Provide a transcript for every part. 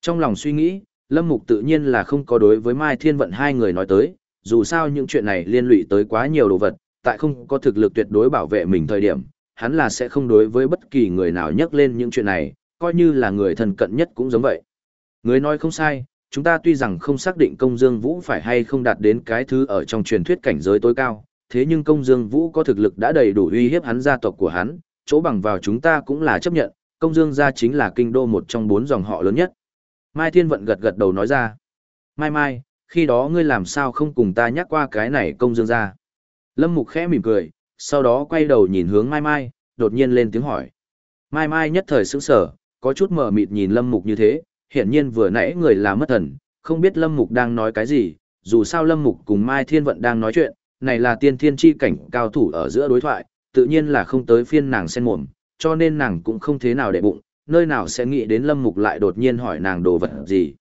Trong lòng suy nghĩ, Lâm Mục tự nhiên là không có đối với Mai Thiên Vận hai người nói tới, dù sao những chuyện này liên lụy tới quá nhiều đồ vật, tại không có thực lực tuyệt đối bảo vệ mình thời điểm, hắn là sẽ không đối với bất kỳ người nào nhắc lên những chuyện này, coi như là người thân cận nhất cũng giống vậy. Người nói không sai, chúng ta tuy rằng không xác định công dương vũ phải hay không đạt đến cái thứ ở trong truyền thuyết cảnh giới tối cao, thế nhưng công dương vũ có thực lực đã đầy đủ uy hiếp hắn gia tộc của hắn, chỗ bằng vào chúng ta cũng là chấp nhận, công dương gia chính là kinh đô một trong bốn dòng họ lớn nhất. Mai Thiên Vận gật gật đầu nói ra. Mai Mai, khi đó ngươi làm sao không cùng ta nhắc qua cái này công dương ra? Lâm Mục khẽ mỉm cười, sau đó quay đầu nhìn hướng Mai Mai, đột nhiên lên tiếng hỏi. Mai Mai nhất thời sững sở, có chút mờ mịt nhìn Lâm Mục như thế, hiển nhiên vừa nãy người là mất thần, không biết Lâm Mục đang nói cái gì, dù sao Lâm Mục cùng Mai Thiên Vận đang nói chuyện, này là tiên thiên chi cảnh cao thủ ở giữa đối thoại, tự nhiên là không tới phiên nàng sen mồm, cho nên nàng cũng không thế nào để bụng, nơi nào sẽ nghĩ đến Lâm Mục lại đột nhiên hỏi nàng đồ vật gì.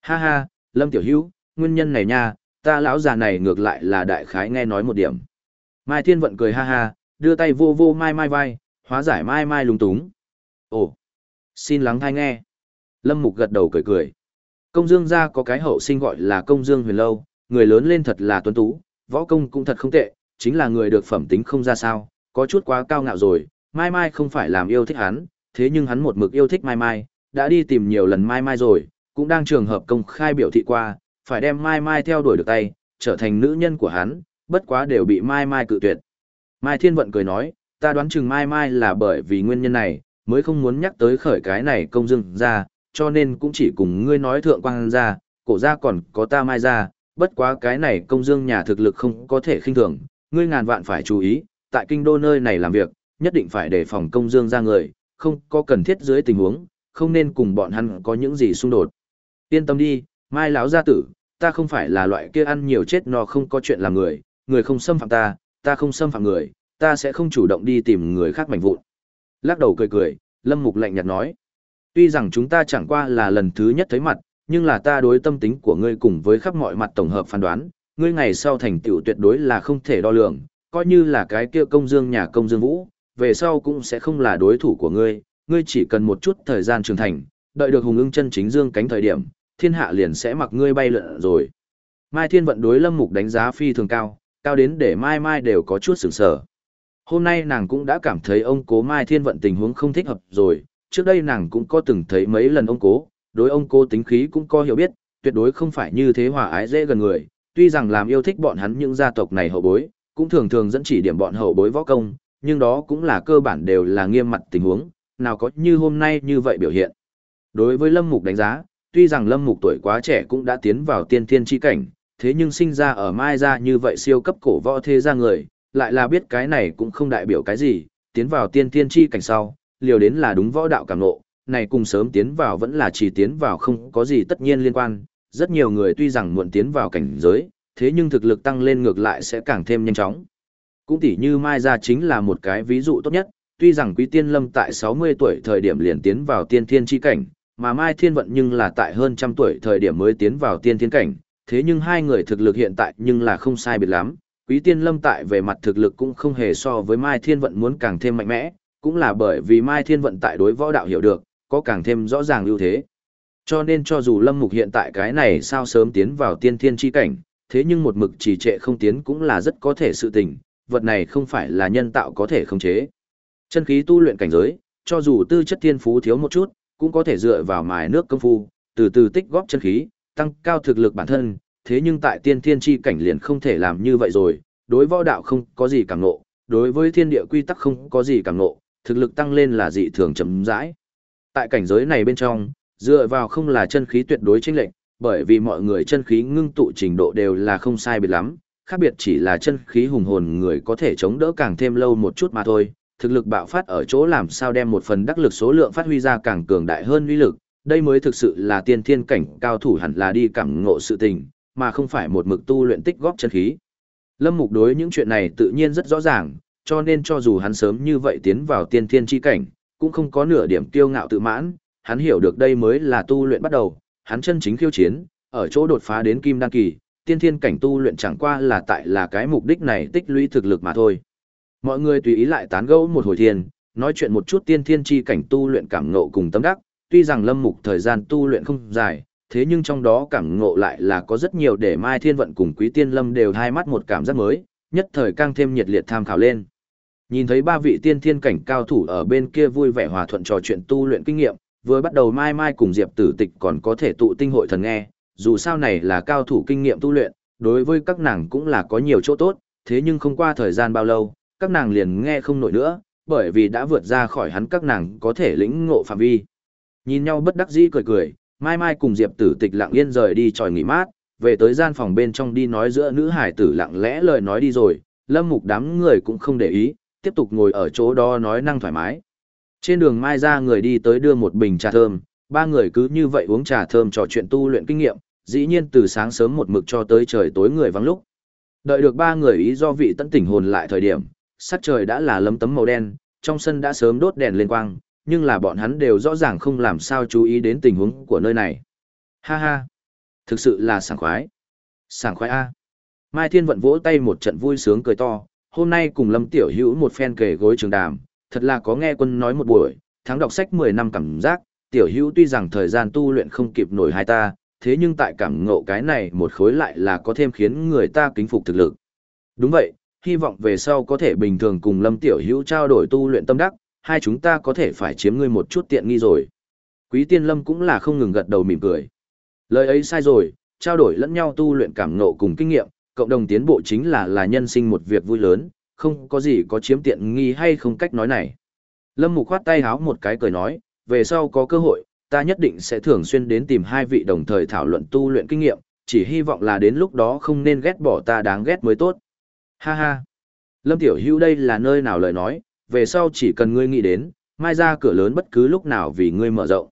Ha ha, Lâm Tiểu Hữu, nguyên nhân này nha, ta lão già này ngược lại là đại khái nghe nói một điểm. Mai Thiên Vận cười ha ha, đưa tay vô vô Mai Mai vai, hóa giải Mai Mai lúng túng. Ồ, xin lắng thai nghe. Lâm Mục gật đầu cười cười. Công Dương gia có cái hậu sinh gọi là Công Dương Huyền Lâu, người lớn lên thật là tuấn tú, võ công cũng thật không tệ, chính là người được phẩm tính không ra sao, có chút quá cao ngạo rồi, Mai Mai không phải làm yêu thích hắn, thế nhưng hắn một mực yêu thích Mai Mai, đã đi tìm nhiều lần Mai Mai rồi, cũng đang trường hợp công khai biểu thị qua, phải đem Mai Mai theo đuổi được tay, trở thành nữ nhân của hắn, bất quá đều bị Mai Mai cự tuyệt. Mai Thiên Vận cười nói, ta đoán chừng Mai Mai là bởi vì nguyên nhân này, mới không muốn nhắc tới khởi cái này công dương ra, cho nên cũng chỉ cùng ngươi nói thượng quang ra, cổ ra còn có ta Mai ra, bất quá cái này công dương nhà thực lực không có thể khinh thường, ngươi ngàn vạn phải chú ý, tại kinh đô nơi này làm việc, nhất định phải đề phòng công dương ra người, không có cần thiết dưới tình huống, không nên cùng bọn hắn có những gì xung đột. Yên tâm đi, Mai lão gia tử, ta không phải là loại kia ăn nhiều chết no không có chuyện làm người, người không xâm phạm ta, ta không xâm phạm người, ta sẽ không chủ động đi tìm người khác mảnh vụn. Lắc đầu cười cười, Lâm Mục lạnh nhạt nói. Tuy rằng chúng ta chẳng qua là lần thứ nhất thấy mặt, nhưng là ta đối tâm tính của ngươi cùng với khắp mọi mặt tổng hợp phán đoán, ngươi ngày sau thành tựu tuyệt đối là không thể đo lường, coi như là cái kia công dương nhà công dương vũ, về sau cũng sẽ không là đối thủ của ngươi, ngươi chỉ cần một chút thời gian trưởng thành, đợi được hùng ưng chân chính dương cánh thời điểm, thiên hạ liền sẽ mặc ngươi bay lượn rồi. Mai Thiên vận đối Lâm Mục đánh giá phi thường cao, cao đến để Mai Mai đều có chút sửng sở. Hôm nay nàng cũng đã cảm thấy ông cố Mai Thiên vận tình huống không thích hợp rồi, trước đây nàng cũng có từng thấy mấy lần ông cố, đối ông cố tính khí cũng có hiểu biết, tuyệt đối không phải như thế hòa ái dễ gần người, tuy rằng làm yêu thích bọn hắn những gia tộc này hậu bối, cũng thường thường dẫn chỉ điểm bọn hậu bối võ công, nhưng đó cũng là cơ bản đều là nghiêm mặt tình huống, nào có như hôm nay như vậy biểu hiện. Đối với Lâm Mục đánh giá, tuy rằng Lâm Mục tuổi quá trẻ cũng đã tiến vào tiên thiên chi cảnh, thế nhưng sinh ra ở Mai gia như vậy siêu cấp cổ võ thế gia người, lại là biết cái này cũng không đại biểu cái gì, tiến vào tiên thiên chi cảnh sau, liều đến là đúng võ đạo cảm ngộ, này cùng sớm tiến vào vẫn là chỉ tiến vào không có gì tất nhiên liên quan, rất nhiều người tuy rằng muộn tiến vào cảnh giới, thế nhưng thực lực tăng lên ngược lại sẽ càng thêm nhanh chóng. Cũng tỉ như Mai Gia chính là một cái ví dụ tốt nhất, tuy rằng Quý Tiên Lâm tại 60 tuổi thời điểm liền tiến vào tiên thiên chi cảnh, mà Mai Thiên Vận nhưng là tại hơn trăm tuổi thời điểm mới tiến vào tiên thiên cảnh, thế nhưng hai người thực lực hiện tại nhưng là không sai biệt lắm. Quý Tiên Lâm tại về mặt thực lực cũng không hề so với Mai Thiên Vận muốn càng thêm mạnh mẽ, cũng là bởi vì Mai Thiên Vận tại đối võ đạo hiểu được, có càng thêm rõ ràng ưu thế. Cho nên cho dù Lâm Mục hiện tại cái này sao sớm tiến vào tiên thiên chi cảnh, thế nhưng một mực trì trệ không tiến cũng là rất có thể sự tình, vật này không phải là nhân tạo có thể khống chế. Chân khí tu luyện cảnh giới, cho dù tư chất thiên phú thiếu một chút, cũng có thể dựa vào mài nước công phu, từ từ tích góp chân khí, tăng cao thực lực bản thân, thế nhưng tại tiên thiên chi cảnh liền không thể làm như vậy rồi, đối võ đạo không có gì cảm ngộ, đối với thiên địa quy tắc không có gì cảm ngộ, thực lực tăng lên là dị thường chậm rãi. Tại cảnh giới này bên trong, dựa vào không là chân khí tuyệt đối chênh lệnh, bởi vì mọi người chân khí ngưng tụ trình độ đều là không sai biệt lắm, khác biệt chỉ là chân khí hùng hồn người có thể chống đỡ càng thêm lâu một chút mà thôi. Thực lực bạo phát ở chỗ làm sao đem một phần đắc lực số lượng phát huy ra càng cường đại hơn uy lực, đây mới thực sự là tiên thiên cảnh cao thủ hẳn là đi cảm ngộ sự tình, mà không phải một mực tu luyện tích góp chân khí. Lâm Mục đối những chuyện này tự nhiên rất rõ ràng, cho nên cho dù hắn sớm như vậy tiến vào tiên thiên chi cảnh, cũng không có nửa điểm kiêu ngạo tự mãn, hắn hiểu được đây mới là tu luyện bắt đầu, hắn chân chính khiêu chiến, ở chỗ đột phá đến kim đăng kỳ, tiên thiên cảnh tu luyện chẳng qua là tại là cái mục đích này tích lũy thực lực mà thôi. Mọi người tùy ý lại tán gẫu một hồi thiền, nói chuyện một chút tiên thiên chi cảnh tu luyện cảm ngộ cùng tâm đắc, tuy rằng lâm mục thời gian tu luyện không dài, thế nhưng trong đó cảm ngộ lại là có rất nhiều để Mai Thiên Vận cùng Quý Tiên Lâm đều hai mắt một cảm giác mới, nhất thời càng thêm nhiệt liệt tham khảo lên. Nhìn thấy ba vị tiên thiên cảnh cao thủ ở bên kia vui vẻ hòa thuận trò chuyện tu luyện kinh nghiệm, vừa bắt đầu mai mai cùng Diệp Tử Tịch còn có thể tụ tinh hội thần nghe, dù sao này là cao thủ kinh nghiệm tu luyện, đối với các nàng cũng là có nhiều chỗ tốt, thế nhưng không qua thời gian bao lâu, các nàng liền nghe không nổi nữa, bởi vì đã vượt ra khỏi hắn các nàng có thể lĩnh ngộ phạm vi. Nhìn nhau bất đắc dĩ cười cười, Mai Mai cùng Diệp Tử Tịch lặng yên rời đi tròi nghỉ mát, về tới gian phòng bên trong đi nói giữa nữ hải tử lặng lẽ lời nói đi rồi, Lâm Mục đám người cũng không để ý, tiếp tục ngồi ở chỗ đó nói năng thoải mái. Trên đường Mai ra người đi tới đưa một bình trà thơm, ba người cứ như vậy uống trà thơm trò chuyện tu luyện kinh nghiệm, dĩ nhiên từ sáng sớm một mực cho tới trời tối người vắng lúc. Đợi được ba người ý do vị tận tỉnh hồn lại thời điểm, sắc trời đã là lấm tấm màu đen, trong sân đã sớm đốt đèn lên quang, nhưng là bọn hắn đều rõ ràng không làm sao chú ý đến tình huống của nơi này. Ha ha, thực sự là sảng khoái. Sảng khoái A. Mai Thiên Vận vỗ tay một trận vui sướng cười to, hôm nay cùng Lâm Tiểu Hữu một phen kể gối trường đàm, thật là có nghe quân nói một buổi, tháng đọc sách 10 năm cảm giác, Tiểu Hữu tuy rằng thời gian tu luyện không kịp nổi hai ta, thế nhưng tại cảm ngộ cái này một khối lại là có thêm khiến người ta kính phục thực lực. Đúng vậy, hy vọng về sau có thể bình thường cùng Lâm Tiểu Hữu trao đổi tu luyện tâm đắc, hai chúng ta có thể phải chiếm ngươi một chút tiện nghi rồi. Quý Tiên Lâm cũng là không ngừng gật đầu mỉm cười. Lời ấy sai rồi, trao đổi lẫn nhau tu luyện cảm ngộ cùng kinh nghiệm, cộng đồng tiến bộ chính là là nhân sinh một việc vui lớn, không có gì có chiếm tiện nghi hay không cách nói này. Lâm Mục khoát tay háo một cái cười nói, về sau có cơ hội, ta nhất định sẽ thường xuyên đến tìm hai vị đồng thời thảo luận tu luyện kinh nghiệm, chỉ hy vọng là đến lúc đó không nên ghét bỏ ta đáng ghét mới tốt. Ha ha. Lâm Tiểu Hữu đây là nơi nào lời nói, về sau chỉ cần ngươi nghĩ đến, mai ra cửa lớn bất cứ lúc nào vì ngươi mở rộng.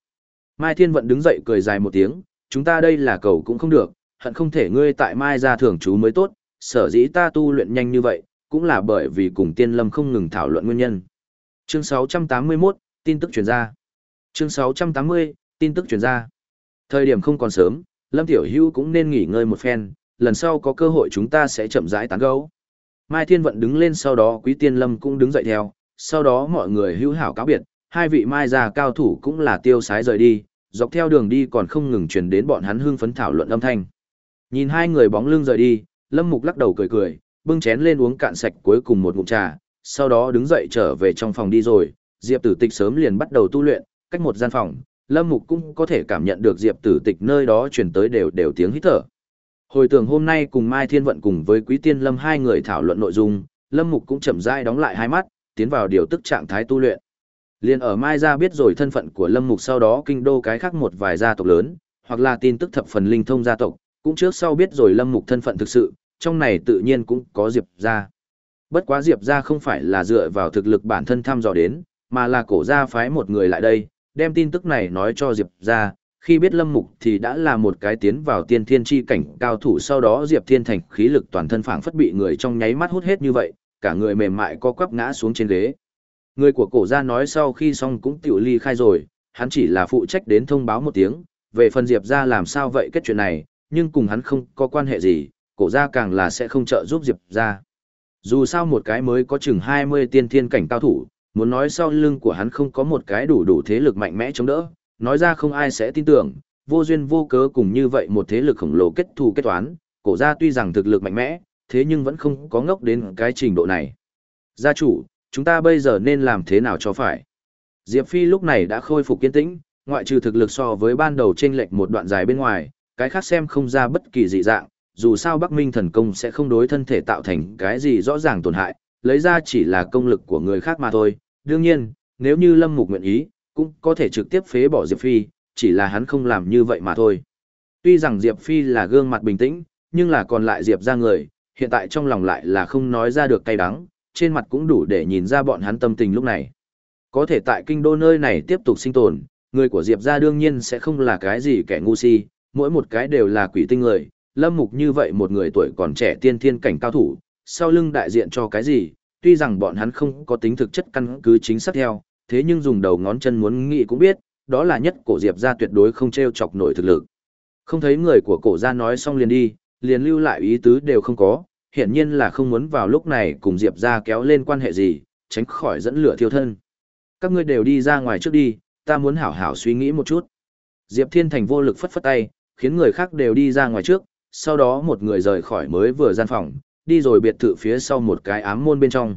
Mai Thiên Vận đứng dậy cười dài một tiếng, chúng ta đây là cầu cũng không được, hận không thể ngươi tại mai ra thưởng chú mới tốt, sở dĩ ta tu luyện nhanh như vậy, cũng là bởi vì cùng tiên lâm không ngừng thảo luận nguyên nhân. Chương 681, tin tức truyền ra. Chương 680, tin tức truyền ra. Thời điểm không còn sớm, Lâm Tiểu Hưu cũng nên nghỉ ngơi một phen, lần sau có cơ hội chúng ta sẽ chậm rãi tán gẫu. Mai Thiên Vận đứng lên sau đó Quý Tiên Lâm cũng đứng dậy theo, sau đó mọi người hữu hảo cáo biệt, hai vị Mai già cao thủ cũng là tiêu sái rời đi, dọc theo đường đi còn không ngừng truyền đến bọn hắn hưng phấn thảo luận âm thanh. Nhìn hai người bóng lưng rời đi, Lâm Mục lắc đầu cười cười, bưng chén lên uống cạn sạch cuối cùng một ngụm trà, sau đó đứng dậy trở về trong phòng đi rồi, Diệp Tử Tịch sớm liền bắt đầu tu luyện, cách một gian phòng, Lâm Mục cũng có thể cảm nhận được Diệp Tử Tịch nơi đó truyền tới đều đều tiếng hít thở. Hồi tưởng hôm nay cùng Mai Thiên Vận cùng với Quý Tiên Lâm hai người thảo luận nội dung, Lâm Mục cũng chậm rãi đóng lại hai mắt, tiến vào điều tức trạng thái tu luyện. Liên ở Mai gia biết rồi thân phận của Lâm Mục sau đó kinh đô cái khác một vài gia tộc lớn, hoặc là tin tức thập phần linh thông gia tộc, cũng trước sau biết rồi Lâm Mục thân phận thực sự, trong này tự nhiên cũng có Diệp gia. Bất quá Diệp gia không phải là dựa vào thực lực bản thân thăm dò đến, mà là cổ gia phái một người lại đây, đem tin tức này nói cho Diệp gia. Khi biết Lâm Mục thì đã là một cái tiến vào tiên thiên chi cảnh cao thủ sau đó Diệp Thiên Thành khí lực toàn thân phảng phất bị người trong nháy mắt hút hết như vậy, cả người mềm mại co quắp ngã xuống trên ghế. Người của cổ gia nói sau khi xong cũng tiểu ly khai rồi, hắn chỉ là phụ trách đến thông báo một tiếng, về phần Diệp gia làm sao vậy kết chuyện này, nhưng cùng hắn không có quan hệ gì, cổ gia càng là sẽ không trợ giúp Diệp gia. Dù sao một cái mới có chừng 20 tiên thiên cảnh cao thủ, muốn nói sau lưng của hắn không có một cái đủ đủ thế lực mạnh mẽ chống đỡ, nói ra không ai sẽ tin tưởng, vô duyên vô cớ cùng như vậy một thế lực khổng lồ kết thù kết toán, cổ gia tuy rằng thực lực mạnh mẽ, thế nhưng vẫn không có ngốc đến cái trình độ này. Gia chủ, chúng ta bây giờ nên làm thế nào cho phải? Diệp Phi lúc này đã khôi phục kiên tĩnh, ngoại trừ thực lực so với ban đầu chênh lệch một đoạn dài bên ngoài, cái khác xem không ra bất kỳ dị dạng, dù sao Bắc Minh thần công sẽ không đối thân thể tạo thành cái gì rõ ràng tổn hại, lấy ra chỉ là công lực của người khác mà thôi. Đương nhiên, nếu như Lâm Mục nguyện ý, cũng có thể trực tiếp phế bỏ Diệp Phi, chỉ là hắn không làm như vậy mà thôi. Tuy rằng Diệp Phi là gương mặt bình tĩnh, nhưng là còn lại Diệp ra người, hiện tại trong lòng lại là không nói ra được cay đắng, trên mặt cũng đủ để nhìn ra bọn hắn tâm tình lúc này. Có thể tại kinh đô nơi này tiếp tục sinh tồn, người của Diệp ra đương nhiên sẽ không là cái gì kẻ ngu si, mỗi một cái đều là quỷ tinh người, lâm mục như vậy một người tuổi còn trẻ tiên thiên cảnh cao thủ, sau lưng đại diện cho cái gì, tuy rằng bọn hắn không có tính thực chất căn cứ chính xác theo, thế nhưng dùng đầu ngón chân muốn nghĩ cũng biết, đó là nhất cổ diệp gia tuyệt đối không treo chọc nổi thực lực. Không thấy người của cổ gia nói xong liền đi, liền lưu lại ý tứ đều không có, hiển nhiên là không muốn vào lúc này cùng diệp gia kéo lên quan hệ gì, tránh khỏi dẫn lửa thiêu thân. Các ngươi đều đi ra ngoài trước đi, ta muốn hảo hảo suy nghĩ một chút. Diệp Thiên Thành vô lực phất phất tay, khiến người khác đều đi ra ngoài trước, sau đó một người rời khỏi mới vừa gian phòng, đi rồi biệt thự phía sau một cái ám môn bên trong.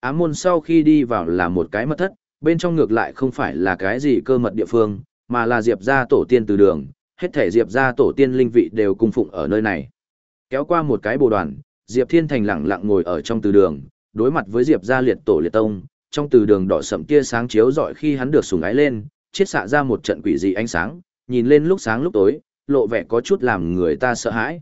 Ám môn sau khi đi vào là một cái mật thất, bên trong ngược lại không phải là cái gì cơ mật địa phương, mà là Diệp gia tổ tiên từ đường, hết thể Diệp gia tổ tiên linh vị đều cung phụng ở nơi này. Kéo qua một cái bồ đoàn, Diệp Thiên Thành lặng lặng ngồi ở trong từ đường, đối mặt với Diệp gia liệt tổ liệt tông, trong từ đường đỏ sẫm tia sáng chiếu rọi khi hắn được sùng ái lên, chiết xạ ra một trận quỷ dị ánh sáng, nhìn lên lúc sáng lúc tối, lộ vẻ có chút làm người ta sợ hãi.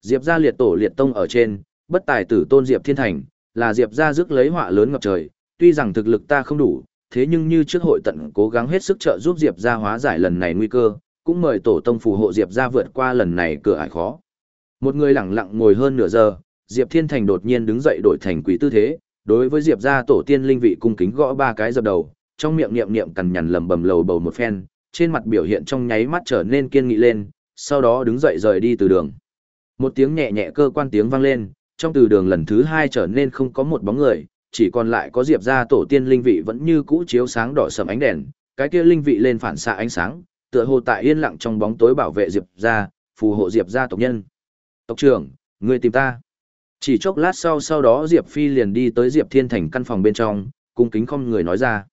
Diệp gia liệt tổ liệt tông ở trên, bất tài tử tôn Diệp Thiên Thành, là Diệp gia rước lấy họa lớn ngập trời, tuy rằng thực lực ta không đủ, thế nhưng như trước hội tận cố gắng hết sức trợ giúp Diệp gia hóa giải lần này nguy cơ, cũng mời tổ tông phù hộ Diệp gia vượt qua lần này cửa ải khó. Một người lặng lặng ngồi hơn nửa giờ, Diệp Thiên Thành đột nhiên đứng dậy đổi thành quỷ tư thế, đối với Diệp gia tổ tiên linh vị cung kính gõ ba cái dập đầu, trong miệng niệm niệm cằn nhằn lầm bầm lầu bầu một phen, trên mặt biểu hiện trong nháy mắt trở nên kiên nghị lên, sau đó đứng dậy rời đi từ đường. Một tiếng nhẹ nhẹ cơ quan tiếng vang lên, trong từ đường lần thứ hai trở nên không có một bóng người, chỉ còn lại có Diệp gia tổ tiên linh vị vẫn như cũ chiếu sáng đỏ sầm ánh đèn, cái kia linh vị lên phản xạ ánh sáng, tựa hồ tại yên lặng trong bóng tối bảo vệ Diệp gia, phù hộ Diệp gia tộc nhân. Tộc trưởng, người tìm ta. Chỉ chốc lát sau sau đó Diệp Phi liền đi tới Diệp Thiên Thành căn phòng bên trong, cung kính không người nói ra.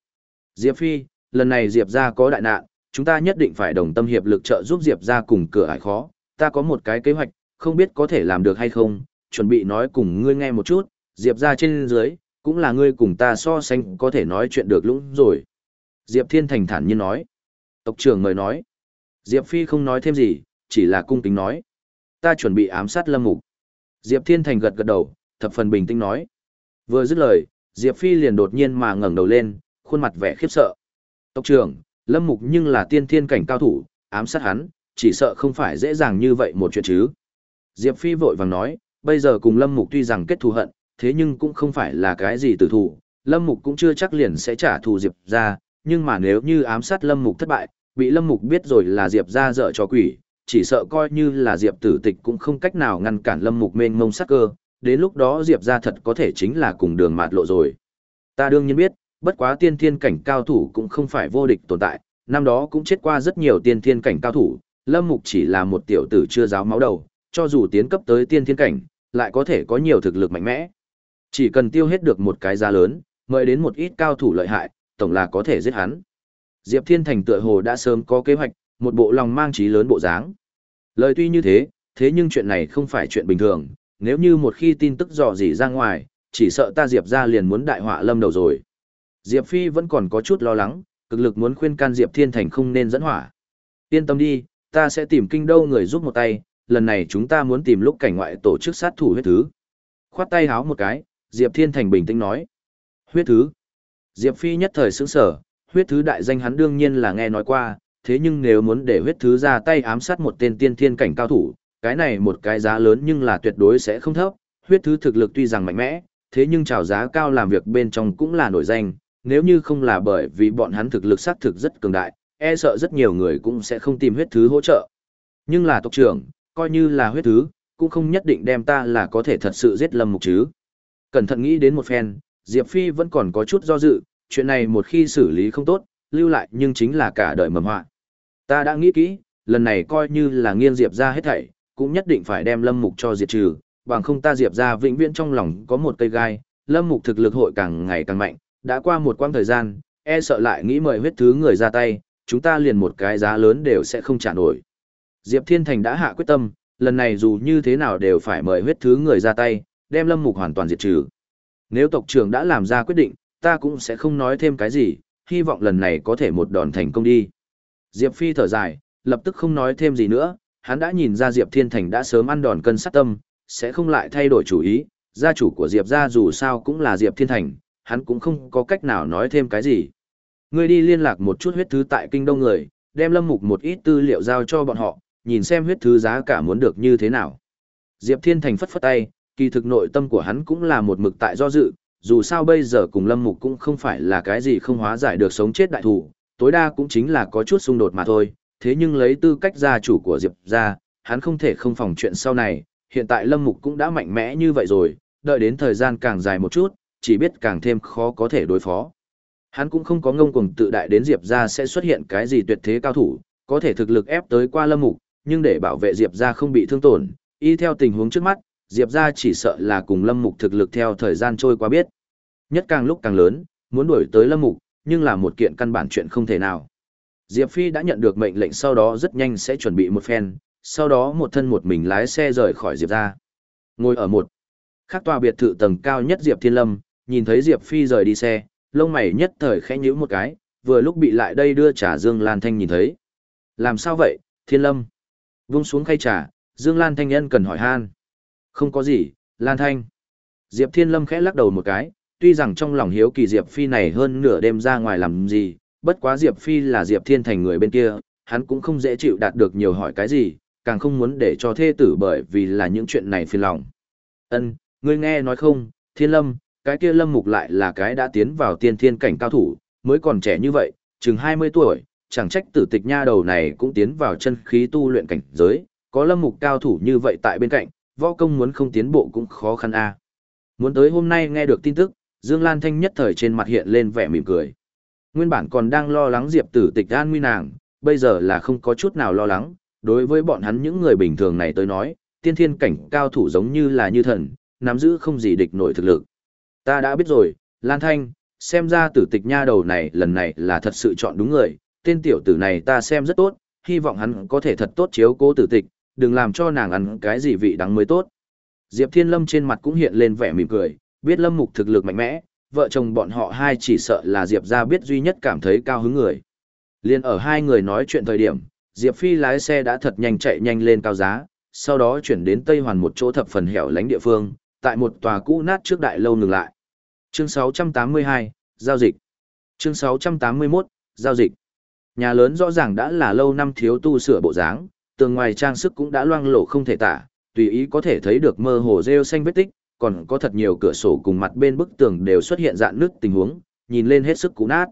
Diệp Phi, lần này Diệp gia có đại nạn, chúng ta nhất định phải đồng tâm hiệp lực trợ giúp Diệp gia cùng cửa ải khó, ta có một cái kế hoạch, không biết có thể làm được hay không, chuẩn bị nói cùng ngươi nghe một chút, Diệp gia trên dưới, cũng là ngươi cùng ta so sánh có thể nói chuyện được lũng rồi. Diệp Thiên Thành thản nhiên nói. Tộc trưởng mời nói. Diệp Phi không nói thêm gì, chỉ là cung kính nói. Ta chuẩn bị ám sát Lâm Mục. Diệp Thiên Thành gật gật đầu, thập phần bình tĩnh nói. Vừa dứt lời, Diệp Phi liền đột nhiên mà ngẩng đầu lên, khuôn mặt vẻ khiếp sợ. Tộc trưởng, Lâm Mục nhưng là tiên thiên cảnh cao thủ, ám sát hắn, chỉ sợ không phải dễ dàng như vậy một chuyện chứ. Diệp Phi vội vàng nói, bây giờ cùng Lâm Mục tuy rằng kết thù hận, thế nhưng cũng không phải là cái gì tử thù, Lâm Mục cũng chưa chắc liền sẽ trả thù Diệp ra, nhưng mà nếu như ám sát Lâm Mục thất bại, bị Lâm Mục biết rồi là Diệp ra dở cho quỷ, chỉ sợ coi như là Diệp tử tịch cũng không cách nào ngăn cản Lâm Mục mênh mông sát cơ, đến lúc đó Diệp ra thật có thể chính là cùng đường mạt lộ rồi. Ta đương nhiên biết, bất quá tiên thiên cảnh cao thủ cũng không phải vô địch tồn tại, năm đó cũng chết qua rất nhiều tiên thiên cảnh cao thủ, Lâm Mục chỉ là một tiểu tử chưa giáo máu đầu, cho dù tiến cấp tới tiên thiên cảnh, lại có thể có nhiều thực lực mạnh mẽ. Chỉ cần tiêu hết được một cái giá lớn, mời đến một ít cao thủ lợi hại, tổng là có thể giết hắn. Diệp Thiên Thành tựa hồ đã sớm có kế hoạch, một bộ lòng mang trí lớn bộ dáng. Lời tuy như thế, thế nhưng chuyện này không phải chuyện bình thường, nếu như một khi tin tức dò dỉ ra ngoài, chỉ sợ ta Diệp ra liền muốn đại họa lâm đầu rồi. Diệp Phi vẫn còn có chút lo lắng, cực lực muốn khuyên can Diệp Thiên Thành không nên dẫn hỏa. Yên tâm đi, ta sẽ tìm kinh đâu người giúp một tay, lần này chúng ta muốn tìm lúc cảnh ngoại tổ chức sát thủ huyết thứ. Khoát tay háo một cái, Diệp Thiên Thành bình tĩnh nói. Huyết thứ. Diệp Phi nhất thời sững sở, huyết thứ đại danh hắn đương nhiên là nghe nói qua, thế nhưng nếu muốn để huyết thứ ra tay ám sát một tên tiên thiên cảnh cao thủ, cái này một cái giá lớn nhưng là tuyệt đối sẽ không thấp, huyết thứ thực lực tuy rằng mạnh mẽ, thế nhưng trào giá cao làm việc bên trong cũng là nổi danh, nếu như không là bởi vì bọn hắn thực lực sát thực rất cường đại, e sợ rất nhiều người cũng sẽ không tìm huyết thứ hỗ trợ. Nhưng là tộc trưởng, coi như là huyết thứ, cũng không nhất định đem ta là có thể thật sự giết lâm mục chứ. Cẩn thận nghĩ đến một phen, Diệp Phi vẫn còn có chút do dự, chuyện này một khi xử lý không tốt, lưu lại nhưng chính là cả đời mầm họa. Ta đã nghĩ kỹ, lần này coi như là nghiêng Diệp ra hết thảy, cũng nhất định phải đem Lâm Mục cho diệt trừ, bằng không ta Diệp ra vĩnh viễn trong lòng có một cây gai, Lâm Mục thực lực hội càng ngày càng mạnh, đã qua một quãng thời gian, e sợ lại nghĩ mời huyết thứ người ra tay, chúng ta liền một cái giá lớn đều sẽ không trả nổi. Diệp Thiên Thành đã hạ quyết tâm, lần này dù như thế nào đều phải mời huyết thứ người ra tay, đem Lâm Mục hoàn toàn diệt trừ. Nếu tộc trưởng đã làm ra quyết định, ta cũng sẽ không nói thêm cái gì, hy vọng lần này có thể một đòn thành công đi. Diệp Phi thở dài, lập tức không nói thêm gì nữa, hắn đã nhìn ra Diệp Thiên Thành đã sớm ăn đòn cân sát tâm, sẽ không lại thay đổi chủ ý, gia chủ của Diệp gia dù sao cũng là Diệp Thiên Thành, hắn cũng không có cách nào nói thêm cái gì. Ngươi đi liên lạc một chút huyết thứ tại kinh đông người, đem lâm mục một ít tư liệu giao cho bọn họ, nhìn xem huyết thứ giá cả muốn được như thế nào. Diệp Thiên Thành phất phất tay, kỳ thực nội tâm của hắn cũng là một mực tại do dự, dù sao bây giờ cùng lâm mục cũng không phải là cái gì không hóa giải được sống chết đại thủ, tối đa cũng chính là có chút xung đột mà thôi, thế nhưng lấy tư cách gia chủ của Diệp gia, hắn không thể không phòng chuyện sau này, hiện tại lâm mục cũng đã mạnh mẽ như vậy rồi, đợi đến thời gian càng dài một chút, chỉ biết càng thêm khó có thể đối phó. Hắn cũng không có ngông cuồng tự đại đến Diệp ra sẽ xuất hiện cái gì tuyệt thế cao thủ, có thể thực lực ép tới qua lâm mục, nhưng để bảo vệ Diệp ra không bị thương tổn, y theo tình huống trước mắt, Diệp ra chỉ sợ là cùng lâm mục thực lực theo thời gian trôi qua biết. Nhất càng lúc càng lớn, muốn đuổi tới lâm mục, nhưng là một kiện căn bản chuyện không thể nào. Diệp Phi đã nhận được mệnh lệnh sau đó rất nhanh sẽ chuẩn bị một phen, sau đó một thân một mình lái xe rời khỏi Diệp ra. Ngồi ở một khắc tòa biệt thự tầng cao nhất Diệp Thiên Lâm, nhìn thấy Diệp Phi rời đi xe, lông mày nhất thời khẽ nhíu một cái, vừa lúc bị lại đây đưa trà Dương Lan Thanh nhìn thấy. Làm sao vậy, Thiên Lâm? Vung xuống khay trà, Dương Lan Thanh nhân cần hỏi han. Không có gì, Lan Thanh. Diệp Thiên Lâm khẽ lắc đầu một cái, tuy rằng trong lòng hiếu kỳ Diệp Phi này hơn nửa đêm ra ngoài làm gì, bất quá Diệp Phi là Diệp Thiên Thành người bên kia, hắn cũng không dễ chịu đạt được nhiều hỏi cái gì, càng không muốn để cho thê tử bởi vì là những chuyện này phiền lòng. Ân, ngươi nghe nói không, Thiên Lâm, cái kia Lâm Mục lại là cái đã tiến vào tiên thiên cảnh cao thủ, mới còn trẻ như vậy, chừng 20 tuổi, chẳng trách tử tịch nha đầu này cũng tiến vào chân khí tu luyện cảnh giới, có Lâm Mục cao thủ như vậy tại bên cạnh, võ công muốn không tiến bộ cũng khó khăn a. Muốn tới hôm nay nghe được tin tức, Dương Lan Thanh nhất thời trên mặt hiện lên vẻ mỉm cười. Nguyên bản còn đang lo lắng Diệp Tử Tịch an nguy nàng, bây giờ là không có chút nào lo lắng, đối với bọn hắn những người bình thường này tới nói, tiên thiên cảnh cao thủ giống như là như thần, nắm giữ không gì địch nổi thực lực. Ta đã biết rồi, Lan Thanh, xem ra tử tịch nha đầu này lần này là thật sự chọn đúng người, tên tiểu tử này ta xem rất tốt, hy vọng hắn có thể thật tốt chiếu cố tử tịch, đừng làm cho nàng ăn cái gì vị đắng mới tốt. Diệp Thiên Lâm trên mặt cũng hiện lên vẻ mỉm cười, biết Lâm Mục thực lực mạnh mẽ, vợ chồng bọn họ hai chỉ sợ là Diệp ra biết duy nhất cảm thấy cao hứng người. Liên ở hai người nói chuyện thời điểm, Diệp Phi lái xe đã thật nhanh chạy nhanh lên cao giá, sau đó chuyển đến Tây Hoàn một chỗ thập phần hẻo lánh địa phương, tại một tòa cũ nát trước đại lâu ngừng lại. Chương 682, Giao dịch. Chương 681, Giao dịch. Nhà lớn rõ ràng đã là lâu năm thiếu tu sửa bộ dáng, tường ngoài trang sức cũng đã loang lổ không thể tả, tùy ý có thể thấy được mơ hồ rêu xanh vết tích, còn có thật nhiều cửa sổ cùng mặt bên bức tường đều xuất hiện dạn nứt tình huống, nhìn lên hết sức cũ nát.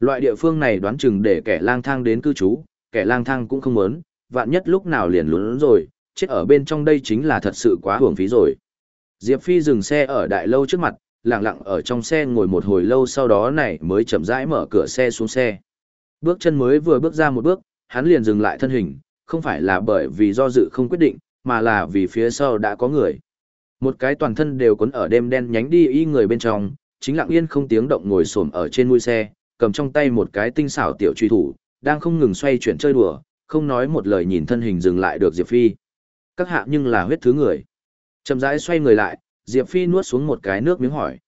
Loại địa phương này đoán chừng để kẻ lang thang đến cư trú, kẻ lang thang cũng không muốn, vạn nhất lúc nào liền lún rồi, chết ở bên trong đây chính là thật sự quá hưởng phí rồi. Diệp Phi dừng xe ở đại lâu trước mặt, lặng lặng ở trong xe ngồi một hồi lâu sau đó này mới chậm rãi mở cửa xe xuống xe. Bước chân mới vừa bước ra một bước, hắn liền dừng lại thân hình, không phải là bởi vì do dự không quyết định, mà là vì phía sau đã có người. Một cái toàn thân đều cuốn ở đêm đen nhánh đi y người bên trong, chính lặng yên không tiếng động ngồi xổm ở trên mui xe, cầm trong tay một cái tinh xảo tiểu truy thủ, đang không ngừng xoay chuyển chơi đùa, không nói một lời nhìn thân hình dừng lại được Diệp Phi. Các hạ nhưng là huyết thứ người. Chậm rãi xoay người lại, Diệp Phi nuốt xuống một cái nước miếng hỏi.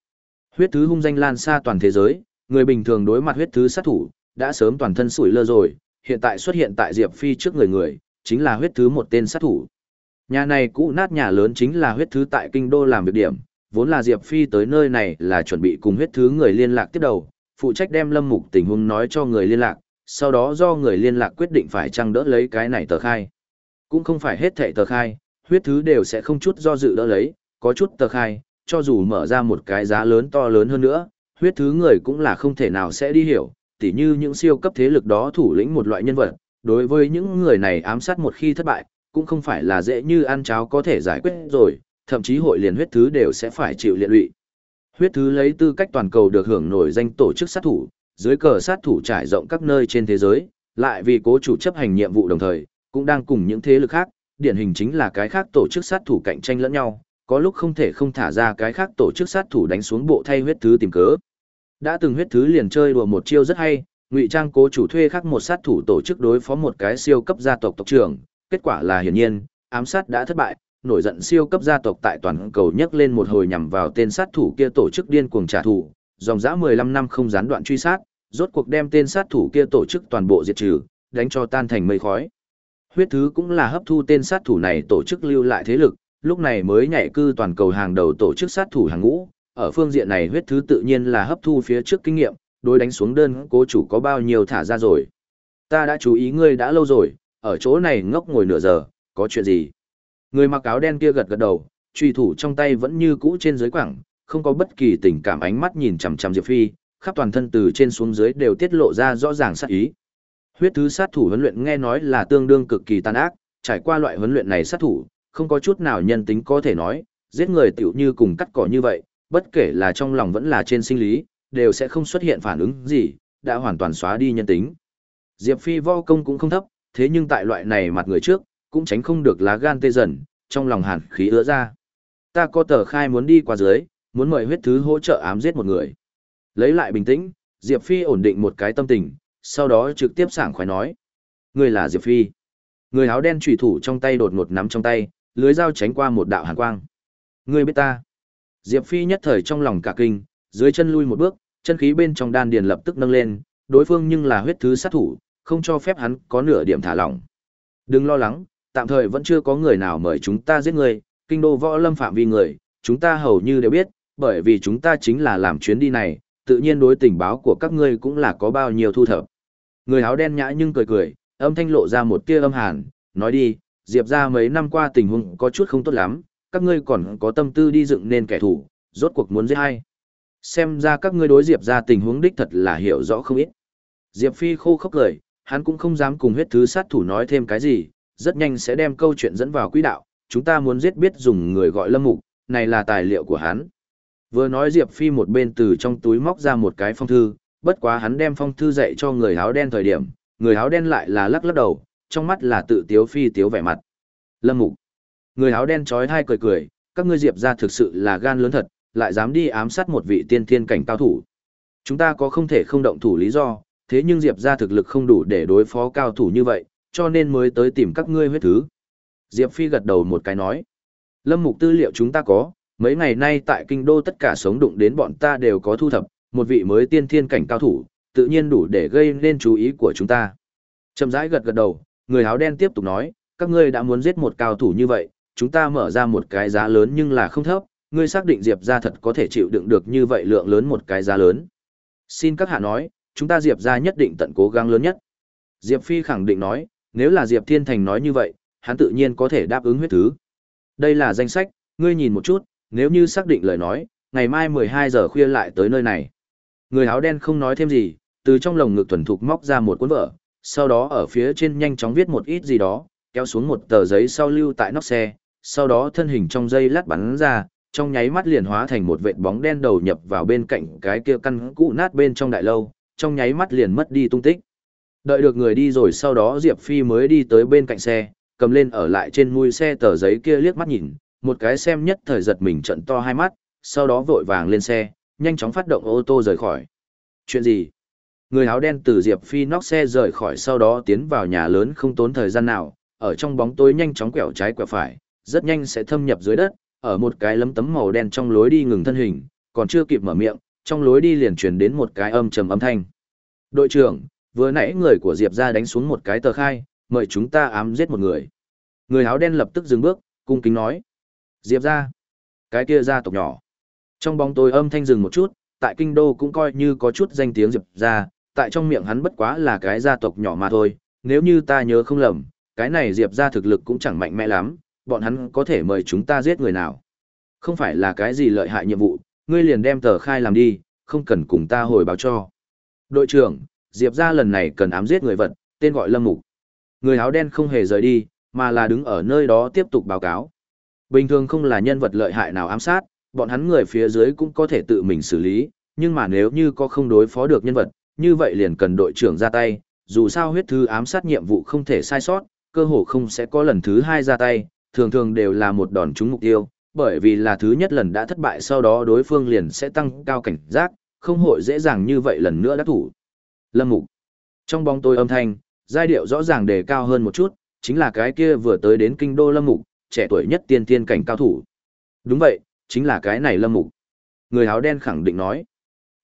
Huyết thứ hung danh lan xa toàn thế giới, người bình thường đối mặt huyết thứ sát thủ, đã sớm toàn thân sủi lơ rồi, hiện tại xuất hiện tại Diệp Phi trước người người, chính là huyết thứ một tên sát thủ. Nhà này cũ nát nhà lớn chính là huyết thứ tại kinh đô làm việc điểm, vốn là Diệp Phi tới nơi này là chuẩn bị cùng huyết thứ người liên lạc tiếp đầu, phụ trách đem lâm mục tình huống nói cho người liên lạc, sau đó do người liên lạc quyết định phải chăng đỡ lấy cái này tờ khai. Cũng không phải hết thảy tờ khai, huyết thứ đều sẽ không chút do dự đỡ lấy, có chút tờ khai, cho dù mở ra một cái giá lớn to lớn hơn nữa, huyết thứ người cũng là không thể nào sẽ đi hiểu, tỉ như những siêu cấp thế lực đó thủ lĩnh một loại nhân vật, đối với những người này ám sát một khi thất bại, cũng không phải là dễ như ăn cháo có thể giải quyết rồi, thậm chí hội liền huyết thứ đều sẽ phải chịu liệt lụy. Huyết thứ lấy tư cách toàn cầu được hưởng nổi danh tổ chức sát thủ, dưới cờ sát thủ trải rộng các nơi trên thế giới, lại vì cố chủ chấp hành nhiệm vụ đồng thời, cũng đang cùng những thế lực khác, điển hình chính là cái khác tổ chức sát thủ cạnh tranh lẫn nhau, có lúc không thể không thả ra cái khác tổ chức sát thủ đánh xuống bộ thay huyết thứ tìm cớ. Đã từng huyết thứ liền chơi đùa một chiêu rất hay, ngụy trang cố chủ thuê khác một sát thủ tổ chức đối phó một cái siêu cấp gia tộc tộc trưởng, kết quả là hiển nhiên, ám sát đã thất bại, nổi giận siêu cấp gia tộc tại toàn cầu nhấc lên một hồi nhằm vào tên sát thủ kia tổ chức điên cuồng trả thù, dòng dã 15 năm không gián đoạn truy sát, rốt cuộc đem tên sát thủ kia tổ chức toàn bộ diệt trừ, đánh cho tan thành mây khói. Huyết thứ cũng là hấp thu tên sát thủ này tổ chức lưu lại thế lực, lúc này mới nhảy cư toàn cầu hàng đầu tổ chức sát thủ hàng ngũ, ở phương diện này huyết thứ tự nhiên là hấp thu phía trước kinh nghiệm, đối đánh xuống đơn cố chủ có bao nhiêu thả ra rồi. Ta đã chú ý ngươi đã lâu rồi, ở chỗ này ngốc ngồi nửa giờ, có chuyện gì? Người mặc áo đen kia gật gật đầu, truy thủ trong tay vẫn như cũ trên dưới quảng, không có bất kỳ tình cảm ánh mắt nhìn chằm chằm Diệp Phi, khắp toàn thân từ trên xuống dưới đều tiết lộ ra rõ ràng sát ý. Huyết thứ sát thủ huấn luyện nghe nói là tương đương cực kỳ tàn ác, trải qua loại huấn luyện này sát thủ, không có chút nào nhân tính có thể nói, giết người tiểu như cùng cắt cỏ như vậy, bất kể là trong lòng vẫn là trên sinh lý, đều sẽ không xuất hiện phản ứng gì, đã hoàn toàn xóa đi nhân tính. Diệp Phi võ công cũng không thấp, thế nhưng tại loại này mặt người trước, cũng tránh không được lá gan tê dần, trong lòng hàn khí ứa ra. Ta có tờ khai muốn đi qua dưới, muốn mời huyết thứ hỗ trợ ám giết một người. Lấy lại bình tĩnh, Diệp Phi ổn định một cái tâm tình, sau đó trực tiếp sảng khoái nói. Người là Diệp Phi. Người áo đen trùy thủ trong tay đột ngột nắm trong tay, lưới dao tránh qua một đạo hàn quang. Người biết ta. Diệp Phi nhất thời trong lòng cả kinh, dưới chân lui một bước, chân khí bên trong đan điền lập tức nâng lên, đối phương nhưng là huyết thứ sát thủ, không cho phép hắn có nửa điểm thả lỏng. Đừng lo lắng, tạm thời vẫn chưa có người nào mời chúng ta giết người, kinh đô võ lâm phạm vi người, chúng ta hầu như đều biết, bởi vì chúng ta chính là làm chuyến đi này, tự nhiên đối tình báo của các ngươi cũng là có bao nhiêu thu thập. Người áo đen nhã nhưng cười cười, âm thanh lộ ra một tia âm hàn, nói đi, Diệp ra mấy năm qua tình huống có chút không tốt lắm, các ngươi còn có tâm tư đi dựng nên kẻ thù, rốt cuộc muốn giết hay. Xem ra các ngươi đối Diệp ra tình huống đích thật là hiểu rõ không ít. Diệp Phi khô khốc cười, hắn cũng không dám cùng huyết thứ sát thủ nói thêm cái gì, rất nhanh sẽ đem câu chuyện dẫn vào quỹ đạo, chúng ta muốn giết biết dùng người gọi lâm mục, này là tài liệu của hắn. Vừa nói Diệp Phi một bên từ trong túi móc ra một cái phong thư, bất quá hắn đem phong thư dạy cho người áo đen thời điểm, người áo đen lại là lắc lắc đầu, trong mắt là tự tiếu phi tiếu vẻ mặt. Lâm mục. Người áo đen trói thai cười cười, các ngươi Diệp ra thực sự là gan lớn thật, lại dám đi ám sát một vị tiên thiên cảnh cao thủ. Chúng ta có không thể không động thủ lý do, thế nhưng Diệp ra thực lực không đủ để đối phó cao thủ như vậy, cho nên mới tới tìm các ngươi huyết thứ. Diệp Phi gật đầu một cái nói. Lâm mục tư liệu chúng ta có, mấy ngày nay tại kinh đô tất cả sống đụng đến bọn ta đều có thu thập, một vị mới tiên thiên cảnh cao thủ, tự nhiên đủ để gây nên chú ý của chúng ta. Trầm rãi gật gật đầu, người áo đen tiếp tục nói, các ngươi đã muốn giết một cao thủ như vậy, chúng ta mở ra một cái giá lớn nhưng là không thấp, ngươi xác định Diệp ra thật có thể chịu đựng được như vậy lượng lớn một cái giá lớn. Xin các hạ nói, chúng ta Diệp ra nhất định tận cố gắng lớn nhất. Diệp Phi khẳng định nói, nếu là Diệp Thiên Thành nói như vậy, hắn tự nhiên có thể đáp ứng huyết thứ. Đây là danh sách, ngươi nhìn một chút, nếu như xác định lời nói, ngày mai 12 giờ khuya lại tới nơi này. Người áo đen không nói thêm gì, từ trong lồng ngực thuần thục móc ra một cuốn vở, sau đó ở phía trên nhanh chóng viết một ít gì đó, kéo xuống một tờ giấy sau lưu tại nóc xe, sau đó thân hình trong dây lát bắn ra, trong nháy mắt liền hóa thành một vệt bóng đen đầu nhập vào bên cạnh cái kia căn cũ nát bên trong đại lâu, trong nháy mắt liền mất đi tung tích. Đợi được người đi rồi sau đó Diệp Phi mới đi tới bên cạnh xe, cầm lên ở lại trên mui xe tờ giấy kia liếc mắt nhìn, một cái xem nhất thời giật mình trận to hai mắt, sau đó vội vàng lên xe, nhanh chóng phát động ô tô rời khỏi. Chuyện gì? Người áo đen từ Diệp Phi nóc xe rời khỏi sau đó tiến vào nhà lớn không tốn thời gian nào, ở trong bóng tối nhanh chóng quẹo trái quẹo phải, rất nhanh sẽ thâm nhập dưới đất, ở một cái lấm tấm màu đen trong lối đi ngừng thân hình, còn chưa kịp mở miệng, trong lối đi liền truyền đến một cái âm trầm âm thanh. Đội trưởng, vừa nãy người của Diệp gia đánh xuống một cái tờ khai, mời chúng ta ám giết một người. Người áo đen lập tức dừng bước, cung kính nói. Diệp gia, Cái kia gia tộc nhỏ. Trong bóng tối âm thanh dừng một chút, tại kinh đô cũng coi như có chút danh tiếng Diệp gia, tại trong miệng hắn bất quá là cái gia tộc nhỏ mà thôi, nếu như ta nhớ không lầm, cái này Diệp gia thực lực cũng chẳng mạnh mẽ lắm, bọn hắn có thể mời chúng ta giết người nào. Không phải là cái gì lợi hại nhiệm vụ, ngươi liền đem tờ khai làm đi, không cần cùng ta hồi báo cho. Đội trưởng, Diệp ra lần này cần ám giết người vật, tên gọi Lâm Mục. Người áo đen không hề rời đi, mà là đứng ở nơi đó tiếp tục báo cáo. Bình thường không là nhân vật lợi hại nào ám sát, bọn hắn người phía dưới cũng có thể tự mình xử lý, nhưng mà nếu như có không đối phó được nhân vật, như vậy liền cần đội trưởng ra tay, dù sao huyết thư ám sát nhiệm vụ không thể sai sót, cơ hồ không sẽ có lần thứ hai ra tay, thường thường đều là một đòn trúng mục tiêu, bởi vì là thứ nhất lần đã thất bại sau đó đối phương liền sẽ tăng cao cảnh giác, không hội dễ dàng như vậy lần nữa đắc thủ. Lâm Mục. Trong bóng tối âm thanh, giai điệu rõ ràng đề cao hơn một chút, chính là cái kia vừa tới đến kinh đô Lâm Mục, trẻ tuổi nhất tiên tiên cảnh cao thủ. Đúng vậy, chính là cái này Lâm Mục. Người áo đen khẳng định nói.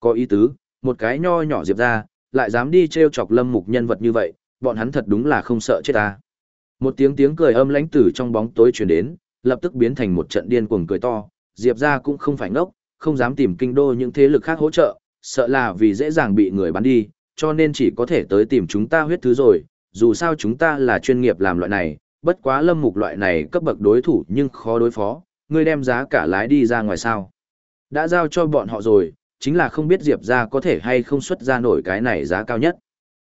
Có ý tứ, một cái nho nhỏ diệp ra, lại dám đi treo chọc Lâm Mục nhân vật như vậy, bọn hắn thật đúng là không sợ chết ta. Một tiếng tiếng cười âm lãnh từ trong bóng tối truyền đến, lập tức biến thành một trận điên cuồng cười to, Diệp ra cũng không phải ngốc, không dám tìm kinh đô những thế lực khác hỗ trợ, sợ là vì dễ dàng bị người bắn đi, cho nên chỉ có thể tới tìm chúng ta huyết thứ rồi, dù sao chúng ta là chuyên nghiệp làm loại này, bất quá lâm mục loại này cấp bậc đối thủ nhưng khó đối phó, ngươi đem giá cả lái đi ra ngoài sao. Đã giao cho bọn họ rồi, chính là không biết Diệp ra có thể hay không xuất ra nổi cái này giá cao nhất.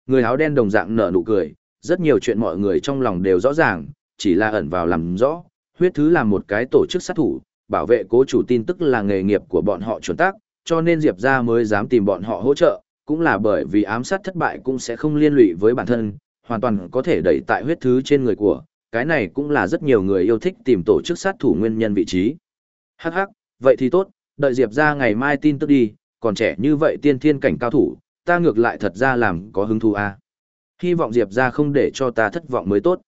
Người áo đen đồng dạng nở nụ cười, rất nhiều chuyện mọi người trong lòng đều rõ ràng, chỉ là ẩn vào làm rõ, huyết thứ là một cái tổ chức sát thủ, bảo vệ cố chủ tin tức là nghề nghiệp của bọn họ chuẩn tác, cho nên Diệp ra mới dám tìm bọn họ hỗ trợ, cũng là bởi vì ám sát thất bại cũng sẽ không liên lụy với bản thân, hoàn toàn có thể đẩy tại huyết thứ trên người của, cái này cũng là rất nhiều người yêu thích tìm tổ chức sát thủ nguyên nhân vị trí. Hắc hắc, vậy thì tốt, đợi Diệp ra ngày mai tin tức đi, còn trẻ như vậy tiên thiên cảnh cao thủ, ta ngược lại thật ra làm có hứng thú à. Hy vọng Diệp ra không để cho ta thất vọng mới tốt.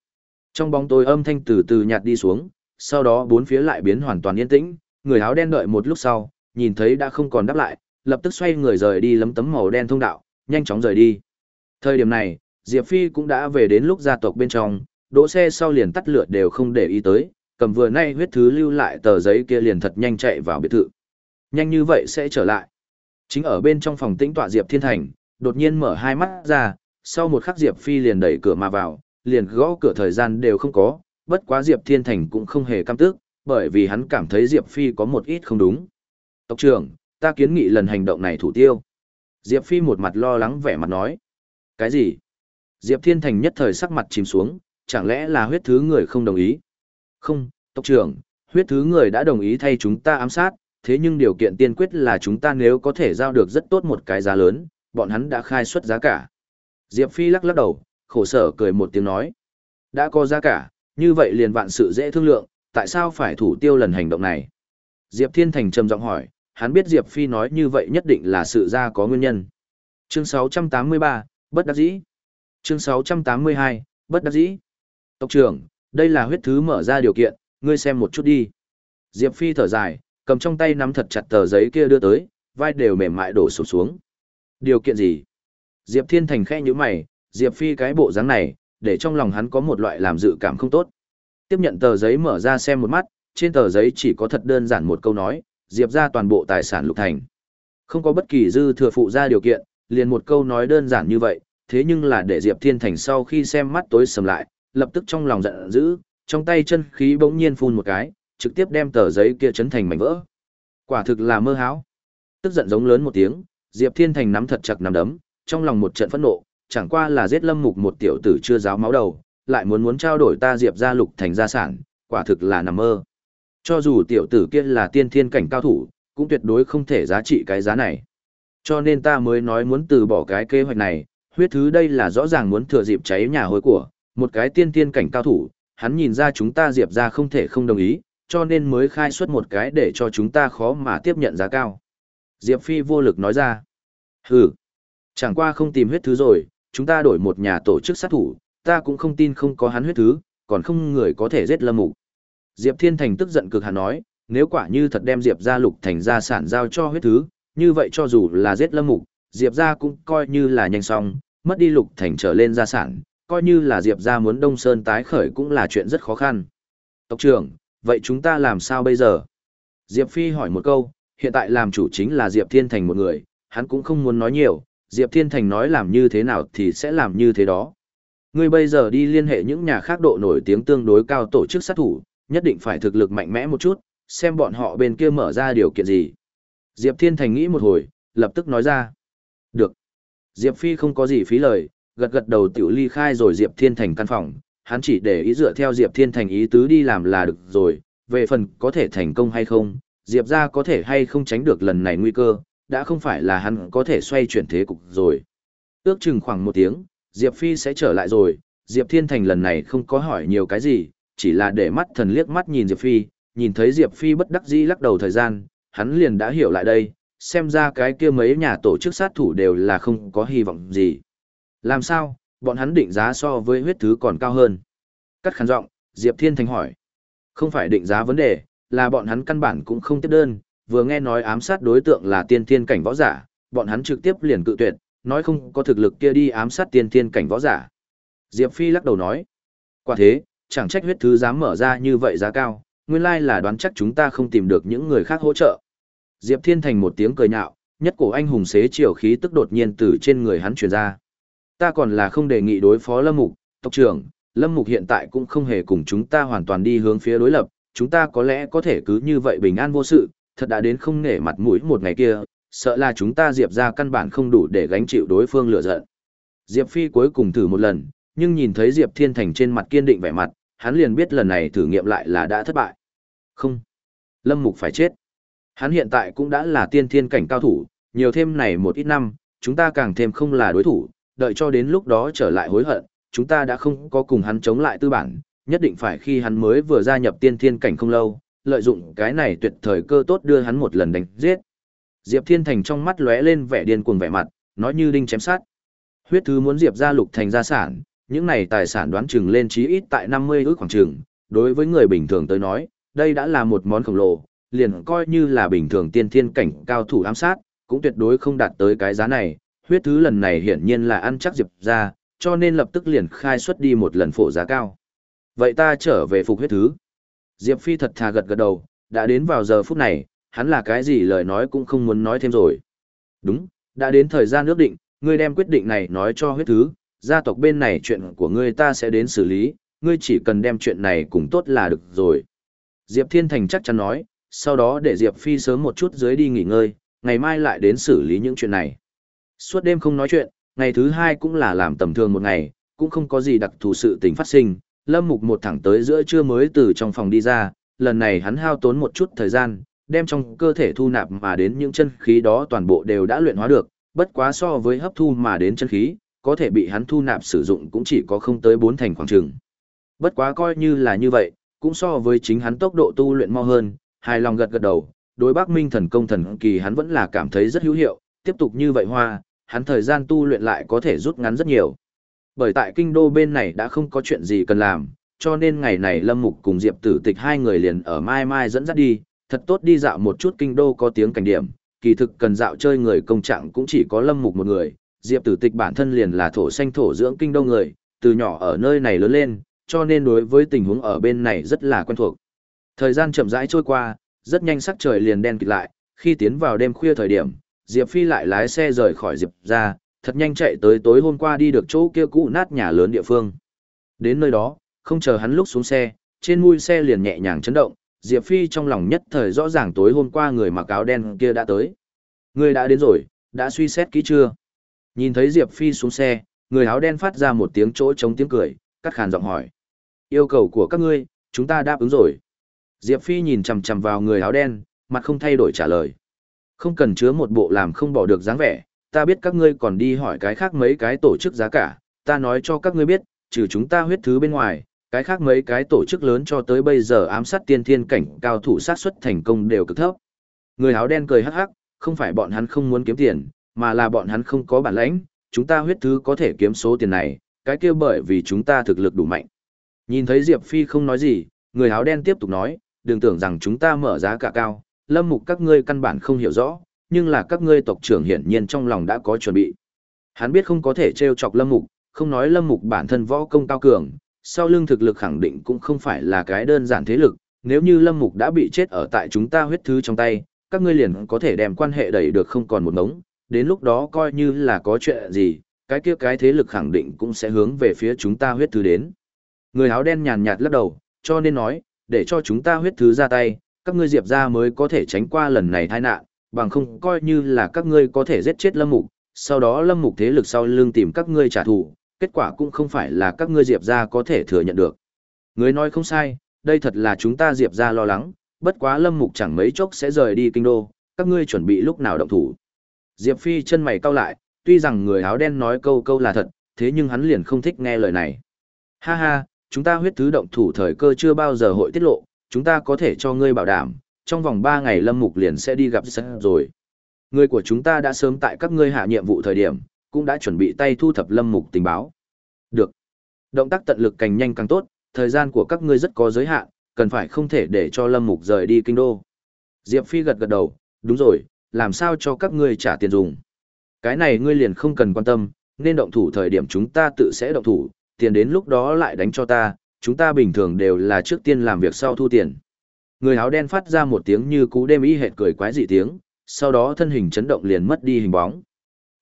Trong bóng tối âm thanh từ từ nhạt đi xuống, sau đó bốn phía lại biến hoàn toàn yên tĩnh, người áo đen đợi một lúc sau, nhìn thấy đã không còn đáp lại, lập tức xoay người rời đi lấm tấm màu đen thông đạo, nhanh chóng rời đi. Thời điểm này, Diệp Phi cũng đã về đến lúc gia tộc bên trong, đỗ xe sau liền tắt lửa đều không để ý tới, cầm vừa nay huyết thứ lưu lại tờ giấy kia liền thật nhanh chạy vào biệt thự. Nhanh như vậy sẽ trở lại. Chính ở bên trong phòng tĩnh tọa Diệp Thiên Thành, đột nhiên mở hai mắt ra, sau một khắc Diệp Phi liền đẩy cửa mà vào, liền gõ cửa thời gian đều không có, bất quá Diệp Thiên Thành cũng không hề cam tức, bởi vì hắn cảm thấy Diệp Phi có một ít không đúng. Tộc trưởng, ta kiến nghị lần hành động này thủ tiêu. Diệp Phi một mặt lo lắng vẻ mặt nói. Cái gì? Diệp Thiên Thành nhất thời sắc mặt chìm xuống, chẳng lẽ là huyết thứ người không đồng ý? Không, tộc trưởng, huyết thứ người đã đồng ý thay chúng ta ám sát, thế nhưng điều kiện tiên quyết là chúng ta nếu có thể giao được rất tốt một cái giá lớn, bọn hắn đã khai xuất giá cả. Diệp Phi lắc lắc đầu, khổ sở cười một tiếng nói. Đã có giá cả, như vậy liền vạn sự dễ thương lượng, tại sao phải thủ tiêu lần hành động này? Diệp Thiên Thành trầm giọng hỏi, hắn biết Diệp Phi nói như vậy nhất định là sự ra có nguyên nhân. Chương 683, bất đắc dĩ. Chương 682, bất đắc dĩ. Tộc trưởng, đây là huyết thứ mở ra điều kiện, ngươi xem một chút đi. Diệp Phi thở dài, cầm trong tay nắm thật chặt tờ giấy kia đưa tới, vai đều mềm mại đổ sụp xuống. Điều kiện gì? Diệp Thiên Thành khẽ như mày, Diệp Phi cái bộ dáng này, để trong lòng hắn có một loại làm dự cảm không tốt. Tiếp nhận tờ giấy mở ra xem một mắt, trên tờ giấy chỉ có thật đơn giản một câu nói, Diệp ra toàn bộ tài sản lục thành. Không có bất kỳ dư thừa phụ ra điều kiện, liền một câu nói đơn giản như vậy, thế nhưng là để Diệp Thiên Thành sau khi xem mắt tối sầm lại, lập tức trong lòng giận dữ, trong tay chân khí bỗng nhiên phun một cái, trực tiếp đem tờ giấy kia chấn thành mảnh vỡ. Quả thực là mơ hão. Tức giận giống lớn một tiếng, Diệp Thiên Thành nắm thật chặt nắm đấm, trong lòng một trận phẫn nộ, chẳng qua là giết Lâm Mục một tiểu tử chưa giáo máu đầu, lại muốn muốn trao đổi ta Diệp gia lục thành gia sản, quả thực là nằm mơ. Cho dù tiểu tử kia là tiên thiên cảnh cao thủ, cũng tuyệt đối không thể giá trị cái giá này. Cho nên ta mới nói muốn từ bỏ cái kế hoạch này, huyết thứ đây là rõ ràng muốn thừa dịp cháy nhà hối của, một cái tiên thiên cảnh cao thủ, hắn nhìn ra chúng ta Diệp gia không thể không đồng ý, cho nên mới khai xuất một cái để cho chúng ta khó mà tiếp nhận giá cao. Diệp Phi vô lực nói ra. Hừ, chẳng qua không tìm huyết thứ rồi, chúng ta đổi một nhà tổ chức sát thủ, ta cũng không tin không có hắn huyết thứ, còn không người có thể giết lâm mục. Diệp Thiên Thành tức giận cực hẳn nói, nếu quả như thật đem Diệp gia lục thành gia sản giao cho huyết thứ, như vậy cho dù là giết lâm mục, Diệp gia cũng coi như là nhanh xong, mất đi lục thành trở lên gia sản, coi như là Diệp gia muốn Đông Sơn tái khởi cũng là chuyện rất khó khăn. Tộc trưởng, vậy chúng ta làm sao bây giờ? Diệp Phi hỏi một câu, hiện tại làm chủ chính là Diệp Thiên Thành một người, hắn cũng không muốn nói nhiều, Diệp Thiên Thành nói làm như thế nào thì sẽ làm như thế đó. Ngươi bây giờ đi liên hệ những nhà khác độ nổi tiếng tương đối cao tổ chức sát thủ, nhất định phải thực lực mạnh mẽ một chút, xem bọn họ bên kia mở ra điều kiện gì. Diệp Thiên Thành nghĩ một hồi, lập tức nói ra. Được. Diệp Phi không có gì phí lời, gật gật đầu tiểu ly khai rồi Diệp Thiên Thành căn phòng, hắn chỉ để ý dựa theo Diệp Thiên Thành ý tứ đi làm là được rồi, về phần có thể thành công hay không, Diệp ra có thể hay không tránh được lần này nguy cơ, đã không phải là hắn có thể xoay chuyển thế cục rồi. Ước chừng khoảng một tiếng, Diệp Phi sẽ trở lại rồi, Diệp Thiên Thành lần này không có hỏi nhiều cái gì, chỉ là để mắt thần liếc mắt nhìn Diệp Phi, nhìn thấy Diệp Phi bất đắc dĩ lắc đầu thời gian, hắn liền đã hiểu lại đây, xem ra cái kia mấy nhà tổ chức sát thủ đều là không có hy vọng gì. Làm sao, bọn hắn định giá so với huyết thứ còn cao hơn. Cắt khán giọng, Diệp Thiên Thành hỏi. Không phải định giá vấn đề, là bọn hắn căn bản cũng không tiếp đơn, vừa nghe nói ám sát đối tượng là tiên thiên cảnh võ giả, bọn hắn trực tiếp liền cự tuyệt, nói không có thực lực kia đi ám sát tiên thiên cảnh võ giả. Diệp Phi lắc đầu nói. Quả thế, chẳng trách huyết thứ dám mở ra như vậy giá cao, nguyên lai là đoán chắc chúng ta không tìm được những người khác hỗ trợ. Diệp Thiên Thành một tiếng cười nhạo, nhất cổ anh hùng xế chiều khí tức đột nhiên từ trên người hắn truyền ra. Ta còn là không đề nghị đối phó Lâm Mục, tộc trưởng, Lâm Mục hiện tại cũng không hề cùng chúng ta hoàn toàn đi hướng phía đối lập, chúng ta có lẽ có thể cứ như vậy bình an vô sự, thật đã đến không nể mặt mũi một ngày kia, sợ là chúng ta Diệp ra căn bản không đủ để gánh chịu đối phương lửa giận. Diệp Phi cuối cùng thử một lần, nhưng nhìn thấy Diệp Thiên Thành trên mặt kiên định vẻ mặt, hắn liền biết lần này thử nghiệm lại là đã thất bại. Không. Lâm Mục phải chết. Hắn hiện tại cũng đã là tiên thiên cảnh cao thủ, nhiều thêm này một ít năm, chúng ta càng thêm không là đối thủ, đợi cho đến lúc đó trở lại hối hận, chúng ta đã không có cùng hắn chống lại tư bản, nhất định phải khi hắn mới vừa gia nhập tiên thiên cảnh không lâu, lợi dụng cái này tuyệt thời cơ tốt đưa hắn một lần đánh giết. Diệp Thiên Thành trong mắt lóe lên vẻ điên cuồng vẻ mặt, nói như đinh chém sát. Huyết thứ muốn Diệp gia lục thành gia sản, những này tài sản đoán chừng lên chí ít tại 50 ước khoảng chừng, đối với người bình thường tới nói, đây đã là một món khổng lồ, liền coi như là bình thường tiên thiên cảnh cao thủ ám sát, cũng tuyệt đối không đạt tới cái giá này, huyết thứ lần này hiển nhiên là ăn chắc Diệp ra, cho nên lập tức liền khai xuất đi một lần phổ giá cao. Vậy ta trở về phục huyết thứ. Diệp Phi thật thà gật gật đầu, đã đến vào giờ phút này, hắn là cái gì lời nói cũng không muốn nói thêm rồi. Đúng, đã đến thời gian ước định, ngươi đem quyết định này nói cho huyết thứ, gia tộc bên này chuyện của ngươi ta sẽ đến xử lý, ngươi chỉ cần đem chuyện này cùng tốt là được rồi. Diệp Thiên Thành chắc chắn nói, sau đó để Diệp Phi sớm một chút dưới đi nghỉ ngơi, ngày mai lại đến xử lý những chuyện này. Suốt đêm không nói chuyện, ngày thứ hai cũng là làm tầm thường một ngày, cũng không có gì đặc thù sự tình phát sinh. Lâm Mục một thẳng tới giữa trưa mới từ trong phòng đi ra, lần này hắn hao tốn một chút thời gian, đem trong cơ thể thu nạp mà đến những chân khí đó toàn bộ đều đã luyện hóa được, bất quá so với hấp thu mà đến chân khí, có thể bị hắn thu nạp sử dụng cũng chỉ có không tới bốn thành khoảng trường. Bất quá coi như là như vậy, cũng so với chính hắn tốc độ tu luyện mau hơn, hài lòng gật gật đầu, đối Bắc Minh thần công thần kỳ hắn vẫn là cảm thấy rất hữu hiệu, tiếp tục như vậy hoa, hắn thời gian tu luyện lại có thể rút ngắn rất nhiều. Bởi tại kinh đô bên này đã không có chuyện gì cần làm, cho nên ngày này Lâm Mục cùng Diệp Tử Tịch hai người liền ở Mai Mai dẫn dắt đi, thật tốt đi dạo một chút kinh đô có tiếng cảnh điểm, kỳ thực cần dạo chơi người công trạng cũng chỉ có Lâm Mục một người, Diệp Tử Tịch bản thân liền là thổ xanh thổ dưỡng kinh đô người, từ nhỏ ở nơi này lớn lên, cho nên đối với tình huống ở bên này rất là quen thuộc. Thời gian chậm rãi trôi qua, rất nhanh sắc trời liền đen kịt lại, khi tiến vào đêm khuya thời điểm, Diệp Phi lại lái xe rời khỏi Diệp ra, thật nhanh chạy tới tối hôm qua đi được chỗ kia cũ nát nhà lớn địa phương. Đến nơi đó, không chờ hắn lúc xuống xe, trên mui xe liền nhẹ nhàng chấn động, Diệp Phi trong lòng nhất thời rõ ràng tối hôm qua người mặc áo đen kia đã tới. Người đã đến rồi, đã suy xét kỹ chưa? Nhìn thấy Diệp Phi xuống xe, người áo đen phát ra một tiếng chỗ chống tiếng cười, cắt khàn giọng hỏi. Yêu cầu của các ngươi, chúng ta đáp ứng rồi. Diệp Phi nhìn chằm chằm vào người áo đen, mặt không thay đổi trả lời. Không cần chứa một bộ làm không bỏ được dáng vẻ, ta biết các ngươi còn đi hỏi cái khác mấy cái tổ chức giá cả, ta nói cho các ngươi biết, trừ chúng ta huyết thứ bên ngoài, cái khác mấy cái tổ chức lớn cho tới bây giờ ám sát tiên thiên cảnh cao thủ sát xuất thành công đều cực thấp. Người áo đen cười hắc hắc, không phải bọn hắn không muốn kiếm tiền, mà là bọn hắn không có bản lãnh, chúng ta huyết thứ có thể kiếm số tiền này, cái kia bởi vì chúng ta thực lực đủ mạnh. Nhìn thấy Diệp Phi không nói gì, người áo đen tiếp tục nói, đừng tưởng rằng chúng ta mở giá cả cao, lâm mục các ngươi căn bản không hiểu rõ, nhưng là các ngươi tộc trưởng hiển nhiên trong lòng đã có chuẩn bị. Hắn biết không có thể trêu chọc lâm mục, không nói lâm mục bản thân võ công cao cường, sau lưng thực lực khẳng định cũng không phải là cái đơn giản thế lực, nếu như lâm mục đã bị chết ở tại chúng ta huyết thứ trong tay, các ngươi liền có thể đem quan hệ đẩy được không còn một ngống, đến lúc đó coi như là có chuyện gì, cái kia cái thế lực khẳng định cũng sẽ hướng về phía chúng ta huyết thứ đến. Người áo đen nhàn nhạt lắc đầu, cho nên nói, để cho chúng ta huyết thứ ra tay, các ngươi diệp ra mới có thể tránh qua lần này tai nạn, bằng không coi như là các ngươi có thể giết chết lâm mục, sau đó lâm mục thế lực sau lưng tìm các ngươi trả thù, kết quả cũng không phải là các ngươi diệp ra có thể thừa nhận được. Người nói không sai, đây thật là chúng ta diệp ra lo lắng, bất quá lâm mục chẳng mấy chốc sẽ rời đi kinh đô, các ngươi chuẩn bị lúc nào động thủ. Diệp Phi chân mày cau lại, tuy rằng người áo đen nói câu câu là thật, thế nhưng hắn liền không thích nghe lời này. Ha ha, chúng ta huyết thứ động thủ thời cơ chưa bao giờ hội tiết lộ, chúng ta có thể cho ngươi bảo đảm, trong vòng 3 ngày Lâm Mục liền sẽ đi gặp sân rồi. Người của chúng ta đã sớm tại các ngươi hạ nhiệm vụ thời điểm, cũng đã chuẩn bị tay thu thập Lâm Mục tình báo. Được. Động tác tận lực càng nhanh càng tốt, thời gian của các ngươi rất có giới hạn, cần phải không thể để cho Lâm Mục rời đi kinh đô. Diệp Phi gật gật đầu, đúng rồi, làm sao cho các ngươi trả tiền dùng. Cái này ngươi liền không cần quan tâm, nên động thủ thời điểm chúng ta tự sẽ động thủ, tiền đến lúc đó lại đánh cho ta, chúng ta bình thường đều là trước tiên làm việc sau thu tiền. Người áo đen phát ra một tiếng như cú đêm y hệt cười quái dị tiếng, sau đó thân hình chấn động liền mất đi hình bóng.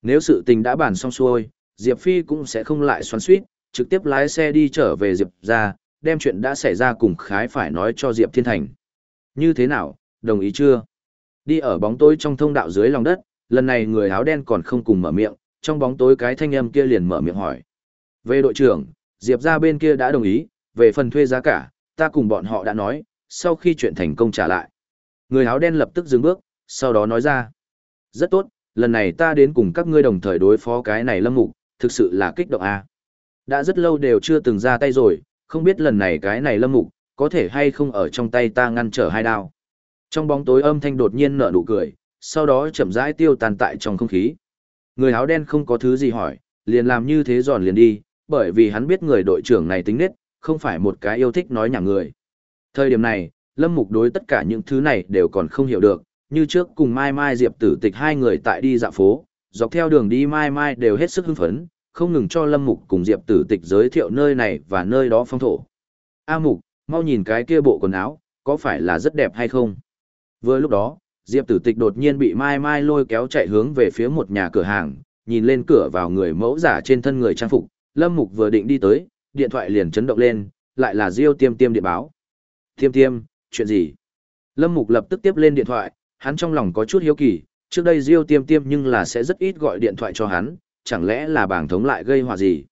Nếu sự tình đã bàn xong xuôi, Diệp Phi cũng sẽ không lại xoắn suýt, trực tiếp lái xe đi trở về Diệp ra, đem chuyện đã xảy ra cùng khái phải nói cho Diệp Thiên Thành. Như thế nào, đồng ý chưa? Đi ở bóng tối trong thông đạo dưới lòng đất, lần này người áo đen còn không cùng mở miệng, trong bóng tối cái thanh âm kia liền mở miệng hỏi. Về đội trưởng, Diệp ra bên kia đã đồng ý, về phần thuê giá cả, ta cùng bọn họ đã nói, sau khi chuyện thành công trả lại. Người áo đen lập tức dừng bước, sau đó nói ra. Rất tốt, lần này ta đến cùng các ngươi đồng thời đối phó cái này lâm mục, thực sự là kích động à. Đã rất lâu đều chưa từng ra tay rồi, không biết lần này cái này lâm mục, có thể hay không ở trong tay ta ngăn trở hai đao. Trong bóng tối âm thanh đột nhiên nở nụ cười, sau đó chậm rãi tiêu tàn tại trong không khí. Người áo đen không có thứ gì hỏi, liền làm như thế giòn liền đi, bởi vì hắn biết người đội trưởng này tính nết, không phải một cái yêu thích nói nhảm người. Thời điểm này, Lâm Mục đối tất cả những thứ này đều còn không hiểu được, như trước cùng Mai Mai Diệp Tử Tịch hai người tại đi dạo phố, dọc theo đường đi Mai Mai đều hết sức hưng phấn, không ngừng cho Lâm Mục cùng Diệp Tử Tịch giới thiệu nơi này và nơi đó phong thổ. A Mục, mau nhìn cái kia bộ quần áo, có phải là rất đẹp hay không? Vừa lúc đó, Diệp Tử Tịch đột nhiên bị Mai Mai lôi kéo chạy hướng về phía một nhà cửa hàng, nhìn lên cửa vào người mẫu giả trên thân người trang phục, Lâm Mục vừa định đi tới, điện thoại liền chấn động lên, lại là Diêu Tiêm Tiêm điện báo. Tiêm Tiêm, chuyện gì? Lâm Mục lập tức tiếp lên điện thoại, hắn trong lòng có chút hiếu kỳ, trước đây Diêu Tiêm Tiêm nhưng là sẽ rất ít gọi điện thoại cho hắn, chẳng lẽ là bảng thống lại gây họa gì?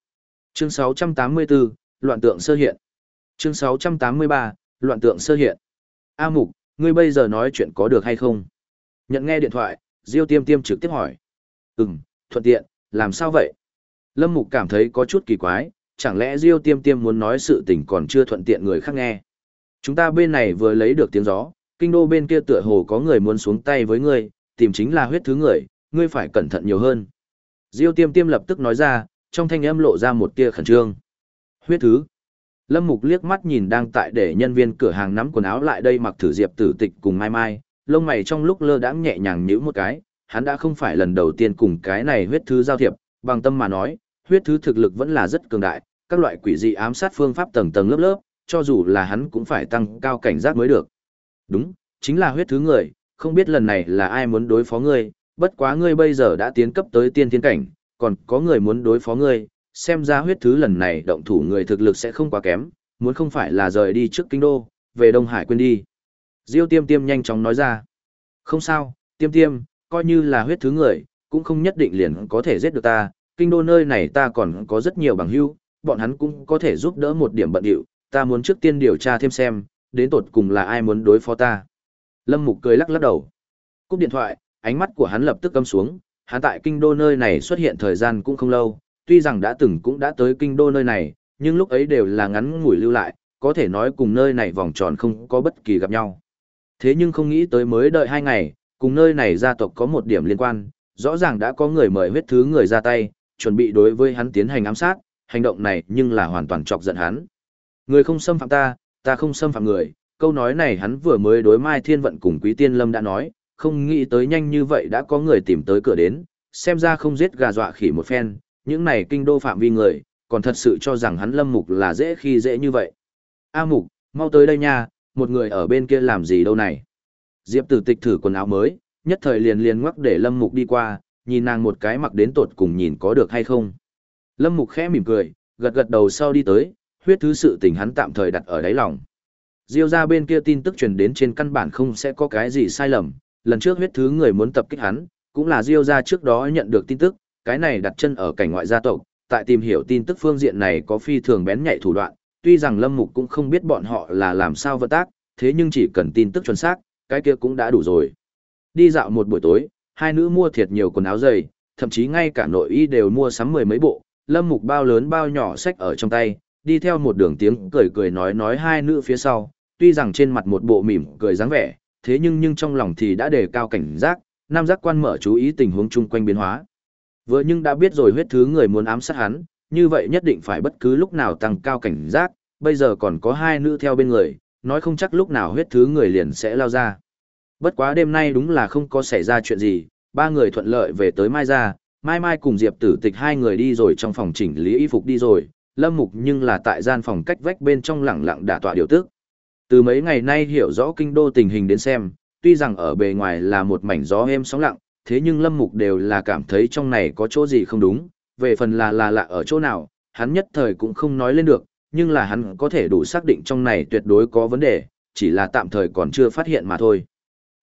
Chương 684, loạn tượng sơ hiện. Chương 683, loạn tượng sơ hiện. A Mục, ngươi bây giờ nói chuyện có được hay không? Nhận nghe điện thoại, Diêu Tiêm Tiêm trực tiếp hỏi. Ừm, thuận tiện, làm sao vậy? Lâm Mục cảm thấy có chút kỳ quái, chẳng lẽ Diêu Tiêm Tiêm muốn nói sự tình còn chưa thuận tiện người khác nghe. Chúng ta bên này vừa lấy được tiếng gió, kinh đô bên kia tựa hồ có người muốn xuống tay với ngươi, tìm chính là huyết thứ người, ngươi phải cẩn thận nhiều hơn. Diêu Tiêm Tiêm lập tức nói ra, trong thanh âm lộ ra một tia khẩn trương. Huyết thứ. Lâm Mục liếc mắt nhìn đang tại để nhân viên cửa hàng nắm quần áo lại đây mặc thử Diệp Tử Tịch cùng Mai Mai, lông mày trong lúc lơ đãng nhẹ nhàng nhíu một cái, hắn đã không phải lần đầu tiên cùng cái này huyết thứ giao thiệp, bằng tâm mà nói, huyết thứ thực lực vẫn là rất cường đại, các loại quỷ dị ám sát phương pháp tầng tầng lớp lớp, cho dù là hắn cũng phải tăng cao cảnh giác mới được. Đúng, chính là huyết thứ người, không biết lần này là ai muốn đối phó ngươi, bất quá ngươi bây giờ đã tiến cấp tới tiên thiên cảnh, còn có người muốn đối phó ngươi, xem ra huyết thứ lần này động thủ người thực lực sẽ không quá kém, muốn không phải là rời đi trước kinh đô, về Đông Hải quên đi. Diêu tiêm tiêm nhanh chóng nói ra. Không sao, tiêm tiêm, coi như là huyết thứ người, cũng không nhất định liền có thể giết được ta, kinh đô nơi này ta còn có rất nhiều bằng hữu, bọn hắn cũng có thể giúp đỡ một điểm bận điệu, ta muốn trước tiên điều tra thêm xem, đến tột cùng là ai muốn đối phó ta. Lâm Mục cười lắc lắc đầu. Cúp điện thoại, ánh mắt của hắn lập tức câm xuống, hắn tại kinh đô nơi này xuất hiện thời gian cũng không lâu, tuy rằng đã từng cũng đã tới kinh đô nơi này, nhưng lúc ấy đều là ngắn ngủi lưu lại, có thể nói cùng nơi này vòng tròn không có bất kỳ gặp nhau. Thế nhưng không nghĩ tới mới đợi hai ngày, cùng nơi này gia tộc có một điểm liên quan, rõ ràng đã có người mời huyết thứ người ra tay, chuẩn bị đối với hắn tiến hành ám sát, hành động này nhưng là hoàn toàn chọc giận hắn. Người không xâm phạm ta, ta không xâm phạm người, câu nói này hắn vừa mới đối Mai Thiên Vận cùng Quý Tiên Lâm đã nói, không nghĩ tới nhanh như vậy đã có người tìm tới cửa đến, xem ra không giết gà dọa khỉ một phen, những này kinh đô phạm vi người, còn thật sự cho rằng hắn Lâm Mục là dễ khi dễ như vậy. A Mục, mau tới đây nha, một người ở bên kia làm gì đâu này. Diệp tử tịch thử quần áo mới, nhất thời liền liền ngoắc để Lâm Mục đi qua, nhìn nàng một cái mặc đến tột cùng nhìn có được hay không. Lâm Mục khẽ mỉm cười, gật gật đầu sau đi tới, huyết thứ sự tình hắn tạm thời đặt ở đáy lòng. Diêu ra bên kia tin tức truyền đến trên căn bản không sẽ có cái gì sai lầm, lần trước huyết thứ người muốn tập kích hắn, cũng là Diêu ra trước đó nhận được tin tức, cái này đặt chân ở cảnh ngoại gia tộc, tại tìm hiểu tin tức phương diện này có phi thường bén nhạy thủ đoạn, tuy rằng Lâm Mục cũng không biết bọn họ là làm sao vận tác, thế nhưng chỉ cần tin tức chuẩn xác, cái kia cũng đã đủ rồi. Đi dạo một buổi tối, hai nữ mua thiệt nhiều quần áo dày, thậm chí ngay cả nội y đều mua sắm mười mấy bộ, Lâm Mục bao lớn bao nhỏ sách ở trong tay, đi theo một đường tiếng cười cười nói nói hai nữ phía sau, tuy rằng trên mặt một bộ mỉm cười dáng vẻ, thế nhưng nhưng trong lòng thì đã đề cao cảnh giác, nam giác quan mở chú ý tình huống chung quanh biến hóa. Vừa nhưng đã biết rồi huyết thứ người muốn ám sát hắn, như vậy nhất định phải bất cứ lúc nào tăng cao cảnh giác, bây giờ còn có hai nữ theo bên người, nói không chắc lúc nào huyết thứ người liền sẽ lao ra. Bất quá đêm nay đúng là không có xảy ra chuyện gì, ba người thuận lợi về tới Mai ra, Mai Mai cùng Diệp tử tịch hai người đi rồi trong phòng chỉnh lý y phục đi rồi, Lâm Mục nhưng là tại gian phòng cách vách bên trong lẳng lặng đả tọa điều tức. Từ mấy ngày nay hiểu rõ kinh đô tình hình đến xem, tuy rằng ở bề ngoài là một mảnh gió êm sóng lặng, thế nhưng Lâm Mục đều là cảm thấy trong này có chỗ gì không đúng, về phần là là lạ ở chỗ nào, hắn nhất thời cũng không nói lên được, nhưng là hắn có thể đủ xác định trong này tuyệt đối có vấn đề, chỉ là tạm thời còn chưa phát hiện mà thôi.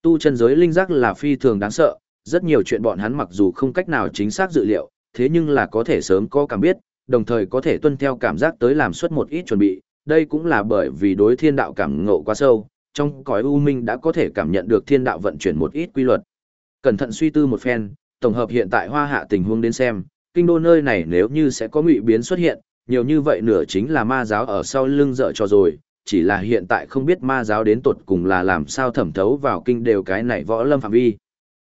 Tu chân giới linh giác là phi thường đáng sợ, rất nhiều chuyện bọn hắn mặc dù không cách nào chính xác dự liệu, thế nhưng là có thể sớm có cảm biết, đồng thời có thể tuân theo cảm giác tới làm suất một ít chuẩn bị, đây cũng là bởi vì đối thiên đạo cảm ngộ quá sâu, trong cõi u minh đã có thể cảm nhận được thiên đạo vận chuyển một ít quy luật. Cẩn thận suy tư một phen, tổng hợp hiện tại hoa hạ tình huống đến xem, kinh đô nơi này nếu như sẽ có ngụy biến xuất hiện, nhiều như vậy nửa chính là ma giáo ở sau lưng dợ cho rồi, chỉ là hiện tại không biết ma giáo đến tột cùng là làm sao thẩm thấu vào kinh đều cái này võ lâm phạm vi.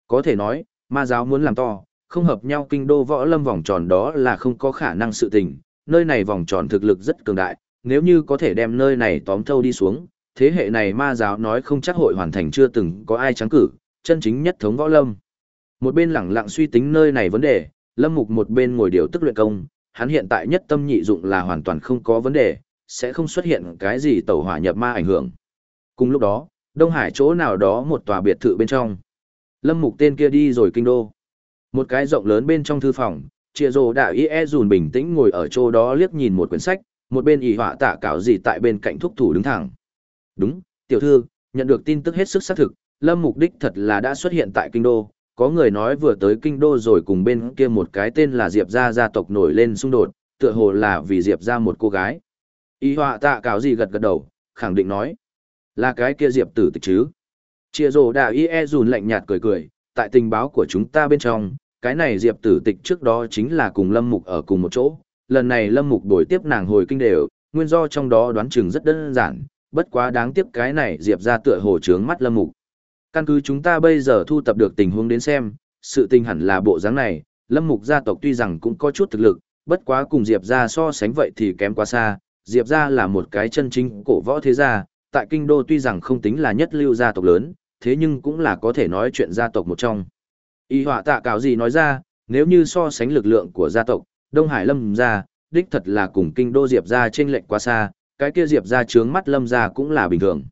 Có thể nói, ma giáo muốn làm to, không hợp nhau kinh đô võ lâm vòng tròn đó là không có khả năng sự tình, nơi này vòng tròn thực lực rất cường đại, nếu như có thể đem nơi này tóm thâu đi xuống, thế hệ này ma giáo nói không chắc hội hoàn thành chưa từng có ai trắng cử, chân chính nhất thống võ lâm. Một bên lẳng lặng suy tính nơi này vấn đề, Lâm Mục một bên ngồi điều tức luyện công, hắn hiện tại nhất tâm nhị dụng là hoàn toàn không có vấn đề, sẽ không xuất hiện cái gì tẩu hỏa nhập ma ảnh hưởng. Cùng lúc đó, Đông Hải chỗ nào đó một tòa biệt thự bên trong. Lâm Mục tên kia đi rồi kinh đô. Một cái rộng lớn bên trong thư phòng, Chia Rồ Đạo Y E dùn bình tĩnh ngồi ở chỗ đó liếc nhìn một quyển sách, một bên ỷ họa tạ cảo gì tại bên cạnh thúc thủ đứng thẳng. Đúng, tiểu thư, nhận được tin tức hết sức xác thực, Lâm Mục đích thật là đã xuất hiện tại kinh đô, có người nói vừa tới kinh đô rồi cùng bên kia một cái tên là Diệp gia gia tộc nổi lên xung đột, tựa hồ là vì Diệp gia một cô gái. Y họa tạ cảo gì gật gật đầu, khẳng định nói, là cái kia Diệp tử tịch chứ. Chia rồ đạo y e dùn lạnh nhạt cười cười, tại tình báo của chúng ta bên trong, cái này Diệp tử tịch trước đó chính là cùng Lâm Mục ở cùng một chỗ, lần này Lâm Mục đổi tiếp nàng hồi kinh đều, nguyên do trong đó đoán chừng rất đơn giản, bất quá đáng tiếc cái này Diệp ra tựa hồ trướng mắt Lâm Mục. Căn cứ chúng ta bây giờ thu tập được tình huống đến xem, sự tình hẳn là bộ dáng này, Lâm Mục gia tộc tuy rằng cũng có chút thực lực, bất quá cùng Diệp ra so sánh vậy thì kém quá xa, Diệp ra là một cái chân chính cổ võ thế gia, tại kinh đô tuy rằng không tính là nhất lưu gia tộc lớn, thế nhưng cũng là có thể nói chuyện gia tộc một trong. Y họa tạ cáo gì nói ra, nếu như so sánh lực lượng của gia tộc, Đông Hải Lâm gia, đích thật là cùng kinh đô Diệp gia trên lệnh quá xa, cái kia Diệp gia trướng mắt Lâm gia cũng là bình thường.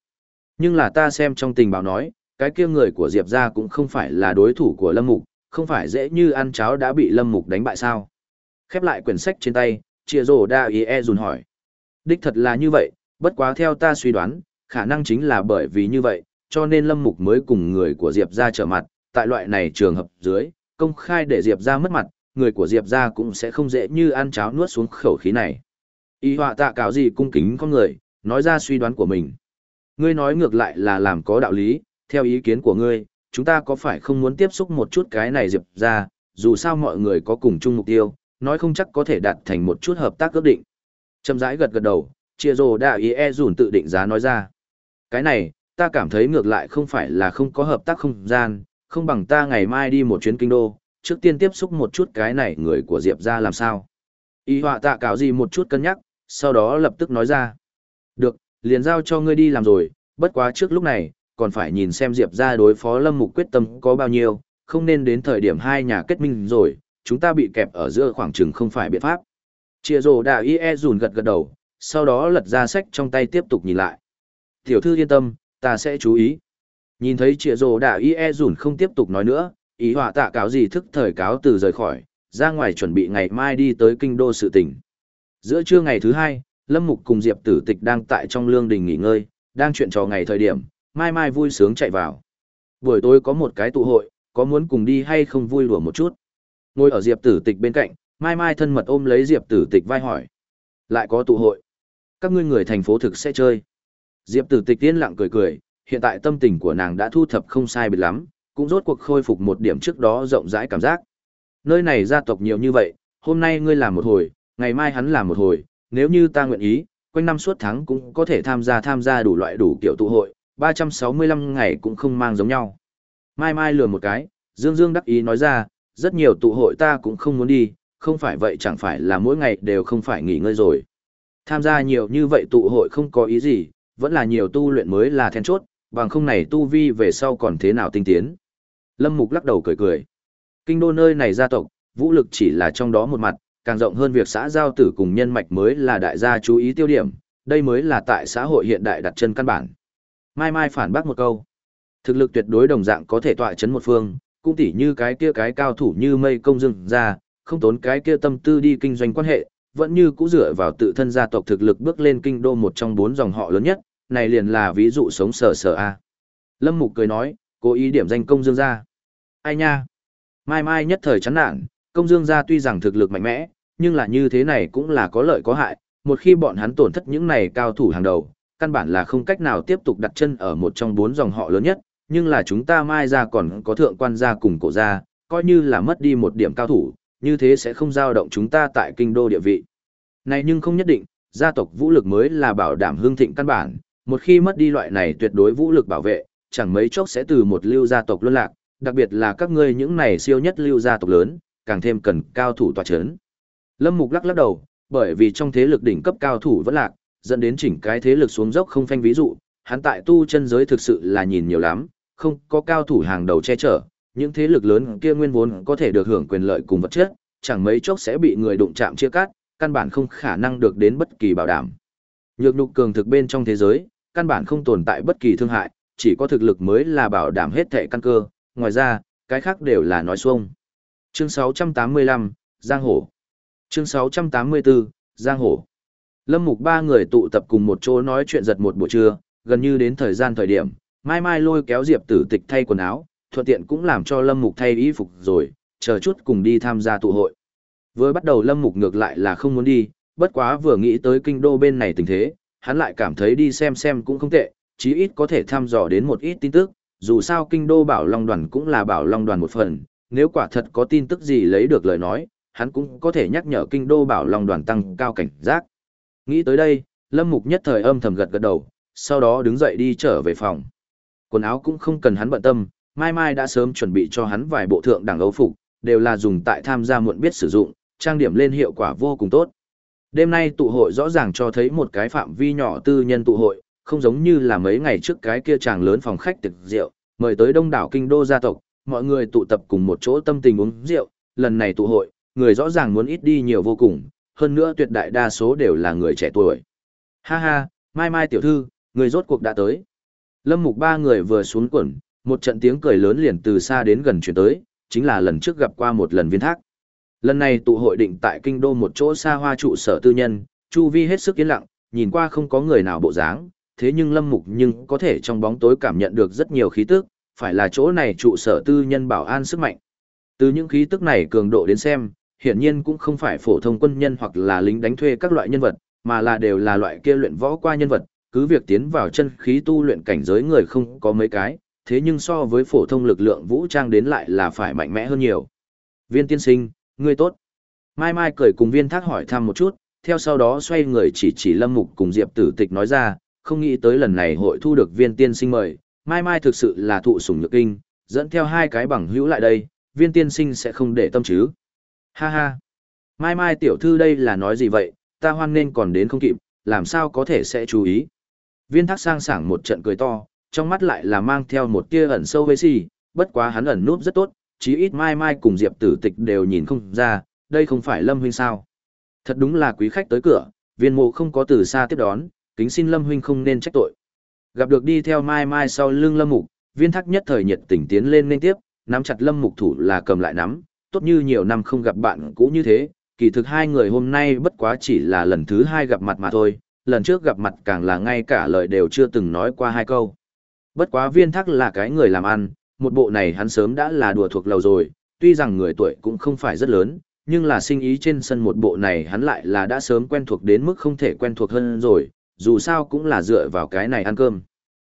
Nhưng là ta xem trong tình báo nói, cái kia người của Diệp gia cũng không phải là đối thủ của Lâm Mục, không phải dễ như ăn cháo đã bị Lâm Mục đánh bại sao. Khép lại quyển sách trên tay, chia rổ đa ý e dùn hỏi. Đích thật là như vậy, bất quá theo ta suy đoán, khả năng chính là bởi vì như vậy, cho nên Lâm Mục mới cùng người của Diệp gia trở mặt, tại loại này trường hợp dưới, công khai để Diệp gia mất mặt, người của Diệp gia cũng sẽ không dễ như ăn cháo nuốt xuống khẩu khí này. Y họa tạ cáo gì cung kính con người, nói ra suy đoán của mình. Ngươi nói ngược lại là làm có đạo lý, theo ý kiến của ngươi, chúng ta có phải không muốn tiếp xúc một chút cái này Diệp gia, dù sao mọi người có cùng chung mục tiêu, nói không chắc có thể đạt thành một chút hợp tác ước định. Châm rãi gật gật đầu, chia rồ đạ ý e dùn tự định giá nói ra. Cái này, ta cảm thấy ngược lại không phải là không có hợp tác không gian, không bằng ta ngày mai đi một chuyến kinh đô, trước tiên tiếp xúc một chút cái này người của Diệp ra làm sao. Y họa tạ cáo gì một chút cân nhắc, sau đó lập tức nói ra. Được, liền giao cho ngươi đi làm rồi, bất quá trước lúc này, còn phải nhìn xem Diệp ra đối phó lâm mục quyết tâm có bao nhiêu, không nên đến thời điểm hai nhà kết minh rồi, chúng ta bị kẹp ở giữa khoảng chừng không phải biện pháp. Chia rồ đà y e rùn gật gật đầu, sau đó lật ra sách trong tay tiếp tục nhìn lại. Tiểu thư yên tâm, ta sẽ chú ý. Nhìn thấy trịa rồ đạ y e dùn không tiếp tục nói nữa, ý họa tạ cáo gì thức thời cáo từ rời khỏi, ra ngoài chuẩn bị ngày mai đi tới kinh đô sự tỉnh. Giữa trưa ngày thứ hai, Lâm Mục cùng Diệp Tử Tịch đang tại trong lương đình nghỉ ngơi, đang chuyện trò ngày thời điểm, mai mai vui sướng chạy vào. Buổi tối có một cái tụ hội, có muốn cùng đi hay không vui đùa một chút. Ngồi ở Diệp Tử Tịch bên cạnh, mai mai thân mật ôm lấy Diệp Tử Tịch vai hỏi. Lại có tụ hội. Các ngươi người thành phố thực sẽ chơi. Diệp Tử Tịch tiên lặng cười cười, hiện tại tâm tình của nàng đã thu thập không sai biệt lắm, cũng rốt cuộc khôi phục một điểm trước đó rộng rãi cảm giác. Nơi này gia tộc nhiều như vậy, hôm nay ngươi làm một hồi, ngày mai hắn làm một hồi, nếu như ta nguyện ý, quanh năm suốt tháng cũng có thể tham gia tham gia đủ loại đủ kiểu tụ hội, 365 ngày cũng không mang giống nhau. Mai mai lừa một cái, Dương Dương đắc ý nói ra, rất nhiều tụ hội ta cũng không muốn đi, không phải vậy chẳng phải là mỗi ngày đều không phải nghỉ ngơi rồi. Tham gia nhiều như vậy tụ hội không có ý gì, vẫn là nhiều tu luyện mới là then chốt, bằng không này tu vi về sau còn thế nào tinh tiến. Lâm Mục lắc đầu cười cười. Kinh đô nơi này gia tộc, vũ lực chỉ là trong đó một mặt, càng rộng hơn việc xã giao tử cùng nhân mạch mới là đại gia chú ý tiêu điểm, đây mới là tại xã hội hiện đại đặt chân căn bản. Mai Mai phản bác một câu. Thực lực tuyệt đối đồng dạng có thể tọa chấn một phương, cũng tỉ như cái kia cái cao thủ như mây công dưng ra, không tốn cái kia tâm tư đi kinh doanh quan hệ, vẫn như cũ dựa vào tự thân gia tộc thực lực bước lên kinh đô một trong bốn dòng họ lớn nhất, này liền là ví dụ sống sờ sờ a. Lâm Mục cười nói, cố ý điểm danh công dương gia. Ai nha? Mai mai nhất thời chán nản, công dương gia tuy rằng thực lực mạnh mẽ, nhưng là như thế này cũng là có lợi có hại, một khi bọn hắn tổn thất những này cao thủ hàng đầu, căn bản là không cách nào tiếp tục đặt chân ở một trong bốn dòng họ lớn nhất, nhưng là chúng ta mai ra còn có thượng quan gia cùng cổ gia, coi như là mất đi một điểm cao thủ, như thế sẽ không dao động chúng ta tại kinh đô địa vị. Này nhưng không nhất định, gia tộc vũ lực mới là bảo đảm hương thịnh căn bản, một khi mất đi loại này tuyệt đối vũ lực bảo vệ, chẳng mấy chốc sẽ từ một lưu gia tộc luân lạc, đặc biệt là các ngươi những này siêu nhất lưu gia tộc lớn, càng thêm cần cao thủ tọa chấn. Lâm Mục lắc lắc đầu, bởi vì trong thế lực đỉnh cấp cao thủ vẫn lạc, dẫn đến chỉnh cái thế lực xuống dốc không phanh ví dụ, hắn tại tu chân giới thực sự là nhìn nhiều lắm, không có cao thủ hàng đầu che chở, những thế lực lớn kia nguyên vốn có thể được hưởng quyền lợi cùng vật chất, chẳng mấy chốc sẽ bị người đụng chạm chia cắt, căn bản không khả năng được đến bất kỳ bảo đảm. Nhược nhục cường thực bên trong thế giới, căn bản không tồn tại bất kỳ thương hại, chỉ có thực lực mới là bảo đảm hết thệ căn cơ, ngoài ra, cái khác đều là nói xuông. Chương 685, Giang Hổ Chương 684, Giang Hổ Lâm Mục ba người tụ tập cùng một chỗ nói chuyện giật một buổi trưa, gần như đến thời gian thời điểm, Mai Mai lôi kéo Diệp Tử Tịch thay quần áo, thuận tiện cũng làm cho Lâm Mục thay y phục rồi, chờ chút cùng đi tham gia tụ hội. Vừa bắt đầu Lâm Mục ngược lại là không muốn đi, bất quá vừa nghĩ tới kinh đô bên này tình thế, hắn lại cảm thấy đi xem xem cũng không tệ, chí ít có thể thăm dò đến một ít tin tức, dù sao kinh đô bảo Long đoàn cũng là bảo Long đoàn một phần, nếu quả thật có tin tức gì lấy được lời nói, hắn cũng có thể nhắc nhở kinh đô bảo Long đoàn tăng cao cảnh giác. Nghĩ tới đây, Lâm Mục nhất thời âm thầm gật gật đầu, sau đó đứng dậy đi trở về phòng. Quần áo cũng không cần hắn bận tâm, Mai Mai đã sớm chuẩn bị cho hắn vài bộ thượng đẳng áo phục, đều là dùng tại tham gia muộn biết sử dụng, trang điểm lên hiệu quả vô cùng tốt. Đêm nay tụ hội rõ ràng cho thấy một cái phạm vi nhỏ tư nhân tụ hội, không giống như là mấy ngày trước cái kia chàng lớn phòng khách tiệc rượu, mời tới đông đảo kinh đô gia tộc, mọi người tụ tập cùng một chỗ tâm tình uống rượu, lần này tụ hội, người rõ ràng muốn ít đi nhiều vô cùng, hơn nữa tuyệt đại đa số đều là người trẻ tuổi. Ha ha, Mai Mai tiểu thư, người rốt cuộc đã tới. Lâm Mục ba người vừa xuống quẩn, một trận tiếng cười lớn liền từ xa đến gần chuyển tới, chính là lần trước gặp qua một lần viên thác. Lần này tụ hội định tại kinh đô một chỗ xa hoa trụ sở tư nhân, chu vi hết sức yên lặng, nhìn qua không có người nào bộ dáng, thế nhưng Lâm Mục nhưng có thể trong bóng tối cảm nhận được rất nhiều khí tức, phải là chỗ này trụ sở tư nhân bảo an sức mạnh. Từ những khí tức này cường độ đến xem, hiển nhiên cũng không phải phổ thông quân nhân hoặc là lính đánh thuê các loại nhân vật, mà là đều là loại kia luyện võ qua nhân vật, cứ việc tiến vào chân khí tu luyện cảnh giới người không có mấy cái, thế nhưng so với phổ thông lực lượng vũ trang đến lại là phải mạnh mẽ hơn nhiều. Viên tiên sinh, ngươi tốt. Mai Mai cười cùng viên thác hỏi thăm một chút, theo sau đó xoay người chỉ chỉ lâm mục cùng Diệp tử tịch nói ra, không nghĩ tới lần này hội thu được viên tiên sinh mời, Mai Mai thực sự là thụ sủng nhược kinh, dẫn theo hai cái bằng hữu lại đây, viên tiên sinh sẽ không để tâm chứ. Ha ha. Mai Mai tiểu thư đây là nói gì vậy, ta hoan nên còn đến không kịp, làm sao có thể sẽ chú ý. Viên thác sang sảng một trận cười to, trong mắt lại là mang theo một tia ẩn sâu với gì, bất quá hắn ẩn núp rất tốt, chí ít Mai Mai cùng Diệp tử tịch đều nhìn không ra, đây không phải Lâm Huynh sao. Thật đúng là quý khách tới cửa, viên mộ không có từ xa tiếp đón, kính xin Lâm Huynh không nên trách tội. Gặp được đi theo Mai Mai sau lưng Lâm Mục, viên thác nhất thời nhiệt tình tiến lên nên tiếp, nắm chặt Lâm Mục thủ là cầm lại nắm, tốt như nhiều năm không gặp bạn cũ như thế, kỳ thực hai người hôm nay bất quá chỉ là lần thứ hai gặp mặt mà thôi, lần trước gặp mặt càng là ngay cả lời đều chưa từng nói qua hai câu. Bất quá viên thác là cái người làm ăn, một bộ này hắn sớm đã là đùa thuộc lầu rồi, tuy rằng người tuổi cũng không phải rất lớn, nhưng là sinh ý trên sân một bộ này hắn lại là đã sớm quen thuộc đến mức không thể quen thuộc hơn rồi, dù sao cũng là dựa vào cái này ăn cơm.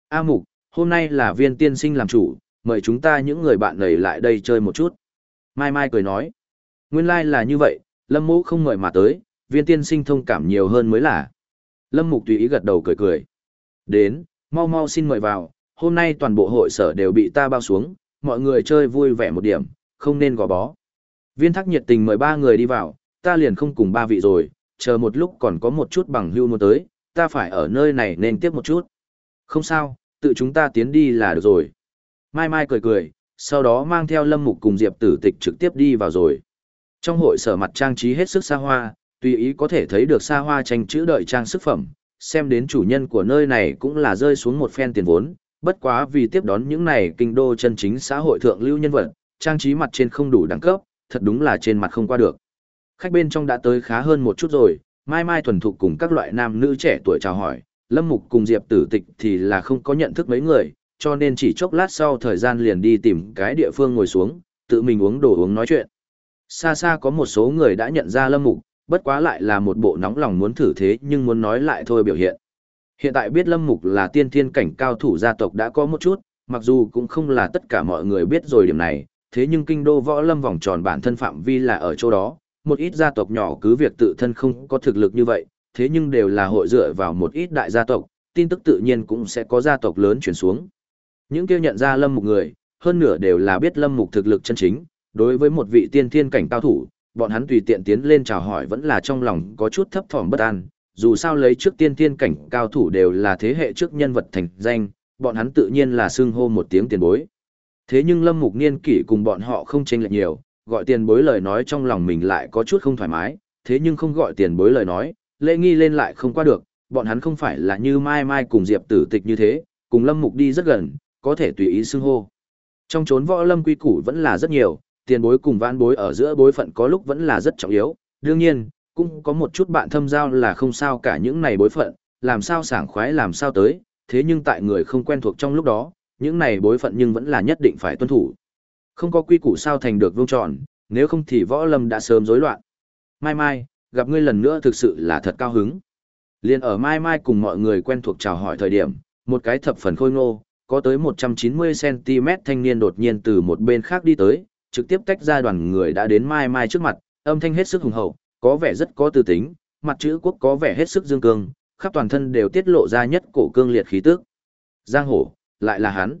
A Mục, hôm nay là viên tiên sinh làm chủ, mời chúng ta những người bạn này lại đây chơi một chút. Mai Mai cười nói, nguyên lai like là như vậy, Lâm Mũ không mời mà tới, viên tiên sinh thông cảm nhiều hơn mới là. Lâm Mục tùy ý gật đầu cười cười. Đến, mau mau xin mời vào, hôm nay toàn bộ hội sở đều bị ta bao xuống, mọi người chơi vui vẻ một điểm, không nên gò bó. Viên thắc nhiệt tình mời ba người đi vào, ta liền không cùng ba vị rồi, chờ một lúc còn có một chút bằng hưu muốn tới, ta phải ở nơi này nên tiếp một chút. Không sao, tự chúng ta tiến đi là được rồi. Mai Mai cười cười, sau đó mang theo Lâm Mục cùng Diệp Tử Tịch trực tiếp đi vào rồi. Trong hội sở mặt trang trí hết sức xa hoa, tùy ý có thể thấy được xa hoa tranh chữ đợi trang sức phẩm, xem đến chủ nhân của nơi này cũng là rơi xuống một phen tiền vốn, bất quá vì tiếp đón những này kinh đô chân chính xã hội thượng lưu nhân vật, trang trí mặt trên không đủ đẳng cấp, thật đúng là trên mặt không qua được. Khách bên trong đã tới khá hơn một chút rồi, mai mai thuần thục cùng các loại nam nữ trẻ tuổi chào hỏi, Lâm Mục cùng Diệp Tử Tịch thì là không có nhận thức mấy người, cho nên chỉ chốc lát sau thời gian liền đi tìm cái địa phương ngồi xuống, tự mình uống đồ uống nói chuyện. Xa xa có một số người đã nhận ra Lâm Mục, bất quá lại là một bộ nóng lòng muốn thử thế nhưng muốn nói lại thôi biểu hiện. Hiện tại biết Lâm Mục là tiên thiên cảnh cao thủ gia tộc đã có một chút, mặc dù cũng không là tất cả mọi người biết rồi điểm này, thế nhưng kinh đô võ lâm vòng tròn bản thân phạm vi là ở chỗ đó, một ít gia tộc nhỏ cứ việc tự thân không có thực lực như vậy, thế nhưng đều là hội dựa vào một ít đại gia tộc, tin tức tự nhiên cũng sẽ có gia tộc lớn chuyển xuống. Những kêu nhận ra Lâm Mục người, hơn nửa đều là biết Lâm Mục thực lực chân chính, đối với một vị tiên thiên cảnh cao thủ, bọn hắn tùy tiện tiến lên chào hỏi vẫn là trong lòng có chút thấp thỏm bất an, dù sao lấy trước tiên tiên cảnh cao thủ đều là thế hệ trước nhân vật thành danh, bọn hắn tự nhiên là xưng hô một tiếng tiền bối. Thế nhưng Lâm Mục Niên kỷ cùng bọn họ không chênh lệch nhiều, gọi tiền bối lời nói trong lòng mình lại có chút không thoải mái, thế nhưng không gọi tiền bối lời nói, lễ nghi lên lại không qua được, bọn hắn không phải là như Mai Mai cùng Diệp Tử Tịch như thế, cùng Lâm Mục đi rất gần, có thể tùy ý xưng hô. Trong chốn võ lâm quy củ vẫn là rất nhiều, tiền bối cùng vãn bối ở giữa bối phận có lúc vẫn là rất trọng yếu, đương nhiên, cũng có một chút bạn thâm giao là không sao cả những này bối phận, làm sao sảng khoái làm sao tới, thế nhưng tại người không quen thuộc trong lúc đó, những này bối phận nhưng vẫn là nhất định phải tuân thủ. Không có quy củ sao thành được vương tròn, nếu không thì võ lâm đã sớm rối loạn. Mai mai, gặp ngươi lần nữa thực sự là thật cao hứng. Liên ở mai mai cùng mọi người quen thuộc chào hỏi thời điểm, một cái thập phần khôi ngô, có tới 190cm thanh niên đột nhiên từ một bên khác đi tới, trực tiếp tách ra đoàn người đã đến mai mai trước mặt, âm thanh hết sức hùng hậu, có vẻ rất có tư tính, mặt chữ quốc có vẻ hết sức dương cương, khắp toàn thân đều tiết lộ ra nhất cổ cương liệt khí tức. Giang hổ, lại là hắn.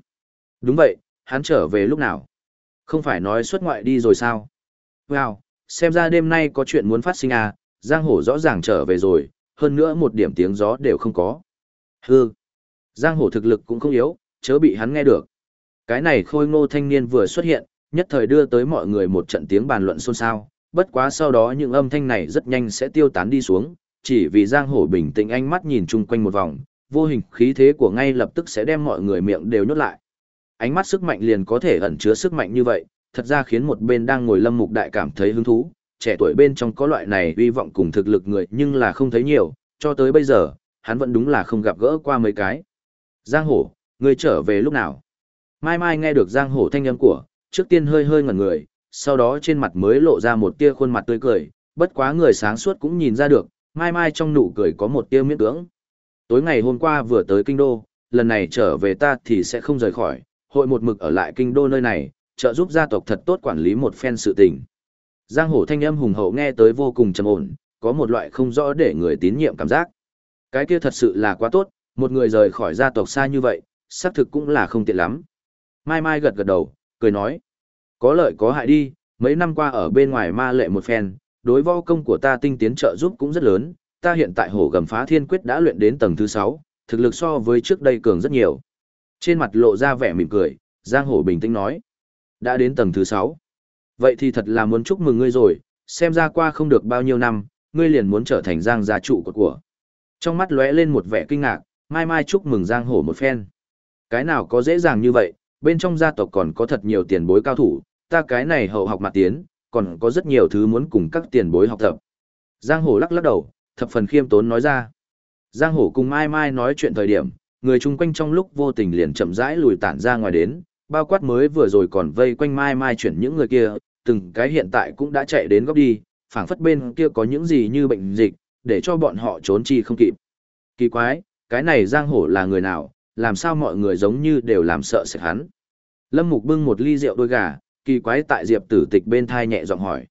Đúng vậy, hắn trở về lúc nào? Không phải nói xuất ngoại đi rồi sao? Wow, xem ra đêm nay có chuyện muốn phát sinh à, Giang hổ rõ ràng trở về rồi, hơn nữa một điểm tiếng gió đều không có. Hư. Giang hổ thực lực cũng không yếu, chớ bị hắn nghe được. Cái này khôi ngô thanh niên vừa xuất hiện, nhất thời đưa tới mọi người một trận tiếng bàn luận xôn xao, bất quá sau đó những âm thanh này rất nhanh sẽ tiêu tán đi xuống, chỉ vì Giang Hổ bình tĩnh ánh mắt nhìn chung quanh một vòng, vô hình khí thế của ngay lập tức sẽ đem mọi người miệng đều nhốt lại. Ánh mắt sức mạnh liền có thể ẩn chứa sức mạnh như vậy, thật ra khiến một bên đang ngồi lâm mục đại cảm thấy hứng thú, trẻ tuổi bên trong có loại này uy vọng cùng thực lực người nhưng là không thấy nhiều, cho tới bây giờ, hắn vẫn đúng là không gặp gỡ qua mấy cái. Giang Hổ, ngươi trở về lúc nào? Mai Mai nghe được Giang Hổ thanh âm của, trước tiên hơi hơi ngẩn người, sau đó trên mặt mới lộ ra một tia khuôn mặt tươi cười, bất quá người sáng suốt cũng nhìn ra được, Mai Mai trong nụ cười có một tia miễn cưỡng. Tối ngày hôm qua vừa tới kinh đô, lần này trở về ta thì sẽ không rời khỏi, hội một mực ở lại kinh đô nơi này, trợ giúp gia tộc thật tốt quản lý một phen sự tình. Giang Hổ thanh âm hùng hậu nghe tới vô cùng trầm ổn, có một loại không rõ để người tín nhiệm cảm giác. Cái kia thật sự là quá tốt, một người rời khỏi gia tộc xa như vậy, xác thực cũng là không tiện lắm. Mai Mai gật gật đầu, cười nói. Có lợi có hại đi, mấy năm qua ở bên ngoài ma lệ một phen, đối võ công của ta tinh tiến trợ giúp cũng rất lớn, ta hiện tại hổ gầm phá thiên quyết đã luyện đến tầng thứ 6, thực lực so với trước đây cường rất nhiều. Trên mặt lộ ra vẻ mỉm cười, Giang Hổ bình tĩnh nói. Đã đến tầng thứ 6. Vậy thì thật là muốn chúc mừng ngươi rồi, xem ra qua không được bao nhiêu năm, ngươi liền muốn trở thành Giang gia trụ của của. Trong mắt lóe lên một vẻ kinh ngạc, mai mai chúc mừng Giang Hổ một phen. Cái nào có dễ dàng như vậy, bên trong gia tộc còn có thật nhiều tiền bối cao thủ, ta cái này hậu học mặt tiến, còn có rất nhiều thứ muốn cùng các tiền bối học tập. Giang Hổ lắc lắc đầu, thập phần khiêm tốn nói ra. Giang Hổ cùng Mai Mai nói chuyện thời điểm, người chung quanh trong lúc vô tình liền chậm rãi lùi tản ra ngoài đến, bao quát mới vừa rồi còn vây quanh Mai Mai chuyển những người kia, từng cái hiện tại cũng đã chạy đến góc đi, phảng phất bên kia có những gì như bệnh dịch, để cho bọn họ trốn chi không kịp. Kỳ quái, cái này Giang Hổ là người nào, làm sao mọi người giống như đều làm sợ sệt hắn. Lâm Mục bưng một ly rượu đôi gà, kỳ quái tại Diệp Tử Tịch bên thai nhẹ giọng hỏi.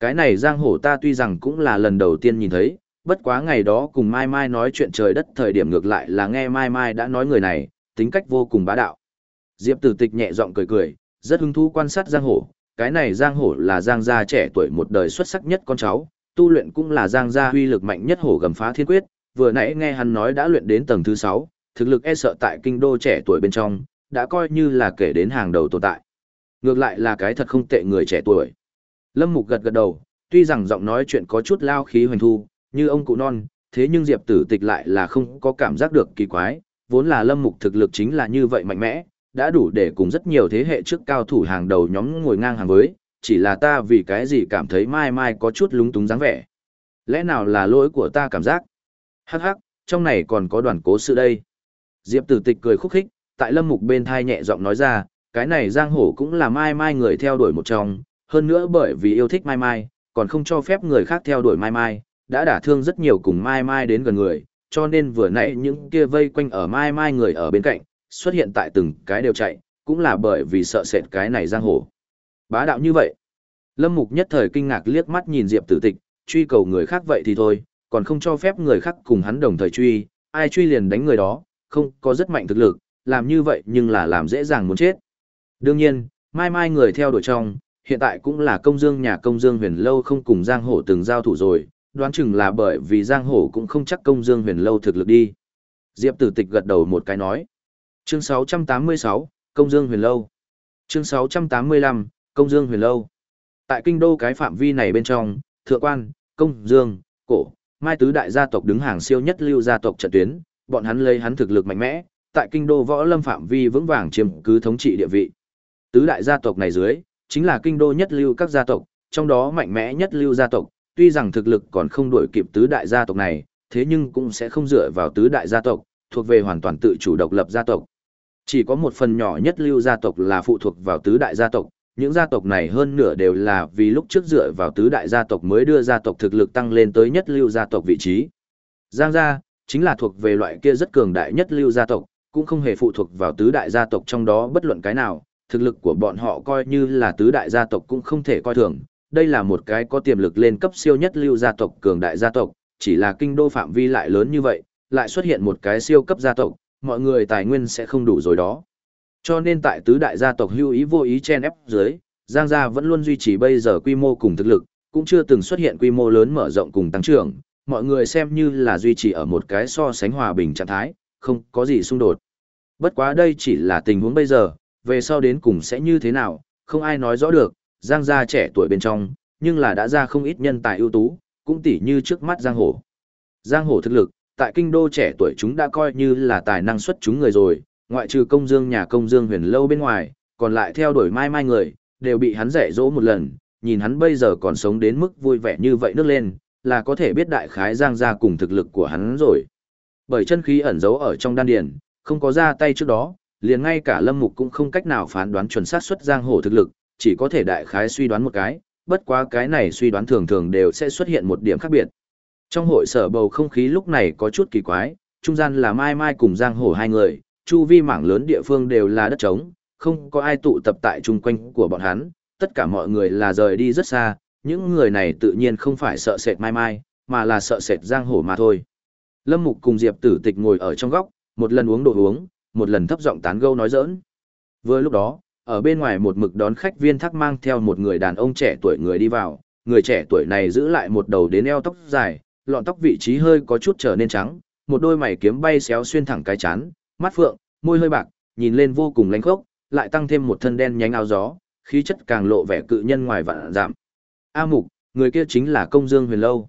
Cái này giang hổ ta tuy rằng cũng là lần đầu tiên nhìn thấy, bất quá ngày đó cùng Mai Mai nói chuyện trời đất thời điểm ngược lại là nghe Mai Mai đã nói người này, tính cách vô cùng bá đạo. Diệp Tử Tịch nhẹ giọng cười cười, rất hứng thú quan sát giang hổ, cái này giang hổ là giang gia trẻ tuổi một đời xuất sắc nhất con cháu, tu luyện cũng là giang gia uy lực mạnh nhất hổ gầm phá thiên quyết, vừa nãy nghe hắn nói đã luyện đến tầng thứ sáu, thực lực e sợ tại kinh đô trẻ tuổi bên trong, đã coi như là kể đến hàng đầu tồn tại. Ngược lại là cái thật không tệ người trẻ tuổi. Lâm Mục gật gật đầu, tuy rằng giọng nói chuyện có chút lao khí hoành thu, như ông cụ non, thế nhưng Diệp Tử Tịch lại là không có cảm giác được kỳ quái, vốn là Lâm Mục thực lực chính là như vậy mạnh mẽ, đã đủ để cùng rất nhiều thế hệ trước cao thủ hàng đầu nhóm ngồi ngang hàng với, chỉ là ta vì cái gì cảm thấy mai mai có chút lúng túng dáng vẻ. Lẽ nào là lỗi của ta cảm giác? Hắc hắc, trong này còn có đoàn cố sự đây. Diệp Tử Tịch cười khúc khích, tại Lâm Mục bên thai nhẹ giọng nói ra, cái này giang hổ cũng là mai mai người theo đuổi một trong, hơn nữa bởi vì yêu thích mai mai, còn không cho phép người khác theo đuổi mai mai, đã đả thương rất nhiều cùng mai mai đến gần người, cho nên vừa nãy những kia vây quanh ở mai mai người ở bên cạnh, xuất hiện tại từng cái đều chạy, cũng là bởi vì sợ sệt cái này giang hồ. Bá đạo như vậy. Lâm Mục nhất thời kinh ngạc liếc mắt nhìn Diệp Tử Tịch, truy cầu người khác vậy thì thôi, còn không cho phép người khác cùng hắn đồng thời truy, ai truy liền đánh người đó, không có rất mạnh thực lực, làm như vậy nhưng là làm dễ dàng muốn chết. Đương nhiên, mai mai người theo đuổi trong, hiện tại cũng là công dương nhà công dương huyền lâu không cùng giang hổ từng giao thủ rồi, đoán chừng là bởi vì giang hổ cũng không chắc công dương huyền lâu thực lực đi. Diệp tử tịch gật đầu một cái nói. Chương 686, Công Dương Huyền Lâu. Chương 685, Công Dương Huyền Lâu. Tại kinh đô cái phạm vi này bên trong, thượng quan, công, dương, cổ, mai tứ đại gia tộc đứng hàng siêu nhất lưu gia tộc trận tuyến, bọn hắn lấy hắn thực lực mạnh mẽ, tại kinh đô võ lâm phạm vi vững vàng chiếm cứ thống trị địa vị. Tứ đại gia tộc này dưới, chính là kinh đô nhất lưu các gia tộc, trong đó mạnh mẽ nhất lưu gia tộc, tuy rằng thực lực còn không đuổi kịp tứ đại gia tộc này, thế nhưng cũng sẽ không dựa vào tứ đại gia tộc, thuộc về hoàn toàn tự chủ độc lập gia tộc. Chỉ có một phần nhỏ nhất lưu gia tộc là phụ thuộc vào tứ đại gia tộc, những gia tộc này hơn nửa đều là vì lúc trước dựa vào tứ đại gia tộc mới đưa gia tộc thực lực tăng lên tới nhất lưu gia tộc vị trí. Giang gia chính là thuộc về loại kia rất cường đại nhất lưu gia tộc, cũng không hề phụ thuộc vào tứ đại gia tộc trong đó bất luận cái nào, thực lực của bọn họ coi như là tứ đại gia tộc cũng không thể coi thường. Đây là một cái có tiềm lực lên cấp siêu nhất lưu gia tộc cường đại gia tộc, chỉ là kinh đô phạm vi lại lớn như vậy, lại xuất hiện một cái siêu cấp gia tộc, mọi người tài nguyên sẽ không đủ rồi đó. Cho nên tại tứ đại gia tộc hưu ý vô ý chen ép dưới, Giang gia vẫn luôn duy trì bây giờ quy mô cùng thực lực, cũng chưa từng xuất hiện quy mô lớn mở rộng cùng tăng trưởng, mọi người xem như là duy trì ở một cái so sánh hòa bình trạng thái, không có gì xung đột. Bất quá đây chỉ là tình huống bây giờ, về sau đến cùng sẽ như thế nào, không ai nói rõ được, Giang gia trẻ tuổi bên trong, nhưng là đã ra không ít nhân tài ưu tú, cũng tỉ như trước mắt Giang Hổ. Giang Hổ thực lực, tại kinh đô trẻ tuổi chúng đã coi như là tài năng xuất chúng người rồi, ngoại trừ công dương nhà công dương huyền lâu bên ngoài, còn lại theo đuổi mai mai người, đều bị hắn dạy dỗ một lần, nhìn hắn bây giờ còn sống đến mức vui vẻ như vậy nước lên, là có thể biết đại khái giang gia cùng thực lực của hắn rồi. Bởi chân khí ẩn giấu ở trong đan điền, không có ra tay trước đó, liền ngay cả lâm mục cũng không cách nào phán đoán chuẩn xác xuất giang hồ thực lực, chỉ có thể đại khái suy đoán một cái, bất quá cái này suy đoán thường thường đều sẽ xuất hiện một điểm khác biệt. Trong hội sở bầu không khí lúc này có chút kỳ quái, trung gian là Mai Mai cùng Giang hồ hai người, chu vi mảng lớn địa phương đều là đất trống, không có ai tụ tập tại chung quanh của bọn hắn, tất cả mọi người là rời đi rất xa, những người này tự nhiên không phải sợ sệt Mai Mai, mà là sợ sệt Giang hồ mà thôi. Lâm Mục cùng Diệp Tử Tịch ngồi ở trong góc, một lần uống đồ uống, một lần thấp giọng tán gẫu nói giỡn. Vừa lúc đó, ở bên ngoài một mực đón khách viên thác mang theo một người đàn ông trẻ tuổi người đi vào, người trẻ tuổi này giữ lại một đầu đến eo tóc dài, lọn tóc vị trí hơi có chút trở nên trắng, một đôi mày kiếm bay xéo xuyên thẳng cái chán, mắt phượng, môi hơi bạc, nhìn lên vô cùng lánh khốc, lại tăng thêm một thân đen nhánh áo gió, khí chất càng lộ vẻ cự nhân ngoài vạn giảm. A Mục, người kia chính là Công Dương Huyền Lâu.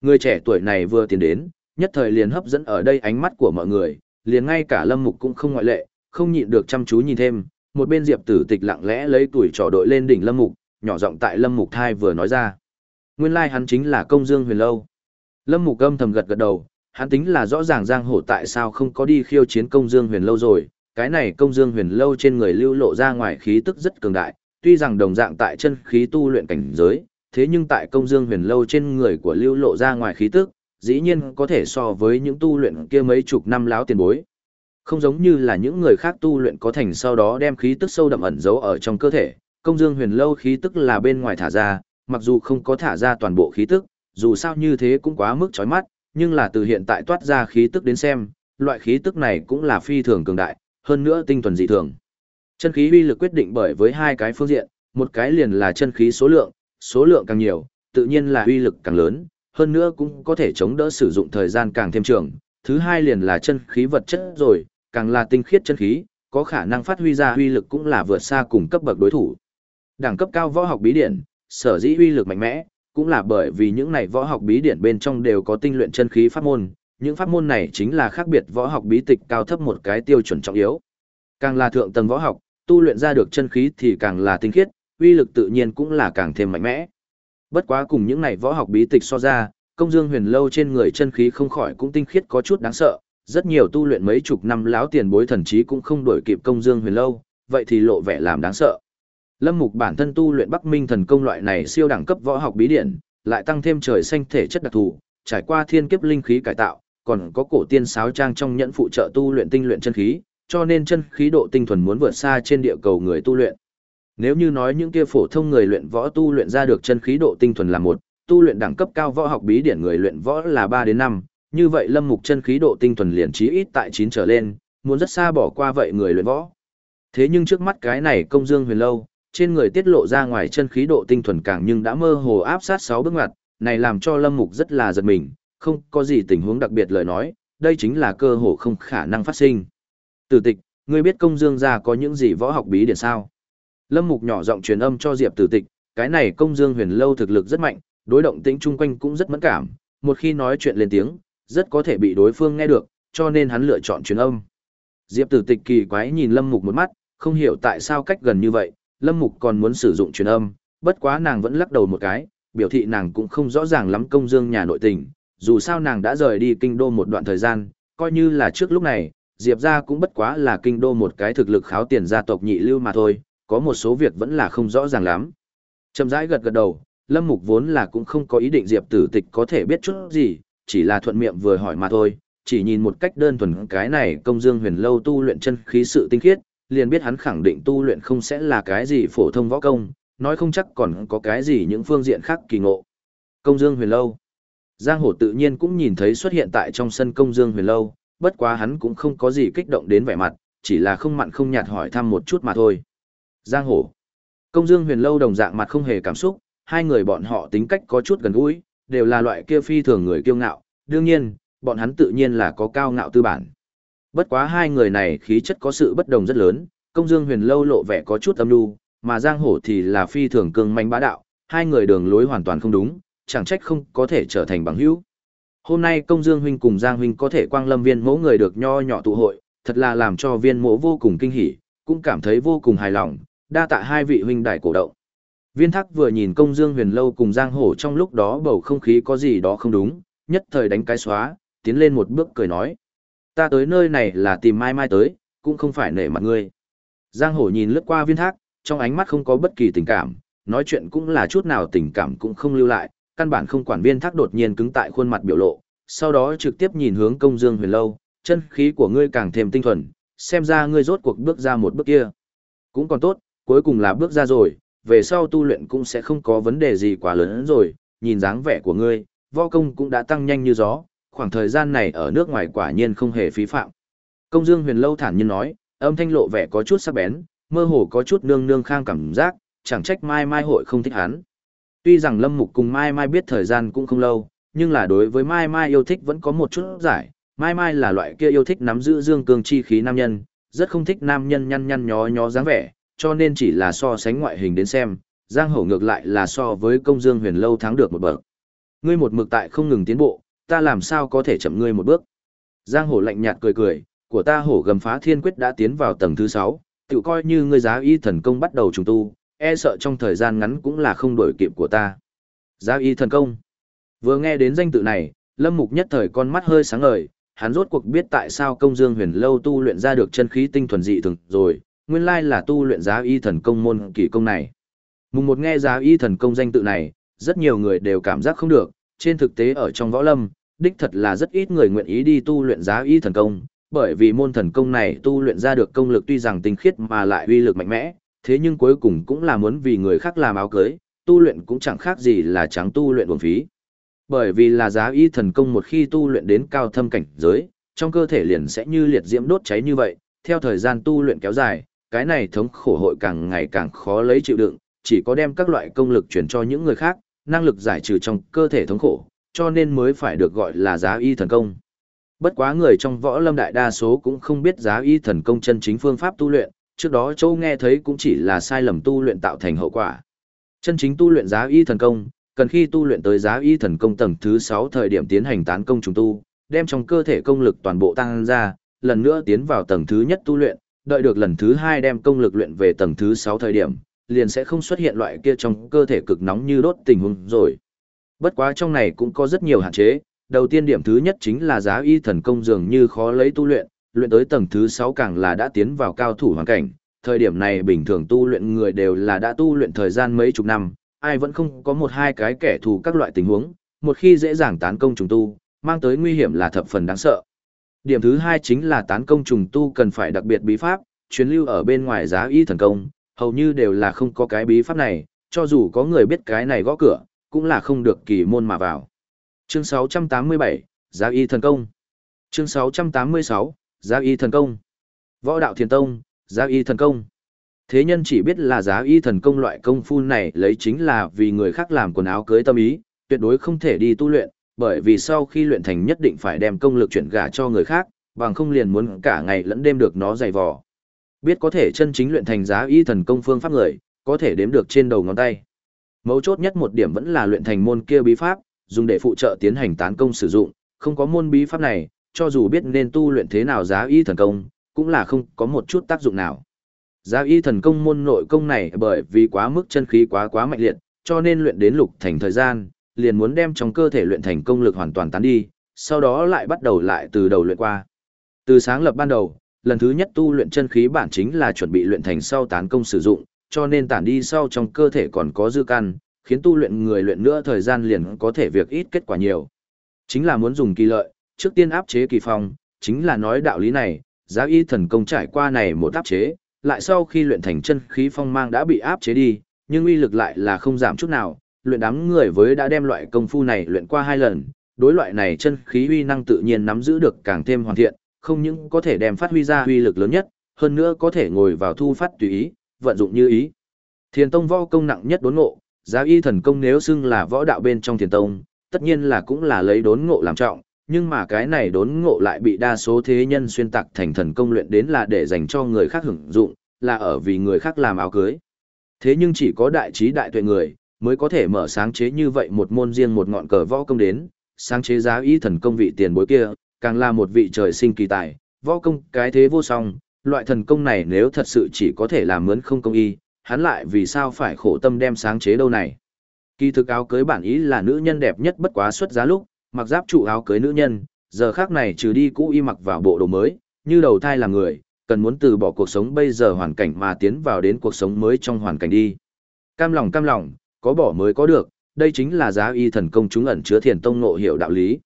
Người trẻ tuổi này vừa tiến đến, nhất thời liền hấp dẫn ở đây ánh mắt của mọi người, liền ngay cả Lâm Mục cũng không ngoại lệ, không nhịn được chăm chú nhìn thêm, một bên Diệp Tử Tịch lặng lẽ lấy tuổi trò đội lên đỉnh Lâm Mục, nhỏ giọng tại Lâm Mục thai vừa nói ra. Nguyên lai like hắn chính là Công Dương Huyền Lâu. Lâm Mục âm thầm gật gật đầu, hắn tính là rõ ràng giang hồ tại sao không có đi khiêu chiến công dương huyền lâu rồi, cái này công dương huyền lâu trên người lưu lộ ra ngoài khí tức rất cường đại, tuy rằng đồng dạng tại chân khí tu luyện cảnh giới, thế nhưng tại công dương huyền lâu trên người của lưu lộ ra ngoài khí tức, dĩ nhiên có thể so với những tu luyện kia mấy chục năm láo tiền bối. Không giống như là những người khác tu luyện có thành sau đó đem khí tức sâu đậm ẩn giấu ở trong cơ thể, công dương huyền lâu khí tức là bên ngoài thả ra, mặc dù không có thả ra toàn bộ khí tức, dù sao như thế cũng quá mức chói mắt, nhưng là từ hiện tại toát ra khí tức đến xem, loại khí tức này cũng là phi thường cường đại, hơn nữa tinh thuần dị thường. Chân khí uy lực quyết định bởi với hai cái phương diện, một cái liền là chân khí số lượng, số lượng càng nhiều, tự nhiên là uy lực càng lớn, hơn nữa cũng có thể chống đỡ sử dụng thời gian càng thêm trường. Thứ hai liền là chân khí vật chất rồi, càng là tinh khiết chân khí, có khả năng phát huy ra uy lực cũng là vượt xa cùng cấp bậc đối thủ. Đẳng cấp cao võ học bí điển, sở dĩ uy lực mạnh mẽ, cũng là bởi vì những này võ học bí điển bên trong đều có tinh luyện chân khí pháp môn, những pháp môn này chính là khác biệt võ học bí tịch cao thấp một cái tiêu chuẩn trọng yếu. Càng là thượng tầng võ học, tu luyện ra được chân khí thì càng là tinh khiết, uy lực tự nhiên cũng là càng thêm mạnh mẽ. Bất quá cùng những này võ học bí tịch so ra, công dương huyền lâu trên người chân khí không khỏi cũng tinh khiết có chút đáng sợ, rất nhiều tu luyện mấy chục năm láo tiền bối thần trí cũng không đổi kịp công dương huyền lâu, vậy thì lộ vẻ làm đáng sợ. Lâm Mục bản thân tu luyện Bắc Minh thần công loại này siêu đẳng cấp võ học bí điển, lại tăng thêm trời xanh thể chất đặc thù, trải qua thiên kiếp linh khí cải tạo, còn có cổ tiên sáo trang trong nhẫn phụ trợ tu luyện tinh luyện chân khí, cho nên chân khí độ tinh thuần muốn vượt xa trên địa cầu người tu luyện. Nếu như nói những kia phổ thông người luyện võ tu luyện ra được chân khí độ tinh thuần là một, tu luyện đẳng cấp cao võ học bí điển người luyện võ là ba đến năm, như vậy Lâm Mục chân khí độ tinh thuần liền chí ít tại chín trở lên, muốn rất xa bỏ qua vậy người luyện võ. Thế nhưng trước mắt cái này công dương huyền lâu, trên người tiết lộ ra ngoài chân khí độ tinh thuần càng nhưng đã mơ hồ áp sát sáu bước ngoặt, này làm cho Lâm Mục rất là giật mình, không có gì tình huống đặc biệt lời nói, đây chính là cơ hội không khả năng phát sinh. Tử tịch, ngươi biết công dương gia có những gì võ học bí điển sao? Lâm Mục nhỏ giọng truyền âm cho Diệp Tử Tịch, cái này công dương huyền lâu thực lực rất mạnh, đối động tĩnh chung quanh cũng rất mẫn cảm, một khi nói chuyện lên tiếng, rất có thể bị đối phương nghe được, cho nên hắn lựa chọn truyền âm. Diệp Tử Tịch kỳ quái nhìn Lâm Mục một mắt, không hiểu tại sao cách gần như vậy, Lâm Mục còn muốn sử dụng truyền âm, bất quá nàng vẫn lắc đầu một cái, biểu thị nàng cũng không rõ ràng lắm công dương nhà nội tình, dù sao nàng đã rời đi kinh đô một đoạn thời gian, coi như là trước lúc này, Diệp gia cũng bất quá là kinh đô một cái thực lực kháo tiền gia tộc nhị lưu mà thôi, có một số việc vẫn là không rõ ràng lắm. Trầm rãi gật gật đầu, Lâm Mục vốn là cũng không có ý định Diệp Tử Tịch có thể biết chút gì, chỉ là thuận miệng vừa hỏi mà thôi, chỉ nhìn một cách đơn thuần cái này công dương huyền lâu tu luyện chân khí sự tinh khiết, liền biết hắn khẳng định tu luyện không sẽ là cái gì phổ thông võ công, nói không chắc còn có cái gì những phương diện khác kỳ ngộ. Công dương huyền lâu Giang Hồ tự nhiên cũng nhìn thấy xuất hiện tại trong sân công dương huyền lâu, bất quá hắn cũng không có gì kích động đến vẻ mặt, chỉ là không mặn không nhạt hỏi thăm một chút mà thôi. Giang Hổ. Công Dương Huyền Lâu đồng dạng mặt không hề cảm xúc, hai người bọn họ tính cách có chút gần gũi, đều là loại kia phi thường người kiêu ngạo, đương nhiên, bọn hắn tự nhiên là có cao ngạo tư bản. Bất quá hai người này khí chất có sự bất đồng rất lớn, Công Dương Huyền Lâu lộ vẻ có chút âm nhu, mà Giang Hổ thì là phi thường cường manh bá đạo, hai người đường lối hoàn toàn không đúng, chẳng trách không có thể trở thành bằng hữu. Hôm nay Công Dương huynh cùng Giang huynh có thể quang lâm viên mẫu người được nho nhỏ tụ hội, thật là làm cho viên mỗ vô cùng kinh hỉ, cũng cảm thấy vô cùng hài lòng, đa tạ hai vị huynh đài cổ động. Viên Thác vừa nhìn Công Dương Huyền lâu cùng Giang Hổ trong lúc đó bầu không khí có gì đó không đúng, nhất thời đánh cái xóa, tiến lên một bước cười nói: "Ta tới nơi này là tìm Mai Mai tới, cũng không phải nể mặt ngươi." Giang Hổ nhìn lướt qua Viên Thác, trong ánh mắt không có bất kỳ tình cảm, nói chuyện cũng là chút nào tình cảm cũng không lưu lại, căn bản không quản Viên Thác đột nhiên cứng tại khuôn mặt biểu lộ, sau đó trực tiếp nhìn hướng Công Dương Huyền lâu, chân khí của ngươi càng thêm tinh thuần, xem ra ngươi rốt cuộc bước ra một bước kia. Cũng còn tốt, cuối cùng là bước ra rồi, về sau tu luyện cũng sẽ không có vấn đề gì quá lớn rồi, nhìn dáng vẻ của ngươi, võ công cũng đã tăng nhanh như gió, khoảng thời gian này ở nước ngoài quả nhiên không hề phí phạm. Công Dương Huyền lâu thản nhiên nói, âm thanh lộ vẻ có chút sắc bén, mơ hồ có chút nương nương khang cảm giác, chẳng trách Mai Mai hội không thích hắn. Tuy rằng Lâm Mục cùng Mai Mai biết thời gian cũng không lâu, nhưng là đối với Mai Mai yêu thích vẫn có một chút giải, Mai Mai là loại kia yêu thích nắm giữ dương cương chi khí nam nhân, rất không thích nam nhân nhăn nhăn nhó nhó dáng vẻ, cho nên chỉ là so sánh ngoại hình đến xem, Giang Hổ ngược lại là so với công dương huyền lâu thắng được một bậc. Ngươi một mực tại không ngừng tiến bộ, ta làm sao có thể chậm ngươi một bước. Giang Hổ lạnh nhạt cười cười, của ta hổ gầm phá thiên quyết đã tiến vào tầng thứ 6, tự coi như ngươi giá y thần công bắt đầu trùng tu, e sợ trong thời gian ngắn cũng là không đổi kịp của ta. Giá y thần công. Vừa nghe đến danh tự này, Lâm Mục nhất thời con mắt hơi sáng ngời, hắn rốt cuộc biết tại sao công dương huyền lâu tu luyện ra được chân khí tinh thuần dị thường rồi, nguyên lai là tu luyện giá y thần công môn kỳ công này. Mùng một nghe giá y thần công danh tự này, rất nhiều người đều cảm giác không được, trên thực tế ở trong võ lâm, đích thật là rất ít người nguyện ý đi tu luyện giá y thần công, bởi vì môn thần công này tu luyện ra được công lực tuy rằng tinh khiết mà lại uy lực mạnh mẽ, thế nhưng cuối cùng cũng là muốn vì người khác làm áo cưới, tu luyện cũng chẳng khác gì là trắng tu luyện uổng phí. Bởi vì là giá y thần công một khi tu luyện đến cao thâm cảnh giới, trong cơ thể liền sẽ như liệt diễm đốt cháy như vậy, theo thời gian tu luyện kéo dài, cái này thống khổ hội càng ngày càng khó lấy chịu đựng, chỉ có đem các loại công lực chuyển cho những người khác, năng lực giải trừ trong cơ thể thống khổ, cho nên mới phải được gọi là giá y thần công. Bất quá người trong võ lâm đại đa số cũng không biết giá y thần công chân chính phương pháp tu luyện, trước đó Châu nghe thấy cũng chỉ là sai lầm tu luyện tạo thành hậu quả. Chân chính tu luyện giá y thần công, cần khi tu luyện tới giá y thần công tầng thứ 6 thời điểm tiến hành tán công trùng tu, đem trong cơ thể công lực toàn bộ tăng ra, lần nữa tiến vào tầng thứ nhất tu luyện, đợi được lần thứ hai đem công lực luyện về tầng thứ sáu thời điểm, liền sẽ không xuất hiện loại kia trong cơ thể cực nóng như đốt tình huống rồi. Bất quá trong này cũng có rất nhiều hạn chế, đầu tiên điểm thứ nhất chính là giá y thần công dường như khó lấy tu luyện, luyện tới tầng thứ sáu càng là đã tiến vào cao thủ hoàn cảnh, thời điểm này bình thường tu luyện người đều là đã tu luyện thời gian mấy chục năm, ai vẫn không có một hai cái kẻ thù các loại tình huống, một khi dễ dàng tán công trùng tu, mang tới nguy hiểm là thập phần đáng sợ. Điểm thứ hai chính là tán công trùng tu cần phải đặc biệt bí pháp, chuyến lưu ở bên ngoài giá y thần công, hầu như đều là không có cái bí pháp này, cho dù có người biết cái này gõ cửa, cũng là không được kỳ môn mà vào. Chương 687, Giá y thần công. Chương 686, Giá y thần công. Võ đạo thiền tông, Giá y thần công. Thế nhân chỉ biết là giá y thần công loại công phu này lấy chính là vì người khác làm quần áo cưới tâm ý, tuyệt đối không thể đi tu luyện, bởi vì sau khi luyện thành nhất định phải đem công lực chuyển gả cho người khác, bằng không liền muốn cả ngày lẫn đêm được nó dày vò. Biết có thể chân chính luyện thành giá y thần công phương pháp người, có thể đếm được trên đầu ngón tay. Mấu chốt nhất một điểm vẫn là luyện thành môn kia bí pháp, dùng để phụ trợ tiến hành tán công sử dụng, không có môn bí pháp này, cho dù biết nên tu luyện thế nào giá y thần công, cũng là không có một chút tác dụng nào. Giá y thần công môn nội công này bởi vì quá mức chân khí quá quá mạnh liệt, cho nên luyện đến lục thành thời gian, liền muốn đem trong cơ thể luyện thành công lực hoàn toàn tán đi, sau đó lại bắt đầu lại từ đầu luyện qua. Từ sáng lập ban đầu, lần thứ nhất tu luyện chân khí bản chính là chuẩn bị luyện thành sau tán công sử dụng, cho nên tản đi sau trong cơ thể còn có dư căn, khiến tu luyện người luyện nữa thời gian liền có thể việc ít kết quả nhiều. Chính là muốn dùng kỳ lợi, trước tiên áp chế kỳ phong, chính là nói đạo lý này, giá y thần công trải qua này một áp chế, lại sau khi luyện thành chân khí phong mang đã bị áp chế đi, nhưng uy lực lại là không giảm chút nào, luyện đám người với đã đem loại công phu này luyện qua hai lần, đối loại này chân khí uy năng tự nhiên nắm giữ được càng thêm hoàn thiện, không những có thể đem phát huy ra uy lực lớn nhất, hơn nữa có thể ngồi vào thu phát tùy ý, vận dụng như ý. Thiền tông võ công nặng nhất đốn ngộ, giáo y thần công nếu xưng là võ đạo bên trong thiền tông, tất nhiên là cũng là lấy đốn ngộ làm trọng, nhưng mà cái này đốn ngộ lại bị đa số thế nhân xuyên tạc thành thần công luyện đến là để dành cho người khác hưởng dụng, là ở vì người khác làm áo cưới. Thế nhưng chỉ có đại trí đại tuệ người, mới có thể mở sáng chế như vậy một môn riêng một ngọn cờ võ công đến, sáng chế giá y thần công vị tiền bối kia, càng là một vị trời sinh kỳ tài, võ công cái thế vô song, loại thần công này nếu thật sự chỉ có thể làm mướn không công y, hắn lại vì sao phải khổ tâm đem sáng chế đâu này. Kỳ thực áo cưới bản ý là nữ nhân đẹp nhất bất quá xuất giá lúc, mặc giáp trụ áo cưới nữ nhân, giờ khác này trừ đi cũ y mặc vào bộ đồ mới, như đầu thai làm người, cần muốn từ bỏ cuộc sống bây giờ hoàn cảnh mà tiến vào đến cuộc sống mới trong hoàn cảnh đi. Cam lòng cam lòng, có bỏ mới có được, đây chính là giá y thần công chúng ẩn chứa thiền tông ngộ hiểu đạo lý.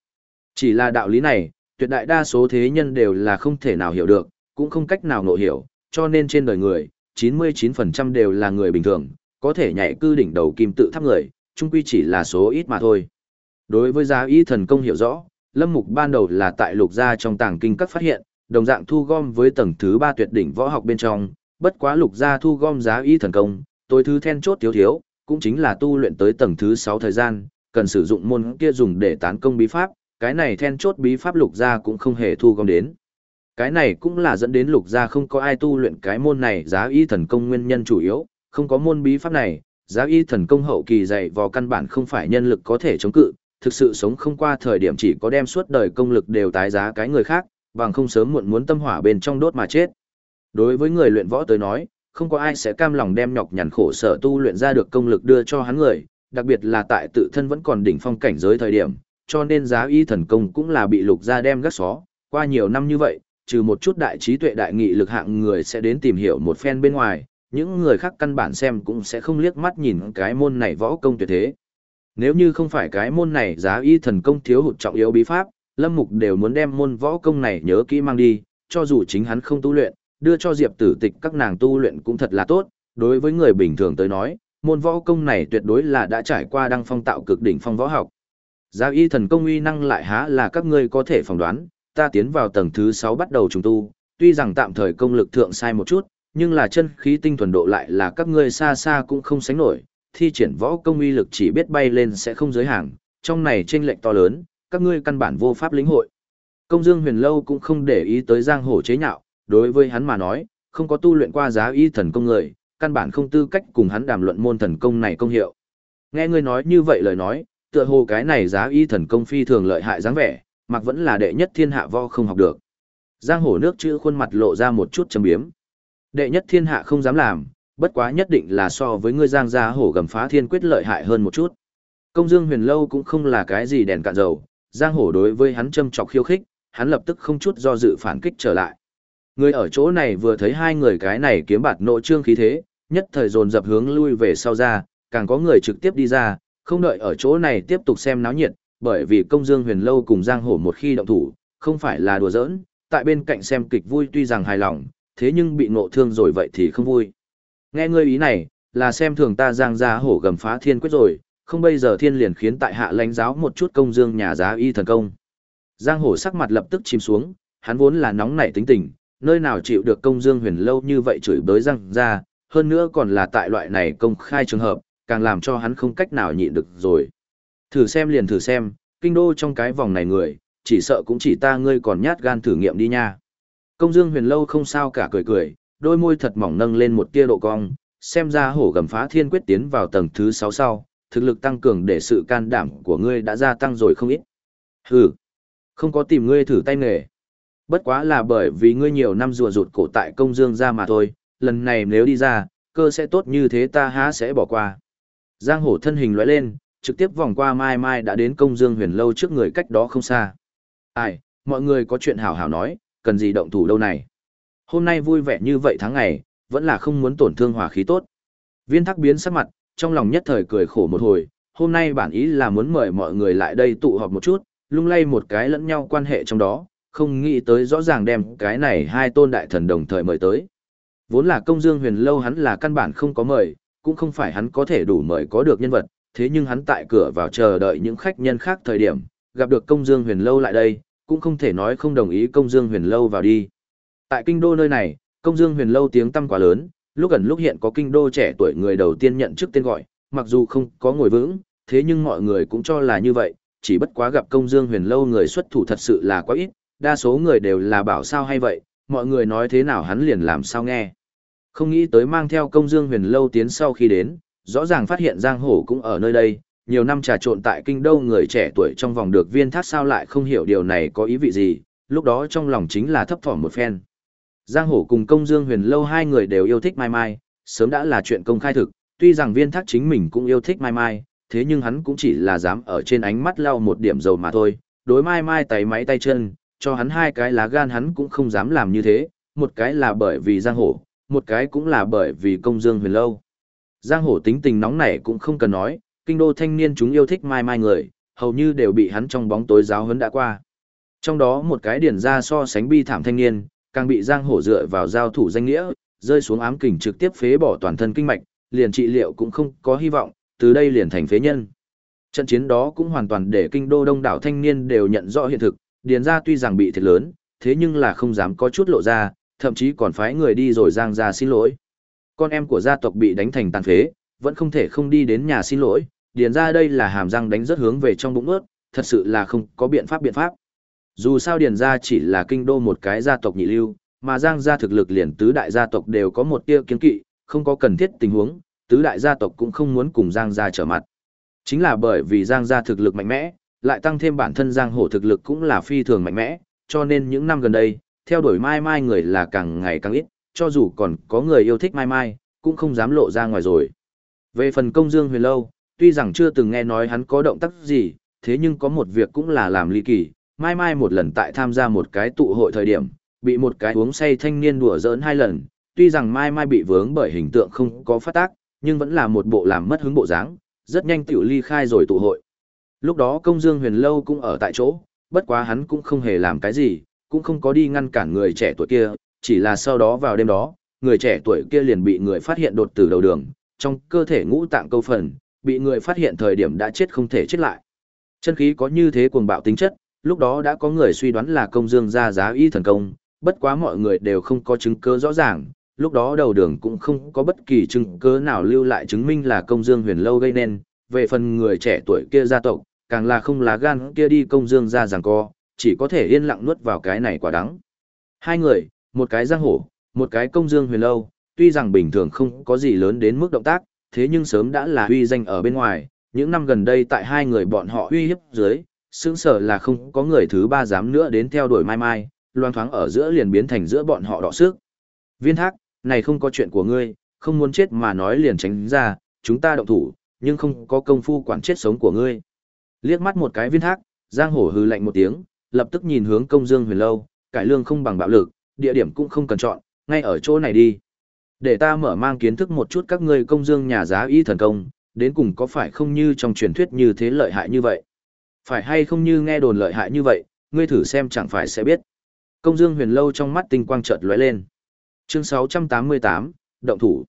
Chỉ là đạo lý này, tuyệt đại đa số thế nhân đều là không thể nào hiểu được, cũng không cách nào ngộ hiểu, cho nên trên đời người, 99% đều là người bình thường, có thể nhảy cư đỉnh đầu kim tự tháp người, chung quy chỉ là số ít mà thôi. Đối với giá y thần công hiểu rõ, Lâm Mục ban đầu là tại lục gia trong tàng kinh các phát hiện, đồng dạng thu gom với tầng thứ 3 tuyệt đỉnh võ học bên trong, bất quá lục gia thu gom giá y thần công, tối thứ then chốt thiếu thiếu, cũng chính là tu luyện tới tầng thứ 6 thời gian, cần sử dụng môn kia dùng để tán công bí pháp, cái này then chốt bí pháp lục gia cũng không hề thu gom đến. Cái này cũng là dẫn đến lục gia không có ai tu luyện cái môn này giá y thần công nguyên nhân chủ yếu, không có môn bí pháp này, giá y thần công hậu kỳ dạy vào căn bản không phải nhân lực có thể chống cự, thực sự sống không qua thời điểm chỉ có đem suốt đời công lực đều tái giá cái người khác, bằng không sớm muộn muốn tâm hỏa bên trong đốt mà chết. Đối với người luyện võ tới nói, không có ai sẽ cam lòng đem nhọc nhằn khổ sở tu luyện ra được công lực đưa cho hắn người, đặc biệt là tại tự thân vẫn còn đỉnh phong cảnh giới thời điểm, cho nên giá y thần công cũng là bị lục gia đem gắt xó, qua nhiều năm như vậy, trừ một chút đại trí tuệ đại nghị lực hạng người sẽ đến tìm hiểu một phen bên ngoài, những người khác căn bản xem cũng sẽ không liếc mắt nhìn cái môn này võ công tuyệt thế. Nếu như không phải cái môn này giá y thần công thiếu hụt trọng yếu bí pháp, Lâm Mục đều muốn đem môn võ công này nhớ kỹ mang đi, cho dù chính hắn không tu luyện, đưa cho Diệp Tử Tịch các nàng tu luyện cũng thật là tốt, đối với người bình thường tới nói, môn võ công này tuyệt đối là đã trải qua đăng phong tạo cực đỉnh phong võ học. Giá y thần công uy năng lại há là các ngươi có thể phỏng đoán, ta tiến vào tầng thứ sáu bắt đầu trùng tu, tuy rằng tạm thời công lực thượng sai một chút, nhưng là chân khí tinh thuần độ lại là các ngươi xa xa cũng không sánh nổi, thi triển võ công uy lực chỉ biết bay lên sẽ không giới hạn, trong này tranh lệch to lớn, các ngươi căn bản vô pháp lĩnh hội. Công Dương Huyền Lâu cũng không để ý tới giang hồ chế nhạo, đối với hắn mà nói, không có tu luyện qua giá y thần công người, căn bản không tư cách cùng hắn đàm luận môn thần công này công hiệu. Nghe ngươi nói như vậy lời nói, tựa hồ cái này giá y thần công phi thường lợi hại dáng vẻ, mặc vẫn là đệ nhất thiên hạ võ không học được. Giang hồ nước chữ khuôn mặt lộ ra một chút châm biếm. Đệ nhất thiên hạ không dám làm, bất quá nhất định là so với ngươi giang gia hổ gầm phá thiên quyết lợi hại hơn một chút. Công dương huyền lâu cũng không là cái gì đèn cạn dầu, giang hổ đối với hắn châm chọc khiêu khích, hắn lập tức không chút do dự phản kích trở lại. Người ở chỗ này vừa thấy hai người cái này kiếm bạt nội trương khí thế, nhất thời dồn dập hướng lui về sau ra, càng có người trực tiếp đi ra, không đợi ở chỗ này tiếp tục xem náo nhiệt, bởi vì công dương huyền lâu cùng giang hổ một khi động thủ, không phải là đùa giỡn, tại bên cạnh xem kịch vui tuy rằng hài lòng, thế nhưng bị nộ thương rồi vậy thì không vui. Nghe ngươi ý này, là xem thường ta giang ra hổ gầm phá thiên quyết rồi, không bây giờ thiên liền khiến tại hạ lãnh giáo một chút công dương nhà giá y thần công. Giang hổ sắc mặt lập tức chìm xuống, hắn vốn là nóng nảy tính tình, nơi nào chịu được công dương huyền lâu như vậy chửi bới răng ra, hơn nữa còn là tại loại này công khai trường hợp, càng làm cho hắn không cách nào nhịn được rồi. Thử xem liền thử xem, kinh đô trong cái vòng này người, chỉ sợ cũng chỉ ta ngươi còn nhát gan thử nghiệm đi nha. Công dương huyền lâu không sao cả cười cười, đôi môi thật mỏng nâng lên một tia độ cong, xem ra hổ gầm phá thiên quyết tiến vào tầng thứ 6 sau, thực lực tăng cường để sự can đảm của ngươi đã gia tăng rồi không ít. Hừ, không có tìm ngươi thử tay nghề. Bất quá là bởi vì ngươi nhiều năm rùa rụt cổ tại công dương ra mà thôi, lần này nếu đi ra, cơ sẽ tốt như thế ta há sẽ bỏ qua. Giang hổ thân hình lóe lên, trực tiếp vòng qua mai mai đã đến công dương huyền lâu trước người cách đó không xa. Ai, mọi người có chuyện hảo hảo nói, cần gì động thủ đâu này. Hôm nay vui vẻ như vậy tháng ngày, vẫn là không muốn tổn thương hòa khí tốt. Viên thắc biến sắc mặt, trong lòng nhất thời cười khổ một hồi, hôm nay bản ý là muốn mời mọi người lại đây tụ họp một chút, lung lay một cái lẫn nhau quan hệ trong đó, không nghĩ tới rõ ràng đem cái này hai tôn đại thần đồng thời mời tới. Vốn là công dương huyền lâu hắn là căn bản không có mời, cũng không phải hắn có thể đủ mời có được nhân vật, thế nhưng hắn tại cửa vào chờ đợi những khách nhân khác thời điểm, gặp được công dương huyền lâu lại đây, cũng không thể nói không đồng ý công dương huyền lâu vào đi. Tại kinh đô nơi này, công dương huyền lâu tiếng tăm quá lớn, lúc gần lúc hiện có kinh đô trẻ tuổi người đầu tiên nhận chức tên gọi, mặc dù không có ngồi vững, thế nhưng mọi người cũng cho là như vậy, chỉ bất quá gặp công dương huyền lâu người xuất thủ thật sự là quá ít, đa số người đều là bảo sao hay vậy, mọi người nói thế nào hắn liền làm sao nghe. Không nghĩ tới mang theo công dương huyền lâu tiến sau khi đến, rõ ràng phát hiện Giang Hổ cũng ở nơi đây, nhiều năm trà trộn tại kinh đô người trẻ tuổi trong vòng được viên thác sao lại không hiểu điều này có ý vị gì, lúc đó trong lòng chính là thấp thỏm một phen. Giang Hổ cùng công dương huyền lâu hai người đều yêu thích Mai Mai, sớm đã là chuyện công khai thực, tuy rằng viên thác chính mình cũng yêu thích Mai Mai, thế nhưng hắn cũng chỉ là dám ở trên ánh mắt lau một điểm dầu mà thôi, đối Mai Mai tay máy tay chân, cho hắn hai cái lá gan hắn cũng không dám làm như thế, một cái là bởi vì Giang Hổ, một cái cũng là bởi vì công dương huyền lâu. Giang Hổ tính tình nóng nảy cũng không cần nói, kinh đô thanh niên chúng yêu thích mai mai người, hầu như đều bị hắn trong bóng tối giáo huấn đã qua. Trong đó một cái điển ra so sánh bi thảm thanh niên, càng bị Giang Hổ dựa vào giao thủ danh nghĩa, rơi xuống ám kình trực tiếp phế bỏ toàn thân kinh mạch, liền trị liệu cũng không có hy vọng, từ đây liền thành phế nhân. Trận chiến đó cũng hoàn toàn để kinh đô đông đảo thanh niên đều nhận rõ hiện thực, điền ra tuy rằng bị thiệt lớn, thế nhưng là không dám có chút lộ ra, thậm chí còn phái người đi rồi giang ra xin lỗi. Con em của gia tộc bị đánh thành tàn phế, vẫn không thể không đi đến nhà xin lỗi, điền ra đây là hàm răng đánh rất hướng về trong bụng ướt, thật sự là không có biện pháp biện pháp. Dù sao điền ra chỉ là kinh đô một cái gia tộc nhị lưu, mà giang gia thực lực liền tứ đại gia tộc đều có một tia kiến kỵ, không có cần thiết tình huống, tứ đại gia tộc cũng không muốn cùng giang gia trở mặt. Chính là bởi vì giang gia thực lực mạnh mẽ, lại tăng thêm bản thân giang hổ thực lực cũng là phi thường mạnh mẽ, cho nên những năm gần đây, theo đuổi mai mai người là càng ngày càng ít, cho dù còn có người yêu thích mai mai, cũng không dám lộ ra ngoài rồi. Về phần công dương huyền lâu, tuy rằng chưa từng nghe nói hắn có động tác gì, thế nhưng có một việc cũng là làm ly kỳ, mai mai một lần tại tham gia một cái tụ hội thời điểm, bị một cái uống say thanh niên đùa giỡn hai lần, tuy rằng mai mai bị vướng bởi hình tượng không có phát tác, nhưng vẫn là một bộ làm mất hứng bộ dáng, rất nhanh tiểu ly khai rồi tụ hội. Lúc đó công dương huyền lâu cũng ở tại chỗ, bất quá hắn cũng không hề làm cái gì, cũng không có đi ngăn cản người trẻ tuổi kia, chỉ là sau đó vào đêm đó, người trẻ tuổi kia liền bị người phát hiện đột tử đầu đường, trong cơ thể ngũ tạng câu phần, bị người phát hiện thời điểm đã chết không thể chết lại. Chân khí có như thế cuồng bạo tính chất, lúc đó đã có người suy đoán là công dương ra giá y thần công, bất quá mọi người đều không có chứng cứ rõ ràng, lúc đó đầu đường cũng không có bất kỳ chứng cứ nào lưu lại chứng minh là công dương huyền lâu gây nên, về phần người trẻ tuổi kia gia tộc, càng là không lá gan kia đi công dương ra rằng co, chỉ có thể yên lặng nuốt vào cái này quả đắng. Hai người, một cái giang hổ, một cái công dương huyền lâu, tuy rằng bình thường không có gì lớn đến mức động tác, thế nhưng sớm đã là uy danh ở bên ngoài, những năm gần đây tại hai người bọn họ uy hiếp dưới, sững sở là không có người thứ ba dám nữa đến theo đuổi mai mai, loan thoáng ở giữa liền biến thành giữa bọn họ đọ sức. Viên thác, này không có chuyện của ngươi, không muốn chết mà nói liền tránh ra, chúng ta động thủ, nhưng không có công phu quản chết sống của ngươi. Liếc mắt một cái viên thác, giang hổ hư lạnh một tiếng, lập tức nhìn hướng công dương huyền lâu, cải lương không bằng bạo lực, địa điểm cũng không cần chọn, ngay ở chỗ này đi. Để ta mở mang kiến thức một chút các ngươi công dương nhà giá y thần công, đến cùng có phải không như trong truyền thuyết như thế lợi hại như vậy. Phải hay không như nghe đồn lợi hại như vậy, ngươi thử xem chẳng phải sẽ biết. Công Dương Huyền Lâu trong mắt tinh quang chợt lóe lên. Chương 688, động thủ.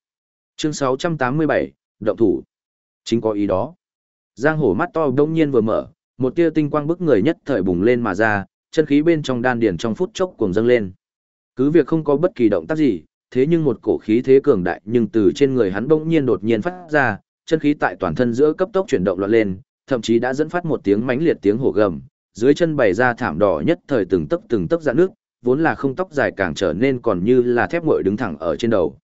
Chương 687, động thủ. Chính có ý đó. Giang hổ mắt to đông nhiên vừa mở, một tia tinh quang bức người nhất thời bùng lên mà ra, chân khí bên trong đan điền trong phút chốc cuồng dâng lên. Cứ việc không có bất kỳ động tác gì, thế nhưng một cổ khí thế cường đại nhưng từ trên người hắn bỗng nhiên đột nhiên phát ra, chân khí tại toàn thân giữa cấp tốc chuyển động loạn lên, thậm chí đã dẫn phát một tiếng mãnh liệt tiếng hổ gầm, dưới chân bày ra thảm đỏ nhất thời từng tấc từng tấc dạn nước, vốn là không tóc dài càng trở nên còn như là thép nguội đứng thẳng ở trên đầu.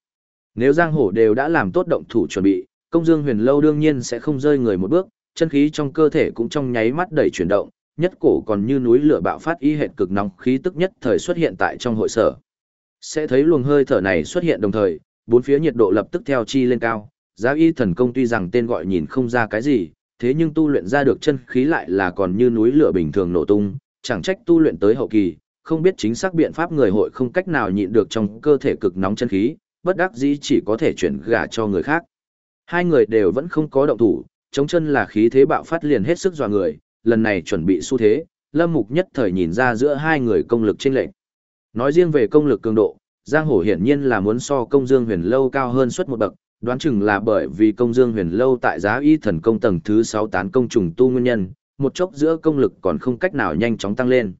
Nếu giang hổ đều đã làm tốt động thủ chuẩn bị, công dương huyền lâu đương nhiên sẽ không rơi người một bước, chân khí trong cơ thể cũng trong nháy mắt đầy chuyển động, nhất cổ còn như núi lửa bạo phát y hệt cực nóng khí tức nhất thời xuất hiện tại trong hội sở. Sẽ thấy luồng hơi thở này xuất hiện đồng thời, bốn phía nhiệt độ lập tức theo chi lên cao, giá y thần công tuy rằng tên gọi nhìn không ra cái gì, thế nhưng tu luyện ra được chân khí lại là còn như núi lửa bình thường nổ tung, chẳng trách tu luyện tới hậu kỳ, không biết chính xác biện pháp người hội không cách nào nhịn được trong cơ thể cực nóng chân khí, bất đắc dĩ chỉ có thể chuyển gả cho người khác. Hai người đều vẫn không có động thủ, chống chân là khí thế bạo phát liền hết sức dọa người, lần này chuẩn bị xu thế, Lâm Mục nhất thời nhìn ra giữa hai người công lực chênh lệch. Nói riêng về công lực cường độ, Giang Hổ hiển nhiên là muốn so công Dương Huyền Lâu cao hơn suất một bậc, đoán chừng là bởi vì công Dương Huyền Lâu tại giá y thần công tầng thứ 6 tán công trùng tu nguyên nhân, một chốc giữa công lực còn không cách nào nhanh chóng tăng lên.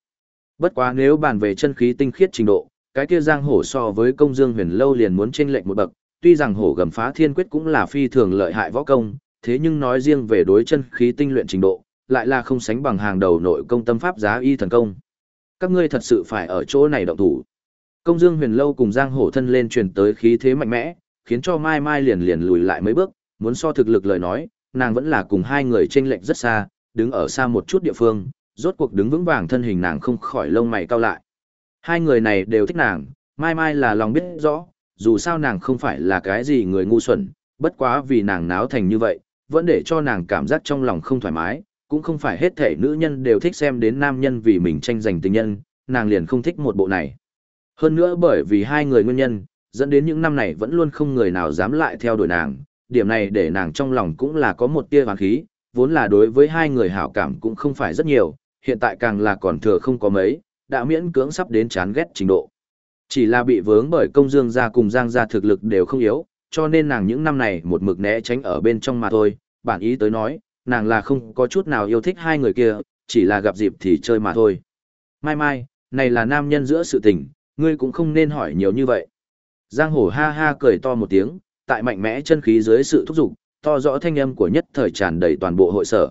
Bất quá nếu bàn về chân khí tinh khiết trình độ, cái kia Giang Hổ so với công Dương Huyền Lâu liền muốn chênh lệch một bậc, tuy rằng hổ gầm phá thiên quyết cũng là phi thường lợi hại võ công, thế nhưng nói riêng về đối chân khí tinh luyện trình độ, lại là không sánh bằng hàng đầu nội công tâm pháp giá y thần công. Các ngươi thật sự phải ở chỗ này động thủ. Công Dương Huyền Lâu cùng Giang Hổ thân lên truyền tới khí thế mạnh mẽ, khiến cho Mai Mai liền liền lùi lại mấy bước, muốn so thực lực lời nói, nàng vẫn là cùng hai người chênh lệch rất xa, đứng ở xa một chút địa phương, rốt cuộc đứng vững vàng thân hình nàng không khỏi lông mày cao lại. Hai người này đều thích nàng, Mai Mai là lòng biết rõ, dù sao nàng không phải là cái gì người ngu xuẩn, bất quá vì nàng náo thành như vậy, vẫn để cho nàng cảm giác trong lòng không thoải mái, cũng không phải hết thể nữ nhân đều thích xem đến nam nhân vì mình tranh giành tình nhân, nàng liền không thích một bộ này. Hơn nữa bởi vì hai người nguyên nhân, dẫn đến những năm này vẫn luôn không người nào dám lại theo đuổi nàng, điểm này để nàng trong lòng cũng là có một tia hoàn khí, vốn là đối với hai người hảo cảm cũng không phải rất nhiều, hiện tại càng là còn thừa không có mấy, đã miễn cưỡng sắp đến chán ghét trình độ. Chỉ là bị vướng bởi công dương gia cùng giang gia thực lực đều không yếu, cho nên nàng những năm này một mực né tránh ở bên trong mà thôi, bản ý tới nói, nàng là không có chút nào yêu thích hai người kia, chỉ là gặp dịp thì chơi mà thôi. Mai mai, này là nam nhân giữa sự tình, ngươi cũng không nên hỏi nhiều như vậy. Giang hổ ha ha cười to một tiếng, tại mạnh mẽ chân khí dưới sự thúc giục, to rõ thanh âm của nhất thời tràn đầy toàn bộ hội sở.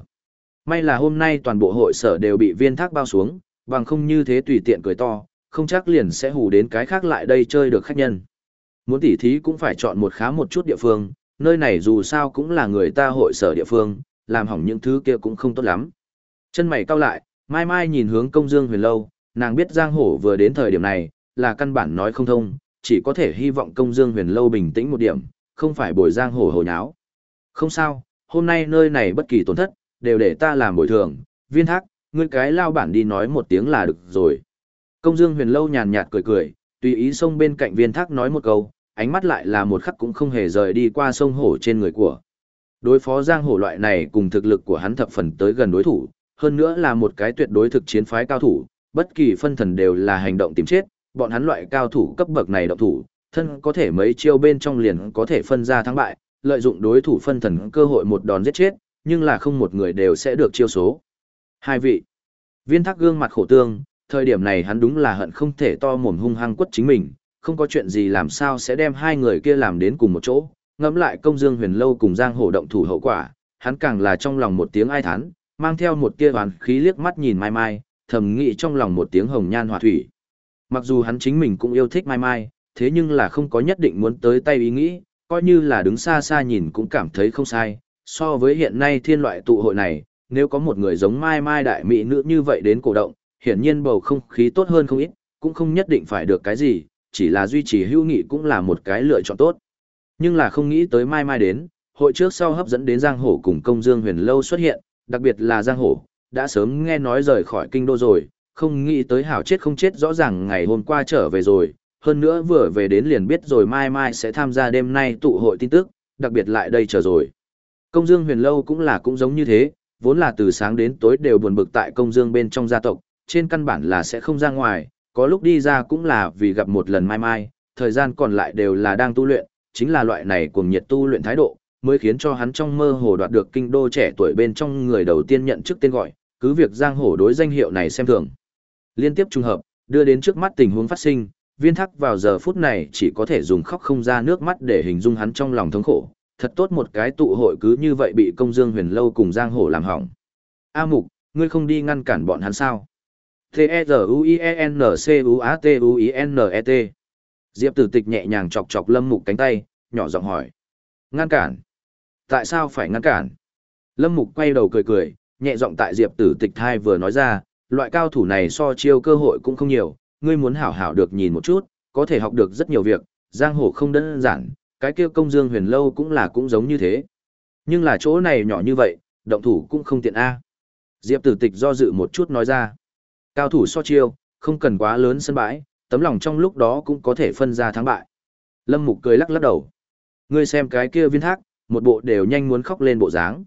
May là hôm nay toàn bộ hội sở đều bị viên thác bao xuống, bằng không như thế tùy tiện cười to, không chắc liền sẽ hù đến cái khác lại đây chơi được khách nhân. Muốn tỉ thí cũng phải chọn một khá một chút địa phương, nơi này dù sao cũng là người ta hội sở địa phương, làm hỏng những thứ kia cũng không tốt lắm. Chân mày cau lại, mai mai nhìn hướng công dương huyền lâu, nàng biết Giang Hổ vừa đến thời điểm này, là căn bản nói không thông, chỉ có thể hy vọng công dương huyền lâu bình tĩnh một điểm, không phải bồi Giang Hổ hồ nháo. Không sao, hôm nay nơi này bất kỳ tổn thất, đều để ta làm bồi thường, viên thác, ngươi cái lao bản đi nói một tiếng là được rồi. Công dương huyền lâu nhàn nhạt cười cười, tùy ý xông bên cạnh viên thác nói một câu, ánh mắt lại là một khắc cũng không hề rời đi qua sông hổ trên người của. Đối phó giang hổ loại này cùng thực lực của hắn thập phần tới gần đối thủ, hơn nữa là một cái tuyệt đối thực chiến phái cao thủ, bất kỳ phân thần đều là hành động tìm chết, bọn hắn loại cao thủ cấp bậc này động thủ, thân có thể mấy chiêu bên trong liền có thể phân ra thắng bại, lợi dụng đối thủ phân thần cơ hội một đòn giết chết, nhưng là không một người đều sẽ được chiêu số. Hai vị. Viên thác gương mặt khổ tương, thời điểm này hắn đúng là hận không thể to mồm hung hăng quất chính mình, không có chuyện gì làm sao sẽ đem hai người kia làm đến cùng một chỗ. Ngẫm lại công dương huyền lâu cùng giang hồ động thủ hậu quả, hắn càng là trong lòng một tiếng ai thán, mang theo một kia hoàn khí liếc mắt nhìn mai mai, thầm nghĩ trong lòng một tiếng hồng nhan hỏa thủy. Mặc dù hắn chính mình cũng yêu thích mai mai, thế nhưng là không có nhất định muốn tới tay ý nghĩ, coi như là đứng xa xa nhìn cũng cảm thấy không sai. So với hiện nay thiên loại tụ hội này, nếu có một người giống mai mai đại mỹ nữ như vậy đến cổ động, hiển nhiên bầu không khí tốt hơn không ít, cũng không nhất định phải được cái gì, chỉ là duy trì hữu nghị cũng là một cái lựa chọn tốt. Nhưng là không nghĩ tới mai mai đến, hội trước sau hấp dẫn đến Giang Hổ cùng công Dương huyền lâu xuất hiện, đặc biệt là Giang Hổ, đã sớm nghe nói rời khỏi kinh đô rồi, không nghĩ tới hảo chết không chết rõ ràng ngày hôm qua trở về rồi, hơn nữa vừa về đến liền biết rồi mai mai sẽ tham gia đêm nay tụ hội tin tức, đặc biệt lại đây chờ rồi. Công Dương huyền lâu cũng là cũng giống như thế, vốn là từ sáng đến tối đều buồn bực tại công dương bên trong gia tộc, trên căn bản là sẽ không ra ngoài, có lúc đi ra cũng là vì gặp một lần mai mai, thời gian còn lại đều là đang tu luyện, chính là loại này cuồng nhiệt tu luyện thái độ, mới khiến cho hắn trong mơ hồ đoạt được kinh đô trẻ tuổi bên trong người đầu tiên nhận chức tên gọi, cứ việc giang hồ đối danh hiệu này xem thường. Liên tiếp trùng hợp, đưa đến trước mắt tình huống phát sinh, viên thắc vào giờ phút này chỉ có thể dùng khóc không ra nước mắt để hình dung hắn trong lòng thống khổ. Thật tốt một cái tụ hội cứ như vậy bị công dương huyền lâu cùng giang hồ làm hỏng. A mục, ngươi không đi ngăn cản bọn hắn sao? T-E-Z-U-I-E-N-C-U-A-T-U-I-N-E-T. Diệp tử tịch nhẹ nhàng chọc chọc lâm mục cánh tay, nhỏ giọng hỏi. Ngăn cản? Tại sao phải ngăn cản? Lâm mục quay đầu cười cười, nhẹ giọng tại diệp tử tịch thai vừa nói ra, loại cao thủ này so chiêu cơ hội cũng không nhiều, ngươi muốn hảo hảo được nhìn một chút, có thể học được rất nhiều việc, giang hồ không đơn giản, cái kia công dương huyền lâu cũng là cũng giống như thế. Nhưng là chỗ này nhỏ như vậy, động thủ cũng không tiện A. Diệp tử tịch do dự một chút nói ra. Cao thủ so chiêu, không cần quá lớn sân bãi, tấm lòng trong lúc đó cũng có thể phân ra thắng bại. Lâm Mục cười lắc lắc đầu. Ngươi xem cái kia viên thác, một bộ đều nhanh muốn khóc lên bộ dáng.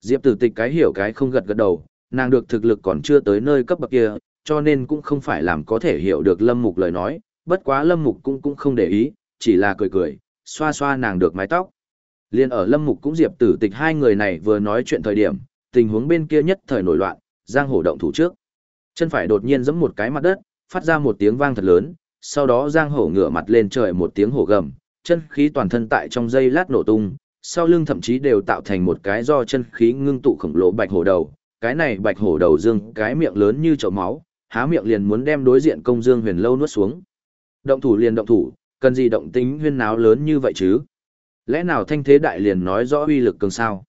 Diệp tử tịch cái hiểu cái không gật gật đầu, nàng được thực lực còn chưa tới nơi cấp bậc kia, cho nên cũng không phải làm có thể hiểu được Lâm Mục lời nói, bất quá Lâm Mục cũng cũng không để ý, chỉ là cười cười, xoa xoa nàng được mái tóc. Liên ở Lâm Mục cũng Diệp tử tịch hai người này vừa nói chuyện thời điểm, tình huống bên kia nhất thời nổi loạn, giang Hổ động thủ trước. Chân phải đột nhiên giẫm một cái mặt đất, phát ra một tiếng vang thật lớn, sau đó giang hổ ngửa mặt lên trời một tiếng hổ gầm, chân khí toàn thân tại trong dây lát nổ tung, sau lưng thậm chí đều tạo thành một cái do chân khí ngưng tụ khổng lồ bạch hổ đầu. Cái này bạch hổ đầu dương, cái miệng lớn như chậu máu, há miệng liền muốn đem đối diện công dương huyền lâu nuốt xuống. Động thủ liền động thủ, cần gì động tính huyên náo lớn như vậy chứ? Lẽ nào thanh thế đại liền nói rõ uy lực cường sao?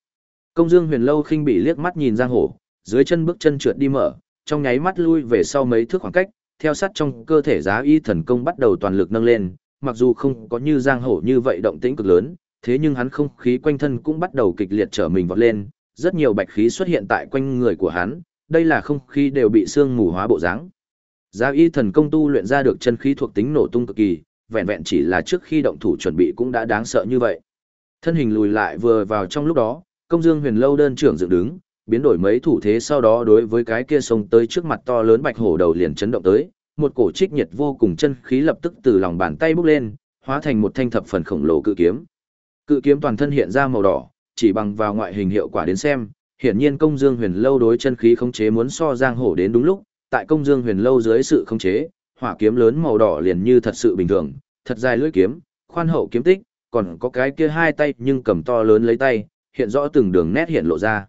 Công dương huyền lâu khinh bị liếc mắt nhìn giang hổ, dưới chân bước chân trượt đi mở, trong nháy mắt lui về sau mấy thước khoảng cách, theo sát trong cơ thể giá y thần công bắt đầu toàn lực nâng lên, mặc dù không có như giang hổ như vậy động tĩnh cực lớn, thế nhưng hắn không khí quanh thân cũng bắt đầu kịch liệt trở mình vọt lên, rất nhiều bạch khí xuất hiện tại quanh người của hắn, đây là không khí đều bị xương mù hóa bộ dáng. Giá y thần công tu luyện ra được chân khí thuộc tính nổ tung cực kỳ, vẹn vẹn chỉ là trước khi động thủ chuẩn bị cũng đã đáng sợ như vậy. Thân hình lùi lại vừa vào trong lúc đó, công dương huyền lâu đơn trưởng dựng đứng, biến đổi mấy thủ thế sau đó đối với cái kia sông tới trước mặt to lớn bạch hổ đầu liền chấn động tới, một cổ trích nhiệt vô cùng chân khí lập tức từ lòng bàn tay bốc lên, hóa thành một thanh thập phần khổng lồ cự kiếm. Cự kiếm toàn thân hiện ra màu đỏ, chỉ bằng vào ngoại hình hiệu quả đến xem, hiển nhiên công dương huyền lâu đối chân khí khống chế muốn so giang hổ đến đúng lúc, tại công dương huyền lâu dưới sự khống chế, hỏa kiếm lớn màu đỏ liền như thật sự bình thường, thật dài lưỡi kiếm, khoan hậu kiếm tích, còn có cái kia hai tay nhưng cầm to lớn lấy tay, hiện rõ từng đường nét hiện lộ ra.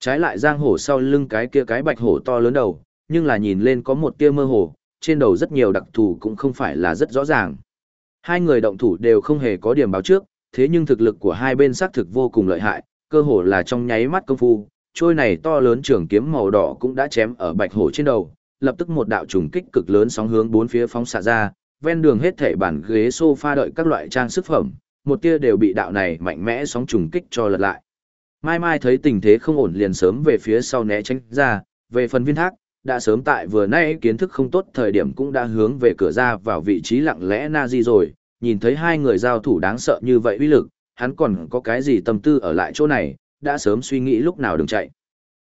Trái lại giang hổ sau lưng cái kia cái bạch hổ to lớn đầu, nhưng là nhìn lên có một tia mơ hồ, trên đầu rất nhiều đặc thù cũng không phải là rất rõ ràng. Hai người động thủ đều không hề có điểm báo trước, thế nhưng thực lực của hai bên xác thực vô cùng lợi hại, cơ hồ là trong nháy mắt công phu, trôi này to lớn trường kiếm màu đỏ cũng đã chém ở bạch hổ trên đầu, lập tức một đạo trùng kích cực lớn sóng hướng bốn phía phóng xạ ra, ven đường hết thảy bản ghế sofa đợi các loại trang sức phẩm, một tia đều bị đạo này mạnh mẽ sóng trùng kích cho lật lại. Mai Mai thấy tình thế không ổn liền sớm về phía sau né tránh ra, về phần viên thác, đã sớm tại vừa nay kiến thức không tốt thời điểm cũng đã hướng về cửa ra vào vị trí lặng lẽ na di rồi, nhìn thấy hai người giao thủ đáng sợ như vậy uy lực, hắn còn có cái gì tâm tư ở lại chỗ này, đã sớm suy nghĩ lúc nào đừng chạy.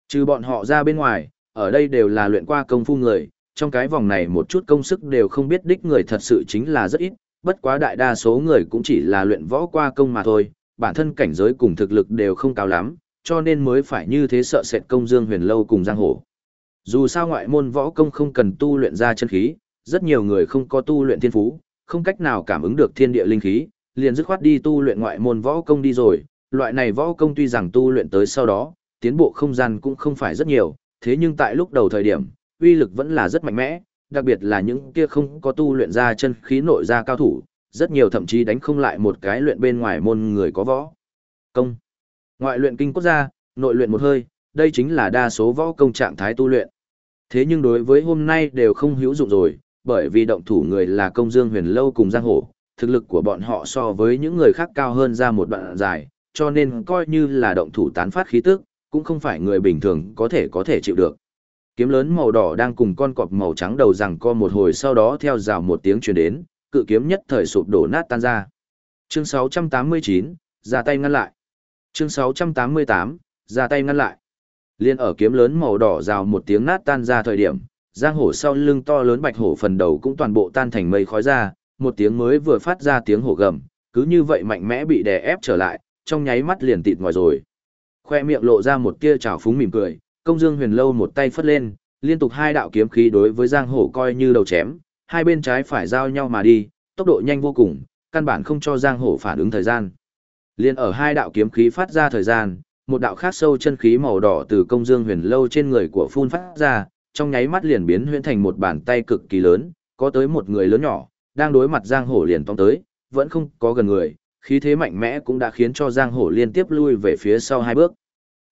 Trừ bọn họ ra bên ngoài, ở đây đều là luyện qua công phu người, trong cái vòng này một chút công sức đều không biết đích người thật sự chính là rất ít, bất quá đại đa số người cũng chỉ là luyện võ qua công mà thôi, bản thân cảnh giới cùng thực lực đều không cao lắm, cho nên mới phải như thế sợ sệt công dương huyền lâu cùng giang hồ. Dù sao ngoại môn võ công không cần tu luyện ra chân khí, rất nhiều người không có tu luyện thiên phú, không cách nào cảm ứng được thiên địa linh khí, liền dứt khoát đi tu luyện ngoại môn võ công đi rồi. Loại này võ công tuy rằng tu luyện tới sau đó, tiến bộ không gian cũng không phải rất nhiều, thế nhưng tại lúc đầu thời điểm, uy lực vẫn là rất mạnh mẽ, đặc biệt là những kia không có tu luyện ra chân khí nội ra cao thủ, rất nhiều thậm chí đánh không lại một cái luyện bên ngoài môn người có võ. Công. Ngoại luyện kinh quốc gia, nội luyện một hơi, đây chính là đa số võ công trạng thái tu luyện. Thế nhưng đối với hôm nay đều không hữu dụng rồi, bởi vì động thủ người là công dương huyền lâu cùng giang hổ, thực lực của bọn họ so với những người khác cao hơn ra một đoạn dài, cho nên coi như là động thủ tán phát khí tức, cũng không phải người bình thường có thể có thể chịu được. Kiếm lớn màu đỏ đang cùng con cọp màu trắng đầu rằng co một hồi sau đó theo rào một tiếng truyền đến, cự kiếm nhất thời sụp đổ nát tan ra. Chương 689, ra tay ngăn lại. Chương 688, ra tay ngăn lại. Liên ở kiếm lớn màu đỏ rào một tiếng nát tan ra thời điểm, giang hổ sau lưng to lớn bạch hổ phần đầu cũng toàn bộ tan thành mây khói ra, một tiếng mới vừa phát ra tiếng hổ gầm, cứ như vậy mạnh mẽ bị đè ép trở lại, trong nháy mắt liền tịt ngoài rồi. Khoe miệng lộ ra một tia trào phúng mỉm cười, công dương huyền lâu một tay phất lên, liên tục hai đạo kiếm khí đối với giang hổ coi như đầu chém, hai bên trái phải giao nhau mà đi, tốc độ nhanh vô cùng, căn bản không cho giang hổ phản ứng thời gian. Liên ở hai đạo kiếm khí phát ra thời gian, một đạo khác sâu chân khí màu đỏ từ công dương huyền lâu trên người của phun phát ra, trong nháy mắt liền biến huyễn thành một bàn tay cực kỳ lớn, có tới một người lớn nhỏ, đang đối mặt giang hổ liền tông tới, vẫn không có gần người, khí thế mạnh mẽ cũng đã khiến cho giang hổ liên tiếp lui về phía sau hai bước.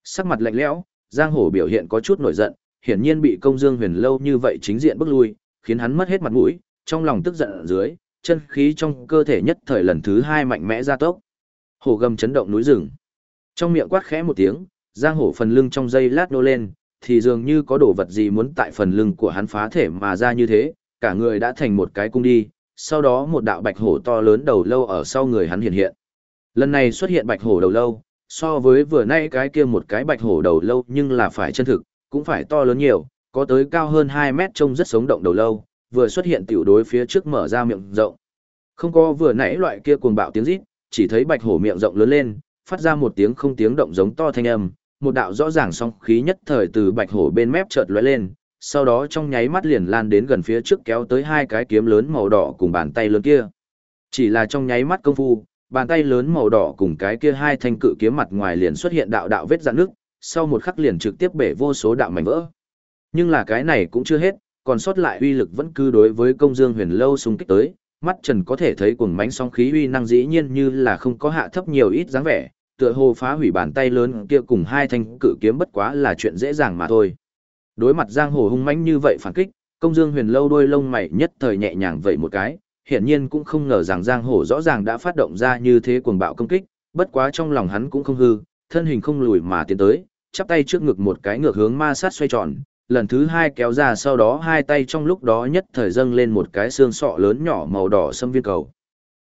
Sắc mặt lạnh lẽo, giang hổ biểu hiện có chút nổi giận, hiển nhiên bị công dương huyền lâu như vậy chính diện bước lui, khiến hắn mất hết mặt mũi, trong lòng tức giận ở dưới, chân khí trong cơ thể nhất thời lần thứ hai mạnh mẽ ra tốc. Hổ gầm chấn động núi rừng. Trong miệng quát khẽ một tiếng, giang hổ phần lưng trong dây lát nô lên, thì dường như có đồ vật gì muốn tại phần lưng của hắn phá thể mà ra như thế, cả người đã thành một cái cung đi, sau đó một đạo bạch hổ to lớn đầu lâu ở sau người hắn hiện hiện. Lần này xuất hiện bạch hổ đầu lâu, so với vừa nay cái kia một cái bạch hổ đầu lâu nhưng là phải chân thực, cũng phải to lớn nhiều, có tới cao hơn 2 mét trông rất sống động đầu lâu, vừa xuất hiện tiểu đối phía trước mở ra miệng rộng. Không có vừa nãy loại kia cuồng bạo tiếng rít, chỉ thấy bạch hổ miệng rộng lớn lên, phát ra một tiếng không tiếng động giống to thanh âm, một đạo rõ ràng song khí nhất thời từ bạch hổ bên mép chợt lóe lên, sau đó trong nháy mắt liền lan đến gần phía trước kéo tới hai cái kiếm lớn màu đỏ cùng bàn tay lớn kia. Chỉ là trong nháy mắt công phu, bàn tay lớn màu đỏ cùng cái kia hai thanh cự kiếm mặt ngoài liền xuất hiện đạo đạo vết rạn nước, sau một khắc liền trực tiếp bể vô số đạo mảnh vỡ. Nhưng là cái này cũng chưa hết, còn sót lại uy lực vẫn cứ đối với công dương huyền lâu xung kích tới, mắt trần có thể thấy cuồng mánh sóng khí uy năng dĩ nhiên như là không có hạ thấp nhiều ít dáng vẻ, tựa hồ phá hủy bàn tay lớn kia cùng hai thanh cự kiếm bất quá là chuyện dễ dàng mà thôi. Đối mặt giang hồ hung mãnh như vậy phản kích, công dương huyền lâu đôi lông mày nhất thời nhẹ nhàng vậy một cái, hiển nhiên cũng không ngờ rằng giang hồ rõ ràng đã phát động ra như thế cuồng bạo công kích, bất quá trong lòng hắn cũng không hư, thân hình không lùi mà tiến tới, chắp tay trước ngực một cái ngược hướng ma sát xoay tròn, lần thứ hai kéo ra sau đó hai tay trong lúc đó nhất thời dâng lên một cái xương sọ lớn nhỏ màu đỏ xâm viên cầu.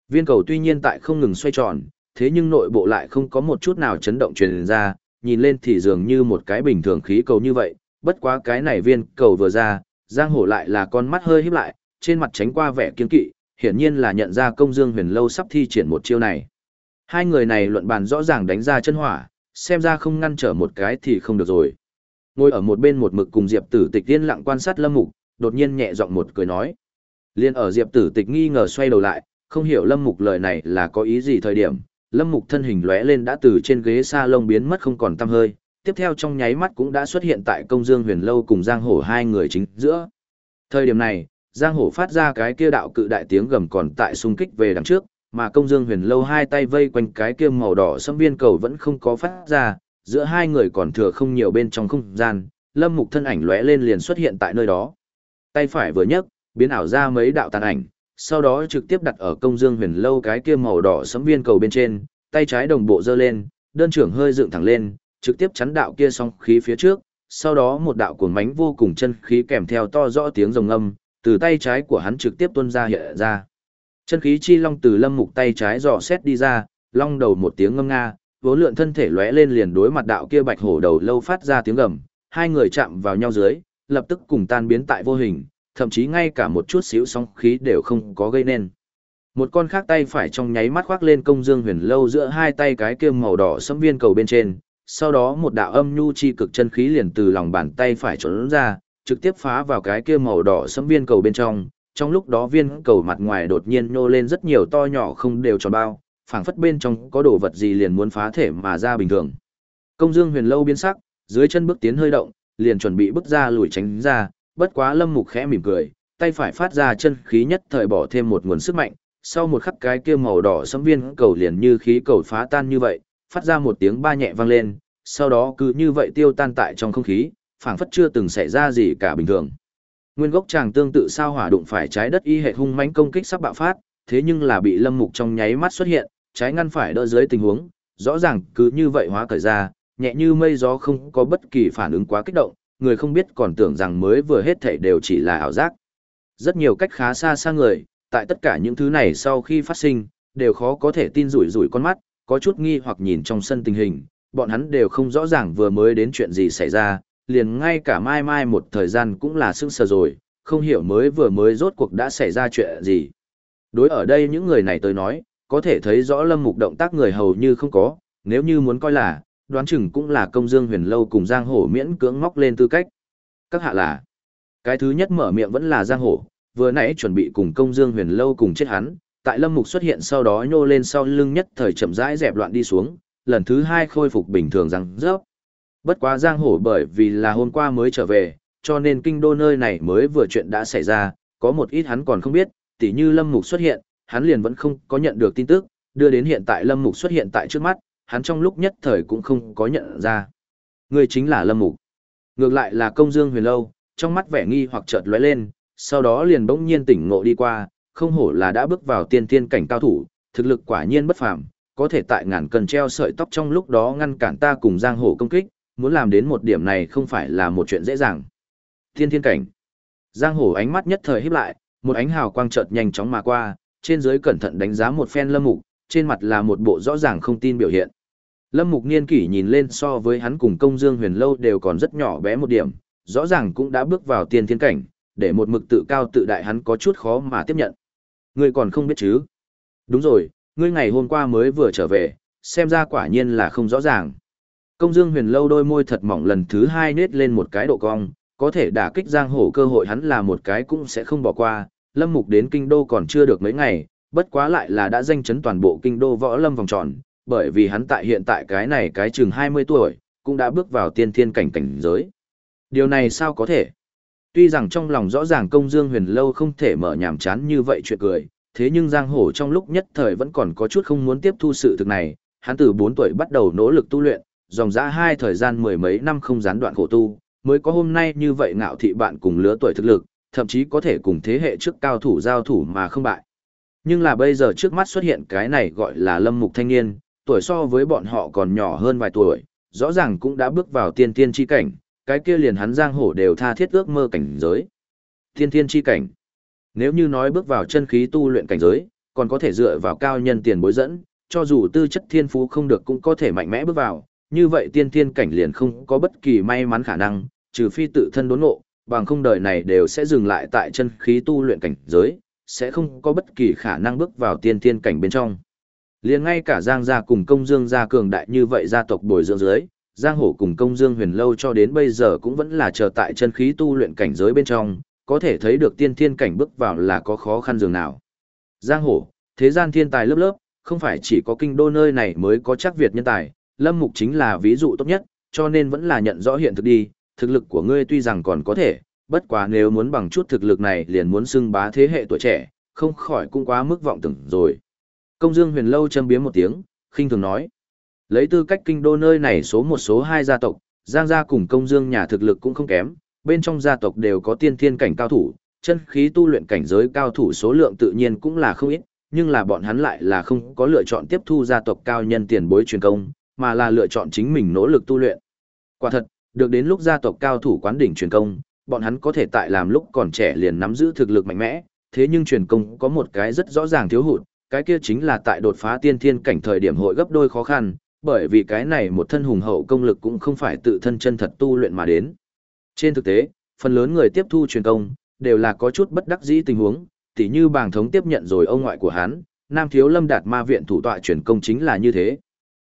Viên cầu tuy nhiên tại không ngừng xoay tròn, thế nhưng nội bộ lại không có một chút nào chấn động truyền ra, nhìn lên thì dường như một cái bình thường khí cầu như vậy, bất quá cái này viên cầu vừa ra, giang hổ lại là con mắt hơi híp lại, trên mặt tránh qua vẻ kiên kỵ, hiển nhiên là nhận ra công dương huyền lâu sắp thi triển một chiêu này. Hai người này luận bàn rõ ràng đánh ra chân hỏa, xem ra không ngăn trở một cái thì không được rồi. Ngồi ở một bên một mực cùng Diệp Tử Tịch yên lặng quan sát Lâm Mục, đột nhiên nhẹ giọng một cười nói. Liên ở Diệp Tử Tịch nghi ngờ xoay đầu lại, không hiểu Lâm Mục lời này là có ý gì thời điểm, Lâm Mục thân hình lóe lên đã từ trên ghế sa lông biến mất không còn tăm hơi, tiếp theo trong nháy mắt cũng đã xuất hiện tại công dương huyền lâu cùng Giang Hổ hai người chính giữa. Thời điểm này, Giang Hổ phát ra cái kia đạo cự đại tiếng gầm còn tại xung kích về đằng trước, mà công dương huyền lâu hai tay vây quanh cái kia màu đỏ xâm viên cầu vẫn không có phát ra, giữa hai người còn thừa không nhiều bên trong không gian, Lâm Mục thân ảnh lóe lên liền xuất hiện tại nơi đó. Tay phải vừa nhấc, biến ảo ra mấy đạo tàn ảnh, sau đó trực tiếp đặt ở công dương huyền lâu cái kia màu đỏ sấm viên cầu bên trên, tay trái đồng bộ giơ lên, đơn trưởng hơi dựng thẳng lên, trực tiếp chắn đạo kia song khí phía trước, sau đó một đạo cuồng mánh vô cùng chân khí kèm theo to rõ tiếng rồng âm, từ tay trái của hắn trực tiếp tuôn ra hiện ra. Chân khí chi long từ lâm mục tay trái dò xét đi ra, long đầu một tiếng ngâm nga, vốn lượn thân thể lóe lên liền đối mặt đạo kia bạch hổ đầu lâu phát ra tiếng gầm, hai người chạm vào nhau dưới, lập tức cùng tan biến tại vô hình, thậm chí ngay cả một chút xíu sóng khí đều không có gây nên. Một con khác tay phải trong nháy mắt khoác lên công dương huyền lâu giữa hai tay cái kia màu đỏ sẫm viên cầu bên trên, sau đó một đạo âm nhu chi cực chân khí liền từ lòng bàn tay phải trốn ra, trực tiếp phá vào cái kia màu đỏ sẫm viên cầu bên trong. Trong lúc đó viên cầu mặt ngoài đột nhiên nô lên rất nhiều to nhỏ không đều tròn bao, phảng phất bên trong có đồ vật gì liền muốn phá thể mà ra bình thường. Công Dương Huyền lâu biến sắc, dưới chân bước tiến hơi động, liền chuẩn bị bước ra lùi tránh ra, bất quá Lâm Mục khẽ mỉm cười, tay phải phát ra chân khí nhất thời bỏ thêm một nguồn sức mạnh, sau một khắc cái kia màu đỏ sẫm viên cầu liền như khí cầu phá tan như vậy, phát ra một tiếng ba nhẹ vang lên, sau đó cứ như vậy tiêu tan tại trong không khí, phảng phất chưa từng xảy ra gì cả bình thường. Nguyên gốc chàng tương tự sao hỏa đụng phải trái đất y hệ hung mãnh công kích sắp bạo phát, thế nhưng là bị Lâm Mục trong nháy mắt xuất hiện, trái ngăn phải đỡ dưới tình huống, rõ ràng cứ như vậy hóa cởi ra, nhẹ như mây gió không có bất kỳ phản ứng quá kích động, người không biết còn tưởng rằng mới vừa hết thảy đều chỉ là ảo giác. Rất nhiều cách khá xa xa người, tại tất cả những thứ này sau khi phát sinh, đều khó có thể tin rủi rủi con mắt, có chút nghi hoặc nhìn trong sân tình hình, bọn hắn đều không rõ ràng vừa mới đến chuyện gì xảy ra, liền ngay cả mai mai một thời gian cũng là sững sờ rồi, không hiểu mới vừa mới rốt cuộc đã xảy ra chuyện gì. Đối ở đây những người này tới nói, có thể thấy rõ lâm mục động tác người hầu như không có, nếu như muốn coi là, đoán chừng cũng là công dương huyền lâu cùng giang hổ miễn cưỡng móc lên tư cách. Các hạ là, cái thứ nhất mở miệng vẫn là giang hổ, vừa nãy chuẩn bị cùng công dương huyền lâu cùng chết hắn, tại lâm mục xuất hiện sau đó nhô lên sau lưng nhất thời chậm rãi dẹp loạn đi xuống, lần thứ hai khôi phục bình thường rằng rớp. Bất quá giang hổ bởi vì là hôm qua mới trở về, cho nên kinh đô nơi này mới vừa chuyện đã xảy ra, có một ít hắn còn không biết, tỉ như lâm mục xuất hiện, hắn liền vẫn không có nhận được tin tức, đưa đến hiện tại lâm mục xuất hiện tại trước mắt, hắn trong lúc nhất thời cũng không có nhận ra. Người chính là lâm mục. Ngược lại là công dương huyền lâu, trong mắt vẻ nghi hoặc chợt lóe lên, sau đó liền bỗng nhiên tỉnh ngộ đi qua, không hổ là đã bước vào tiên tiên cảnh cao thủ, thực lực quả nhiên bất phàm, có thể tại ngàn cần treo sợi tóc trong lúc đó ngăn cản ta cùng giang hồ công kích, muốn làm đến một điểm này không phải là một chuyện dễ dàng. Tiên thiên cảnh. Giang hồ ánh mắt nhất thời híp lại, một ánh hào quang chợt nhanh chóng mà qua, trên dưới cẩn thận đánh giá một phen lâm mục, trên mặt là một bộ rõ ràng không tin biểu hiện. Lâm mục niên kỷ nhìn lên so với hắn cùng công dương huyền lâu đều còn rất nhỏ bé một điểm, rõ ràng cũng đã bước vào tiên thiên cảnh, để một mực tự cao tự đại hắn có chút khó mà tiếp nhận. Ngươi còn không biết chứ? Đúng rồi, ngươi ngày hôm qua mới vừa trở về, xem ra quả nhiên là không rõ ràng. Công Dương Huyền lâu đôi môi thật mỏng lần thứ hai nết lên một cái độ cong, có thể đả kích giang hồ cơ hội hắn là một cái cũng sẽ không bỏ qua. Lâm Mục đến kinh đô còn chưa được mấy ngày, bất quá lại là đã danh chấn toàn bộ kinh đô võ lâm vòng tròn, bởi vì hắn tại hiện tại cái này cái chừng 20 tuổi, cũng đã bước vào tiên thiên cảnh cảnh giới. Điều này sao có thể? Tuy rằng trong lòng rõ ràng công dương huyền lâu không thể mở nhảm chán như vậy chuyện cười, thế nhưng giang hồ trong lúc nhất thời vẫn còn có chút không muốn tiếp thu sự thực này, hắn từ 4 tuổi bắt đầu nỗ lực tu luyện, dòng dã hai thời gian mười mấy năm không gián đoạn khổ tu, mới có hôm nay như vậy ngạo thị bạn cùng lứa tuổi thực lực, thậm chí có thể cùng thế hệ trước cao thủ giao thủ mà không bại. Nhưng là bây giờ trước mắt xuất hiện cái này gọi là lâm mục thanh niên, tuổi so với bọn họ còn nhỏ hơn vài tuổi, rõ ràng cũng đã bước vào tiên tiên chi cảnh, cái kia liền hắn giang hổ đều tha thiết ước mơ cảnh giới. Tiên tiên chi cảnh. Nếu như nói bước vào chân khí tu luyện cảnh giới, còn có thể dựa vào cao nhân tiền bối dẫn, cho dù tư chất thiên phú không được cũng có thể mạnh mẽ bước vào, như vậy tiên tiên cảnh liền không có bất kỳ may mắn khả năng, trừ phi tự thân đốn ngộ, bằng không đời này đều sẽ dừng lại tại chân khí tu luyện cảnh giới, sẽ không có bất kỳ khả năng bước vào tiên tiên cảnh bên trong. Liền ngay cả Giang gia cùng công dương gia cường đại như vậy gia tộc bồi dưỡng dưới, Giang Hổ cùng công dương huyền lâu cho đến bây giờ cũng vẫn là chờ tại chân khí tu luyện cảnh giới bên trong, có thể thấy được tiên thiên cảnh bước vào là có khó khăn dường nào. Giang Hổ, thế gian thiên tài lớp lớp, không phải chỉ có kinh đô nơi này mới có chắc Việt nhân tài, Lâm Mục chính là ví dụ tốt nhất, cho nên vẫn là nhận rõ hiện thực đi, thực lực của ngươi tuy rằng còn có thể, bất quá nếu muốn bằng chút thực lực này liền muốn xưng bá thế hệ tuổi trẻ, không khỏi cũng quá mức vọng tưởng rồi. Công Dương Huyền Lâu châm biếm một tiếng, khinh thường nói. Lấy tư cách kinh đô nơi này số một số hai gia tộc, Giang gia cùng Công Dương nhà thực lực cũng không kém, bên trong gia tộc đều có tiên thiên cảnh cao thủ, chân khí tu luyện cảnh giới cao thủ số lượng tự nhiên cũng là không ít, nhưng là bọn hắn lại là không có lựa chọn tiếp thu gia tộc cao nhân tiền bối truyền công, mà là lựa chọn chính mình nỗ lực tu luyện. Quả thật, được đến lúc gia tộc cao thủ quán đỉnh truyền công, bọn hắn có thể tại làm lúc còn trẻ liền nắm giữ thực lực mạnh mẽ, thế nhưng truyền công có một cái rất rõ ràng thiếu hụt, cái kia chính là tại đột phá tiên thiên cảnh thời điểm hội gấp đôi khó khăn, bởi vì cái này một thân hùng hậu công lực cũng không phải tự thân chân thật tu luyện mà đến. Trên thực tế, phần lớn người tiếp thu truyền công, đều là có chút bất đắc dĩ tình huống, tỉ như bàng thống tiếp nhận rồi ông ngoại của hắn, Nam Thiếu Lâm Đạt Ma Viện thủ tọa truyền công chính là như thế.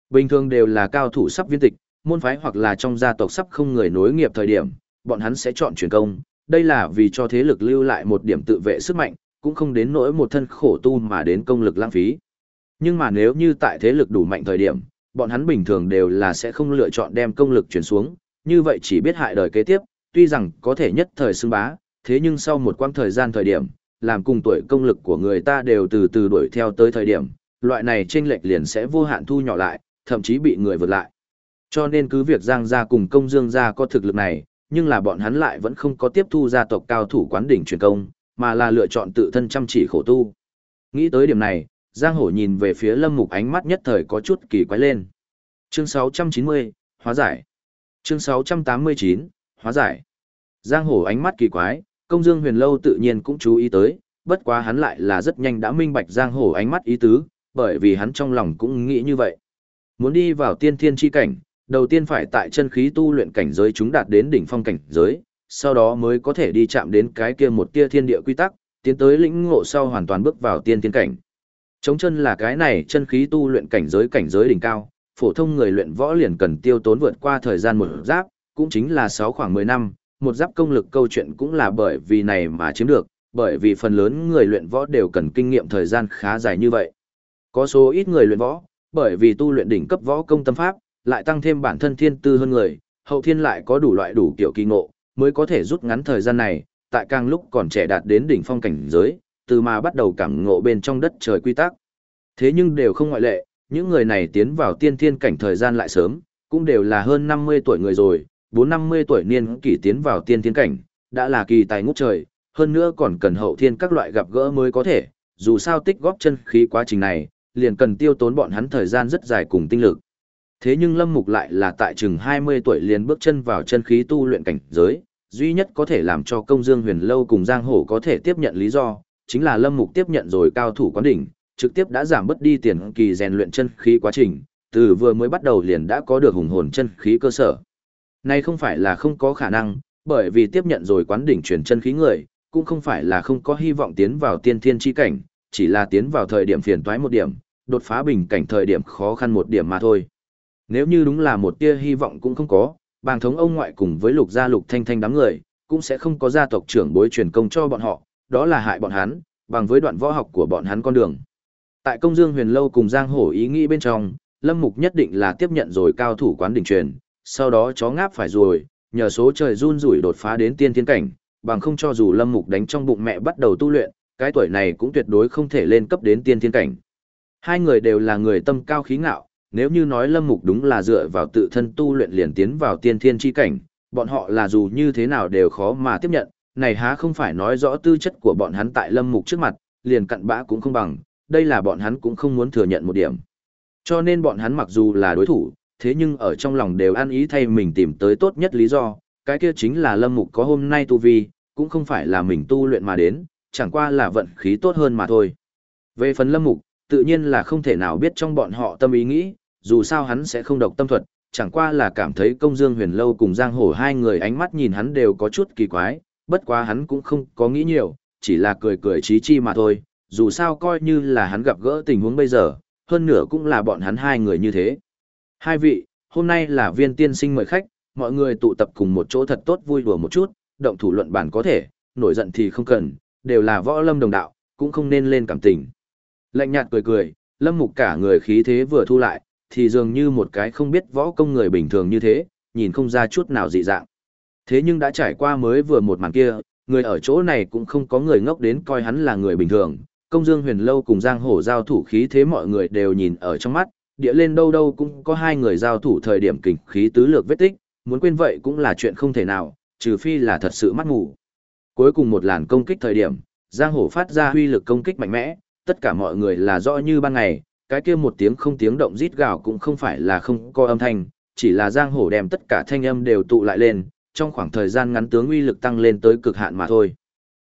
Bình thường đều là cao thủ sắp viên tịch, môn phái hoặc là trong gia tộc sắp không người nối nghiệp thời điểm, bọn hắn sẽ chọn truyền công, đây là vì cho thế lực lưu lại một điểm tự vệ sức mạnh, cũng không đến nỗi một thân khổ tu mà đến công lực lãng phí. Nhưng mà nếu như tại thế lực đủ mạnh thời điểm, bọn hắn bình thường đều là sẽ không lựa chọn đem công lực chuyển xuống, như vậy chỉ biết hại đời kế tiếp, tuy rằng có thể nhất thời xưng bá, thế nhưng sau một quãng thời gian thời điểm, làm cùng tuổi công lực của người ta đều từ từ đuổi theo tới thời điểm, loại này chênh lệch liền sẽ vô hạn thu nhỏ lại, thậm chí bị người vượt lại. Cho nên cứ việc Giang gia cùng công Dương gia có thực lực này, nhưng là bọn hắn lại vẫn không có tiếp thu gia tộc cao thủ quán đỉnh truyền công, mà là lựa chọn tự thân chăm chỉ khổ tu. Nghĩ tới điểm này, Giang Hổ nhìn về phía Lâm Mục ánh mắt nhất thời có chút kỳ quái lên. Chương 690, hóa giải. Chương 689, hóa giải. Giang Hổ ánh mắt kỳ quái, công dương huyền lâu tự nhiên cũng chú ý tới, bất quá hắn lại là rất nhanh đã minh bạch Giang Hổ ánh mắt ý tứ, bởi vì hắn trong lòng cũng nghĩ như vậy. Muốn đi vào tiên thiên chi cảnh, đầu tiên phải tại chân khí tu luyện cảnh giới chúng đạt đến đỉnh phong cảnh giới, sau đó mới có thể đi chạm đến cái kia một tia thiên địa quy tắc, tiến tới lĩnh ngộ sau hoàn toàn bước vào tiên thiên cảnh. Chống chân là cái này chân khí tu luyện cảnh giới cảnh giới đỉnh cao, phổ thông người luyện võ liền cần tiêu tốn vượt qua thời gian một giáp, cũng chính là 6 khoảng 10 năm, một giáp công lực câu chuyện cũng là bởi vì này mà chiếm được, bởi vì phần lớn người luyện võ đều cần kinh nghiệm thời gian khá dài như vậy. Có số ít người luyện võ, bởi vì tu luyện đỉnh cấp võ công tâm pháp, lại tăng thêm bản thân thiên tư hơn người, hậu thiên lại có đủ loại đủ kiểu kỳ ngộ, mới có thể rút ngắn thời gian này, tại càng lúc còn trẻ đạt đến đỉnh phong cảnh giới, từ mà bắt đầu cảm ngộ bên trong đất trời quy tắc. Thế nhưng đều không ngoại lệ, những người này tiến vào tiên thiên cảnh thời gian lại sớm, cũng đều là hơn 50 tuổi người rồi, 4-50 tuổi niên kỷ tiến vào tiên thiên cảnh, đã là kỳ tài ngút trời, hơn nữa còn cần hậu thiên các loại gặp gỡ mới có thể, dù sao tích góp chân khí quá trình này, liền cần tiêu tốn bọn hắn thời gian rất dài cùng tinh lực. Thế nhưng Lâm Mục lại là tại chừng 20 tuổi liền bước chân vào chân khí tu luyện cảnh giới, duy nhất có thể làm cho công dương huyền lâu cùng Giang Hổ có thể tiếp nhận lý do, chính là Lâm Mục tiếp nhận rồi cao thủ quán đỉnh, trực tiếp đã giảm bớt đi tiền kỳ rèn luyện chân khí quá trình, từ vừa mới bắt đầu liền đã có được hùng hồn chân khí cơ sở. Này không phải là không có khả năng, bởi vì tiếp nhận rồi quán đỉnh truyền chân khí người, cũng không phải là không có hy vọng tiến vào tiên thiên chi cảnh, chỉ là tiến vào thời điểm phiền toái một điểm, đột phá bình cảnh thời điểm khó khăn một điểm mà thôi. Nếu như đúng là một tia hy vọng cũng không có, bàng thống ông ngoại cùng với lục gia lục thanh thanh đám người, cũng sẽ không có gia tộc trưởng bối truyền công cho bọn họ, đó là hại bọn hắn, bằng với đoạn võ học của bọn hắn con đường. Tại công dương huyền lâu cùng giang hổ ý nghĩ bên trong, lâm mục nhất định là tiếp nhận rồi cao thủ quán đỉnh truyền, sau đó chó ngáp phải rồi, nhờ số trời run rủi đột phá đến tiên thiên cảnh, bằng không cho dù lâm mục đánh trong bụng mẹ bắt đầu tu luyện, cái tuổi này cũng tuyệt đối không thể lên cấp đến tiên thiên cảnh. Hai người đều là người tâm cao khí ngạo, nếu như nói lâm mục đúng là dựa vào tự thân tu luyện liền tiến vào tiên thiên chi cảnh, bọn họ là dù như thế nào đều khó mà tiếp nhận, này há không phải nói rõ tư chất của bọn hắn tại lâm mục trước mặt, liền cặn bã cũng không bằng, đây là bọn hắn cũng không muốn thừa nhận một điểm. Cho nên bọn hắn mặc dù là đối thủ, thế nhưng ở trong lòng đều an ý thay mình tìm tới tốt nhất lý do, cái kia chính là lâm mục có hôm nay tu vi, cũng không phải là mình tu luyện mà đến, chẳng qua là vận khí tốt hơn mà thôi. Về phần lâm mục, tự nhiên là không thể nào biết trong bọn họ tâm ý nghĩ, dù sao hắn sẽ không độc tâm thuật, chẳng qua là cảm thấy công dương huyền lâu cùng giang hổ hai người ánh mắt nhìn hắn đều có chút kỳ quái, bất quá hắn cũng không có nghĩ nhiều, chỉ là cười cười trí chi mà thôi, dù sao coi như là hắn gặp gỡ tình huống bây giờ, hơn nửa cũng là bọn hắn hai người như thế. Hai vị, hôm nay là viên tiên sinh mời khách, mọi người tụ tập cùng một chỗ thật tốt vui đùa một chút, động thủ luận bản có thể, nổi giận thì không cần, đều là võ lâm đồng đạo, cũng không nên lên cảm tình. Lạnh nhạt cười cười, lâm mục cả người khí thế vừa thu lại, thì dường như một cái không biết võ công người bình thường như thế, nhìn không ra chút nào dị dạng. Thế nhưng đã trải qua mới vừa một màn kia, người ở chỗ này cũng không có người ngốc đến coi hắn là người bình thường. Công Dương Huyền Lâu cùng Giang Hổ giao thủ khí thế mọi người đều nhìn ở trong mắt, địa lên đâu đâu cũng có hai người giao thủ thời điểm kình khí tứ lược vết tích, muốn quên vậy cũng là chuyện không thể nào, trừ phi là thật sự mắt ngủ. Cuối cùng một làn công kích thời điểm, Giang Hổ phát ra huy lực công kích mạnh mẽ, tất cả mọi người là rõ như ban ngày, cái kia một tiếng không tiếng động rít gào cũng không phải là không có âm thanh, chỉ là Giang Hổ đem tất cả thanh âm đều tụ lại lên, trong khoảng thời gian ngắn tướng uy lực tăng lên tới cực hạn mà thôi.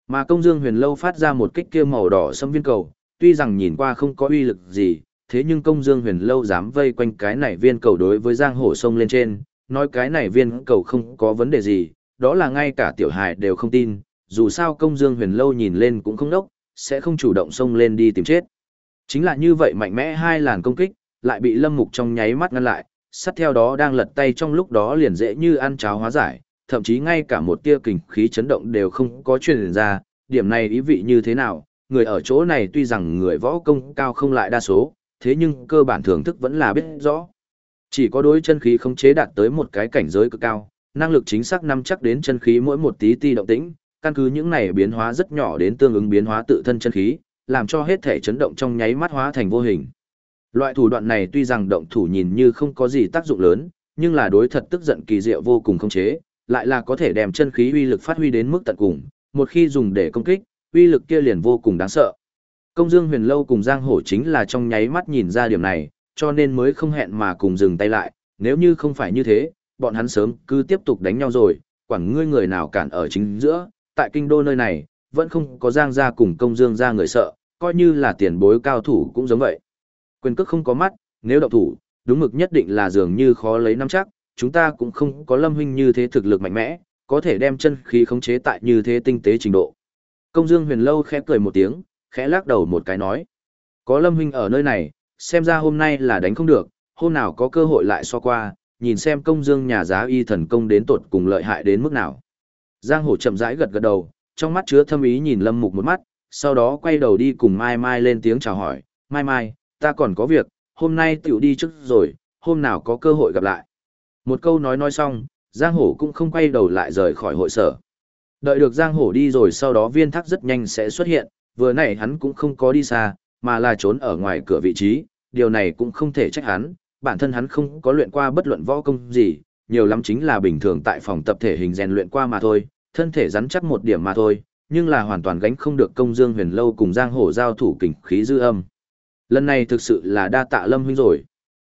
Mà công dương huyền lâu phát ra một kích kia màu đỏ xâm viên cầu, tuy rằng nhìn qua không có uy lực gì, thế nhưng công dương huyền lâu dám vây quanh cái này viên cầu đối với giang hổ sông lên trên, nói cái này viên cầu không có vấn đề gì, đó là ngay cả tiểu hài đều không tin, dù sao công dương huyền lâu nhìn lên cũng không đốc, sẽ không chủ động xông lên đi tìm chết. Chính là như vậy mạnh mẽ hai làn công kích, lại bị lâm mục trong nháy mắt ngăn lại, sát theo đó đang lật tay trong lúc đó liền dễ như ăn cháo hóa giải, thậm chí ngay cả một tia kình khí chấn động đều không có truyền ra, điểm này ý vị như thế nào, người ở chỗ này tuy rằng người võ công cao không lại đa số, thế nhưng cơ bản thưởng thức vẫn là biết rõ. Chỉ có đối chân khí khống chế đạt tới một cái cảnh giới cực cao, năng lực chính xác nắm chắc đến chân khí mỗi một tí ti động tĩnh, căn cứ những này biến hóa rất nhỏ đến tương ứng biến hóa tự thân chân khí, làm cho hết thể chấn động trong nháy mắt hóa thành vô hình. Loại thủ đoạn này tuy rằng động thủ nhìn như không có gì tác dụng lớn, nhưng là đối thật tức giận kỳ diệu vô cùng không chế, lại là có thể đem chân khí uy lực phát huy đến mức tận cùng, một khi dùng để công kích, uy lực kia liền vô cùng đáng sợ. Công Dương Huyền Lâu cùng Giang Hổ chính là trong nháy mắt nhìn ra điểm này, cho nên mới không hẹn mà cùng dừng tay lại, nếu như không phải như thế, bọn hắn sớm cứ tiếp tục đánh nhau rồi, quản ngươi người nào cản ở chính giữa, tại kinh đô nơi này, vẫn không có Giang gia cùng Công Dương gia người sợ, coi như là tiền bối cao thủ cũng giống vậy. Quyền cước không có mắt, nếu động thủ, đúng mực nhất định là dường như khó lấy nắm chắc, chúng ta cũng không có Lâm huynh như thế thực lực mạnh mẽ, có thể đem chân khí khống chế tại như thế tinh tế trình độ. Công Dương Huyền Lâu khẽ cười một tiếng, khẽ lắc đầu một cái nói. Có Lâm huynh ở nơi này, xem ra hôm nay là đánh không được, hôm nào có cơ hội lại so qua, nhìn xem công dương nhà giá y thần công đến tột cùng lợi hại đến mức nào. Giang Hổ chậm rãi gật gật đầu, trong mắt chứa thâm ý nhìn Lâm Mục một mắt, sau đó quay đầu đi cùng Mai Mai lên tiếng chào hỏi, Mai Mai, ta còn có việc, hôm nay tiểu đi trước rồi, hôm nào có cơ hội gặp lại. Một câu nói nói xong, Giang Hổ cũng không quay đầu lại rời khỏi hội sở. Đợi được Giang Hổ đi rồi sau đó viên thác rất nhanh sẽ xuất hiện, vừa nãy hắn cũng không có đi xa, mà là trốn ở ngoài cửa vị trí, điều này cũng không thể trách hắn, bản thân hắn không có luyện qua bất luận võ công gì, nhiều lắm chính là bình thường tại phòng tập thể hình rèn luyện qua mà thôi, thân thể rắn chắc một điểm mà thôi, nhưng là hoàn toàn gánh không được công dương huyền lâu cùng giang hồ giao thủ kình khí dư âm. Lần này thực sự là đa tạ lâm huynh rồi.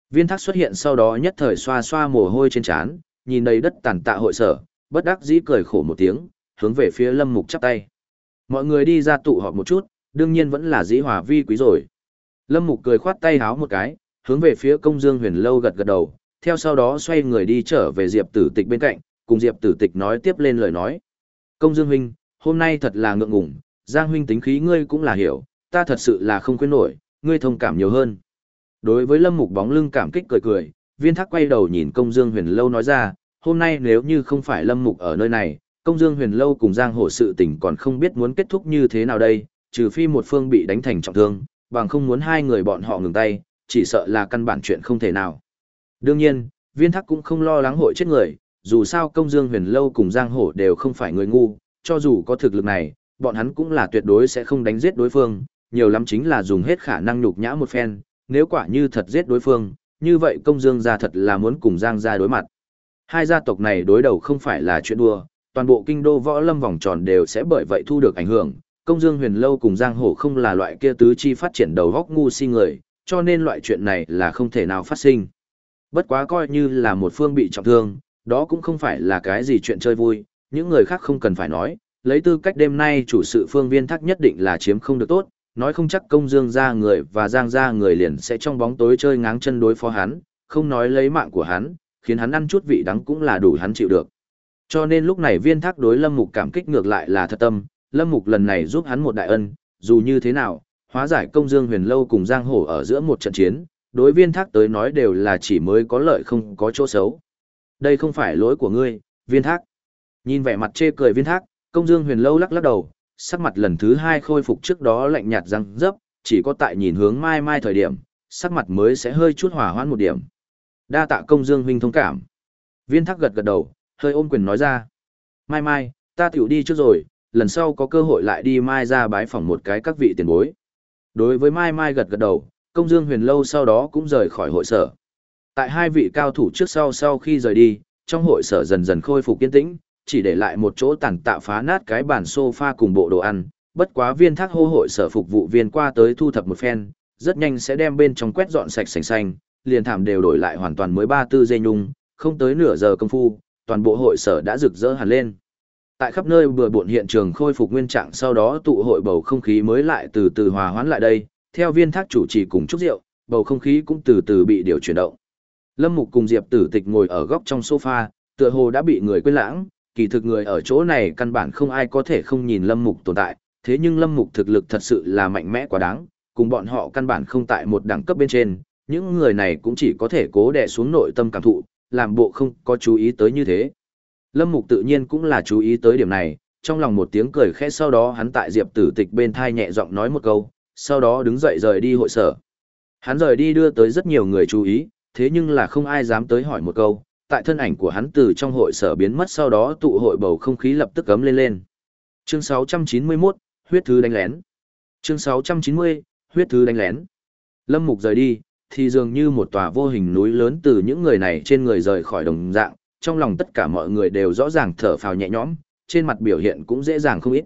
Viên thác xuất hiện sau đó nhất thời xoa xoa mồ hôi trên trán, nhìn đầy đất tàn tạ hội sở, bất đắc dĩ cười khổ một tiếng, hướng về phía lâm mục chắp tay. Mọi người đi ra tụ họp một chút, đương nhiên vẫn là dĩ hòa vi quý rồi. Lâm mục cười khoát tay háo một cái, hướng về phía công dương huyền lâu gật gật đầu, theo sau đó xoay người đi trở về Diệp tử tịch bên cạnh, cùng Diệp tử tịch nói tiếp lên lời nói. Công dương huynh, hôm nay thật là ngượng ngùng, Giang huynh tính khí ngươi cũng là hiểu, ta thật sự là không quên nổi, ngươi thông cảm nhiều hơn. Đối với lâm mục bóng lưng cảm kích cười cười, viên thác quay đầu nhìn công dương huyền lâu nói ra, hôm nay nếu như không phải lâm mục ở nơi này, công dương huyền lâu cùng Giang hổ sự tình còn không biết muốn kết thúc như thế nào đây, trừ phi một phương bị đánh thành trọng thương, bằng không muốn hai người bọn họ ngừng tay, chỉ sợ là căn bản chuyện không thể nào. Đương nhiên, viên Thác cũng không lo lắng hội chết người, dù sao công dương huyền lâu cùng giang hổ đều không phải người ngu, cho dù có thực lực này, bọn hắn cũng là tuyệt đối sẽ không đánh giết đối phương, nhiều lắm chính là dùng hết khả năng nhục nhã một phen, nếu quả như thật giết đối phương, như vậy công dương gia thật là muốn cùng giang gia đối mặt. Hai gia tộc này đối đầu không phải là chuyện đùa, toàn bộ kinh đô võ lâm vòng tròn đều sẽ bởi vậy thu được ảnh hưởng, công dương huyền lâu cùng giang hổ không là loại kia tứ chi phát triển đầu góc ngu si người, cho nên loại chuyện này là không thể nào phát sinh. Bất quá coi như là một phương bị trọng thương, đó cũng không phải là cái gì chuyện chơi vui, những người khác không cần phải nói, lấy tư cách đêm nay chủ sự phương viên thắc nhất định là chiếm không được tốt, nói không chắc công dương ra người và giang ra người liền sẽ trong bóng tối chơi ngáng chân đối phó hắn, không nói lấy mạng của hắn, khiến hắn ăn chút vị đắng cũng là đủ hắn chịu được. Cho nên lúc này viên thác đối lâm mục cảm kích ngược lại là thật tâm, lâm mục lần này giúp hắn một đại ân, dù như thế nào, hóa giải công dương huyền lâu cùng giang hổ ở giữa một trận chiến, đối viên thác tới nói đều là chỉ mới có lợi không có chỗ xấu. Đây không phải lỗi của ngươi, viên thác. Nhìn vẻ mặt chê cười viên thác, công dương huyền lâu lắc lắc đầu, sắc mặt lần thứ hai khôi phục trước đó lạnh nhạt răng dấp, chỉ có tại nhìn hướng mai mai thời điểm, sắc mặt mới sẽ hơi chút hòa hoãn một điểm. Đa tạ công dương huynh thông cảm. Viên thác gật gật đầu, hơi ôm quyền nói ra. Mai mai, ta tiểu đi trước rồi, lần sau có cơ hội lại đi mai ra bái phỏng một cái các vị tiền bối. Đối với Mai Mai gật gật đầu, công dương huyền lâu sau đó cũng rời khỏi hội sở. Tại hai vị cao thủ trước sau sau khi rời đi, trong hội sở dần dần khôi phục kiên tĩnh, chỉ để lại một chỗ tàn tạ phá nát cái bàn sofa cùng bộ đồ ăn. Bất quá viên thác hô hội sở phục vụ viên qua tới thu thập một phen, rất nhanh sẽ đem bên trong quét dọn sạch sành xanh, liền thảm đều đổi lại hoàn toàn mới ba tư dây nhung, không tới nửa giờ công phu, toàn bộ hội sở đã rực rỡ hẳn lên. Tại khắp nơi bừa bộn hiện trường khôi phục nguyên trạng sau đó tụ hội bầu không khí mới lại từ từ hòa hoãn lại đây, theo viên thác chủ trì cùng chúc rượu, bầu không khí cũng từ từ bị điều chuyển động. Lâm Mục cùng Diệp Tử Tịch ngồi ở góc trong sofa, tựa hồ đã bị người quên lãng, kỳ thực người ở chỗ này căn bản không ai có thể không nhìn Lâm Mục tồn tại, thế nhưng Lâm Mục thực lực thật sự là mạnh mẽ quá đáng, cùng bọn họ căn bản không tại một đẳng cấp bên trên, những người này cũng chỉ có thể cố đè xuống nội tâm cảm thụ, làm bộ không có chú ý tới như thế. Lâm Mục tự nhiên cũng là chú ý tới điểm này, trong lòng một tiếng cười khẽ sau đó hắn tại Diệp Tử Tịch bên thai nhẹ giọng nói một câu, sau đó đứng dậy rời đi hội sở. Hắn rời đi đưa tới rất nhiều người chú ý, thế nhưng là không ai dám tới hỏi một câu, tại thân ảnh của hắn từ trong hội sở biến mất sau đó tụ hội bầu không khí lập tức cấm lên lên. Chương 691, huyết thứ đánh lén. Chương 690, huyết thứ đánh lén. Lâm Mục rời đi, thì dường như một tòa vô hình núi lớn từ những người này trên người rời khỏi đồng dạng, trong lòng tất cả mọi người đều rõ ràng thở phào nhẹ nhõm, trên mặt biểu hiện cũng dễ dàng không ít.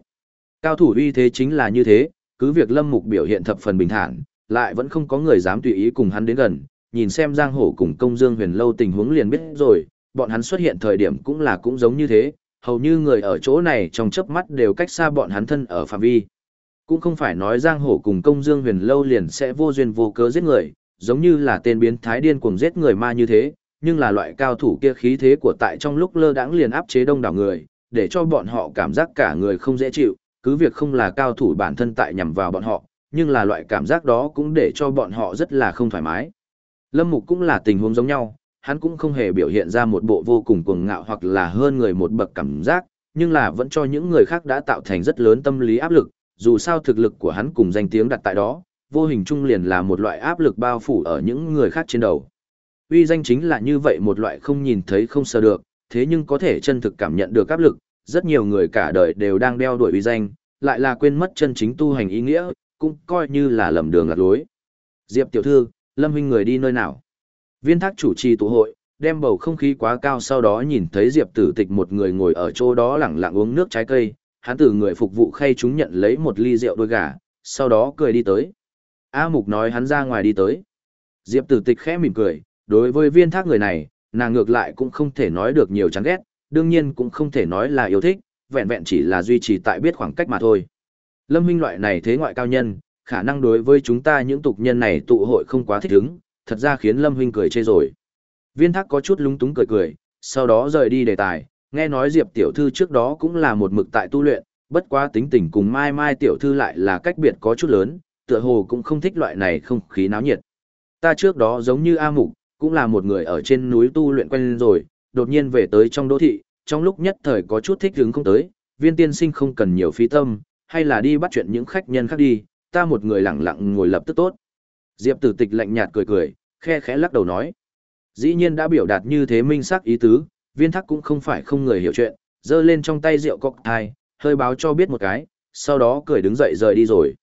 Cao thủ uy thế chính là như thế, cứ việc Lâm Mục biểu hiện thập phần bình thản, lại vẫn không có người dám tùy ý cùng hắn đến gần, nhìn xem Giang Hổ cùng Công Dương Huyền Lâu tình huống liền biết rồi, bọn hắn xuất hiện thời điểm cũng là cũng giống như thế, hầu như người ở chỗ này trong chớp mắt đều cách xa bọn hắn thân ở phạm vi. Cũng không phải nói Giang Hổ cùng Công Dương Huyền Lâu liền sẽ vô duyên vô cớ giết người, giống như là tên biến thái điên cuồng giết người ma như thế, nhưng là loại cao thủ kia khí thế của tại trong lúc lơ đãng liền áp chế đông đảo người, để cho bọn họ cảm giác cả người không dễ chịu, cứ việc không là cao thủ bản thân tại nhằm vào bọn họ, nhưng là loại cảm giác đó cũng để cho bọn họ rất là không thoải mái. Lâm Mục cũng là tình huống giống nhau, hắn cũng không hề biểu hiện ra một bộ vô cùng cuồng ngạo hoặc là hơn người một bậc cảm giác, nhưng là vẫn cho những người khác đã tạo thành rất lớn tâm lý áp lực, dù sao thực lực của hắn cùng danh tiếng đặt tại đó, vô hình trung liền là một loại áp lực bao phủ ở những người khác trên đầu. Uy danh chính là như vậy một loại không nhìn thấy không sờ được, thế nhưng có thể chân thực cảm nhận được áp lực, rất nhiều người cả đời đều đang đeo đuổi uy danh, lại là quên mất chân chính tu hành ý nghĩa, cũng coi như là lầm đường lạc lối. Diệp tiểu thư, Lâm huynh người đi nơi nào? Viên thác chủ trì tụ hội, đem bầu không khí quá cao sau đó nhìn thấy Diệp tử tịch một người ngồi ở chỗ đó lẳng lặng uống nước trái cây, hắn từ người phục vụ khay chúng nhận lấy một ly rượu đôi gà, sau đó cười đi tới. A Mục nói hắn ra ngoài đi tới. Diệp tử tịch khẽ mỉm cười, đối với viên thác người này, nàng ngược lại cũng không thể nói được nhiều chán ghét, đương nhiên cũng không thể nói là yêu thích, vẹn vẹn chỉ là duy trì tại biết khoảng cách mà thôi. Lâm huynh loại này thế ngoại cao nhân, khả năng đối với chúng ta những tục nhân này tụ hội không quá thích ứng, thật ra khiến Lâm huynh cười chê rồi. Viên thác có chút lúng túng cười cười, sau đó rời đi đề tài, nghe nói Diệp tiểu thư trước đó cũng là một mực tại tu luyện, bất quá tính tình cùng Mai Mai tiểu thư lại là cách biệt có chút lớn, tựa hồ cũng không thích loại này không khí náo nhiệt. Ta trước đó giống như A Mục, cũng là một người ở trên núi tu luyện quen rồi, đột nhiên về tới trong đô thị, trong lúc nhất thời có chút thích hứng không tới, viên tiên sinh không cần nhiều phí tâm, hay là đi bắt chuyện những khách nhân khác đi, ta một người lặng lặng ngồi lập tức tốt. Diệp tử tịch lạnh nhạt cười cười, khe khẽ lắc đầu nói. Dĩ nhiên đã biểu đạt như thế minh sắc ý tứ, viên thắc cũng không phải không người hiểu chuyện, giơ lên trong tay rượu cocktail, hơi báo cho biết một cái, sau đó cười đứng dậy rời đi rồi.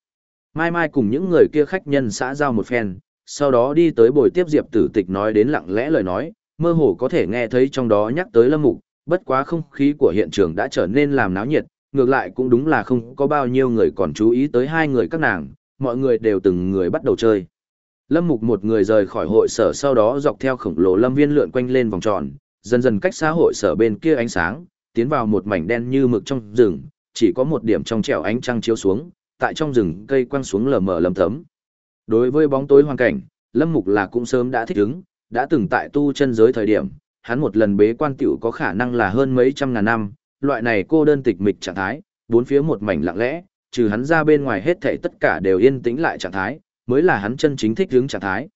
Mai Mai cùng những người kia khách nhân xã giao một phen, sau đó đi tới buổi tiếp Diệp tử tịch nói đến lặng lẽ lời nói, mơ hồ có thể nghe thấy trong đó nhắc tới lâm mục, bất quá không khí của hiện trường đã trở nên làm náo nhiệt, ngược lại cũng đúng là không có bao nhiêu người còn chú ý tới hai người các nàng, mọi người đều từng người bắt đầu chơi. Lâm Mục một người rời khỏi hội sở sau đó dọc theo khổng lồ lâm viên lượn quanh lên vòng tròn, dần dần cách xa hội sở bên kia ánh sáng, tiến vào một mảnh đen như mực trong rừng, chỉ có một điểm trong trẻo ánh trăng chiếu xuống, tại trong rừng cây quăng xuống lờ mờ lấm tấm. Đối với bóng tối hoàn cảnh, Lâm Mục là cũng sớm đã thích ứng, đã từng tại tu chân giới thời điểm, hắn một lần bế quan tiểu có khả năng là hơn mấy trăm ngàn năm, loại này cô đơn tịch mịch trạng thái, bốn phía một mảnh lặng lẽ, trừ hắn ra bên ngoài hết thảy tất cả đều yên tĩnh lại trạng thái, mới là hắn chân chính thích hướng trạng thái.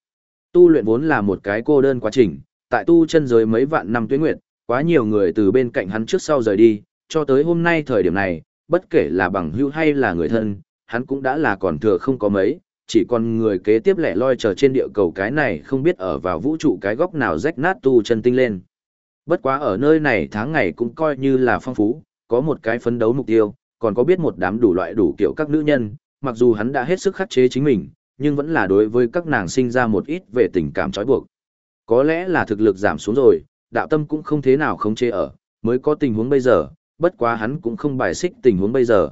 Tu luyện vốn là một cái cô đơn quá trình, tại tu chân giới mấy vạn năm tuyết nguyệt, quá nhiều người từ bên cạnh hắn trước sau rời đi, cho tới hôm nay thời điểm này, bất kể là bằng hữu hay là người thân, hắn cũng đã là còn thừa không có mấy, chỉ còn người kế tiếp lẻ loi chờ trên địa cầu cái này không biết ở vào vũ trụ cái góc nào rách nát tu chân tinh lên. Bất quá ở nơi này tháng ngày cũng coi như là phong phú, có một cái phấn đấu mục tiêu, còn có biết một đám đủ loại đủ kiểu các nữ nhân, mặc dù hắn đã hết sức khắc chế chính mình, nhưng vẫn là đối với các nàng sinh ra một ít về tình cảm trói buộc. Có lẽ là thực lực giảm xuống rồi, đạo tâm cũng không thế nào khống chế ở, mới có tình huống bây giờ, bất quá hắn cũng không bài xích tình huống bây giờ.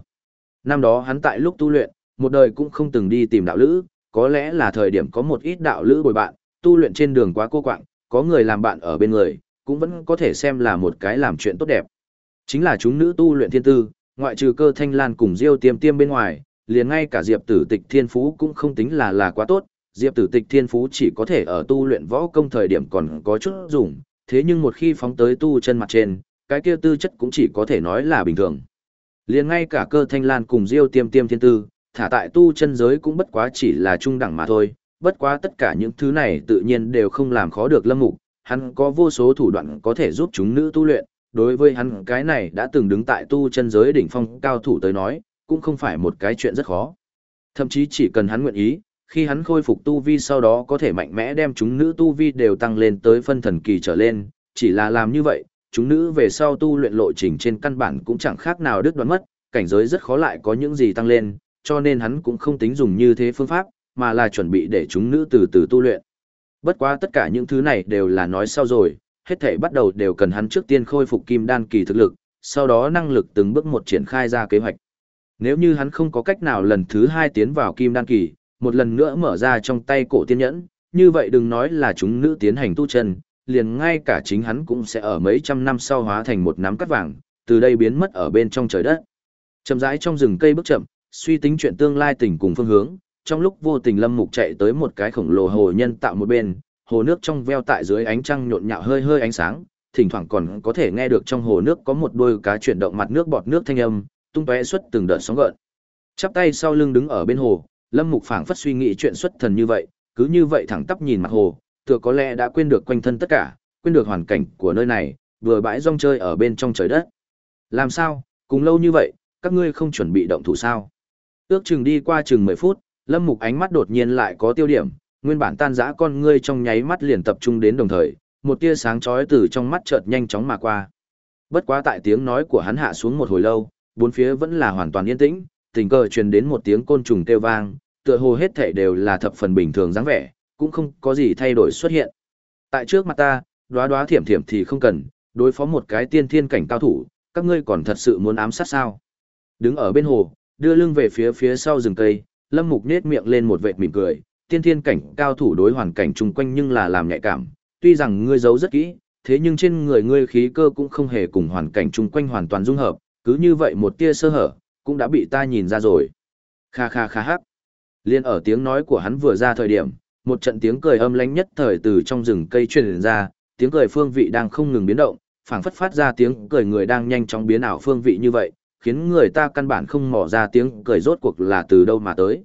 Năm đó hắn tại lúc tu luyện, một đời cũng không từng đi tìm đạo lữ, có lẽ là thời điểm có một ít đạo lữ bồi bạn, tu luyện trên đường quá cô quạng, có người làm bạn ở bên người, cũng vẫn có thể xem là một cái làm chuyện tốt đẹp. Chính là chúng nữ tu luyện thiên tư, ngoại trừ cơ thanh lan cùng diêu tiêm tiêm bên ngoài, liền ngay cả diệp tử tịch thiên phú cũng không tính là là quá tốt, diệp tử tịch thiên phú chỉ có thể ở tu luyện võ công thời điểm còn có chút dùng, thế nhưng một khi phóng tới tu chân mặt trên, cái kia tư chất cũng chỉ có thể nói là bình thường. Liền ngay cả cơ thanh lan cùng diêu tiêm tiêm thiên tư, thả tại tu chân giới cũng bất quá chỉ là trung đẳng mà thôi, bất quá tất cả những thứ này tự nhiên đều không làm khó được lâm mục, hắn có vô số thủ đoạn có thể giúp chúng nữ tu luyện, đối với hắn cái này đã từng đứng tại tu chân giới đỉnh phong cao thủ tới nói, cũng không phải một cái chuyện rất khó. Thậm chí chỉ cần hắn nguyện ý, khi hắn khôi phục tu vi sau đó có thể mạnh mẽ đem chúng nữ tu vi đều tăng lên tới phân thần kỳ trở lên, chỉ là làm như vậy, chúng nữ về sau tu luyện lộ trình trên căn bản cũng chẳng khác nào đứt đoạn mất, cảnh giới rất khó lại có những gì tăng lên, cho nên hắn cũng không tính dùng như thế phương pháp, mà là chuẩn bị để chúng nữ từ từ tu luyện. Bất quá tất cả những thứ này đều là nói sau rồi, hết thể bắt đầu đều cần hắn trước tiên khôi phục kim đan kỳ thực lực, sau đó năng lực từng bước một triển khai ra kế hoạch. Nếu như hắn không có cách nào lần thứ hai tiến vào kim đan kỳ, một lần nữa mở ra trong tay cổ tiên nhẫn, như vậy đừng nói là chúng nữ tiến hành tu chân, liền ngay cả chính hắn cũng sẽ ở mấy trăm năm sau hóa thành một nắm cắt vàng, từ đây biến mất ở bên trong trời đất. Chậm rãi trong rừng cây bước chậm, suy tính chuyện tương lai tình cùng phương hướng, trong lúc vô tình Lâm Mục chạy tới một cái khổng lồ hồ nhân tạo một bên, hồ nước trong veo tại dưới ánh trăng nhộn nhạo hơi hơi ánh sáng, thỉnh thoảng còn có thể nghe được trong hồ nước có một đôi cá chuyển động mặt nước bọt nước thanh âm, tung tóe xuất từng đợt sóng gợn. Chắp tay sau lưng đứng ở bên hồ, Lâm Mục phảng phất suy nghĩ chuyện xuất thần như vậy, cứ như vậy thẳng tắp nhìn mặt hồ, tựa có lẽ đã quên được quanh thân tất cả, quên được hoàn cảnh của nơi này, vừa bãi rong chơi ở bên trong trời đất. Làm sao, cùng lâu như vậy, các ngươi không chuẩn bị động thủ sao? Ước chừng đi qua chừng 10 phút, Lâm Mục ánh mắt đột nhiên lại có tiêu điểm, nguyên bản tan rã con ngươi trong nháy mắt liền tập trung đến đồng thời, một tia sáng chói từ trong mắt chợt nhanh chóng mà qua. Bất quá tại tiếng nói của hắn hạ xuống một hồi lâu, bốn phía vẫn là hoàn toàn yên tĩnh, tình cờ truyền đến một tiếng côn trùng kêu vang, tựa hồ hết thảy đều là thập phần bình thường dáng vẻ, cũng không có gì thay đổi xuất hiện. Tại trước mặt ta, đóa đóa thiểm thiểm thì không cần, đối phó một cái tiên thiên cảnh cao thủ, các ngươi còn thật sự muốn ám sát sao? Đứng ở bên hồ, đưa lưng về phía phía sau rừng cây, Lâm Mục nết miệng lên một vệt mỉm cười, tiên thiên cảnh cao thủ đối hoàn cảnh chung quanh nhưng là làm nhạy cảm, tuy rằng ngươi giấu rất kỹ, thế nhưng trên người ngươi khí cơ cũng không hề cùng hoàn cảnh chung quanh hoàn toàn dung hợp, cứ như vậy một tia sơ hở, cũng đã bị ta nhìn ra rồi. Kha kha kha hắc. Liên ở tiếng nói của hắn vừa ra thời điểm, một trận tiếng cười âm lãnh nhất thời từ trong rừng cây truyền ra, tiếng cười phương vị đang không ngừng biến động, phảng phất phát ra tiếng cười người đang nhanh chóng biến ảo phương vị như vậy, khiến người ta căn bản không mò ra tiếng cười rốt cuộc là từ đâu mà tới.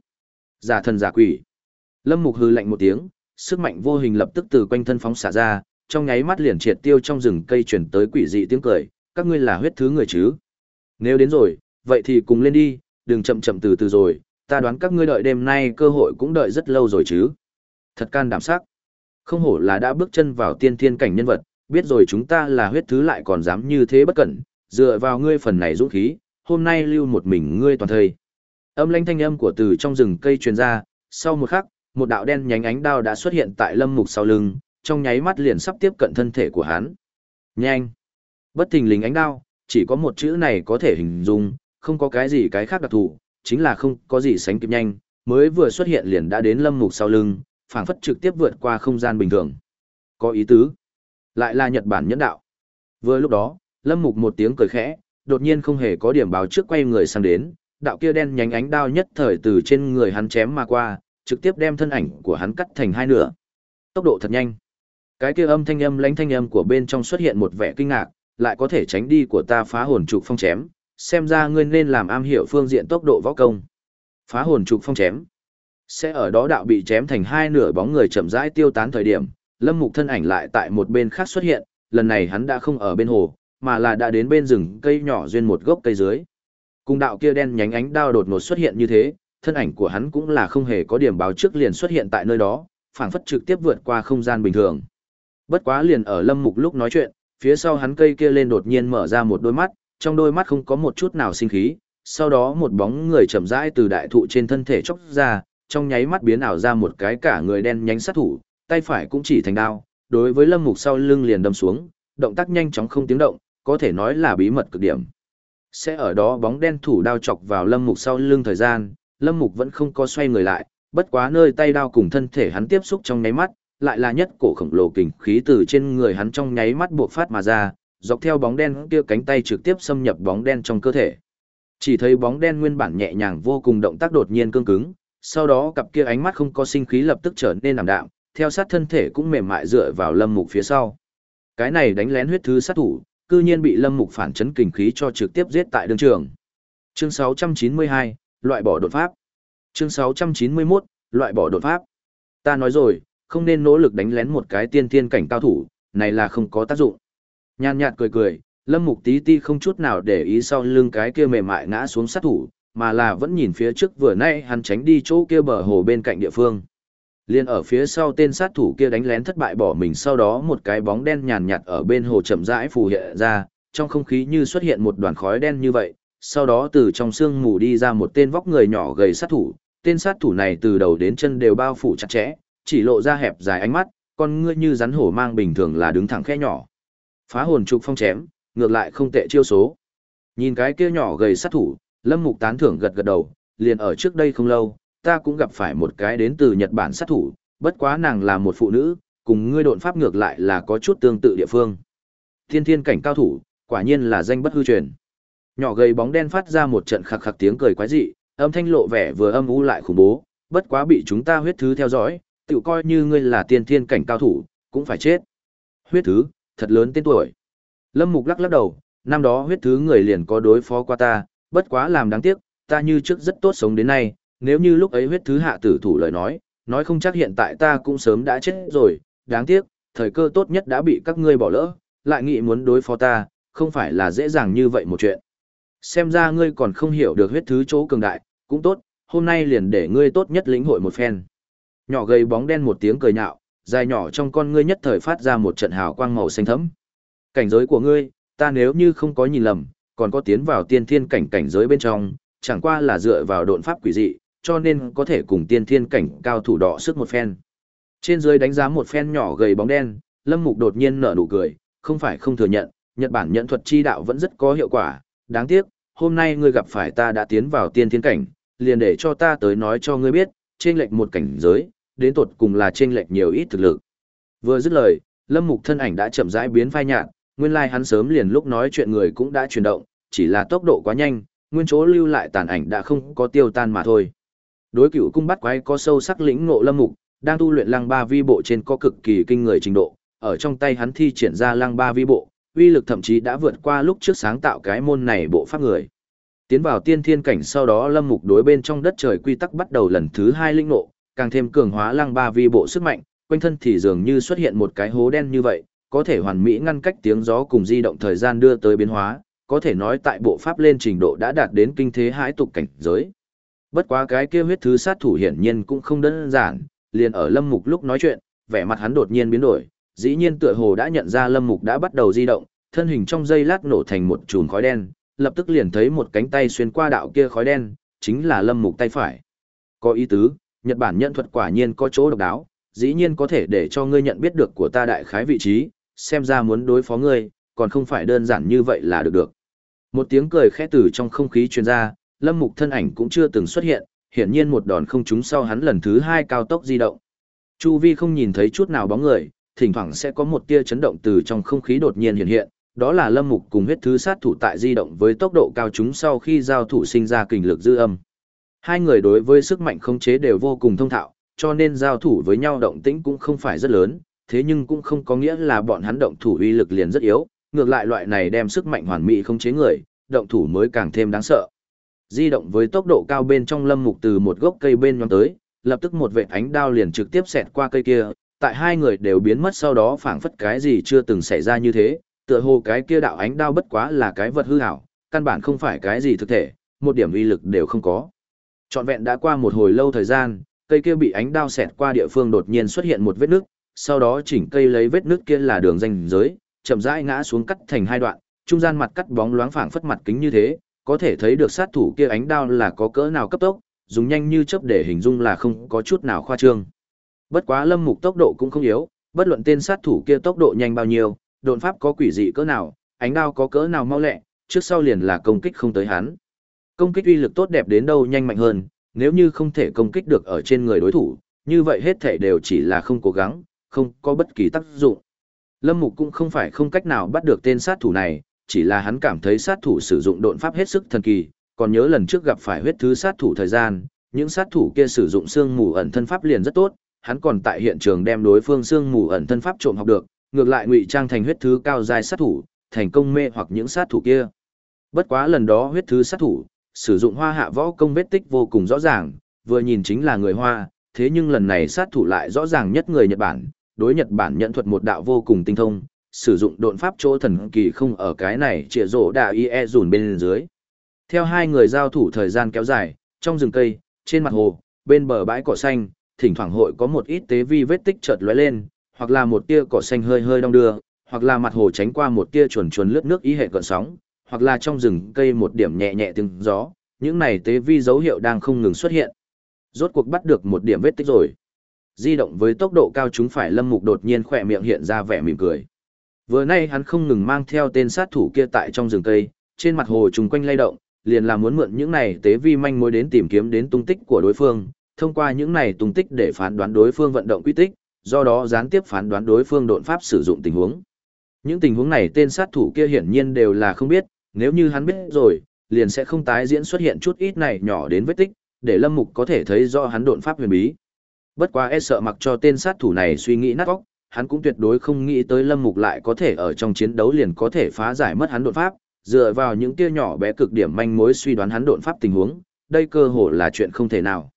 Giả thần giả quỷ. Lâm Mục hư lạnh một tiếng, sức mạnh vô hình lập tức từ quanh thân phóng xả ra, trong nháy mắt liền triệt tiêu trong rừng cây truyền tới quỷ dị tiếng cười, các ngươi là huyết thứ người chứ? Nếu đến rồi, vậy thì cùng lên đi, đừng chậm chậm từ từ rồi, ta đoán các ngươi đợi đêm nay cơ hội cũng đợi rất lâu rồi chứ. Thật can đảm sắc. Không hổ là đã bước chân vào tiên thiên cảnh nhân vật, biết rồi chúng ta là huyết thứ lại còn dám như thế bất cẩn, dựa vào ngươi phần này dũng khí, hôm nay lưu một mình ngươi toàn thời. Âm lãnh thanh âm của từ trong rừng cây truyền ra, sau một khắc, một đạo đen nhánh ánh đao đã xuất hiện tại Lâm Mục sau lưng, trong nháy mắt liền sắp tiếp cận thân thể của hắn. Nhanh! Bất thình lình ánh đao, chỉ có một chữ này có thể hình dung, không có cái gì cái khác đặc thù, chính là không có gì sánh kịp nhanh, mới vừa xuất hiện liền đã đến Lâm Mục sau lưng, phảng phất trực tiếp vượt qua không gian bình thường. Có ý tứ. Lại là Nhật Bản nhẫn đạo. Vừa lúc đó, Lâm Mục một tiếng cười khẽ, đột nhiên không hề có điểm báo trước quay người sang đến, đạo kia đen nhánh ánh đao nhất thời từ trên người hắn chém mà qua, trực tiếp đem thân ảnh của hắn cắt thành hai nửa. Tốc độ thật nhanh. Cái kia âm thanh âm lãnh thanh âm của bên trong xuất hiện một vẻ kinh ngạc, lại có thể tránh đi của ta phá hồn trục phong chém, xem ra ngươi nên làm am hiểu phương diện tốc độ võ công. Phá hồn trục phong chém. Sẽ ở đó đạo bị chém thành hai nửa bóng người chậm rãi tiêu tán thời điểm, Lâm Mục thân ảnh lại tại một bên khác xuất hiện, lần này hắn đã không ở bên hồ, mà là đã đến bên rừng cây nhỏ duyên một gốc cây dưới. Cùng đạo kia đen nhánh ánh đao đột ngột xuất hiện như thế, thân ảnh của hắn cũng là không hề có điểm báo trước liền xuất hiện tại nơi đó, phảng phất trực tiếp vượt qua không gian bình thường. Bất quá liền ở Lâm Mục lúc nói chuyện, phía sau hắn cây kia lên đột nhiên mở ra một đôi mắt, trong đôi mắt không có một chút nào sinh khí, sau đó một bóng người chậm rãi từ đại thụ trên thân thể chốc ra, trong nháy mắt biến ảo ra một cái cả người đen nhánh sát thủ, tay phải cũng chỉ thành đao, đối với Lâm Mục sau lưng liền đâm xuống, động tác nhanh chóng không tiếng động, có thể nói là bí mật cực điểm. Sẽ ở đó bóng đen thủ đao chọc vào Lâm Mục sau lưng thời gian, Lâm Mục vẫn không có xoay người lại, bất quá nơi tay đao cùng thân thể hắn tiếp xúc trong nháy mắt, lại là nhất cổ khổng lồ kình khí từ trên người hắn trong nháy mắt buộc phát mà ra, dọc theo bóng đen kia cánh tay trực tiếp xâm nhập bóng đen trong cơ thể. Chỉ thấy bóng đen nguyên bản nhẹ nhàng vô cùng động tác đột nhiên cương cứng, sau đó cặp kia ánh mắt không có sinh khí lập tức trở nên làm đạm, theo sát thân thể cũng mềm mại dựa vào Lâm Mục phía sau. Cái này đánh lén huyết thứ sát thủ, cư nhiên bị Lâm Mục phản chấn kình khí cho trực tiếp giết tại đường trường. Chương 692, loại bỏ đột pháp. Chương 691, loại bỏ đột pháp. Ta nói rồi, không nên nỗ lực đánh lén một cái tiên tiên cảnh cao thủ, này là không có tác dụng. Nhàn nhạt cười cười, Lâm Mục tí ti không chút nào để ý sau lưng cái kia mềm mại ngã xuống sát thủ, mà là vẫn nhìn phía trước vừa nãy hắn tránh đi chỗ kia bờ hồ bên cạnh địa phương. Liên ở phía sau tên sát thủ kia đánh lén thất bại bỏ mình sau đó một cái bóng đen nhàn nhạt ở bên hồ chậm rãi phù hiện ra, trong không khí như xuất hiện một đoàn khói đen như vậy, sau đó từ trong sương mù đi ra một tên vóc người nhỏ gầy sát thủ, tên sát thủ này từ đầu đến chân đều bao phủ chặt chẽ, chỉ lộ ra hẹp dài ánh mắt, con ngươi như rắn hổ mang bình thường là đứng thẳng khẽ nhỏ. Phá hồn trục phong chém, ngược lại không tệ chiêu số. Nhìn cái kia nhỏ gầy sát thủ, Lâm Mục tán thưởng gật gật đầu, liền ở trước đây không lâu, ta cũng gặp phải một cái đến từ Nhật Bản sát thủ, bất quá nàng là một phụ nữ, cùng ngươi độn pháp ngược lại là có chút tương tự địa phương. Thiên thiên cảnh cao thủ, quả nhiên là danh bất hư truyền. Nhỏ gầy bóng đen phát ra một trận khạc khạc tiếng cười quái dị, âm thanh lộ vẻ vừa âm u lại khủng bố, bất quá bị chúng ta huyết thứ theo dõi, tự coi như ngươi là tiên thiên cảnh cao thủ, cũng phải chết. Huyết thứ, thật lớn tên tuổi. Lâm Mục lắc lắc đầu, năm đó huyết thứ người liền có đối phó qua ta, bất quá làm đáng tiếc, ta như trước rất tốt sống đến nay, nếu như lúc ấy huyết thứ hạ tử thủ lời nói, nói không chắc hiện tại ta cũng sớm đã chết rồi, đáng tiếc, thời cơ tốt nhất đã bị các ngươi bỏ lỡ, lại nghĩ muốn đối phó ta, không phải là dễ dàng như vậy một chuyện. Xem ra ngươi còn không hiểu được huyết thứ chỗ cường đại, cũng tốt, hôm nay liền để ngươi tốt nhất lĩnh hội một phen. Nhỏ gầy bóng đen một tiếng cười nhạo, dài nhỏ trong con ngươi nhất thời phát ra một trận hào quang màu xanh thẫm. Cảnh giới của ngươi, ta nếu như không có nhìn lầm, còn có tiến vào tiên thiên cảnh cảnh giới bên trong, chẳng qua là dựa vào độn pháp quỷ dị, cho nên có thể cùng tiên thiên cảnh cao thủ đọ sức một phen. Trên dưới đánh giá một phen nhỏ gầy bóng đen, Lâm Mục đột nhiên nở nụ cười, không phải không thừa nhận, Nhật Bản nhận thuật chi đạo vẫn rất có hiệu quả, đáng tiếc, hôm nay ngươi gặp phải ta đã tiến vào tiên thiên cảnh, liền để cho ta tới nói cho ngươi biết, trên lệch một cảnh giới, đến tột cùng là trên lệch nhiều ít thực lực. Vừa dứt lời, Lâm Mục thân ảnh đã chậm rãi biến phai nhạt, nguyên lai like hắn sớm liền lúc nói chuyện người cũng đã chuyển động, chỉ là tốc độ quá nhanh, nguyên chỗ lưu lại tàn ảnh đã không có tiêu tan mà thôi. Đối cựu cung bắt quái có sâu sắc lĩnh ngộ Lâm Mục, đang tu luyện lăng ba vi bộ trên có cực kỳ kinh người trình độ, ở trong tay hắn thi triển ra lăng ba vi bộ, uy lực thậm chí đã vượt qua lúc trước sáng tạo cái môn này bộ pháp người. Tiến vào tiên thiên cảnh sau đó lâm mục đối bên trong đất trời quy tắc bắt đầu lần thứ hai lĩnh ngộ, càng thêm cường hóa lăng ba vi bộ sức mạnh, quanh thân thì dường như xuất hiện một cái hố đen như vậy, có thể hoàn mỹ ngăn cách tiếng gió cùng di động thời gian đưa tới biến hóa, có thể nói tại bộ pháp lên trình độ đã đạt đến kinh thế hãi tục cảnh giới. Bất quá cái kia huyết thứ sát thủ hiển nhiên cũng không đơn giản, liền ở Lâm Mục lúc nói chuyện, vẻ mặt hắn đột nhiên biến đổi, dĩ nhiên tựa hồ đã nhận ra Lâm Mục đã bắt đầu di động, thân hình trong giây lát nổ thành một chùm khói đen, lập tức liền thấy một cánh tay xuyên qua đạo kia khói đen, chính là Lâm Mục tay phải. Có ý tứ, Nhật Bản nhận thuật quả nhiên có chỗ độc đáo, dĩ nhiên có thể để cho ngươi nhận biết được của ta đại khái vị trí, xem ra muốn đối phó ngươi, còn không phải đơn giản như vậy là được được. Một tiếng cười khẽ từ trong không khí truyền ra, Lâm Mục thân ảnh cũng chưa từng xuất hiện, hiển nhiên một đòn không trúng sau hắn lần thứ hai cao tốc di động. Chu Vi không nhìn thấy chút nào bóng người, thỉnh thoảng sẽ có một tia chấn động từ trong không khí đột nhiên hiện hiện, đó là Lâm Mục cùng huyết thứ sát thủ tại di động với tốc độ cao chúng sau khi giao thủ sinh ra kình lực dư âm. Hai người đối với sức mạnh khống chế đều vô cùng thông thạo, cho nên giao thủ với nhau động tĩnh cũng không phải rất lớn, thế nhưng cũng không có nghĩa là bọn hắn động thủ uy lực liền rất yếu, ngược lại loại này đem sức mạnh hoàn mỹ khống chế người, động thủ mới càng thêm đáng sợ. Di động với tốc độ cao bên trong lâm mục từ một gốc cây bên nhóm tới, lập tức một vệt ánh đao liền trực tiếp xẹt qua cây kia, tại hai người đều biến mất sau đó phảng phất cái gì chưa từng xảy ra như thế, tựa hồ cái kia đạo ánh đao bất quá là cái vật hư ảo, căn bản không phải cái gì thực thể, một điểm uy lực đều không có. Trọn vẹn đã qua một hồi lâu thời gian, cây kia bị ánh đao xẹt qua địa phương đột nhiên xuất hiện một vết nứt, sau đó chỉnh cây lấy vết nứt kia là đường ranh giới, chậm rãi ngã xuống cắt thành hai đoạn, trung gian mặt cắt bóng loáng phảng phất mặt kính như thế, có thể thấy được sát thủ kia ánh đao là có cỡ nào cấp tốc, dùng nhanh như chớp để hình dung là không có chút nào khoa trương. Bất quá Lâm Mục tốc độ cũng không yếu, bất luận tên sát thủ kia tốc độ nhanh bao nhiêu, độn pháp có quỷ dị cỡ nào, ánh đao có cỡ nào mau lẹ, trước sau liền là công kích không tới hắn. Công kích uy lực tốt đẹp đến đâu nhanh mạnh hơn, nếu như không thể công kích được ở trên người đối thủ, như vậy hết thể đều chỉ là không cố gắng, không có bất kỳ tác dụng. Lâm Mục cũng không phải không cách nào bắt được tên sát thủ này, chỉ là hắn cảm thấy sát thủ sử dụng độn pháp hết sức thần kỳ, còn nhớ lần trước gặp phải huyết thứ sát thủ thời gian, những sát thủ kia sử dụng xương mù ẩn thân pháp liền rất tốt, hắn còn tại hiện trường đem đối phương xương mù ẩn thân pháp trộm học được, ngược lại ngụy trang thành huyết thứ cao giai sát thủ, thành công mê hoặc những sát thủ kia. Bất quá lần đó huyết thứ sát thủ, sử dụng hoa hạ võ công vết tích vô cùng rõ ràng, vừa nhìn chính là người hoa, thế nhưng lần này sát thủ lại rõ ràng nhất người Nhật Bản, đối Nhật Bản nhận thuật một đạo vô cùng tinh thông, sử dụng độn pháp chỗ thần kỳ không ở cái này trịa rổ đạ y e dùn bên dưới. Theo hai người giao thủ thời gian kéo dài, trong rừng cây, trên mặt hồ, bên bờ bãi cỏ xanh, thỉnh thoảng hội có một ít tế vi vết tích chợt lóe lên, hoặc là một tia cỏ xanh hơi hơi đong đưa, hoặc là mặt hồ tránh qua một tia chuồn chuồn lướt nước ý hệ gợn sóng, hoặc là trong rừng cây một điểm nhẹ nhẹ tiếng gió, những này tế vi dấu hiệu đang không ngừng xuất hiện. Rốt cuộc bắt được một điểm vết tích rồi. Di động với tốc độ cao chúng phải Lâm Mục đột nhiên khỏe miệng hiện ra vẻ mỉm cười. Vừa nay hắn không ngừng mang theo tên sát thủ kia tại trong rừng cây, trên mặt hồ trùng quanh lay động, liền là muốn mượn những này tế vi manh mối đến tìm kiếm đến tung tích của đối phương, thông qua những này tung tích để phán đoán đối phương vận động quy tích, do đó gián tiếp phán đoán đối phương độn pháp sử dụng tình huống. Những tình huống này tên sát thủ kia hiển nhiên đều là không biết, nếu như hắn biết rồi, liền sẽ không tái diễn xuất hiện chút ít này nhỏ đến vết tích, để Lâm Mục có thể thấy rõ hắn độn pháp huyền bí. Bất quá e sợ mặc cho tên sát thủ này suy nghĩ nát óc, hắn cũng tuyệt đối không nghĩ tới Lâm Mục lại có thể ở trong chiến đấu liền có thể phá giải mất hắn đột pháp, dựa vào những kia nhỏ bé cực điểm manh mối suy đoán hắn đột pháp tình huống, đây cơ hồ là chuyện không thể nào.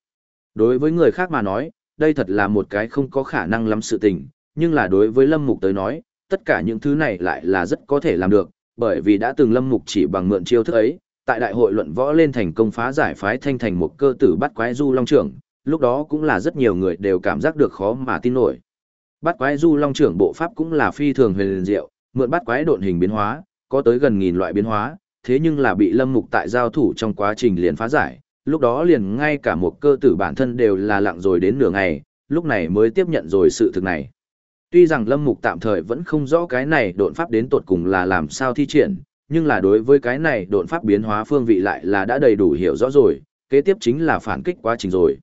Đối với người khác mà nói, đây thật là một cái không có khả năng lắm sự tình, nhưng là đối với Lâm Mục tới nói, tất cả những thứ này lại là rất có thể làm được, bởi vì đã từng Lâm Mục chỉ bằng mượn chiêu thức ấy, tại đại hội luận võ lên thành công phá giải phái thanh thành một cơ tử bắt quái du long trưởng, lúc đó cũng là rất nhiều người đều cảm giác được khó mà tin nổi. Bát quái du long trưởng bộ pháp cũng là phi thường huyền diệu, mượn bát quái độn hình biến hóa, có tới gần nghìn loại biến hóa, thế nhưng là bị Lâm Mục tại giao thủ trong quá trình liền phá giải, lúc đó liền ngay cả một cơ tử bản thân đều là lặng rồi đến nửa ngày, lúc này mới tiếp nhận rồi sự thực này. Tuy rằng Lâm Mục tạm thời vẫn không rõ cái này độn pháp đến tột cùng là làm sao thi triển, nhưng là đối với cái này độn pháp biến hóa phương vị lại là đã đầy đủ hiểu rõ rồi, kế tiếp chính là phản kích quá trình rồi.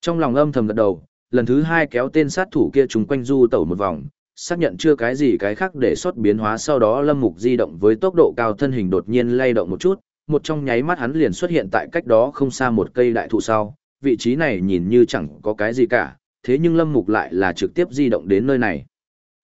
Trong lòng âm thầm gật đầu, lần thứ hai kéo tên sát thủ kia chúng quanh du tẩu một vòng, xác nhận chưa cái gì cái khác để xuất biến hóa sau đó lâm mục di động với tốc độ cao thân hình đột nhiên lay động một chút, một trong nháy mắt hắn liền xuất hiện tại cách đó không xa một cây đại thụ sau, vị trí này nhìn như chẳng có cái gì cả, thế nhưng lâm mục lại là trực tiếp di động đến nơi này.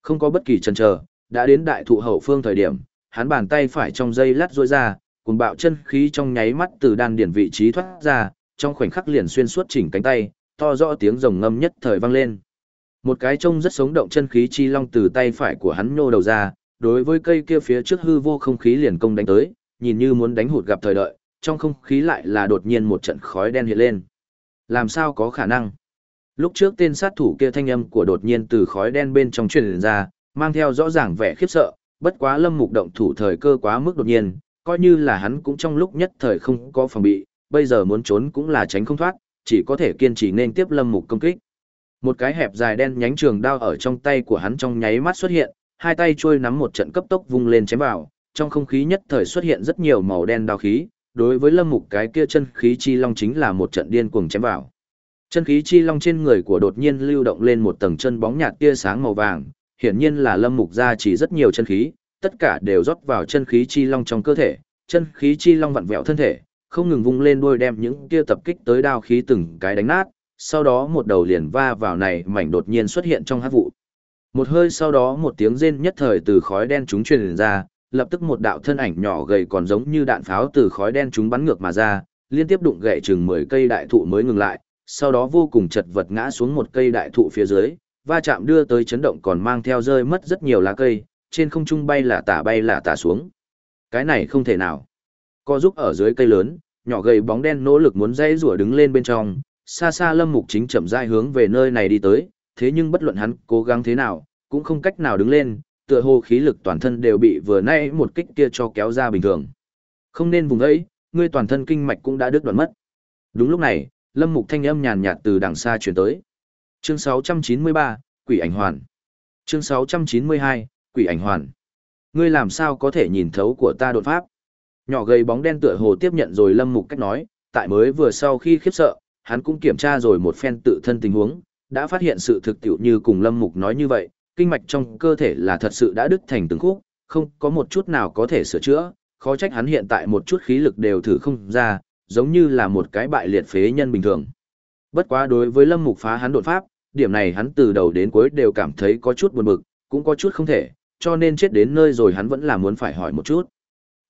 Không có bất kỳ chần chờ, đã đến đại thụ hậu phương thời điểm, hắn bàn tay phải trong dây lát rôi ra, cùng bạo chân khí trong nháy mắt từ đan điển vị trí thoát ra, trong khoảnh khắc liền xuyên suốt chỉnh cánh tay, to rõ tiếng rồng ngâm nhất thời vang lên. Một cái trông rất sống động chân khí chi long từ tay phải của hắn nhô đầu ra, đối với cây kia phía trước hư vô không khí liền công đánh tới, nhìn như muốn đánh hụt gặp thời đợi, trong không khí lại là đột nhiên một trận khói đen hiện lên. Làm sao có khả năng? Lúc trước tên sát thủ kia thanh âm của đột nhiên từ khói đen bên trong truyền ra, mang theo rõ ràng vẻ khiếp sợ, bất quá lâm mục động thủ thời cơ quá mức đột nhiên, coi như là hắn cũng trong lúc nhất thời không có phòng bị, bây giờ muốn trốn cũng là tránh không thoát, chỉ có thể kiên trì nên tiếp lâm mục công kích. Một cái hẹp dài đen nhánh trường đao ở trong tay của hắn trong nháy mắt xuất hiện, hai tay trôi nắm một trận cấp tốc vung lên chém vào, trong không khí nhất thời xuất hiện rất nhiều màu đen đao khí, đối với lâm mục cái kia chân khí chi long chính là một trận điên cuồng chém vào. Chân khí chi long trên người của đột nhiên lưu động lên một tầng chân bóng nhạt tia sáng màu vàng, hiển nhiên là lâm mục ra chỉ rất nhiều chân khí, tất cả đều rót vào chân khí chi long trong cơ thể, chân khí chi long vặn vẹo thân thể, không ngừng vung lên đuôi đem những kia tập kích tới đao khí từng cái đánh nát, sau đó một đầu liền va vào này mảnh đột nhiên xuất hiện trong hát vụ. Một hơi sau đó một tiếng rên nhất thời từ khói đen chúng truyền ra, lập tức một đạo thân ảnh nhỏ gầy còn giống như đạn pháo từ khói đen chúng bắn ngược mà ra, liên tiếp đụng gậy chừng 10 cây đại thụ mới ngừng lại, sau đó vô cùng chật vật ngã xuống một cây đại thụ phía dưới, va chạm đưa tới chấn động còn mang theo rơi mất rất nhiều lá cây, trên không trung bay là tả bay là tả xuống. Cái này không thể nào. Co giúp ở dưới cây lớn, nhỏ gầy bóng đen nỗ lực muốn dây rủa đứng lên bên trong, xa xa lâm mục chính chậm rãi hướng về nơi này đi tới, thế nhưng bất luận hắn cố gắng thế nào, cũng không cách nào đứng lên, tựa hồ khí lực toàn thân đều bị vừa nãy một kích kia cho kéo ra bình thường. Không nên vùng ấy, ngươi toàn thân kinh mạch cũng đã đứt đoạn mất. Đúng lúc này, lâm mục thanh âm nhàn nhạt từ đằng xa truyền tới. Chương 693, Quỷ ảnh hoàn. Chương 692, Quỷ ảnh hoàn. Ngươi làm sao có thể nhìn thấu của ta đột pháp? Nhỏ gầy bóng đen tựa hồ tiếp nhận rồi lâm mục cách nói, tại mới vừa sau khi khiếp sợ, hắn cũng kiểm tra rồi một phen tự thân tình huống, đã phát hiện sự thực tiệu như cùng lâm mục nói như vậy, kinh mạch trong cơ thể là thật sự đã đứt thành từng khúc, không có một chút nào có thể sửa chữa, khó trách hắn hiện tại một chút khí lực đều thử không ra, giống như là một cái bại liệt phế nhân bình thường. Bất quá đối với lâm mục phá hắn đột pháp, điểm này hắn từ đầu đến cuối đều cảm thấy có chút buồn bực, cũng có chút không thể, cho nên chết đến nơi rồi hắn vẫn là muốn phải hỏi một chút.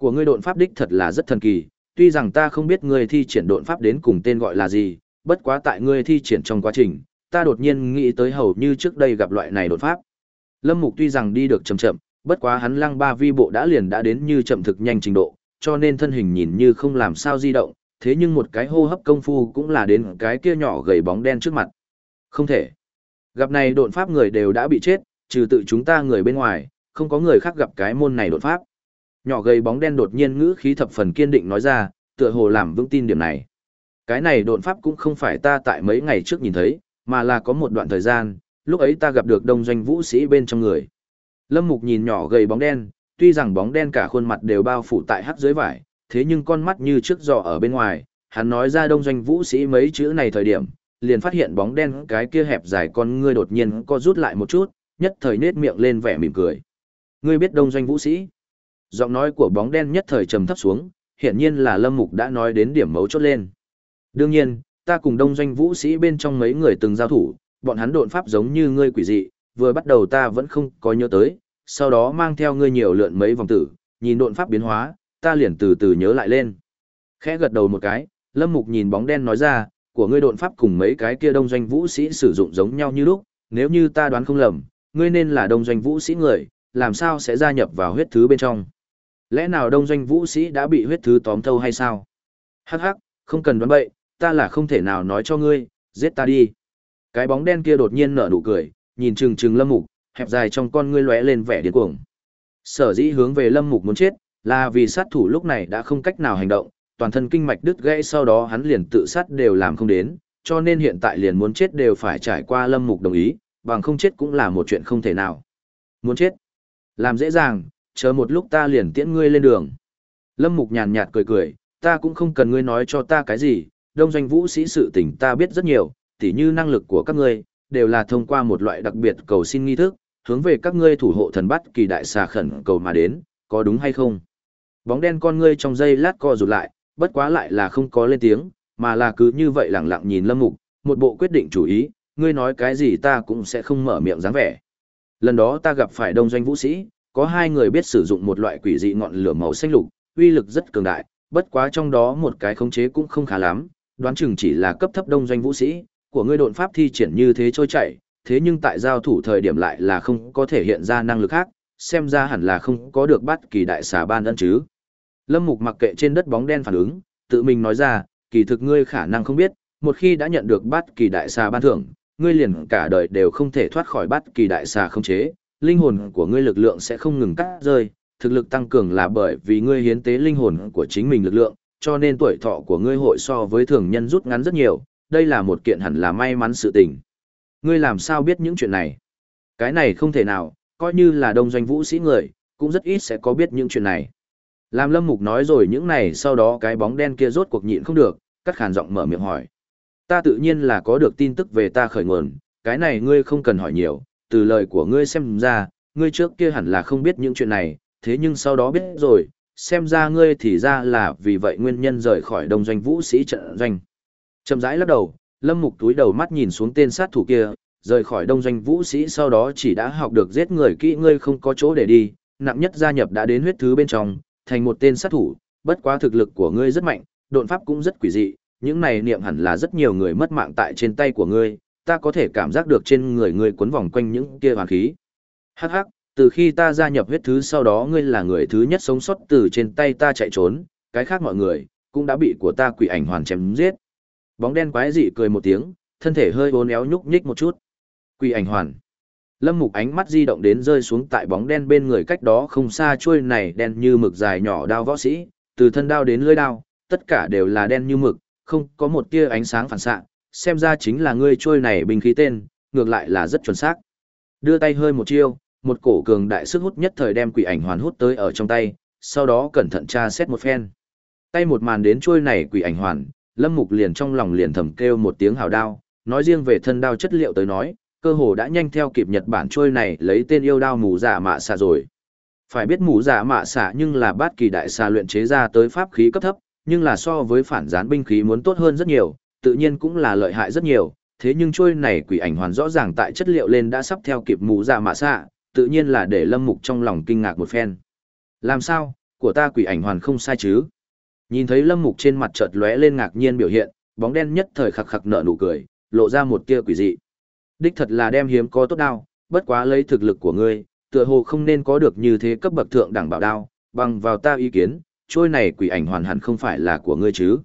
Của ngươi độn pháp đích thật là rất thần kỳ, tuy rằng ta không biết ngươi thi triển độn pháp đến cùng tên gọi là gì, bất quá tại ngươi thi triển trong quá trình, ta đột nhiên nghĩ tới hầu như trước đây gặp loại này độn pháp. Lâm Mục tuy rằng đi được chậm chậm, bất quá hắn lăng ba vi bộ đã liền đã đến như chậm thực nhanh trình độ, cho nên thân hình nhìn như không làm sao di động, thế nhưng một cái hô hấp công phu cũng là đến cái kia nhỏ gầy bóng đen trước mặt. Không thể. Gặp này độn pháp người đều đã bị chết, trừ tự chúng ta người bên ngoài, không có người khác gặp cái môn này đột pháp. Nhỏ gầy bóng đen đột nhiên ngữ khí thập phần kiên định nói ra, tựa hồ làm vững tin điểm này. Cái này độn pháp cũng không phải ta tại mấy ngày trước nhìn thấy, mà là có một đoạn thời gian, lúc ấy ta gặp được đông doanh vũ sĩ bên trong người. Lâm Mục nhìn nhỏ gầy bóng đen, tuy rằng bóng đen cả khuôn mặt đều bao phủ tại hắc dưới vải, thế nhưng con mắt như trước giò ở bên ngoài, hắn nói ra đông doanh vũ sĩ mấy chữ này thời điểm, liền phát hiện bóng đen cái kia hẹp dài con ngươi đột nhiên co rút lại một chút, nhất thời nết miệng lên vẻ mỉm cười. Ngươi biết đông doanh vũ sĩ? Giọng nói của bóng đen nhất thời trầm thấp xuống, hiển nhiên là Lâm Mục đã nói đến điểm mấu chốt lên. Đương nhiên, ta cùng đông doanh vũ sĩ bên trong mấy người từng giao thủ, bọn hắn độn pháp giống như ngươi quỷ dị, vừa bắt đầu ta vẫn không có nhớ tới, sau đó mang theo ngươi nhiều lượn mấy vòng tử, nhìn độn pháp biến hóa, ta liền từ từ nhớ lại lên. Khẽ gật đầu một cái, Lâm Mục nhìn bóng đen nói ra, của ngươi độn pháp cùng mấy cái kia đông doanh vũ sĩ sử dụng giống nhau như lúc, nếu như ta đoán không lầm, ngươi nên là đông doanh vũ sĩ người, làm sao sẽ gia nhập vào huyết thứ bên trong? Lẽ nào đông doanh vũ sĩ đã bị huyết thứ tóm thâu hay sao? Hắc hắc, không cần đoán bậy, ta là không thể nào nói cho ngươi, giết ta đi. Cái bóng đen kia đột nhiên nở nụ cười, nhìn chừng chừng lâm mục, hẹp dài trong con ngươi lóe lên vẻ điên cuồng. Sở dĩ hướng về lâm mục muốn chết, là vì sát thủ lúc này đã không cách nào hành động, toàn thân kinh mạch đứt gãy sau đó hắn liền tự sát đều làm không đến, cho nên hiện tại liền muốn chết đều phải trải qua lâm mục đồng ý, bằng không chết cũng là một chuyện không thể nào. Muốn chết? Làm dễ dàng, chờ một lúc ta liền tiễn ngươi lên đường. Lâm mục nhàn nhạt cười cười, ta cũng không cần ngươi nói cho ta cái gì, đông doanh vũ sĩ sự tình ta biết rất nhiều, tỉ như năng lực của các ngươi, đều là thông qua một loại đặc biệt cầu xin nghi thức, hướng về các ngươi thủ hộ thần bắt kỳ đại xà khẩn cầu mà đến, có đúng hay không? Bóng đen con ngươi trong giây lát co rụt lại, bất quá lại là không có lên tiếng, mà là cứ như vậy lặng lặng nhìn Lâm Mục, một bộ quyết định chủ ý, ngươi nói cái gì ta cũng sẽ không mở miệng dáng vẻ. Lần đó ta gặp phải đông doanh vũ sĩ, có hai người biết sử dụng một loại quỷ dị ngọn lửa màu xanh lục, uy lực rất cường đại, bất quá trong đó một cái khống chế cũng không khá lắm, đoán chừng chỉ là cấp thấp đông doanh vũ sĩ, của ngươi độn pháp thi triển như thế trôi chảy, thế nhưng tại giao thủ thời điểm lại là không có thể hiện ra năng lực khác, xem ra hẳn là không có được bắt kỳ đại xà ban ân chứ. Lâm Mục mặc kệ trên đất bóng đen phản ứng, tự mình nói ra, kỳ thực ngươi khả năng không biết, một khi đã nhận được bắt kỳ đại xà ban thưởng, ngươi liền cả đời đều không thể thoát khỏi bắt kỳ đại xà không chế, linh hồn của ngươi lực lượng sẽ không ngừng cắt rơi, thực lực tăng cường là bởi vì ngươi hiến tế linh hồn của chính mình lực lượng, cho nên tuổi thọ của ngươi hội so với thường nhân rút ngắn rất nhiều, đây là một kiện hẳn là may mắn sự tình. Ngươi làm sao biết những chuyện này? Cái này không thể nào, coi như là đông doanh vũ sĩ người, cũng rất ít sẽ có biết những chuyện này. Làm Lâm Mục nói rồi những này sau đó cái bóng đen kia rốt cuộc nhịn không được, cắt khàn giọng mở miệng hỏi. Ta tự nhiên là có được tin tức về ta khởi nguồn, cái này ngươi không cần hỏi nhiều, từ lời của ngươi xem ra, ngươi trước kia hẳn là không biết những chuyện này, thế nhưng sau đó biết rồi, xem ra ngươi thì ra là vì vậy nguyên nhân rời khỏi đông doanh vũ sĩ trận doanh. Chậm rãi lắc đầu, Lâm Mục túi đầu mắt nhìn xuống tên sát thủ kia, rời khỏi đông doanh vũ sĩ sau đó chỉ đã học được giết người kỹ ngươi không có chỗ để đi, nặng nhất gia nhập đã đến huyết thứ bên trong, thành một tên sát thủ, bất quá thực lực của ngươi rất mạnh, độn pháp cũng rất quỷ dị, những này niệm hẳn là rất nhiều người mất mạng tại trên tay của ngươi, ta có thể cảm giác được trên người ngươi quấn vòng quanh những kia hoàn khí. Hắc hắc, từ khi ta gia nhập huyết thứ sau đó ngươi là người thứ nhất sống sót từ trên tay ta chạy trốn, cái khác mọi người cũng đã bị của ta quỷ ảnh hoàn chém giết. Bóng đen quái dị cười một tiếng, thân thể hơi uốn éo nhúc nhích một chút. Quỷ ảnh hoàn. Lâm Mục ánh mắt di động đến rơi xuống tại bóng đen bên người cách đó không xa chuôi này đen như mực dài nhỏ đao võ sĩ, từ thân đao đến lưỡi đao, tất cả đều là đen như mực, không có một tia ánh sáng phản xạ, xem ra chính là ngươi trôi này bình khí tên, ngược lại là rất chuẩn xác. Đưa tay hơi một chiêu, một cổ cường đại sức hút nhất thời đem quỷ ảnh hoàn hút tới ở trong tay, sau đó cẩn thận tra xét một phen. Tay một màn đến trôi này quỷ ảnh hoàn, Lâm Mục liền trong lòng liền thầm kêu một tiếng hào đao, nói riêng về thân đao chất liệu tới nói, cơ hồ đã nhanh theo kịp Nhật Bản trôi này lấy tên yêu đao mù giả mạ xạ rồi. Phải biết mù giả mạ xạ nhưng là bát kỳ đại xà luyện chế ra tới pháp khí cấp thấp, nhưng là so với phản gián binh khí muốn tốt hơn rất nhiều, tự nhiên cũng là lợi hại rất nhiều, thế nhưng trôi này quỷ ảnh hoàn rõ ràng tại chất liệu lên đã sắp theo kịp mũ dạ mạ xạ, tự nhiên là để Lâm Mục trong lòng kinh ngạc một phen. Làm sao, của ta quỷ ảnh hoàn không sai chứ? Nhìn thấy Lâm Mục trên mặt chợt lóe lên ngạc nhiên biểu hiện, bóng đen nhất thời khặc khặc nở nụ cười, lộ ra một tia quỷ dị. Đích thật là đem hiếm có tốt đao, bất quá lấy thực lực của ngươi, tựa hồ không nên có được như thế cấp bậc thượng đẳng bảo đao, bằng vào ta ý kiến, trôi này quỷ ảnh hoàn hẳn không phải là của ngươi chứ.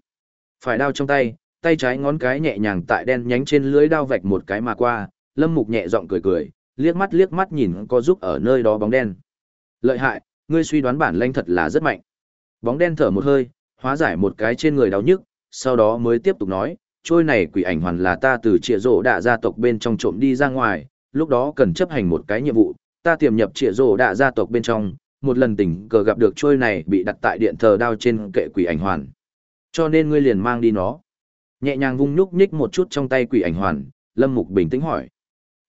Phải đao trong tay, tay trái ngón cái nhẹ nhàng tại đen nhánh trên lưới đao vạch một cái mà qua, Lâm Mục nhẹ giọng cười cười, liếc mắt liếc mắt nhìn có giúp ở nơi đó bóng đen. Lợi hại, ngươi suy đoán bản lĩnh thật là rất mạnh. Bóng đen thở một hơi, hóa giải một cái trên người đau nhức, sau đó mới tiếp tục nói, trôi này quỷ ảnh hoàn là ta từ trịa rổ đạ gia tộc bên trong trộm đi ra ngoài, lúc đó cần chấp hành một cái nhiệm vụ, ta tiềm nhập trịa rổ đạ gia tộc bên trong, một lần tình cờ gặp được trôi này bị đặt tại điện thờ đao trên kệ quỷ ảnh hoàn. Cho nên ngươi liền mang đi nó. Nhẹ nhàng vung nhúc nhích một chút trong tay quỷ ảnh hoàn, Lâm Mục bình tĩnh hỏi.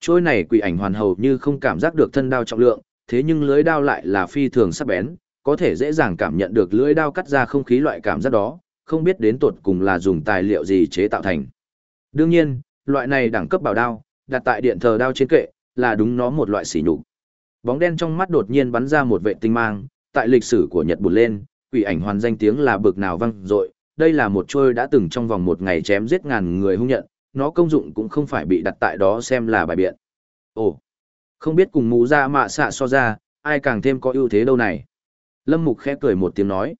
Trôi này quỷ ảnh hoàn hầu như không cảm giác được thân đao trọng lượng, thế nhưng lưới đao lại là phi thường sắc bén, có thể dễ dàng cảm nhận được lưỡi đao cắt ra không khí loại cảm giác đó, không biết đến tột cùng là dùng tài liệu gì chế tạo thành. Đương nhiên, loại này đẳng cấp bảo đao, đặt tại điện thờ đao trên kệ, là đúng nó một loại sỉ nhục. Bóng đen trong mắt đột nhiên bắn ra một vệ tinh mang, tại lịch sử của Nhật bụt lên, quỷ ảnh hoàn danh tiếng là bực nào vang dội, đây là một trôi đã từng trong vòng một ngày chém giết ngàn người hung nhận, nó công dụng cũng không phải bị đặt tại đó xem là bài biện. Ồ, không biết cùng mũ ra mạ xạ so ra, ai càng thêm có ưu thế đâu này. Lâm Mục khẽ cười một tiếng nói.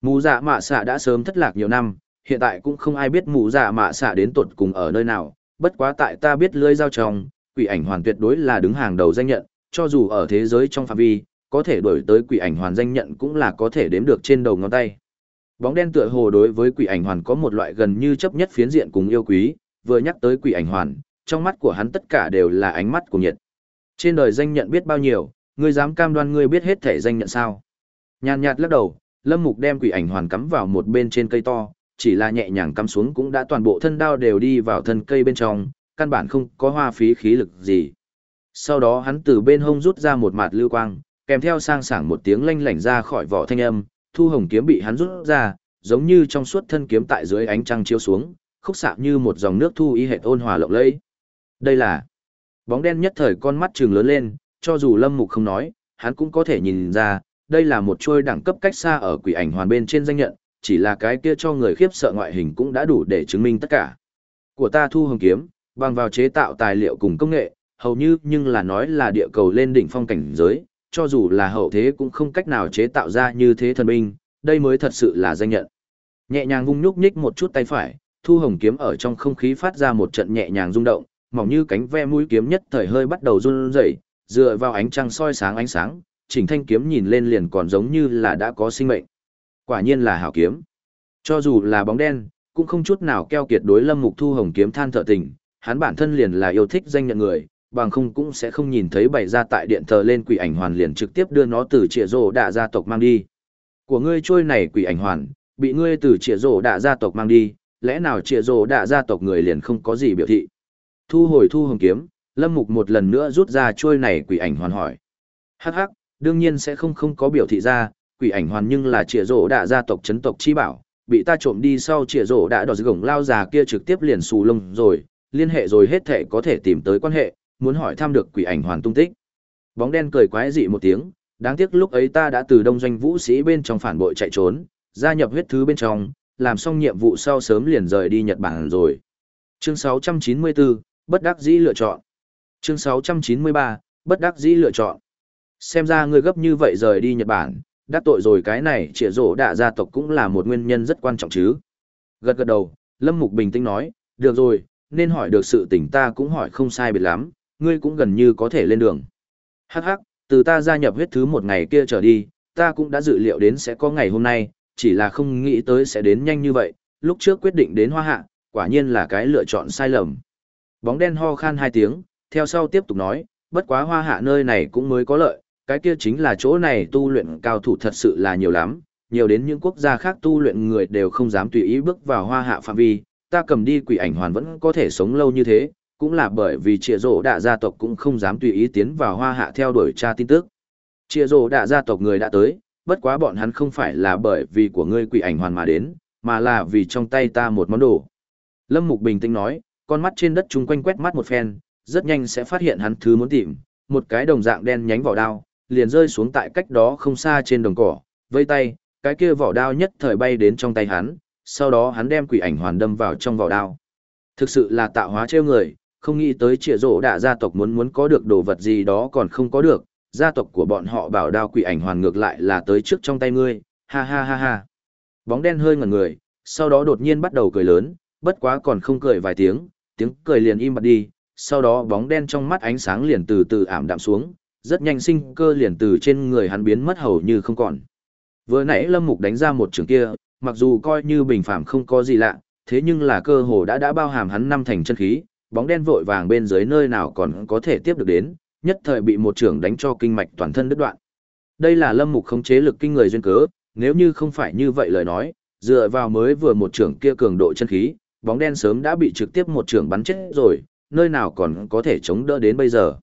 Mũ dạ mạ xạ đã sớm thất lạc nhiều năm, hiện tại cũng không ai biết mũ dạ mạ xạ đến tuột cùng ở nơi nào, bất quá tại ta biết lưỡi giao tròng, quỷ ảnh hoàn tuyệt đối là đứng hàng đầu danh nhận, cho dù ở thế giới trong phạm vi, có thể đổi tới quỷ ảnh hoàn danh nhận cũng là có thể đếm được trên đầu ngón tay. Bóng đen tựa hồ đối với quỷ ảnh hoàn có một loại gần như chấp nhất phiến diện cùng yêu quý, vừa nhắc tới quỷ ảnh hoàn, trong mắt của hắn tất cả đều là ánh mắt của nhiệt. Trên đời danh nhận biết bao nhiêu, ngươi dám cam đoan ngươi biết hết thể danh nhận sao? Nhàn nhạt lắc đầu, Lâm Mục đem quỷ ảnh hoàn cắm vào một bên trên cây to, chỉ là nhẹ nhàng cắm xuống cũng đã toàn bộ thân đao đều đi vào thân cây bên trong, căn bản không có hoa phí khí lực gì. Sau đó hắn từ bên hông rút ra một mạt lưu quang, kèm theo sang sảng một tiếng lanh lảnh ra khỏi vỏ thanh âm, thu hồng kiếm bị hắn rút ra, giống như trong suốt thân kiếm tại dưới ánh trăng chiếu xuống, khúc xạ như một dòng nước thu y hệt ôn hòa lộng lẫy. Đây là bóng đen nhất thời con mắt trừng lớn lên, cho dù Lâm Mục không nói, hắn cũng có thể nhìn ra, đây là một trôi đẳng cấp cách xa ở quỷ ảnh hoàn bên trên danh nhận, chỉ là cái kia cho người khiếp sợ ngoại hình cũng đã đủ để chứng minh tất cả. Của ta thu hồng kiếm, bằng vào chế tạo tài liệu cùng công nghệ, hầu như nhưng là nói là địa cầu lên đỉnh phong cảnh giới, cho dù là hậu thế cũng không cách nào chế tạo ra như thế thần binh, đây mới thật sự là danh nhận. Nhẹ nhàng vung nhúc nhích một chút tay phải, thu hồng kiếm ở trong không khí phát ra một trận nhẹ nhàng rung động, mỏng như cánh ve mũi kiếm nhất thời hơi bắt đầu run rẩy, dựa vào ánh trăng soi sáng ánh sáng, chỉnh thanh kiếm nhìn lên liền còn giống như là đã có sinh mệnh. Quả nhiên là hảo kiếm. Cho dù là bóng đen, cũng không chút nào keo kiệt đối Lâm Mục Thu Hồng kiếm than thở tình, hắn bản thân liền là yêu thích danh nhận người, bằng không cũng sẽ không nhìn thấy bày ra tại điện thờ lên quỷ ảnh hoàn liền trực tiếp đưa nó từ trịa rổ đạ gia tộc mang đi. Của ngươi trôi này quỷ ảnh hoàn, bị ngươi từ trịa rổ đạ gia tộc mang đi, lẽ nào trịa rổ đạ gia tộc người liền không có gì biểu thị. Thu hồi thu hồng kiếm, Lâm Mục một lần nữa rút ra trôi này quỷ ảnh hoàn hỏi. Hắc hắc, đương nhiên sẽ không không có biểu thị ra, quỷ ảnh hoàn nhưng là trịa rổ đạ gia tộc chấn tộc chi bảo, bị ta trộm đi sau trịa rổ đã đỏ gổng lao già kia trực tiếp liền xù lông rồi, liên hệ rồi hết thể có thể tìm tới quan hệ, muốn hỏi thăm được quỷ ảnh hoàn tung tích. Bóng đen cười quái dị một tiếng, đáng tiếc lúc ấy ta đã từ đông doanh vũ sĩ bên trong phản bội chạy trốn, gia nhập huyết thứ bên trong, làm xong nhiệm vụ sau sớm liền rời đi Nhật Bản rồi. Chương 694, bất đắc dĩ lựa chọn. Chương 693, bất đắc dĩ lựa chọn. Xem ra người gấp như vậy rời đi Nhật Bản, đắc tội rồi cái này trịa rổ đạ gia tộc cũng là một nguyên nhân rất quan trọng chứ. Gật gật đầu, Lâm Mục bình tĩnh nói, được rồi, nên hỏi được sự tình ta cũng hỏi không sai biệt lắm, ngươi cũng gần như có thể lên đường. Hắc hắc, từ ta gia nhập huyết thứ một ngày kia trở đi, ta cũng đã dự liệu đến sẽ có ngày hôm nay, chỉ là không nghĩ tới sẽ đến nhanh như vậy, lúc trước quyết định đến hoa hạ, quả nhiên là cái lựa chọn sai lầm. Bóng đen ho khan hai tiếng, theo sau tiếp tục nói, bất quá hoa hạ nơi này cũng mới có lợi, cái kia chính là chỗ này tu luyện cao thủ thật sự là nhiều lắm, nhiều đến những quốc gia khác tu luyện người đều không dám tùy ý bước vào hoa hạ phạm vi, ta cầm đi quỷ ảnh hoàn vẫn có thể sống lâu như thế, cũng là bởi vì trịa rổ đạ gia tộc cũng không dám tùy ý tiến vào hoa hạ theo đuổi tra tin tức. Trịa rổ đạ gia tộc người đã tới, bất quá bọn hắn không phải là bởi vì của ngươi quỷ ảnh hoàn mà đến, mà là vì trong tay ta một món đồ. Lâm Mục bình tĩnh nói, con mắt trên đất chung quanh quét mắt một phen, rất nhanh sẽ phát hiện hắn thứ muốn tìm, một cái đồng dạng đen nhánh vỏ đao, liền rơi xuống tại cách đó không xa trên đồng cỏ, vây tay, cái kia vỏ đao nhất thời bay đến trong tay hắn, sau đó hắn đem quỷ ảnh hoàn đâm vào trong vỏ đao. Thực sự là tạo hóa trêu người, không nghĩ tới trịa rổ đạ gia tộc muốn muốn có được đồ vật gì đó còn không có được, gia tộc của bọn họ bảo đao quỷ ảnh hoàn ngược lại là tới trước trong tay ngươi, ha ha ha ha. Bóng đen hơi ngẩn người, sau đó đột nhiên bắt đầu cười lớn, bất quá còn không cười vài tiếng, tiếng cười liền im bặt đi, sau đó bóng đen trong mắt ánh sáng liền từ từ ảm đạm xuống, rất nhanh sinh cơ liền từ trên người hắn biến mất hầu như không còn. Vừa nãy Lâm Mục đánh ra một trường kia, mặc dù coi như bình phàm không có gì lạ, thế nhưng là cơ hồ đã đã bao hàm hắn năm thành chân khí, bóng đen vội vàng bên dưới nơi nào còn có thể tiếp được đến, nhất thời bị một trưởng đánh cho kinh mạch toàn thân đứt đoạn. Đây là Lâm Mục khống chế lực kinh người duyên cớ, nếu như không phải như vậy lời nói, dựa vào mới vừa một trưởng kia cường độ chân khí, bóng đen sớm đã bị trực tiếp một trưởng bắn chết rồi, nơi nào còn có thể chống đỡ đến bây giờ.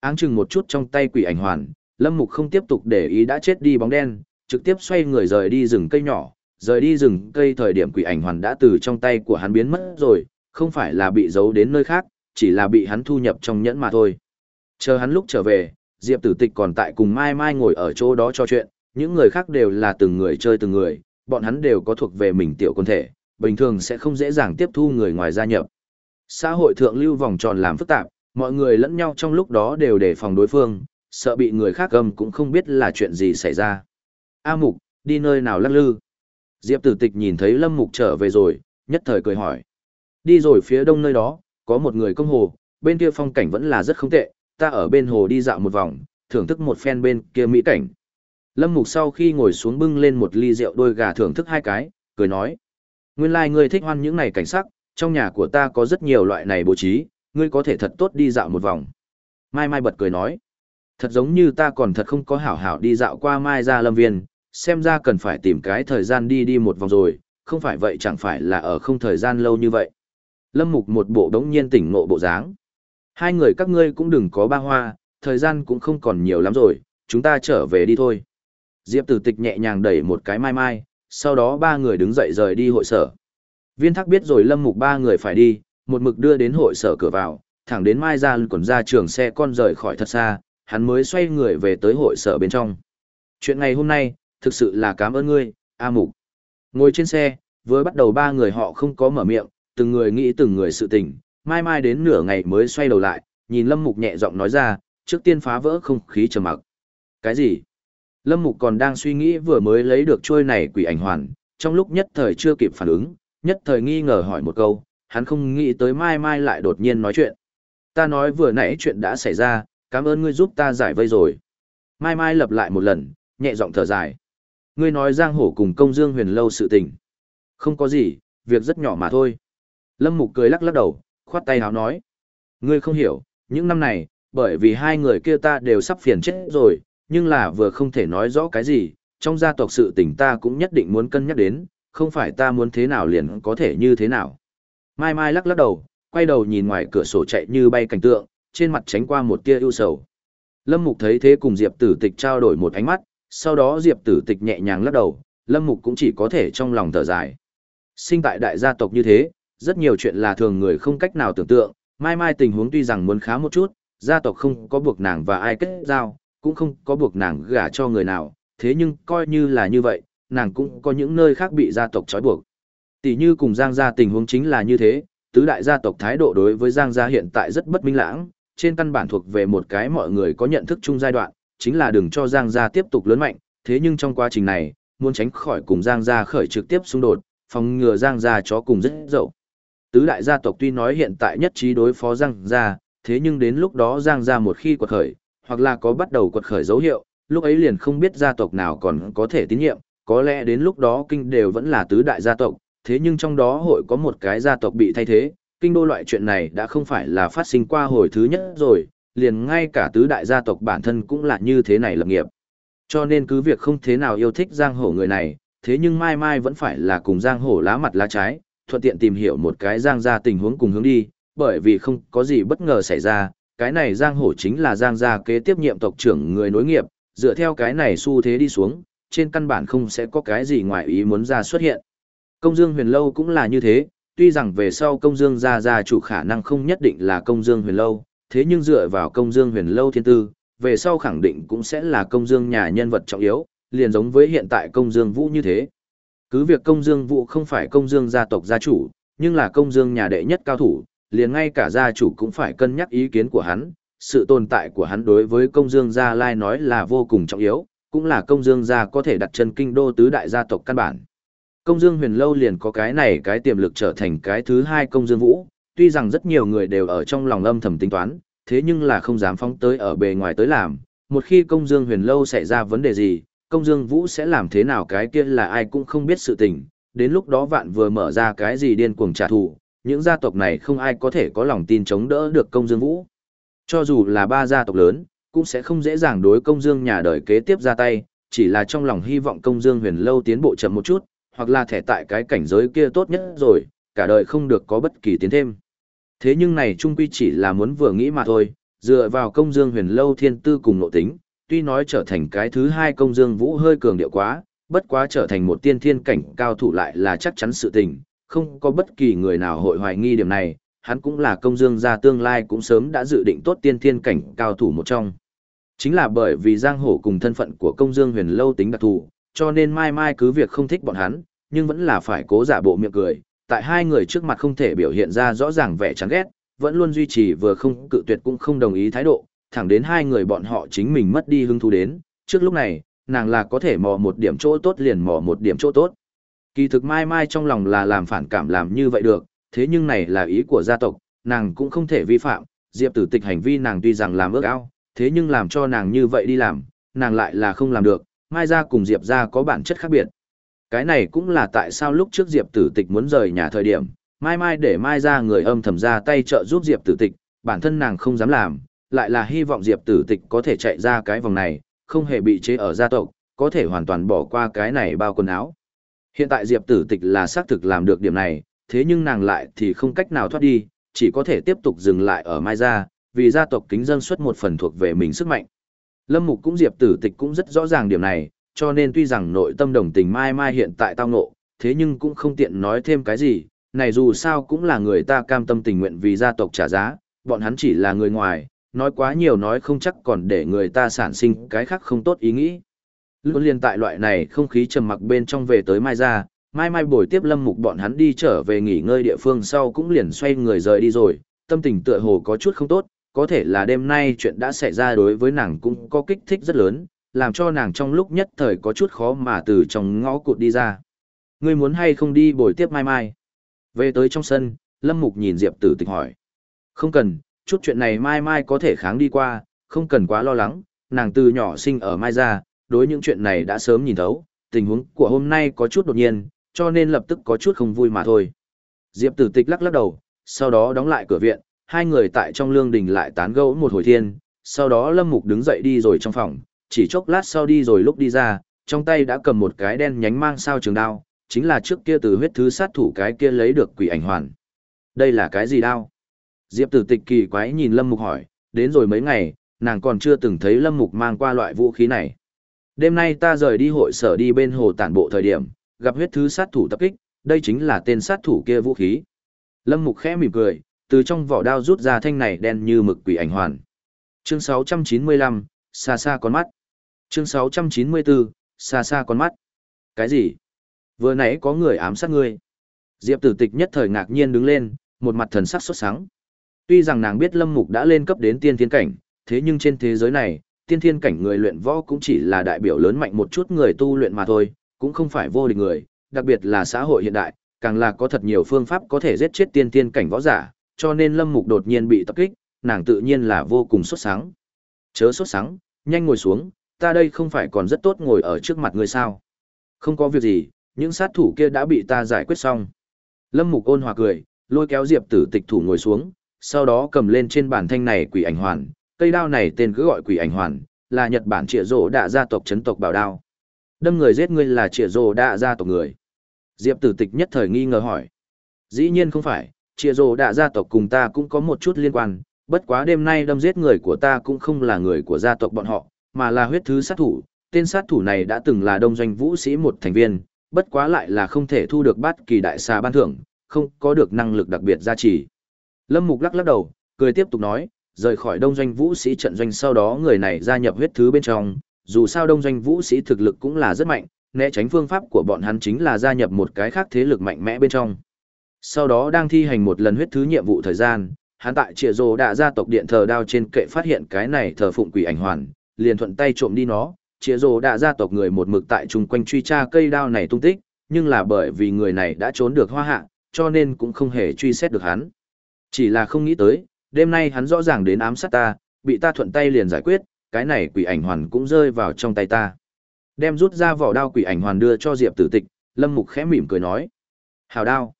Áng chừng một chút trong tay quỷ ảnh hoàn, Lâm Mục không tiếp tục để ý đã chết đi bóng đen, trực tiếp xoay người rời đi rừng cây nhỏ, rời đi rừng cây thời điểm quỷ ảnh hoàn đã từ trong tay của hắn biến mất rồi, không phải là bị giấu đến nơi khác, chỉ là bị hắn thu nhập trong nhẫn mà thôi. Chờ hắn lúc trở về, Diệp Tử Tịch còn tại cùng Mai Mai ngồi ở chỗ đó trò chuyện, những người khác đều là từng người chơi từng người, bọn hắn đều có thuộc về mình tiểu quân thể, bình thường sẽ không dễ dàng tiếp thu người ngoài gia nhập. Xã hội thượng lưu vòng tròn làm phức tạp, mọi người lẫn nhau trong lúc đó đều đề phòng đối phương, sợ bị người khác gầm cũng không biết là chuyện gì xảy ra. A Mục, đi nơi nào lắc lư? Diệp Tử Tịch nhìn thấy Lâm Mục trở về rồi, nhất thời cười hỏi. Đi rồi phía đông nơi đó, có một người công hồ, bên kia phong cảnh vẫn là rất không tệ, ta ở bên hồ đi dạo một vòng, thưởng thức một phen bên kia mỹ cảnh. Lâm Mục sau khi ngồi xuống bưng lên một ly rượu đôi gà thưởng thức hai cái, cười nói. Nguyên lai like ngươi thích hoan những này cảnh sắc, trong nhà của ta có rất nhiều loại này bố trí, ngươi có thể thật tốt đi dạo một vòng. Mai Mai bật cười nói. Thật giống như ta còn thật không có hảo hảo đi dạo qua Mai ra lâm viên, xem ra cần phải tìm cái thời gian đi đi một vòng rồi, không phải vậy chẳng phải là ở không thời gian lâu như vậy. Lâm Mục một bộ đống nhiên tỉnh ngộ bộ dáng. Hai người các ngươi cũng đừng có ba hoa, thời gian cũng không còn nhiều lắm rồi, chúng ta trở về đi thôi. Diệp tử tịch nhẹ nhàng đẩy một cái mai mai, sau đó ba người đứng dậy rời đi hội sở. Viên thắc biết rồi lâm mục ba người phải đi, một mực đưa đến hội sở cửa vào, thẳng đến mai ra còn ra trường xe con rời khỏi thật xa, hắn mới xoay người về tới hội sở bên trong. Chuyện ngày hôm nay, thực sự là cảm ơn ngươi, A Mục. Ngồi trên xe, với bắt đầu ba người họ không có mở miệng, từng người nghĩ từng người sự tình, mai mai đến nửa ngày mới xoay đầu lại, nhìn Lâm Mục nhẹ giọng nói ra, trước tiên phá vỡ không khí trầm mặc. Cái gì? Lâm Mục còn đang suy nghĩ vừa mới lấy được trôi này quỷ ảnh hoàn, trong lúc nhất thời chưa kịp phản ứng, nhất thời nghi ngờ hỏi một câu, hắn không nghĩ tới mai mai lại đột nhiên nói chuyện. Ta nói vừa nãy chuyện đã xảy ra, cảm ơn ngươi giúp ta giải vây rồi. Mai mai lặp lại một lần, nhẹ giọng thở dài. Ngươi nói giang hổ cùng công dương huyền lâu sự tình. Không có gì, việc rất nhỏ mà thôi. Lâm Mục cười lắc lắc đầu, khoát tay háo nói. Ngươi không hiểu, những năm này, bởi vì hai người kia ta đều sắp phiền chết rồi, nhưng là vừa không thể nói rõ cái gì, trong gia tộc sự tình ta cũng nhất định muốn cân nhắc đến, không phải ta muốn thế nào liền có thể như thế nào. Mai Mai lắc lắc đầu, quay đầu nhìn ngoài cửa sổ chạy như bay cảnh tượng, trên mặt tránh qua một tia ưu sầu. Lâm Mục thấy thế cùng Diệp Tử Tịch trao đổi một ánh mắt, sau đó Diệp Tử Tịch nhẹ nhàng lắc đầu, Lâm Mục cũng chỉ có thể trong lòng thở dài. Sinh tại đại gia tộc như thế, rất nhiều chuyện là thường người không cách nào tưởng tượng, mai mai tình huống tuy rằng muốn khá một chút, gia tộc không có buộc nàng và ai kết giao, cũng không có buộc nàng gả cho người nào, thế nhưng coi như là như vậy, nàng cũng có những nơi khác bị gia tộc trói buộc. Tỷ như cùng Giang gia tình huống chính là như thế, tứ đại gia tộc thái độ đối với Giang gia hiện tại rất bất minh lãng, trên căn bản thuộc về một cái mọi người có nhận thức chung giai đoạn, chính là đừng cho Giang gia tiếp tục lớn mạnh, thế nhưng trong quá trình này, muốn tránh khỏi cùng Giang gia khởi trực tiếp xung đột, phòng ngừa Giang gia chó cùng rất dậu. Tứ đại gia tộc tuy nói hiện tại nhất trí đối phó Giang gia, thế nhưng đến lúc đó Giang gia một khi quật khởi, hoặc là có bắt đầu quật khởi dấu hiệu, lúc ấy liền không biết gia tộc nào còn có thể tín nhiệm, có lẽ đến lúc đó kinh đều vẫn là tứ đại gia tộc, thế nhưng trong đó hội có một cái gia tộc bị thay thế, kinh đô loại chuyện này đã không phải là phát sinh qua hồi thứ nhất rồi, liền ngay cả tứ đại gia tộc bản thân cũng là như thế này lập nghiệp. Cho nên cứ việc không thế nào yêu thích giang hổ người này, thế nhưng mai mai vẫn phải là cùng giang hổ lá mặt lá trái, thuận tiện tìm hiểu một cái giang gia tình huống cùng hướng đi, bởi vì không có gì bất ngờ xảy ra, cái này giang hổ chính là giang gia kế tiếp nhiệm tộc trưởng người nối nghiệp, dựa theo cái này xu thế đi xuống, trên căn bản không sẽ có cái gì ngoài ý muốn ra xuất hiện. Công Dương huyền lâu cũng là như thế, tuy rằng về sau công Dương gia gia chủ khả năng không nhất định là công Dương huyền lâu, thế nhưng dựa vào công Dương huyền lâu thiên tư, về sau khẳng định cũng sẽ là công Dương nhà nhân vật trọng yếu, liền giống với hiện tại công Dương vũ như thế. Cứ việc công dương vụ không phải công dương gia tộc gia chủ, nhưng là công dương nhà đệ nhất cao thủ, liền ngay cả gia chủ cũng phải cân nhắc ý kiến của hắn. Sự tồn tại của hắn đối với công dương gia lai nói là vô cùng trọng yếu, cũng là công dương gia có thể đặt chân kinh đô tứ đại gia tộc căn bản. Công dương huyền lâu liền có cái này cái tiềm lực trở thành cái thứ hai công dương vũ, tuy rằng rất nhiều người đều ở trong lòng âm thầm tính toán, thế nhưng là không dám phóng tới ở bề ngoài tới làm. Một khi công dương huyền lâu xảy ra vấn đề gì, công dương vũ sẽ làm thế nào cái kia là ai cũng không biết sự tình, đến lúc đó vạn vừa mở ra cái gì điên cuồng trả thù, những gia tộc này không ai có thể có lòng tin chống đỡ được công dương vũ. Cho dù là ba gia tộc lớn, cũng sẽ không dễ dàng đối công dương nhà đời kế tiếp ra tay, chỉ là trong lòng hy vọng công dương huyền lâu tiến bộ chậm một chút, hoặc là thẻ tại cái cảnh giới kia tốt nhất rồi, cả đời không được có bất kỳ tiến thêm. Thế nhưng này trung quy chỉ là muốn vừa nghĩ mà thôi, dựa vào công dương huyền lâu thiên tư cùng nội tính, tuy nói trở thành cái thứ hai công dương vũ hơi cường điệu quá, bất quá trở thành một tiên thiên cảnh cao thủ lại là chắc chắn sự tình, không có bất kỳ người nào hội hoài nghi điểm này, hắn cũng là công dương gia tương lai cũng sớm đã dự định tốt tiên thiên cảnh cao thủ một trong. Chính là bởi vì Giang Hổ cùng thân phận của công dương huyền lâu tính đặc thù, cho nên Mai Mai cứ việc không thích bọn hắn, nhưng vẫn là phải cố giả bộ miệng cười, tại hai người trước mặt không thể biểu hiện ra rõ ràng vẻ chán ghét, vẫn luôn duy trì vừa không cự tuyệt cũng không đồng ý thái độ, thẳng đến hai người bọn họ chính mình mất đi hứng thú đến, trước lúc này, nàng là có thể mò một điểm chỗ tốt liền mò một điểm chỗ tốt. Kỳ thực Mai Mai trong lòng là làm phản cảm làm như vậy được, thế nhưng này là ý của gia tộc, nàng cũng không thể vi phạm, Diệp tử tịch hành vi nàng tuy rằng làm ước ao, thế nhưng làm cho nàng như vậy đi làm, nàng lại là không làm được, Mai ra cùng Diệp ra có bản chất khác biệt. Cái này cũng là tại sao lúc trước Diệp tử tịch muốn rời nhà thời điểm, Mai Mai để Mai ra người âm thầm ra tay trợ giúp Diệp tử tịch, bản thân nàng không dám làm, lại là hy vọng Diệp tử tịch có thể chạy ra cái vòng này, không hề bị chế ở gia tộc, có thể hoàn toàn bỏ qua cái này bao quần áo. Hiện tại Diệp tử tịch là xác thực làm được điểm này, thế nhưng nàng lại thì không cách nào thoát đi, chỉ có thể tiếp tục dừng lại ở Mai Gia, vì gia tộc kính dân xuất một phần thuộc về mình sức mạnh. Lâm Mục cũng Diệp tử tịch cũng rất rõ ràng điểm này, cho nên tuy rằng nội tâm đồng tình Mai Mai hiện tại tao ngộ, thế nhưng cũng không tiện nói thêm cái gì, này dù sao cũng là người ta cam tâm tình nguyện vì gia tộc trả giá, bọn hắn chỉ là người ngoài, nói quá nhiều nói không chắc còn để người ta sản sinh cái khác không tốt ý nghĩ. Luôn liên tại loại này không khí trầm mặc bên trong về tới Mai ra, Mai Mai buổi tiếp Lâm Mục bọn hắn đi trở về nghỉ ngơi địa phương sau cũng liền xoay người rời đi rồi, tâm tình tựa hồ có chút không tốt, có thể là đêm nay chuyện đã xảy ra đối với nàng cũng có kích thích rất lớn, làm cho nàng trong lúc nhất thời có chút khó mà từ trong ngõ cụt đi ra. Ngươi muốn hay không đi buổi tiếp Mai Mai? Về tới trong sân, Lâm Mục nhìn Diệp Tử Tịch hỏi. Không cần, chút chuyện này Mai Mai có thể kháng đi qua, không cần quá lo lắng, nàng từ nhỏ sinh ở Mai ra, đối những chuyện này đã sớm nhìn thấu, tình huống của hôm nay có chút đột nhiên, cho nên lập tức có chút không vui mà thôi. Diệp Tử Tịch lắc lắc đầu, sau đó đóng lại cửa viện, hai người tại trong lương đình lại tán gẫu một hồi thiên, sau đó Lâm Mục đứng dậy đi rồi trong phòng, chỉ chốc lát sau đi rồi lúc đi ra, trong tay đã cầm một cái đen nhánh mang sao trường đao, chính là trước kia từ huyết thứ sát thủ cái kia lấy được quỷ ảnh hoàn. Đây là cái gì đao? Diệp Tử Tịch kỳ quái nhìn Lâm Mục hỏi, đến rồi mấy ngày, nàng còn chưa từng thấy Lâm Mục mang qua loại vũ khí này. Đêm nay ta rời đi hội sở đi bên hồ tản bộ thời điểm, gặp huyết thứ sát thủ tập kích, đây chính là tên sát thủ kia vũ khí. Lâm Mục khẽ mỉm cười, từ trong vỏ đao rút ra thanh này đen như mực quỷ ảnh hoàn. Chương 695, xa xa con mắt. Chương 694, xa xa con mắt. Cái gì? Vừa nãy có người ám sát ngươi. Diệp tử tịch nhất thời ngạc nhiên đứng lên, một mặt thần sắc sốt sáng. Tuy rằng nàng biết Lâm Mục đã lên cấp đến tiên thiên cảnh, thế nhưng trên thế giới này, tiên thiên cảnh người luyện võ cũng chỉ là đại biểu lớn mạnh một chút người tu luyện mà thôi, cũng không phải vô địch người, đặc biệt là xã hội hiện đại, càng là có thật nhiều phương pháp có thể giết chết tiên thiên cảnh võ giả, cho nên Lâm Mục đột nhiên bị tập kích, nàng tự nhiên là vô cùng sốt sáng. Chớ sốt sáng, nhanh ngồi xuống, ta đây không phải còn rất tốt ngồi ở trước mặt người sao. Không có việc gì, những sát thủ kia đã bị ta giải quyết xong. Lâm Mục ôn hòa cười, lôi kéo Diệp Tử Tịch thủ ngồi xuống, sau đó cầm lên trên bàn thanh này quỷ ảnh hoàn, cây đao này tên cứ gọi quỷ ảnh hoàn, là Nhật Bản Triệu Dụ đạ gia tộc chấn tộc bảo đao. Đâm người giết ngươi là Triệu Dụ đạ gia tộc người. Diệp Tử Tịch nhất thời nghi ngờ hỏi. Dĩ nhiên không phải, Triệu Dụ đạ gia tộc cùng ta cũng có một chút liên quan, bất quá đêm nay đâm giết người của ta cũng không là người của gia tộc bọn họ, mà là huyết thứ sát thủ. Tên sát thủ này đã từng là đông doanh vũ sĩ một thành viên, bất quá lại là không thể thu được bát kỳ đại xà ban thưởng, không có được năng lực đặc biệt gia trì. Lâm Mục lắc lắc đầu, cười tiếp tục nói, rời khỏi đông doanh vũ sĩ trận doanh sau đó người này gia nhập huyết thứ bên trong, dù sao đông doanh vũ sĩ thực lực cũng là rất mạnh, né tránh phương pháp của bọn hắn chính là gia nhập một cái khác thế lực mạnh mẽ bên trong. Sau đó đang thi hành một lần huyết thứ nhiệm vụ thời gian, hắn tại Triệu rồ đã gia tộc điện thờ đao trên kệ phát hiện cái này thờ phụng quỷ ảnh hoàn, liền thuận tay trộm đi nó, Triệu rồ đã gia tộc người một mực tại chung quanh truy tra cây đao này tung tích, nhưng là bởi vì người này đã trốn được hoa hạ, cho nên cũng không hề truy xét được hắn. Chỉ là không nghĩ tới, đêm nay hắn rõ ràng đến ám sát ta, bị ta thuận tay liền giải quyết, cái này quỷ ảnh hoàn cũng rơi vào trong tay ta. Đem rút ra vỏ đao quỷ ảnh hoàn đưa cho Diệp Tử Tịch, Lâm Mục khẽ mỉm cười nói: "Hào đao."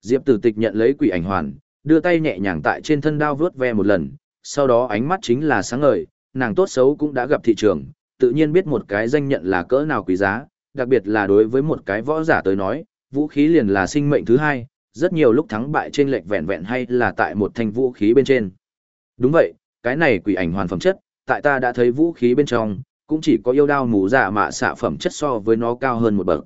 Diệp Tử Tịch nhận lấy quỷ ảnh hoàn, đưa tay nhẹ nhàng tại trên thân đao vướt ve một lần, sau đó ánh mắt chính là sáng ngời, nàng tốt xấu cũng đã gặp thị trường, tự nhiên biết một cái danh nhận là cỡ nào quý giá, đặc biệt là đối với một cái võ giả tới nói, vũ khí liền là sinh mệnh thứ hai, rất nhiều lúc thắng bại trên lệch vẹn vẹn hay là tại một thanh vũ khí bên trên. Đúng vậy, cái này quỷ ảnh hoàn phẩm chất, tại ta đã thấy vũ khí bên trong, cũng chỉ có yêu đao mù dạ mạ xạ phẩm chất so với nó cao hơn một bậc.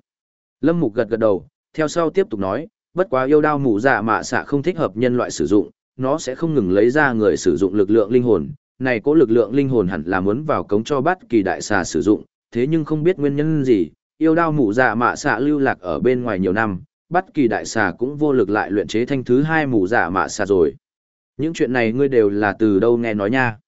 Lâm Mục gật gật đầu, theo sau tiếp tục nói, bất quá yêu đao mù dạ mạ xạ không thích hợp nhân loại sử dụng, nó sẽ không ngừng lấy ra người sử dụng lực lượng linh hồn, này có lực lượng linh hồn hẳn là muốn vào cống cho bắt kỳ đại xà sử dụng, thế nhưng không biết nguyên nhân gì, yêu đao mù dạ mạ xạ lưu lạc ở bên ngoài nhiều năm, bắt kỳ đại xà cũng vô lực lại luyện chế thanh thứ hai mù giả mạ xà rồi. Những chuyện này ngươi đều là từ đâu nghe nói nha.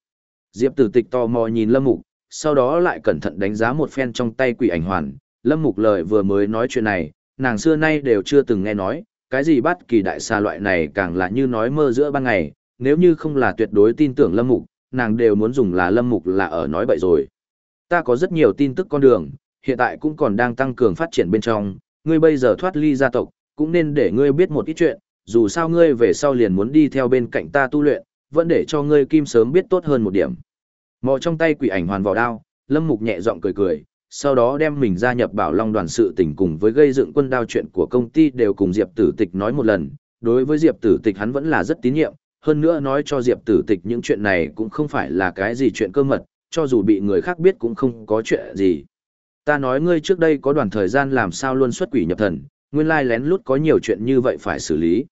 Diệp tử tịch tò mò nhìn lâm mục, sau đó lại cẩn thận đánh giá một phen trong tay quỷ ảnh hoàn, lâm mục lời vừa mới nói chuyện này, nàng xưa nay đều chưa từng nghe nói, cái gì bắt kỳ đại xà loại này càng là như nói mơ giữa ban ngày, nếu như không là tuyệt đối tin tưởng lâm mục, nàng đều muốn dùng là lâm mục là ở nói bậy rồi. Ta có rất nhiều tin tức con đường, hiện tại cũng còn đang tăng cường phát triển bên trong, ngươi bây giờ thoát ly gia tộc, cũng nên để ngươi biết một ít chuyện, dù sao ngươi về sau liền muốn đi theo bên cạnh ta tu luyện, vẫn để cho ngươi kim sớm biết tốt hơn một điểm. Mò trong tay quỷ ảnh hoàn vào đao, Lâm Mục nhẹ giọng cười cười, sau đó đem mình gia nhập Bảo Long đoàn sự tình cùng với gây dựng quân đao chuyện của công ty đều cùng Diệp Tử Tịch nói một lần. Đối với Diệp Tử Tịch hắn vẫn là rất tín nhiệm, hơn nữa nói cho Diệp Tử Tịch những chuyện này cũng không phải là cái gì chuyện cơ mật, cho dù bị người khác biết cũng không có chuyện gì. Ta nói ngươi trước đây có đoạn thời gian làm sao luôn xuất quỷ nhập thần, nguyên lai lén lút có nhiều chuyện như vậy phải xử lý.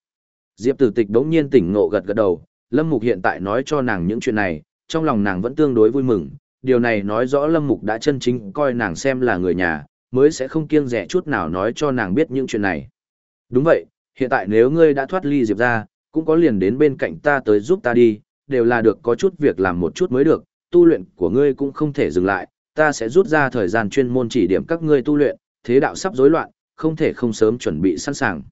Diệp Tử Tịch đống nhiên tỉnh ngộ gật gật đầu, Lâm Mục hiện tại nói cho nàng những chuyện này, trong lòng nàng vẫn tương đối vui mừng, điều này nói rõ Lâm Mục đã chân chính coi nàng xem là người nhà, mới sẽ không kiêng rẻ chút nào nói cho nàng biết những chuyện này. Đúng vậy, hiện tại nếu ngươi đã thoát ly Diệp ra, cũng có liền đến bên cạnh ta tới giúp ta đi, đều là được có chút việc làm một chút mới được, tu luyện của ngươi cũng không thể dừng lại, ta sẽ rút ra thời gian chuyên môn chỉ điểm các ngươi tu luyện, thế đạo sắp rối loạn, không thể không sớm chuẩn bị sẵn sàng.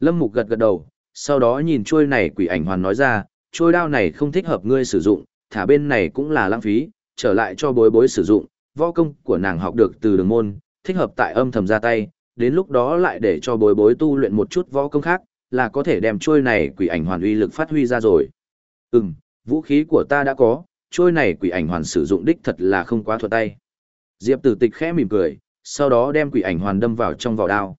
Lâm Mục gật gật đầu, sau đó nhìn trôi này quỷ ảnh hoàn nói ra, trôi đao này không thích hợp ngươi sử dụng, thả bên này cũng là lãng phí, trở lại cho bối bối sử dụng, võ công của nàng học được từ đường môn, thích hợp tại âm thầm ra tay, đến lúc đó lại để cho bối bối tu luyện một chút võ công khác, là có thể đem trôi này quỷ ảnh hoàn uy lực phát huy ra rồi. Ừm, vũ khí của ta đã có, trôi này quỷ ảnh hoàn sử dụng đích thật là không quá thuận tay. Diệp tử tịch khẽ mỉm cười, sau đó đem quỷ ảnh hoàn đâm vào trong vỏ đao.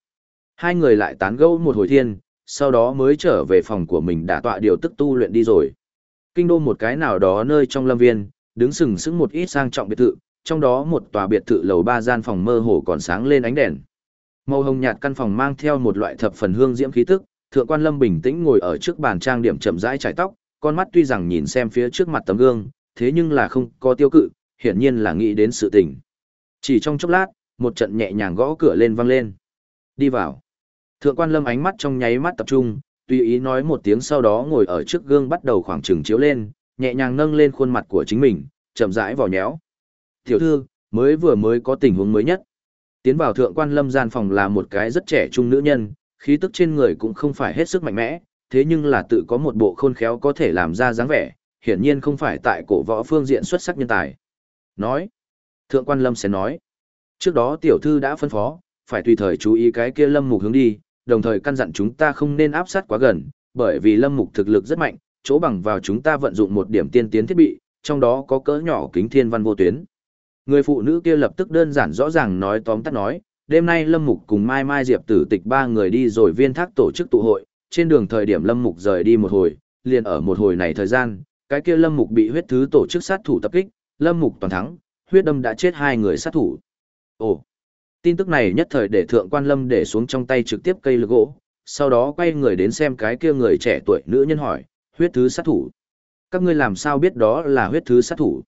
Hai người lại tán gẫu một hồi thiên, sau đó mới trở về phòng của mình đã tọa điều tức tu luyện đi rồi. Kinh đô một cái nào đó nơi trong lâm viên, đứng sừng sững một ít sang trọng biệt thự, trong đó một tòa biệt thự lầu ba gian phòng mơ hồ còn sáng lên ánh đèn. Màu hồng nhạt căn phòng mang theo một loại thập phần hương diễm khí tức, thượng quan Lâm bình tĩnh ngồi ở trước bàn trang điểm chậm rãi chải tóc, con mắt tuy rằng nhìn xem phía trước mặt tấm gương, thế nhưng là không có tiêu cự, hiển nhiên là nghĩ đến sự tình. Chỉ trong chốc lát, một trận nhẹ nhàng gõ cửa lên vang lên. Đi vào. Thượng quan Lâm ánh mắt trong nháy mắt tập trung, tùy ý nói một tiếng sau đó ngồi ở trước gương bắt đầu khoảng trừng chiếu lên, nhẹ nhàng nâng lên khuôn mặt của chính mình, chậm rãi vào nhéo. Tiểu thư, mới vừa mới có tình huống mới nhất. Tiến vào thượng quan lâm gian phòng là một cái rất trẻ trung nữ nhân, khí tức trên người cũng không phải hết sức mạnh mẽ, thế nhưng là tự có một bộ khôn khéo có thể làm ra dáng vẻ, hiển nhiên không phải tại cổ võ phương diện xuất sắc nhân tài. Nói, thượng quan lâm sẽ nói, trước đó tiểu thư đã phân phó, phải tùy thời chú ý cái kia lâm mục hướng đi, đồng thời căn dặn chúng ta không nên áp sát quá gần, bởi vì lâm mục thực lực rất mạnh, chỗ bằng vào chúng ta vận dụng một điểm tiên tiến thiết bị, trong đó có cỡ nhỏ kính thiên văn vô tuyến. Người phụ nữ kia lập tức đơn giản rõ ràng nói tóm tắt nói, đêm nay Lâm Mục cùng Mai Mai Diệp Tử Tịch ba người đi rồi viên thác tổ chức tụ hội, trên đường thời điểm Lâm Mục rời đi một hồi, liền ở một hồi này thời gian, cái kia Lâm Mục bị huyết thứ tổ chức sát thủ tập kích, Lâm Mục toàn thắng, huyết đâm đã chết hai người sát thủ. Ồ, tin tức này nhất thời để thượng quan Lâm để xuống trong tay trực tiếp cây lược gỗ, sau đó quay người đến xem cái kia người trẻ tuổi nữ nhân hỏi, huyết thứ sát thủ. Các ngươi làm sao biết đó là huyết thứ sát thủ?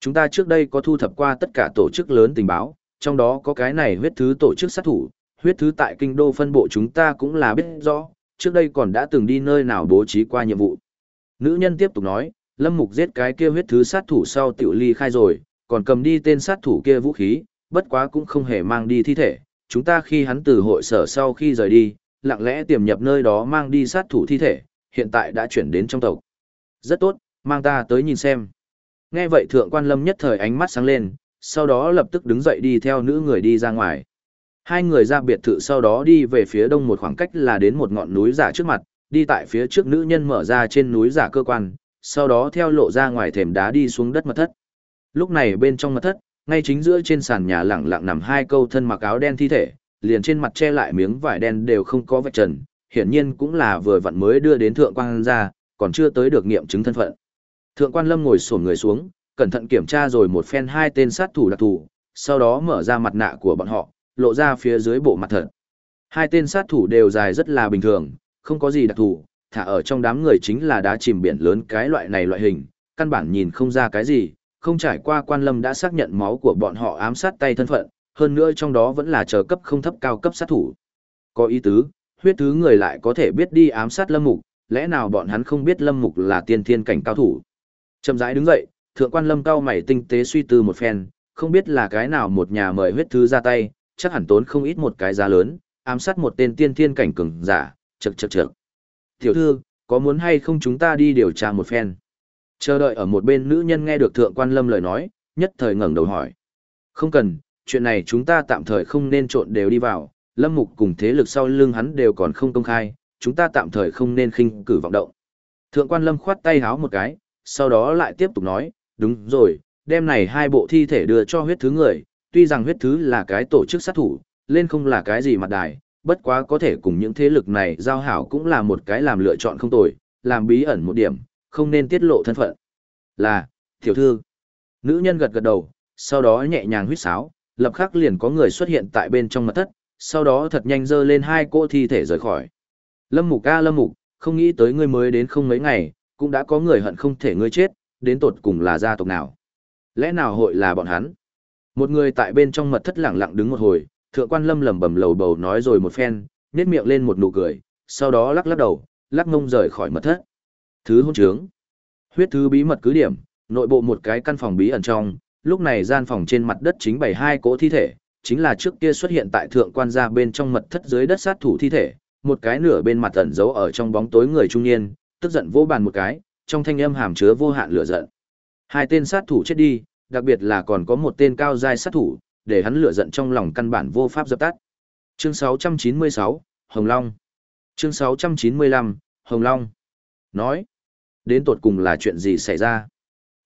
Chúng ta trước đây có thu thập qua tất cả tổ chức lớn tình báo, trong đó có cái này huyết thứ tổ chức sát thủ, huyết thứ tại kinh đô phân bộ chúng ta cũng là biết rõ, trước đây còn đã từng đi nơi nào bố trí qua nhiệm vụ. Nữ nhân tiếp tục nói, Lâm Mục giết cái kia huyết thứ sát thủ sau tiểu ly khai rồi, còn cầm đi tên sát thủ kia vũ khí, bất quá cũng không hề mang đi thi thể. Chúng ta khi hắn từ hội sở sau khi rời đi, lặng lẽ tiềm nhập nơi đó mang đi sát thủ thi thể, hiện tại đã chuyển đến trong tộc. Rất tốt, mang ta tới nhìn xem. Nghe vậy thượng quan lâm nhất thời ánh mắt sáng lên, sau đó lập tức đứng dậy đi theo nữ người đi ra ngoài. Hai người ra biệt thự sau đó đi về phía đông một khoảng cách là đến một ngọn núi giả trước mặt, đi tại phía trước nữ nhân mở ra trên núi giả cơ quan, sau đó theo lộ ra ngoài thềm đá đi xuống đất mật thất. Lúc này bên trong mật thất, ngay chính giữa trên sàn nhà lẳng lặng nằm hai câu thân mặc áo đen thi thể, liền trên mặt che lại miếng vải đen đều không có vạch trần, hiển nhiên cũng là vừa vặn mới đưa đến thượng quan ra, còn chưa tới được nghiệm chứng thân phận. Thượng quan Lâm ngồi xổm người xuống, cẩn thận kiểm tra rồi một phen hai tên sát thủ đặc thủ, sau đó mở ra mặt nạ của bọn họ, lộ ra phía dưới bộ mặt thật. Hai tên sát thủ đều dài rất là bình thường, không có gì đặc thù, thả ở trong đám người chính là đá chìm biển lớn cái loại này loại hình, căn bản nhìn không ra cái gì, không trải qua quan lâm đã xác nhận máu của bọn họ ám sát tay thân phận, hơn nữa trong đó vẫn là chờ cấp không thấp cao cấp sát thủ. Có ý tứ, huyết thứ người lại có thể biết đi ám sát lâm mục, lẽ nào bọn hắn không biết lâm mục là tiên thiên cảnh cao thủ. Chậm rãi đứng dậy, thượng quan lâm cao mày tinh tế suy tư một phen, không biết là cái nào một nhà mời huyết thứ ra tay, chắc hẳn tốn không ít một cái giá lớn, ám sát một tên tiên thiên cảnh cường giả, chậc chậc chậc. Tiểu thư, có muốn hay không chúng ta đi điều tra một phen? Chờ đợi ở một bên nữ nhân nghe được thượng quan lâm lời nói, nhất thời ngẩng đầu hỏi. Không cần, chuyện này chúng ta tạm thời không nên trộn đều đi vào, lâm mục cùng thế lực sau lưng hắn đều còn không công khai, chúng ta tạm thời không nên khinh cử vọng động. Thượng quan lâm khoát tay háo một cái, sau đó lại tiếp tục nói, đúng rồi, đêm này hai bộ thi thể đưa cho huyết thứ người, tuy rằng huyết thứ là cái tổ chức sát thủ, lên không là cái gì mặt đài, bất quá có thể cùng những thế lực này giao hảo cũng là một cái làm lựa chọn không tồi, làm bí ẩn một điểm, không nên tiết lộ thân phận. Là, tiểu thư. Nữ nhân gật gật đầu, sau đó nhẹ nhàng huýt sáo, lập khắc liền có người xuất hiện tại bên trong mật thất, sau đó thật nhanh dơ lên hai cỗ thi thể rời khỏi. Lâm Mục ca Lâm Mục, không nghĩ tới ngươi mới đến không mấy ngày, cũng đã có người hận không thể ngươi chết, đến tột cùng là gia tộc nào. Lẽ nào hội là bọn hắn? Một người tại bên trong mật thất lặng lặng đứng một hồi, thượng quan lâm lẩm bẩm lầu bầu nói rồi một phen, nét miệng lên một nụ cười, sau đó lắc lắc đầu, lắc ngông rời khỏi mật thất. Thứ hôn trướng. Huyết thứ bí mật cứ điểm, nội bộ một cái căn phòng bí ẩn trong, lúc này gian phòng trên mặt đất chính bày hai cỗ thi thể, chính là trước kia xuất hiện tại thượng quan gia bên trong mật thất dưới đất sát thủ thi thể, một cái nửa bên mặt ẩn giấu ở trong bóng tối người trung niên, tức giận vô bàn một cái, trong thanh âm hàm chứa vô hạn lửa giận. Hai tên sát thủ chết đi, đặc biệt là còn có một tên cao giai sát thủ, để hắn lửa giận trong lòng căn bản vô pháp dập tắt. Chương 696, Hồng Long. Chương 695, Hồng Long. Nói, đến tột cùng là chuyện gì xảy ra?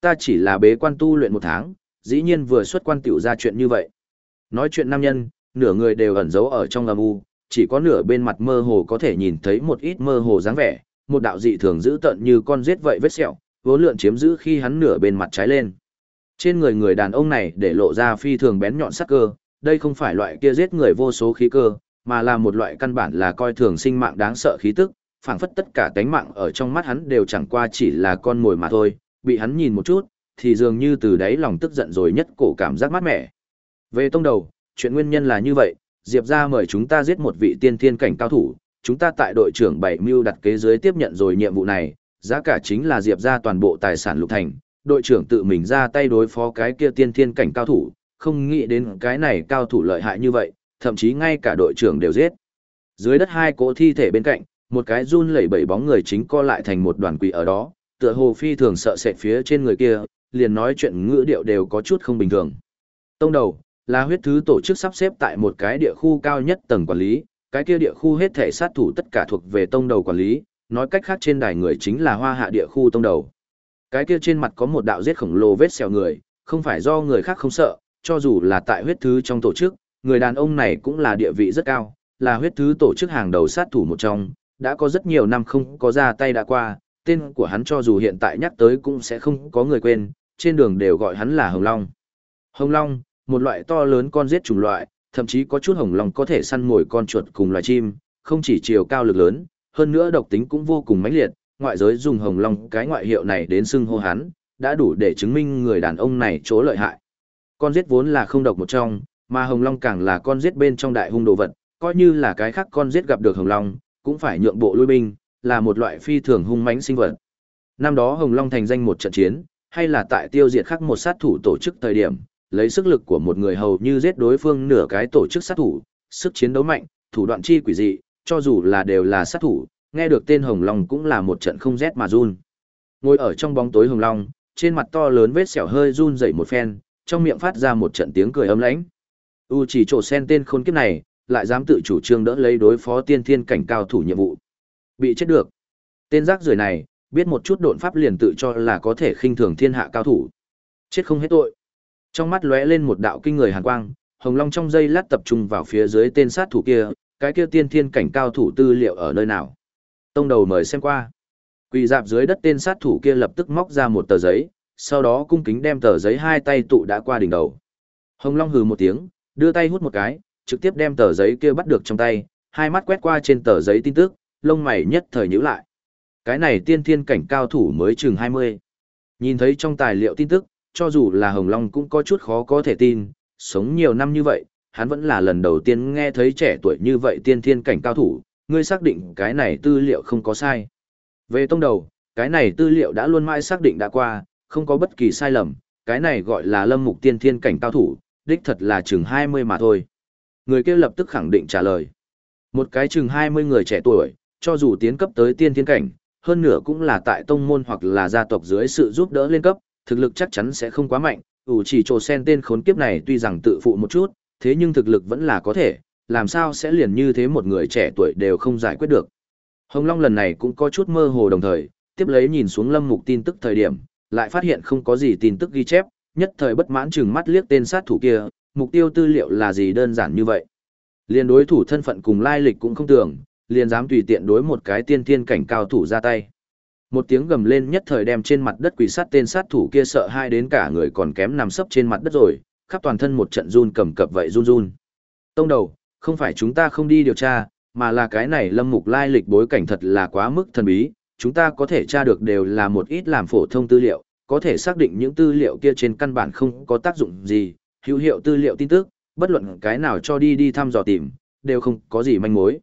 Ta chỉ là bế quan tu luyện một tháng, dĩ nhiên vừa xuất quan tiểu ra chuyện như vậy. Nói chuyện nam nhân, nửa người đều ẩn giấu ở trong âm u, chỉ có nửa bên mặt mơ hồ có thể nhìn thấy một ít mơ hồ dáng vẻ, một đạo dị thường giữ tận như con giết vậy vết sẹo, vốn lượn chiếm giữ khi hắn nửa bên mặt trái lên. Trên người người đàn ông này để lộ ra phi thường bén nhọn sắc cơ, đây không phải loại kia giết người vô số khí cơ, mà là một loại căn bản là coi thường sinh mạng đáng sợ khí tức, phảng phất tất cả cánh mạng ở trong mắt hắn đều chẳng qua chỉ là con mồi mà thôi, bị hắn nhìn một chút, thì dường như từ đáy lòng tức giận rồi nhất cổ cảm giác mát mẻ. Về tông đầu, chuyện nguyên nhân là như vậy, Diệp ra mời chúng ta giết một vị tiên thiên cảnh cao thủ, chúng ta tại đội trưởng bảy mưu đặt kế dưới tiếp nhận rồi nhiệm vụ này, giá cả chính là Diệp ra toàn bộ tài sản lục thành, đội trưởng tự mình ra tay đối phó cái kia tiên thiên cảnh cao thủ, không nghĩ đến cái này cao thủ lợi hại như vậy, thậm chí ngay cả đội trưởng đều giết. Dưới đất hai cỗ thi thể bên cạnh, một cái run lẩy bẩy bóng người chính co lại thành một đoàn quỷ ở đó, tựa hồ phi thường sợ sệt phía trên người kia, liền nói chuyện ngữ điệu đều có chút không bình thường. Tông đầu, là huyết thứ tổ chức sắp xếp tại một cái địa khu cao nhất tầng quản lý, cái kia địa khu hết thể sát thủ tất cả thuộc về tông đầu quản lý, nói cách khác trên đài người chính là hoa hạ địa khu tông đầu. Cái kia trên mặt có một đạo giết khổng lồ vết sẹo người, không phải do người khác không sợ, cho dù là tại huyết thứ trong tổ chức, người đàn ông này cũng là địa vị rất cao, là huyết thứ tổ chức hàng đầu sát thủ một trong, đã có rất nhiều năm không có ra tay đã qua, tên của hắn cho dù hiện tại nhắc tới cũng sẽ không có người quên, trên đường đều gọi hắn là Hồng Long. Hồng Long, một loại to lớn con giết chủng loại, thậm chí có chút hồng long có thể săn mồi con chuột cùng loài chim, không chỉ chiều cao lực lớn, hơn nữa độc tính cũng vô cùng mãnh liệt, ngoại giới dùng hồng long cái ngoại hiệu này đến xưng hô hắn, đã đủ để chứng minh người đàn ông này chỗ lợi hại. Con giết vốn là không độc một trong, mà hồng long càng là con giết bên trong đại hung đồ vật, coi như là cái khác con giết gặp được hồng long, cũng phải nhượng bộ lui binh, là một loại phi thường hung mãnh sinh vật. Năm đó hồng long thành danh một trận chiến, hay là tại tiêu diệt khắc một sát thủ tổ chức thời điểm, lấy sức lực của một người hầu như giết đối phương nửa cái tổ chức sát thủ, sức chiến đấu mạnh, thủ đoạn chi quỷ dị, cho dù là đều là sát thủ, nghe được tên Hồng Long cũng là một trận không rét mà run. Ngồi ở trong bóng tối Hồng Long, trên mặt to lớn vết sẹo hơi run dậy một phen, trong miệng phát ra một trận tiếng cười ấm lãnh. U chỉ trổ sen tên khôn kiếp này, lại dám tự chủ trương đỡ lấy đối phó tiên thiên cảnh cao thủ nhiệm vụ. Bị chết được. Tên rác rưởi này, biết một chút độn pháp liền tự cho là có thể khinh thường thiên hạ cao thủ. Chết không hết tội. Trong mắt lóe lên một đạo kinh người hàn quang, Hồng Long trong giây lát tập trung vào phía dưới tên sát thủ kia, cái kia tiên thiên cảnh cao thủ tư liệu ở nơi nào. Tông đầu mời xem qua. Quỳ dạp dưới đất tên sát thủ kia lập tức móc ra một tờ giấy, sau đó cung kính đem tờ giấy hai tay tụ đã qua đỉnh đầu. Hồng Long hừ một tiếng, đưa tay hút một cái, trực tiếp đem tờ giấy kia bắt được trong tay, hai mắt quét qua trên tờ giấy tin tức, lông mày nhất thời nhíu lại. Cái này tiên thiên cảnh cao thủ mới chừng 20. Nhìn thấy trong tài liệu tin tức, cho dù là Hồng Long cũng có chút khó có thể tin, sống nhiều năm như vậy, hắn vẫn là lần đầu tiên nghe thấy trẻ tuổi như vậy tiên thiên cảnh cao thủ, ngươi xác định cái này tư liệu không có sai. Về tông đầu, cái này tư liệu đã luôn mãi xác định đã qua, không có bất kỳ sai lầm, cái này gọi là lâm mục tiên thiên cảnh cao thủ, đích thật là chừng 20 mà thôi. Người kia lập tức khẳng định trả lời. Một cái chừng 20 người trẻ tuổi, cho dù tiến cấp tới tiên thiên cảnh, hơn nửa cũng là tại tông môn hoặc là gia tộc dưới sự giúp đỡ lên cấp, thực lực chắc chắn sẽ không quá mạnh. ủ chỉ trồ sen tên khốn kiếp này tuy rằng tự phụ một chút, thế nhưng thực lực vẫn là có thể, làm sao sẽ liền như thế một người trẻ tuổi đều không giải quyết được. Hồng Long lần này cũng có chút mơ hồ đồng thời, tiếp lấy nhìn xuống lâm mục tin tức thời điểm, lại phát hiện không có gì tin tức ghi chép, nhất thời bất mãn chừng mắt liếc tên sát thủ kia, mục tiêu tư liệu là gì đơn giản như vậy. Liên đối thủ thân phận cùng lai lịch cũng không tưởng, liền dám tùy tiện đối một cái tiên thiên cảnh cao thủ ra tay. Một tiếng gầm lên nhất thời đem trên mặt đất quỷ sát tên sát thủ kia sợ hai đến cả người còn kém nằm sấp trên mặt đất rồi, khắp toàn thân một trận run cầm cập vậy run run. Tông đầu, không phải chúng ta không đi điều tra, mà là cái này lâm mục lai lịch bối cảnh thật là quá mức thần bí, chúng ta có thể tra được đều là một ít làm phổ thông tư liệu, có thể xác định những tư liệu kia trên căn bản không có tác dụng gì, hữu hiệu tư liệu tin tức, bất luận cái nào cho đi đi thăm dò tìm, đều không có gì manh mối.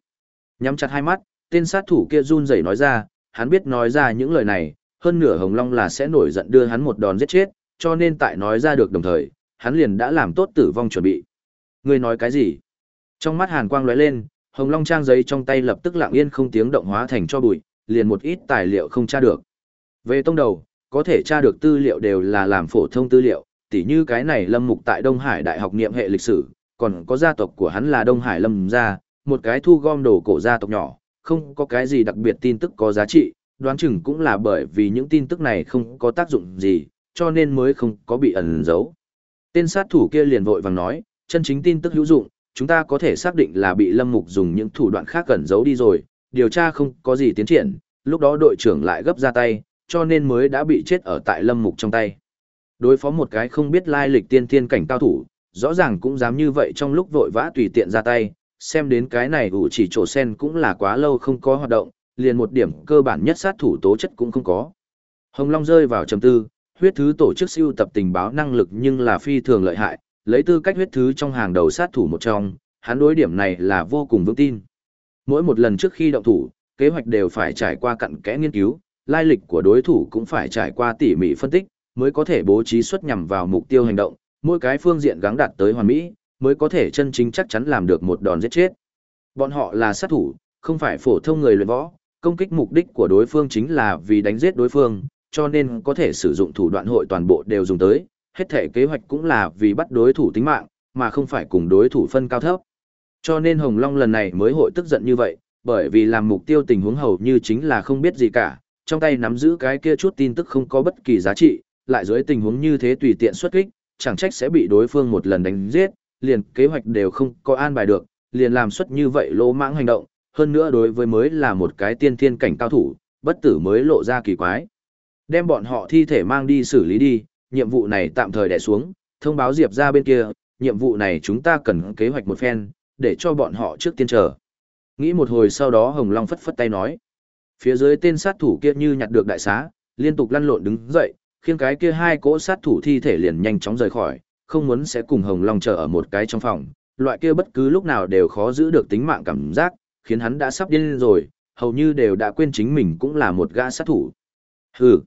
Nhắm chặt hai mắt, tên sát thủ kia run rẩy nói ra, hắn biết nói ra những lời này, hơn nửa Hồng Long là sẽ nổi giận đưa hắn một đòn giết chết, cho nên tại nói ra được đồng thời, hắn liền đã làm tốt tử vong chuẩn bị. Ngươi nói cái gì? Trong mắt Hàn Quang lóe lên, Hồng Long trang giấy trong tay lập tức lặng yên không tiếng động hóa thành cho bụi, liền một ít tài liệu không tra được. Về tông đầu, có thể tra được tư liệu đều là làm phổ thông tư liệu, tỉ như cái này Lâm Mục tại Đông Hải Đại học niệm hệ lịch sử, còn có gia tộc của hắn là Đông Hải Lâm gia, một cái thu gom đồ cổ gia tộc nhỏ, không có cái gì đặc biệt tin tức có giá trị, đoán chừng cũng là bởi vì những tin tức này không có tác dụng gì, cho nên mới không có bị ẩn giấu. Tên sát thủ kia liền vội vàng nói, chân chính tin tức hữu dụng, chúng ta có thể xác định là bị Lâm Mục dùng những thủ đoạn khác cẩn giấu đi rồi, điều tra không có gì tiến triển, lúc đó đội trưởng lại gấp ra tay, cho nên mới đã bị chết ở tại Lâm Mục trong tay. Đối phó một cái không biết lai lịch tiên thiên cảnh cao thủ, rõ ràng cũng dám như vậy trong lúc vội vã tùy tiện ra tay, xem đến cái này ủ chỉ trổ sen cũng là quá lâu không có hoạt động, liền một điểm cơ bản nhất sát thủ tố chất cũng không có. Hồng Long rơi vào trầm tư, huyết thứ tổ chức siêu tập tình báo năng lực nhưng là phi thường lợi hại, lấy tư cách huyết thứ trong hàng đầu sát thủ một trong, hắn đối điểm này là vô cùng vững tin. Mỗi một lần trước khi động thủ, kế hoạch đều phải trải qua cặn kẽ nghiên cứu, lai lịch của đối thủ cũng phải trải qua tỉ mỉ phân tích, mới có thể bố trí xuất nhằm vào mục tiêu hành động, mỗi cái phương diện gắng đạt tới hoàn mỹ, mới có thể chân chính chắc chắn làm được một đòn giết chết. Bọn họ là sát thủ, không phải phổ thông người luyện võ, công kích mục đích của đối phương chính là vì đánh giết đối phương, cho nên có thể sử dụng thủ đoạn hội toàn bộ đều dùng tới, hết thể kế hoạch cũng là vì bắt đối thủ tính mạng, mà không phải cùng đối thủ phân cao thấp. Cho nên Hồng Long lần này mới hội tức giận như vậy, bởi vì làm mục tiêu tình huống hầu như chính là không biết gì cả, trong tay nắm giữ cái kia chút tin tức không có bất kỳ giá trị, lại dưới tình huống như thế tùy tiện xuất kích, chẳng trách sẽ bị đối phương một lần đánh giết, liền kế hoạch đều không có an bài được, liền làm xuất như vậy lỗ mãng hành động, hơn nữa đối với mới là một cái tiên thiên cảnh cao thủ, bất tử mới lộ ra kỳ quái. Đem bọn họ thi thể mang đi xử lý đi, nhiệm vụ này tạm thời đè xuống, thông báo Diệp ra bên kia, nhiệm vụ này chúng ta cần kế hoạch một phen, để cho bọn họ trước tiên chờ. Nghĩ một hồi sau đó Hồng Long phất phất tay nói. Phía dưới tên sát thủ kia như nhặt được đại xá, liên tục lăn lộn đứng dậy, khiến cái kia hai cỗ sát thủ thi thể liền nhanh chóng rời khỏi, không muốn sẽ cùng Hồng Long chờ ở một cái trong phòng, loại kia bất cứ lúc nào đều khó giữ được tính mạng cảm giác, khiến hắn đã sắp điên rồi, hầu như đều đã quên chính mình cũng là một gã sát thủ. Hừ,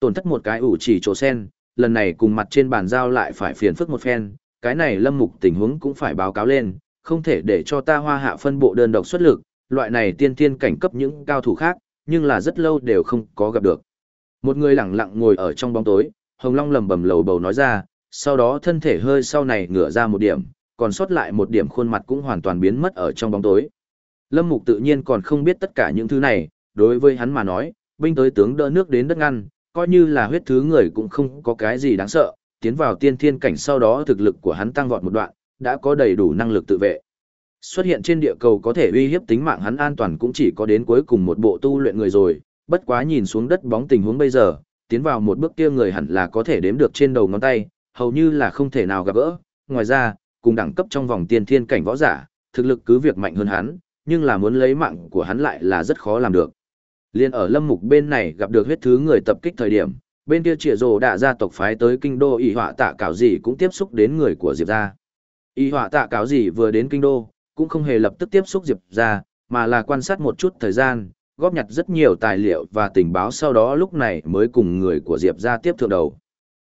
tổn thất một cái ủ chỉ chỗ sen, lần này cùng mặt trên bàn giao lại phải phiền phức một phen, cái này lâm mục tình huống cũng phải báo cáo lên, không thể để cho ta hoa hạ phân bộ đơn độc xuất lực, loại này tiên tiên cảnh cấp những cao thủ khác, nhưng là rất lâu đều không có gặp được. Một người lặng lặng ngồi ở trong bóng tối, Hồng Long lầm bầm lầu bầu nói ra, sau đó thân thể hơi sau này ngửa ra một điểm, còn sót lại một điểm khuôn mặt cũng hoàn toàn biến mất ở trong bóng tối. Lâm Mục tự nhiên còn không biết tất cả những thứ này, đối với hắn mà nói, binh tới tướng đỡ nước đến đất ngăn, coi như là huyết thứ người cũng không có cái gì đáng sợ, tiến vào tiên thiên cảnh sau đó thực lực của hắn tăng vọt một đoạn, đã có đầy đủ năng lực tự vệ. Xuất hiện trên địa cầu có thể uy hiếp tính mạng hắn an toàn cũng chỉ có đến cuối cùng một bộ tu luyện người rồi, bất quá nhìn xuống đất bóng tình huống bây giờ, tiến vào một bước kia người hẳn là có thể đếm được trên đầu ngón tay, hầu như là không thể nào gặp gỡ. Ngoài ra, cùng đẳng cấp trong vòng tiên thiên cảnh võ giả, thực lực cứ việc mạnh hơn hắn, nhưng là muốn lấy mạng của hắn lại là rất khó làm được. Liên ở lâm mục bên này gặp được huyết thứ người tập kích thời điểm, bên kia trịa rồ đã gia tộc phái tới kinh đô y họa tạ cáo gì cũng tiếp xúc đến người của Diệp gia. Y họa tạ cáo gì vừa đến kinh đô, cũng không hề lập tức tiếp xúc Diệp gia, mà là quan sát một chút thời gian, góp nhặt rất nhiều tài liệu và tình báo sau đó lúc này mới cùng người của Diệp gia tiếp thượng đầu.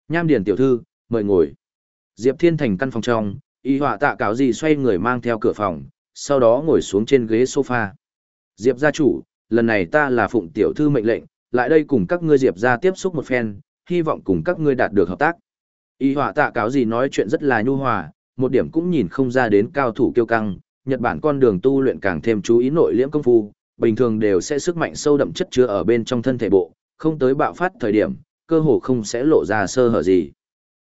Nham Điền tiểu thư, mời ngồi. Diệp Thiên Thành căn phòng trong, y họa tạ cáo gì xoay người mang theo cửa phòng, sau đó ngồi xuống trên ghế sofa. Diệp gia chủ, lần này ta là phụng tiểu thư mệnh lệnh, lại đây cùng các ngươi Diệp gia tiếp xúc một phen, hy vọng cùng các ngươi đạt được hợp tác. Y họa tạ cáo gì nói chuyện rất là nhu hòa, một điểm cũng nhìn không ra đến cao thủ kiêu căng, Nhật Bản con đường tu luyện càng thêm chú ý nội liễm công phu, bình thường đều sẽ sức mạnh sâu đậm chất chứa ở bên trong thân thể bộ, không tới bạo phát thời điểm, cơ hồ không sẽ lộ ra sơ hở gì.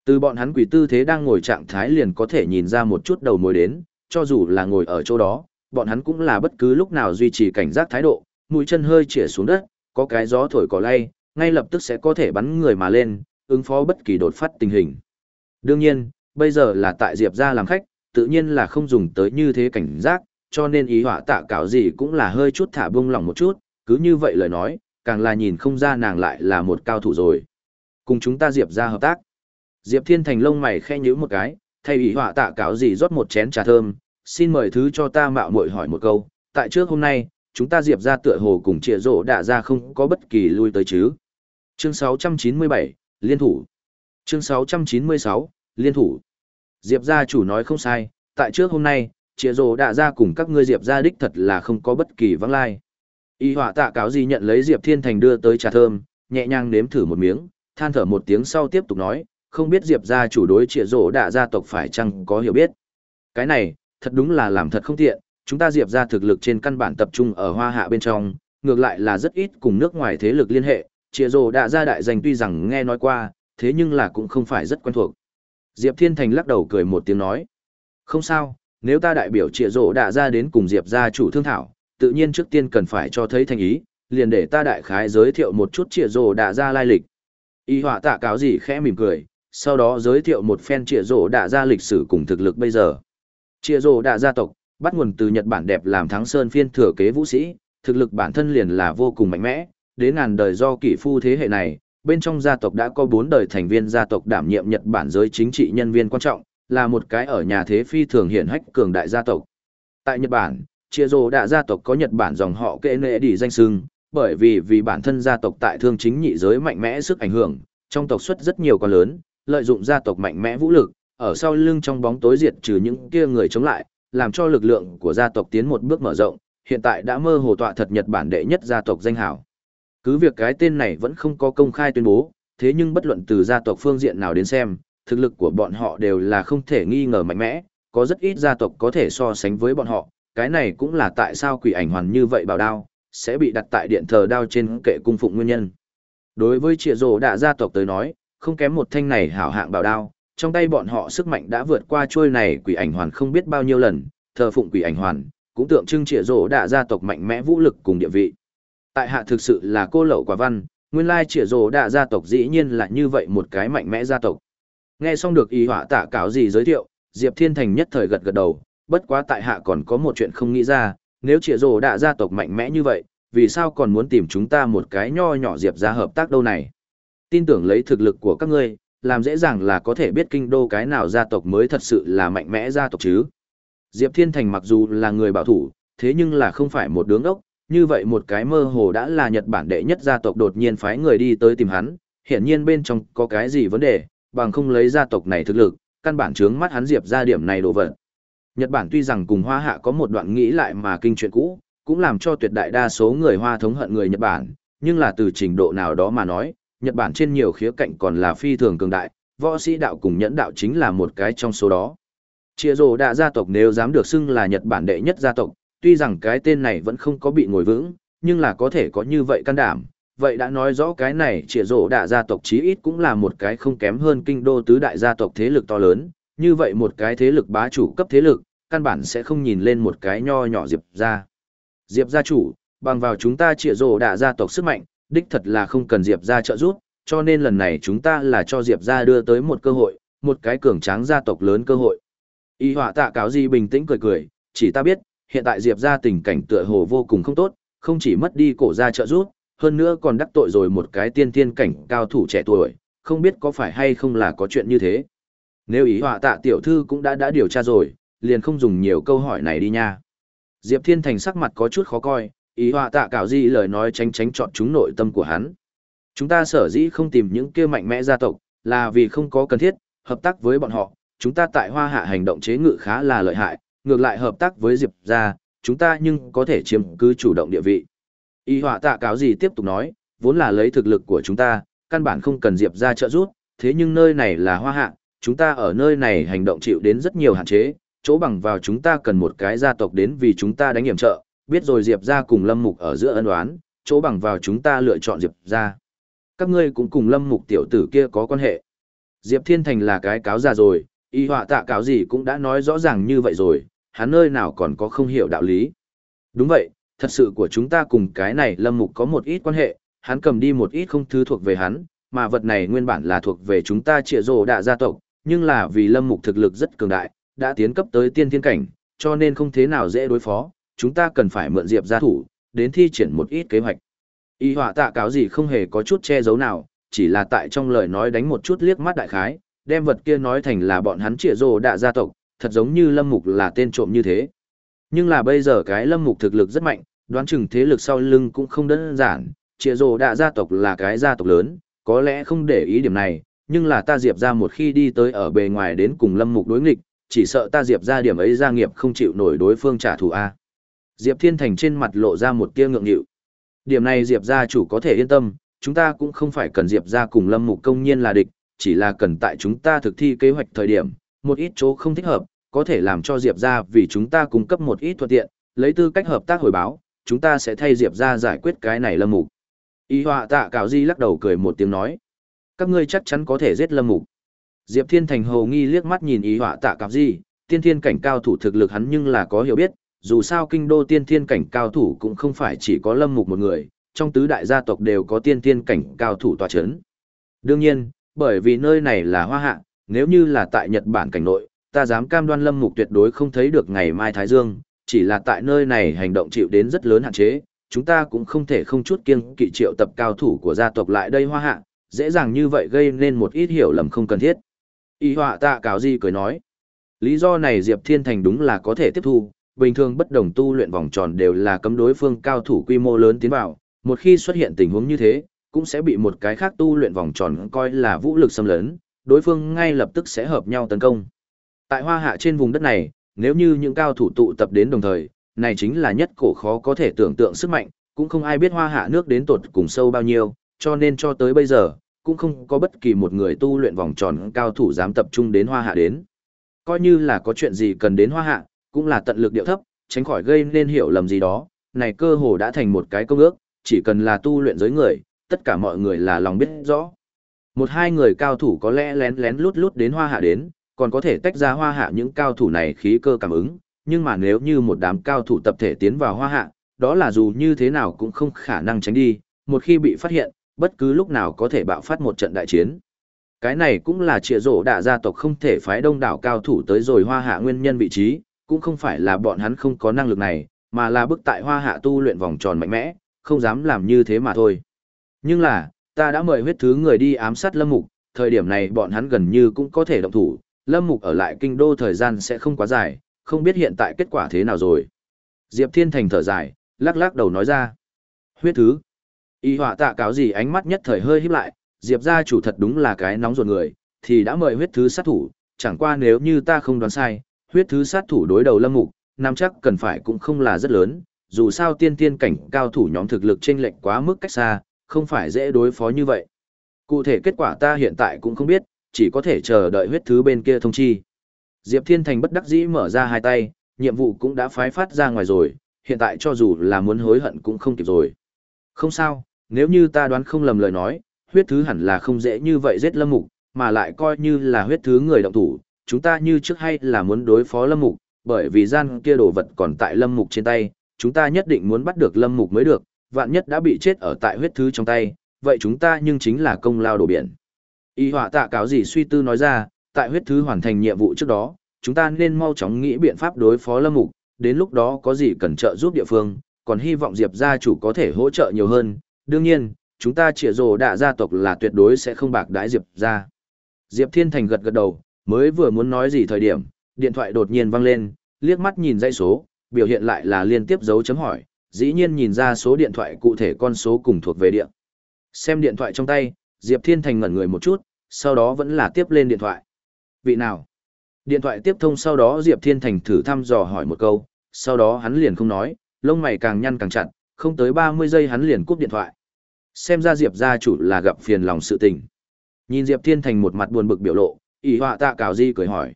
Từ bọn hắn quỷ tư thế đang ngồi trạng thái liền có thể nhìn ra một chút đầu mối đến, cho dù là ngồi ở chỗ đó, bọn hắn cũng là bất cứ lúc nào duy trì cảnh giác thái độ, mũi chân hơi chĩa xuống đất, có cái gió thổi cỏ lay, ngay lập tức sẽ có thể bắn người mà lên, ứng phó bất kỳ đột phát tình hình. Đương nhiên, bây giờ là tại Diệp gia làm khách, tự nhiên là không dùng tới như thế cảnh giác, cho nên ý họa tạ cảo gì cũng là hơi chút thả bông lòng một chút, cứ như vậy lời nói, càng là nhìn không ra nàng lại là một cao thủ rồi. Cùng chúng ta Diệp gia hợp tác. Diệp Thiên Thành lông mày khe nhíu một cái, thay ý họa tạ cảo gì rót một chén trà thơm, xin mời thứ cho ta mạo muội hỏi một câu, tại trước hôm nay, chúng ta Diệp gia tựa hồ cùng trịa rộ đạ ra không có bất kỳ lui tới chứ. Chương 697, Liên thủ. Chương 696, Liên thủ. Diệp gia chủ nói không sai, tại trước hôm nay, trịa rộ đạ ra cùng các ngươi Diệp gia đích thật là không có bất kỳ vắng lai. Y họa tạ cáo gì nhận lấy Diệp Thiên Thành đưa tới trà thơm, nhẹ nhàng nếm thử một miếng, than thở một tiếng sau tiếp tục nói, không biết Diệp gia chủ đối trịa rộ đạ gia tộc phải chăng có hiểu biết. Cái này, thật đúng là làm thật không tiện, chúng ta Diệp gia thực lực trên căn bản tập trung ở hoa hạ bên trong, ngược lại là rất ít cùng nước ngoài thế lực liên hệ, trịa rồ đạ gia đại danh tuy rằng nghe nói qua, thế nhưng là cũng không phải rất quen thuộc. Diệp Thiên Thành lắc đầu cười một tiếng nói, không sao, nếu ta đại biểu trịa rộ đạ gia đến cùng Diệp gia chủ thương thảo, tự nhiên trước tiên cần phải cho thấy thành ý, liền để ta đại khái giới thiệu một chút trịa rộ đạ gia lai lịch. Y họa tạ cáo gì khẽ mỉm cười, sau đó giới thiệu một phen trịa rộ đạ gia lịch sử cùng thực lực bây giờ. Trịa rộ đạ gia tộc, bắt nguồn từ Nhật Bản đẹp làm thắng sơn phiên thừa kế vũ sĩ, thực lực bản thân liền là vô cùng mạnh mẽ, đến ngàn đời do kỷ phu thế hệ này, bên trong gia tộc đã có bốn đời thành viên gia tộc đảm nhiệm Nhật Bản giới chính trị nhân viên quan trọng, là một cái ở nhà thế phi thường hiển hách cường đại gia tộc. Tại Nhật Bản, Chia Rồ Đạ gia tộc có Nhật Bản dòng họ kệ nệ đi danh sưng, bởi vì vì bản thân gia tộc tại thương chính nhị giới mạnh mẽ sức ảnh hưởng, trong tộc xuất rất nhiều con lớn, lợi dụng gia tộc mạnh mẽ vũ lực, ở sau lưng trong bóng tối diệt trừ những kia người chống lại, làm cho lực lượng của gia tộc tiến một bước mở rộng, hiện tại đã mơ hồ tọa thật Nhật Bản đệ nhất gia tộc danh hào. Cứ việc cái tên này vẫn không có công khai tuyên bố, thế nhưng bất luận từ gia tộc phương diện nào đến xem, thực lực của bọn họ đều là không thể nghi ngờ mạnh mẽ, có rất ít gia tộc có thể so sánh với bọn họ, cái này cũng là tại sao quỷ ảnh hoàn như vậy bảo đao, sẽ bị đặt tại điện thờ đao trên kệ cung phụng nguyên nhân. Đối với trịa rồ đạ gia tộc tới nói, không kém một thanh này hảo hạng bảo đao, trong tay bọn họ sức mạnh đã vượt qua chuôi này quỷ ảnh hoàn không biết bao nhiêu lần, thờ phụng quỷ ảnh hoàn, cũng tượng trưng trịa rồ đạ gia tộc mạnh mẽ vũ lực cùng địa vị. Tại hạ thực sự là cô lậu quả văn, nguyên lai trịa rồ đạ gia tộc dĩ nhiên là như vậy một cái mạnh mẽ gia tộc. Nghe xong được ý họa tạ cáo gì giới thiệu, Diệp Thiên Thành nhất thời gật gật đầu, bất quá tại hạ còn có một chuyện không nghĩ ra, nếu trịa rồ đạ gia tộc mạnh mẽ như vậy, vì sao còn muốn tìm chúng ta một cái nho nhỏ Diệp ra hợp tác đâu này? Tin tưởng lấy thực lực của các ngươi, làm dễ dàng là có thể biết kinh đô cái nào gia tộc mới thật sự là mạnh mẽ gia tộc chứ. Diệp Thiên Thành mặc dù là người bảo thủ, thế nhưng là không phải một đứng ốc, như vậy một cái mơ hồ đã là Nhật Bản đệ nhất gia tộc đột nhiên phái người đi tới tìm hắn, hiển nhiên bên trong có cái gì vấn đề, bằng không lấy gia tộc này thực lực, căn bản chướng mắt hắn Diệp ra điểm này đồ vật. Nhật Bản tuy rằng cùng Hoa Hạ có một đoạn nghĩ lại mà kinh chuyện cũ, cũng làm cho tuyệt đại đa số người Hoa thống hận người Nhật Bản, nhưng là từ trình độ nào đó mà nói, Nhật Bản trên nhiều khía cạnh còn là phi thường cường đại, võ sĩ đạo cùng nhẫn đạo chính là một cái trong số đó. Chia rồ đạ gia tộc nếu dám được xưng là Nhật Bản đệ nhất gia tộc, tuy rằng cái tên này vẫn không có bị ngồi vững, nhưng là có thể có như vậy can đảm. Vậy đã nói rõ cái này chia rổ đạ gia tộc chí ít cũng là một cái không kém hơn kinh đô tứ đại gia tộc thế lực to lớn, như vậy một cái thế lực bá chủ cấp thế lực, căn bản sẽ không nhìn lên một cái nho nhỏ Diệp gia. Diệp gia chủ, bằng vào chúng ta chia rổ đạ gia tộc sức mạnh, đích thật là không cần Diệp gia trợ giúp, cho nên lần này chúng ta là cho Diệp gia đưa tới một cơ hội, một cái cường tráng gia tộc lớn cơ hội. Y họa tạ cáo gì bình tĩnh cười cười, chỉ ta biết, hiện tại Diệp ra tình cảnh tựa hồ vô cùng không tốt, không chỉ mất đi cổ ra trợ giúp, hơn nữa còn đắc tội rồi một cái tiên tiên cảnh cao thủ trẻ tuổi, không biết có phải hay không là có chuyện như thế. Nếu ý họa tạ tiểu thư cũng đã đã điều tra rồi, liền không dùng nhiều câu hỏi này đi nha. Diệp Thiên Thành sắc mặt có chút khó coi, ý họa tạ cảo gì lời nói tránh tránh chọn chúng nội tâm của hắn. Chúng ta sở dĩ không tìm những kia mạnh mẽ gia tộc, là vì không có cần thiết, hợp tác với bọn họ, chúng ta tại hoa hạ hành động chế ngự khá là lợi hại, ngược lại hợp tác với Diệp gia, chúng ta nhưng có thể chiếm cứ chủ động địa vị. Y họa tạ cáo gì tiếp tục nói, vốn là lấy thực lực của chúng ta, căn bản không cần Diệp gia trợ giúp, thế nhưng nơi này là hoa hạ, chúng ta ở nơi này hành động chịu đến rất nhiều hạn chế, chỗ bằng vào chúng ta cần một cái gia tộc đến vì chúng ta đánh hiểm trợ, biết rồi Diệp gia cùng Lâm Mục ở giữa ân oán, chỗ bằng vào chúng ta lựa chọn Diệp gia. Các ngươi cũng cùng Lâm Mục tiểu tử kia có quan hệ. Diệp Thiên Thành là cái cáo già rồi, y họa tạ cáo gì cũng đã nói rõ ràng như vậy rồi, hắn nơi nào còn có không hiểu đạo lý. Đúng vậy, thật sự của chúng ta cùng cái này Lâm Mục có một ít quan hệ, hắn cầm đi một ít không thứ thuộc về hắn, mà vật này nguyên bản là thuộc về chúng ta trịa rồ đạ gia tộc, nhưng là vì Lâm Mục thực lực rất cường đại, đã tiến cấp tới tiên thiên cảnh, cho nên không thế nào dễ đối phó, chúng ta cần phải mượn Diệp gia thủ, đến thi triển một ít kế hoạch. Y họa tạ cáo gì không hề có chút che giấu nào, chỉ là tại trong lời nói đánh một chút liếc mắt đại khái, đem vật kia nói thành là bọn hắn trịa rồ đạ gia tộc, thật giống như Lâm Mục là tên trộm như thế. Nhưng là bây giờ cái Lâm Mục thực lực rất mạnh, đoán chừng thế lực sau lưng cũng không đơn giản, trịa rồ đạ gia tộc là cái gia tộc lớn, có lẽ không để ý điểm này, nhưng là ta Diệp ra một khi đi tới ở bề ngoài đến cùng Lâm Mục đối nghịch, chỉ sợ ta Diệp ra điểm ấy gia nghiệp không chịu nổi đối phương trả thù A. Diệp Thiên Thành trên mặt lộ ra một tia ngượng nghịu. Điểm này Diệp gia chủ có thể yên tâm, chúng ta cũng không phải cần Diệp gia cùng Lâm Mục công nhiên là địch, chỉ là cần tại chúng ta thực thi kế hoạch thời điểm, một ít chỗ không thích hợp, có thể làm cho Diệp gia vì chúng ta cung cấp một ít thuận tiện, lấy tư cách hợp tác hồi báo, chúng ta sẽ thay Diệp gia giải quyết cái này Lâm Mục. Y họa tạ cảo di lắc đầu cười một tiếng nói. Các ngươi chắc chắn có thể giết Lâm Mục. Diệp Thiên Thành hồ nghi liếc mắt nhìn ý họa tạ cảo di, tiên thiên cảnh cao thủ thực lực hắn nhưng là có hiểu biết, dù sao kinh đô tiên thiên cảnh cao thủ cũng không phải chỉ có Lâm Mục một người, trong tứ đại gia tộc đều có tiên thiên cảnh cao thủ tòa chấn. Đương nhiên, bởi vì nơi này là hoa hạ, nếu như là tại Nhật Bản cảnh nội, ta dám cam đoan Lâm Mục tuyệt đối không thấy được ngày mai Thái Dương, chỉ là tại nơi này hành động chịu đến rất lớn hạn chế, chúng ta cũng không thể không chút kiêng kỵ triệu tập cao thủ của gia tộc lại đây hoa hạ, dễ dàng như vậy gây nên một ít hiểu lầm không cần thiết. Y họa tạ cáo gì cười nói. Lý do này Diệp Thiên Thành đúng là có thể tiếp thu, bình thường bất đồng tu luyện vòng tròn đều là cấm đối phương cao thủ quy mô lớn tiến vào, một khi xuất hiện tình huống như thế, cũng sẽ bị một cái khác tu luyện vòng tròn coi là vũ lực xâm lấn, đối phương ngay lập tức sẽ hợp nhau tấn công. Tại hoa hạ trên vùng đất này, nếu như những cao thủ tụ tập đến đồng thời, này chính là nhất cổ khó có thể tưởng tượng sức mạnh, cũng không ai biết hoa hạ nước đến tột cùng sâu bao nhiêu, cho nên cho tới bây giờ, cũng không có bất kỳ một người tu luyện vòng tròn cao thủ dám tập trung đến hoa hạ đến. Coi như là có chuyện gì cần đến hoa hạ, cũng là tận lực điệu thấp, tránh khỏi gây nên hiểu lầm gì đó, này cơ hồ đã thành một cái công ước, chỉ cần là tu luyện giới người, tất cả mọi người là lòng biết rõ. Một hai người cao thủ có lẽ lén lén lút lút đến hoa hạ đến, còn có thể tách ra hoa hạ những cao thủ này khí cơ cảm ứng, nhưng mà nếu như một đám cao thủ tập thể tiến vào hoa hạ, đó là dù như thế nào cũng không khả năng tránh đi, một khi bị phát hiện, bất cứ lúc nào có thể bạo phát một trận đại chiến. Cái này cũng là trịa rổ đạ gia tộc không thể phái đông đảo cao thủ tới rồi hoa hạ nguyên nhân vị trí, cũng không phải là bọn hắn không có năng lực này, mà là bức tại hoa hạ tu luyện vòng tròn mạnh mẽ, không dám làm như thế mà thôi. Nhưng là, ta đã mời huyết thứ người đi ám sát Lâm Mục, thời điểm này bọn hắn gần như cũng có thể động thủ, Lâm Mục ở lại kinh đô thời gian sẽ không quá dài, không biết hiện tại kết quả thế nào rồi. Diệp Thiên Thành thở dài, lắc lắc đầu nói ra. Huyết thứ. Y họa tạ cáo gì ánh mắt nhất thời hơi híp lại, Diệp gia chủ thật đúng là cái nóng ruột người, thì đã mời huyết thứ sát thủ, chẳng qua nếu như ta không đoán sai, huyết thứ sát thủ đối đầu lâm mục, nam chắc cần phải cũng không là rất lớn, dù sao tiên tiên cảnh cao thủ nhóm thực lực chênh lệch quá mức cách xa, không phải dễ đối phó như vậy. Cụ thể kết quả ta hiện tại cũng không biết, chỉ có thể chờ đợi huyết thứ bên kia thông chi. Diệp Thiên Thành bất đắc dĩ mở ra hai tay, nhiệm vụ cũng đã phái phát ra ngoài rồi, hiện tại cho dù là muốn hối hận cũng không kịp rồi. Không sao, nếu như ta đoán không lầm lời nói, huyết thứ hẳn là không dễ như vậy giết lâm mục, mà lại coi như là huyết thứ người động thủ, chúng ta như trước hay là muốn đối phó lâm mục, bởi vì gian kia đồ vật còn tại lâm mục trên tay, chúng ta nhất định muốn bắt được lâm mục mới được, vạn nhất đã bị chết ở tại huyết thứ trong tay, vậy chúng ta nhưng chính là công lao đổ biển. Y họa tạ cáo gì suy tư nói ra, tại huyết thứ hoàn thành nhiệm vụ trước đó, chúng ta nên mau chóng nghĩ biện pháp đối phó lâm mục, đến lúc đó có gì cần trợ giúp địa phương, còn hy vọng Diệp gia chủ có thể hỗ trợ nhiều hơn. Đương nhiên, chúng ta trịa rồ đạ gia tộc là tuyệt đối sẽ không bạc đãi Diệp gia. Diệp Thiên Thành gật gật đầu, mới vừa muốn nói gì thời điểm, điện thoại đột nhiên vang lên, liếc mắt nhìn dãy số, biểu hiện lại là liên tiếp dấu chấm hỏi, dĩ nhiên nhìn ra số điện thoại cụ thể con số cùng thuộc về điện. Xem điện thoại trong tay, Diệp Thiên Thành ngẩn người một chút, sau đó vẫn là tiếp lên điện thoại. Vị nào? Điện thoại tiếp thông sau đó Diệp Thiên Thành thử thăm dò hỏi một câu, sau đó hắn liền không nói, lông mày càng nhăn càng chặt, không tới 30 giây hắn liền cúp điện thoại. Xem ra Diệp gia chủ là gặp phiền lòng sự tình. Nhìn Diệp Thiên Thành một mặt buồn bực biểu lộ, ỷ họa tạ cào di cười hỏi.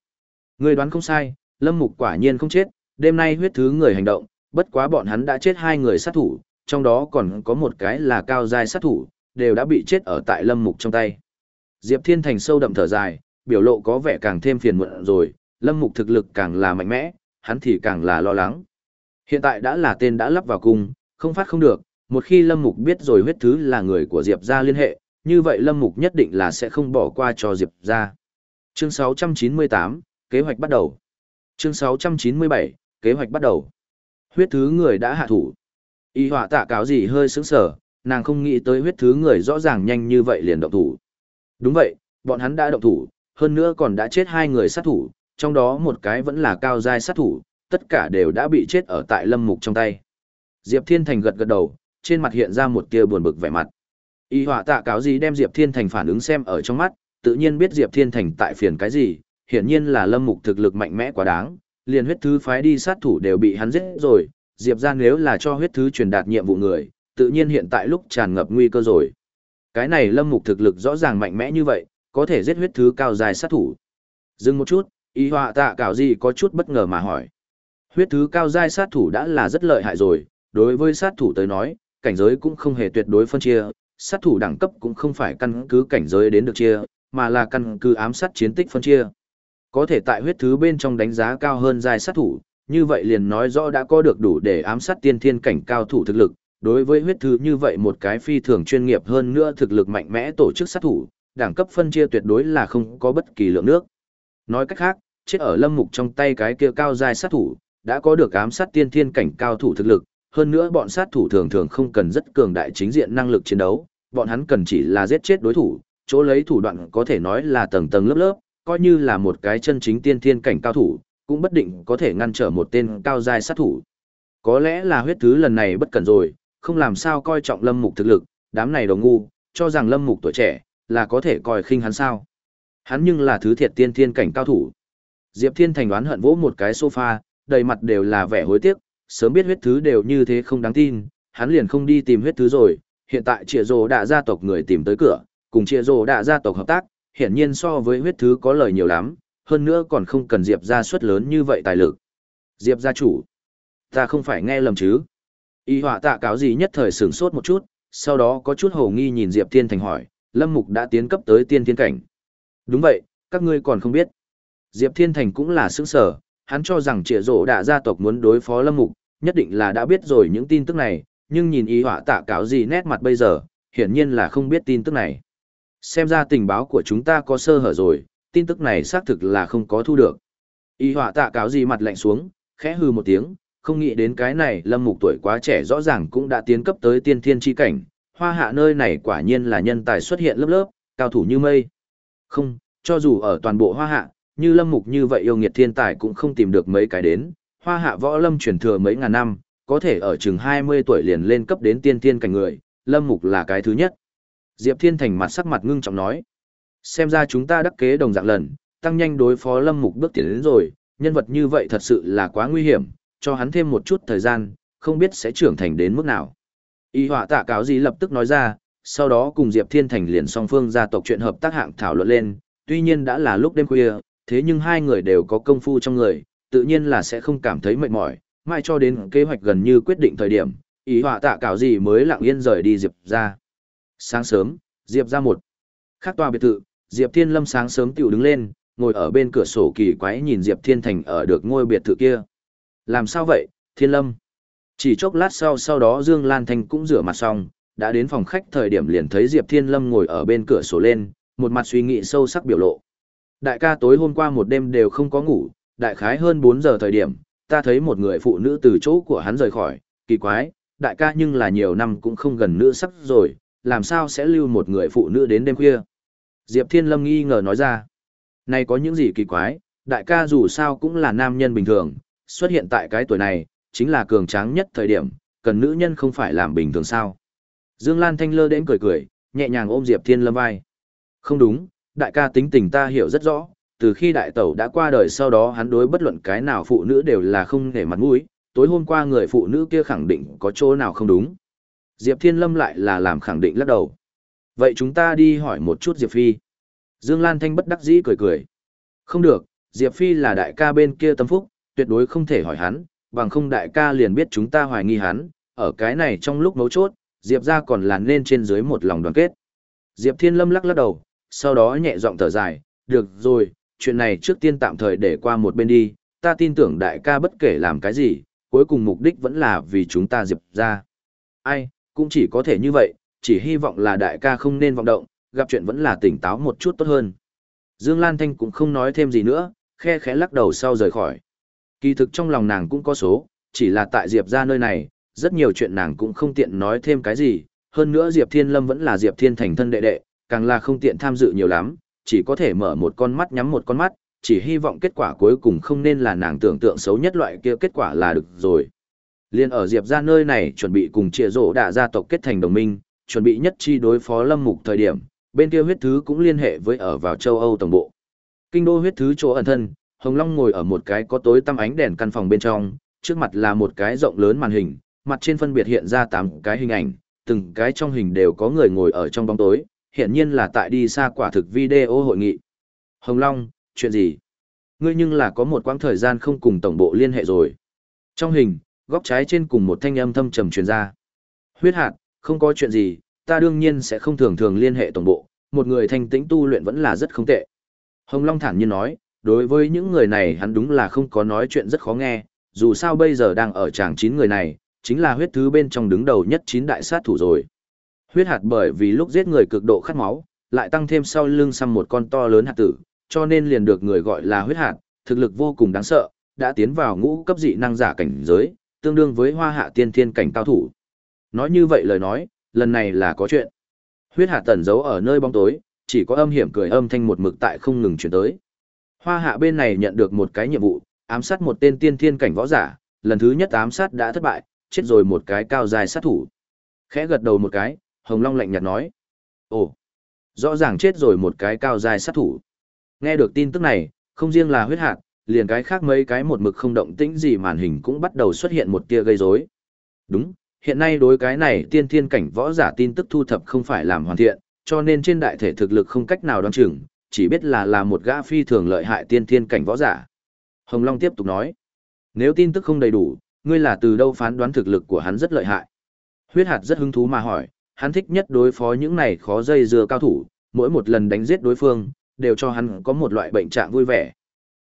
Người đoán không sai, Lâm Mục quả nhiên không chết, đêm nay huyết thứ người hành động, bất quá bọn hắn đã chết hai người sát thủ, trong đó còn có một cái là cao giai sát thủ, đều đã bị chết ở tại Lâm Mục trong tay. Diệp Thiên Thành sâu đậm thở dài, biểu lộ có vẻ càng thêm phiền muộn rồi, Lâm Mục thực lực càng là mạnh mẽ, hắn thì càng là lo lắng. Hiện tại đã là tên đã lắp vào cung, không phát không được, một khi Lâm Mục biết rồi huyết thứ là người của Diệp gia liên hệ, như vậy Lâm Mục nhất định là sẽ không bỏ qua cho Diệp gia. Chương 698, kế hoạch bắt đầu. Chương 697, kế hoạch bắt đầu. Huyết thứ người đã hạ thủ. Y họa tạ cáo gì hơi sững sờ, nàng không nghĩ tới huyết thứ người rõ ràng nhanh như vậy liền động thủ. Đúng vậy, bọn hắn đã động thủ, hơn nữa còn đã chết hai người sát thủ, trong đó một cái vẫn là cao giai sát thủ, tất cả đều đã bị chết ở tại lâm mục trong tay. Diệp Thiên Thành gật gật đầu, trên mặt hiện ra một tia buồn bực vẻ mặt. Y họa tạ cáo gì đem Diệp Thiên Thành phản ứng xem ở trong mắt, tự nhiên biết Diệp Thiên Thành tại phiền cái gì, hiển nhiên là lâm mục thực lực mạnh mẽ quá đáng, liền huyết thứ phái đi sát thủ đều bị hắn giết rồi, Diệp ra nếu là cho huyết thứ truyền đạt nhiệm vụ người, tự nhiên hiện tại lúc tràn ngập nguy cơ rồi. Cái này lâm mục thực lực rõ ràng mạnh mẽ như vậy, có thể giết huyết thứ cao dài sát thủ. Dừng một chút, y họa tạ cảo gì có chút bất ngờ mà hỏi. Huyết thứ cao giai sát thủ đã là rất lợi hại rồi, đối với sát thủ tới nói, cảnh giới cũng không hề tuyệt đối phân chia, sát thủ đẳng cấp cũng không phải căn cứ cảnh giới đến được chia, mà là căn cứ ám sát chiến tích phân chia. Có thể tại huyết thứ bên trong đánh giá cao hơn giai sát thủ, như vậy liền nói rõ đã có được đủ để ám sát tiên thiên cảnh cao thủ thực lực. Đối với huyết thứ như vậy một cái phi thường chuyên nghiệp hơn nữa thực lực mạnh mẽ tổ chức sát thủ, đẳng cấp phân chia tuyệt đối là không có bất kỳ lượng nước. Nói cách khác, chết ở lâm mục trong tay cái kia cao giai sát thủ, đã có được ám sát tiên thiên cảnh cao thủ thực lực, hơn nữa bọn sát thủ thường thường không cần rất cường đại chính diện năng lực chiến đấu, bọn hắn cần chỉ là giết chết đối thủ, chỗ lấy thủ đoạn có thể nói là tầng tầng lớp lớp, coi như là một cái chân chính tiên thiên cảnh cao thủ, cũng bất định có thể ngăn trở một tên cao giai sát thủ. Có lẽ là huyết thứ lần này bất cẩn rồi, không làm sao coi trọng lâm mục thực lực, đám này đồ ngu, cho rằng lâm mục tuổi trẻ, là có thể coi khinh hắn sao. Hắn nhưng là thứ thiệt tiên thiên cảnh cao thủ. Diệp Thiên Thành đoán hận vỗ một cái sofa, đầy mặt đều là vẻ hối tiếc, sớm biết huyết thứ đều như thế không đáng tin, hắn liền không đi tìm huyết thứ rồi, hiện tại Triệu rồ đã gia tộc người tìm tới cửa, cùng chia rồ đã gia tộc hợp tác, hiển nhiên so với huyết thứ có lời nhiều lắm, hơn nữa còn không cần Diệp gia suất lớn như vậy tài lực. Diệp gia chủ, ta không phải nghe lầm chứ? Y họa tạ cáo gì nhất thời sửng sốt một chút, sau đó có chút hồ nghi nhìn Diệp Thiên Thành hỏi, Lâm Mục đã tiến cấp tới tiên thiên cảnh. Đúng vậy, các ngươi còn không biết. Diệp Thiên Thành cũng là sững sở, hắn cho rằng trịa rổ đạ gia tộc muốn đối phó Lâm Mục, nhất định là đã biết rồi những tin tức này, nhưng nhìn y họa tạ cáo gì nét mặt bây giờ, hiển nhiên là không biết tin tức này. Xem ra tình báo của chúng ta có sơ hở rồi, tin tức này xác thực là không có thu được. Y họa tạ cáo gì mặt lạnh xuống, khẽ hư một tiếng, không nghĩ đến cái này lâm mục tuổi quá trẻ rõ ràng cũng đã tiến cấp tới tiên thiên chi cảnh, hoa hạ nơi này quả nhiên là nhân tài xuất hiện lớp lớp, cao thủ như mây. Không, cho dù ở toàn bộ hoa hạ, như lâm mục như vậy yêu nghiệt thiên tài cũng không tìm được mấy cái đến, hoa hạ võ lâm truyền thừa mấy ngàn năm, có thể ở chừng 20 tuổi liền lên cấp đến tiên thiên cảnh người, lâm mục là cái thứ nhất. Diệp Thiên Thành mặt sắc mặt ngưng trọng nói. Xem ra chúng ta đắc kế đồng dạng lần, tăng nhanh đối phó lâm mục bước tiến đến rồi, nhân vật như vậy thật sự là quá nguy hiểm, cho hắn thêm một chút thời gian, không biết sẽ trưởng thành đến mức nào. Y họa tạ cáo gì lập tức nói ra, sau đó cùng Diệp Thiên Thành liền song phương gia tộc chuyện hợp tác hạng thảo luận lên, tuy nhiên đã là lúc đêm khuya, thế nhưng hai người đều có công phu trong người, tự nhiên là sẽ không cảm thấy mệt mỏi, mai cho đến kế hoạch gần như quyết định thời điểm, ý họa tạ cáo gì mới lặng yên rời đi Diệp ra. Sáng sớm, Diệp ra một. Khác tòa biệt thự, Diệp Thiên Lâm sáng sớm tiểu đứng lên, ngồi ở bên cửa sổ kỳ quái nhìn Diệp Thiên Thành ở được ngôi biệt thự kia. Làm sao vậy, Thiên Lâm? Chỉ chốc lát sau sau đó Dương Lan Thanh cũng rửa mặt xong, đã đến phòng khách thời điểm liền thấy Diệp Thiên Lâm ngồi ở bên cửa sổ lên, một mặt suy nghĩ sâu sắc biểu lộ. Đại ca tối hôm qua một đêm đều không có ngủ, đại khái hơn 4 giờ thời điểm, ta thấy một người phụ nữ từ chỗ của hắn rời khỏi, kỳ quái, đại ca nhưng là nhiều năm cũng không gần nữ sắc rồi, làm sao sẽ lưu một người phụ nữ đến đêm khuya. Diệp Thiên Lâm nghi ngờ nói ra, này có những gì kỳ quái, đại ca dù sao cũng là nam nhân bình thường, xuất hiện tại cái tuổi này, chính là cường tráng nhất thời điểm, cần nữ nhân không phải làm bình thường sao. Dương Lan Thanh lơ đến cười cười, nhẹ nhàng ôm Diệp Thiên Lâm vai. Không đúng, đại ca tính tình ta hiểu rất rõ, từ khi đại tẩu đã qua đời sau đó hắn đối bất luận cái nào phụ nữ đều là không để mặt mũi, tối hôm qua người phụ nữ kia khẳng định có chỗ nào không đúng. Diệp Thiên Lâm lại là làm khẳng định lắc đầu. Vậy chúng ta đi hỏi một chút Diệp Phi. Dương Lan Thanh bất đắc dĩ cười cười. Không được, Diệp Phi là đại ca bên kia tâm phúc, tuyệt đối không thể hỏi hắn, bằng không đại ca liền biết chúng ta hoài nghi hắn, ở cái này trong lúc mấu chốt, Diệp ra còn là nên trên dưới một lòng đoàn kết. Diệp Thiên Lâm lắc lắc đầu, sau đó nhẹ giọng thở dài, được rồi, chuyện này trước tiên tạm thời để qua một bên đi, ta tin tưởng đại ca bất kể làm cái gì, cuối cùng mục đích vẫn là vì chúng ta Diệp ra. Ai, cũng chỉ có thể như vậy, chỉ hy vọng là đại ca không nên vọng động, gặp chuyện vẫn là tỉnh táo một chút tốt hơn. Dương Lan Thanh cũng không nói thêm gì nữa, khe khẽ lắc đầu sau rời khỏi. Kỳ thực trong lòng nàng cũng có số, chỉ là tại Diệp ra nơi này, rất nhiều chuyện nàng cũng không tiện nói thêm cái gì, hơn nữa Diệp Thiên Lâm vẫn là Diệp Thiên thành thân đệ đệ, càng là không tiện tham dự nhiều lắm, chỉ có thể mở một con mắt nhắm một con mắt, chỉ hy vọng kết quả cuối cùng không nên là nàng tưởng tượng xấu nhất loại kia kết quả là được rồi. Liên ở Diệp ra nơi này chuẩn bị cùng trịa rổ đạ gia tộc kết thành đồng minh, chuẩn bị nhất chi đối phó lâm mục thời điểm, bên kia huyết thứ cũng liên hệ với ở vào châu Âu tổng bộ. Kinh đô huyết thứ chỗ ẩn thân, Hồng Long ngồi ở một cái có tối tăm ánh đèn căn phòng bên trong, trước mặt là một cái rộng lớn màn hình, mặt trên phân biệt hiện ra 8 cái hình ảnh, từng cái trong hình đều có người ngồi ở trong bóng tối, hiện nhiên là tại đi xa quả thực video hội nghị. Hồng Long, chuyện gì? Ngươi nhưng là có một quãng thời gian không cùng tổng bộ liên hệ rồi. Trong hình, góc trái trên cùng một thanh âm thâm trầm truyền ra. Huyết hạt, không có chuyện gì, ta đương nhiên sẽ không thường thường liên hệ tổng bộ, một người thanh tĩnh tu luyện vẫn là rất không tệ. Hồng Long thản nhiên nói, đối với những người này hắn đúng là không có nói chuyện rất khó nghe, dù sao bây giờ đang ở tràng chín người này, chính là huyết thứ bên trong đứng đầu nhất chín đại sát thủ rồi. Huyết hạt bởi vì lúc giết người cực độ khát máu, lại tăng thêm sau lưng xăm một con to lớn hạt tử, cho nên liền được người gọi là huyết hạt, thực lực vô cùng đáng sợ, đã tiến vào ngũ cấp dị năng giả cảnh giới, tương đương với hoa hạ tiên thiên cảnh cao thủ. Nói như vậy lời nói, lần này là có chuyện. Huyết hạt tẩn giấu ở nơi bóng tối, chỉ có âm hiểm cười âm thanh một mực tại không ngừng chuyển tới. Hoa hạ bên này nhận được một cái nhiệm vụ, ám sát một tên tiên thiên cảnh võ giả, lần thứ nhất ám sát đã thất bại, chết rồi một cái cao dài sát thủ. Khẽ gật đầu một cái, Hồng Long lạnh nhạt nói. Ồ, rõ ràng chết rồi một cái cao dài sát thủ. Nghe được tin tức này, không riêng là huyết hạt, liền cái khác mấy cái một mực không động tĩnh gì màn hình cũng bắt đầu xuất hiện một tia gây rối. Đúng, hiện nay đối cái này tiên thiên cảnh võ giả tin tức thu thập không phải làm hoàn thiện, cho nên trên đại thể thực lực không cách nào đoán chừng, chỉ biết là là một gã phi thường lợi hại tiên thiên cảnh võ giả. Hồng Long tiếp tục nói, nếu tin tức không đầy đủ, ngươi là từ đâu phán đoán thực lực của hắn rất lợi hại. Huyết hạt rất hứng thú mà hỏi, hắn thích nhất đối phó những này khó dây dưa cao thủ, mỗi một lần đánh giết đối phương, đều cho hắn có một loại bệnh trạng vui vẻ.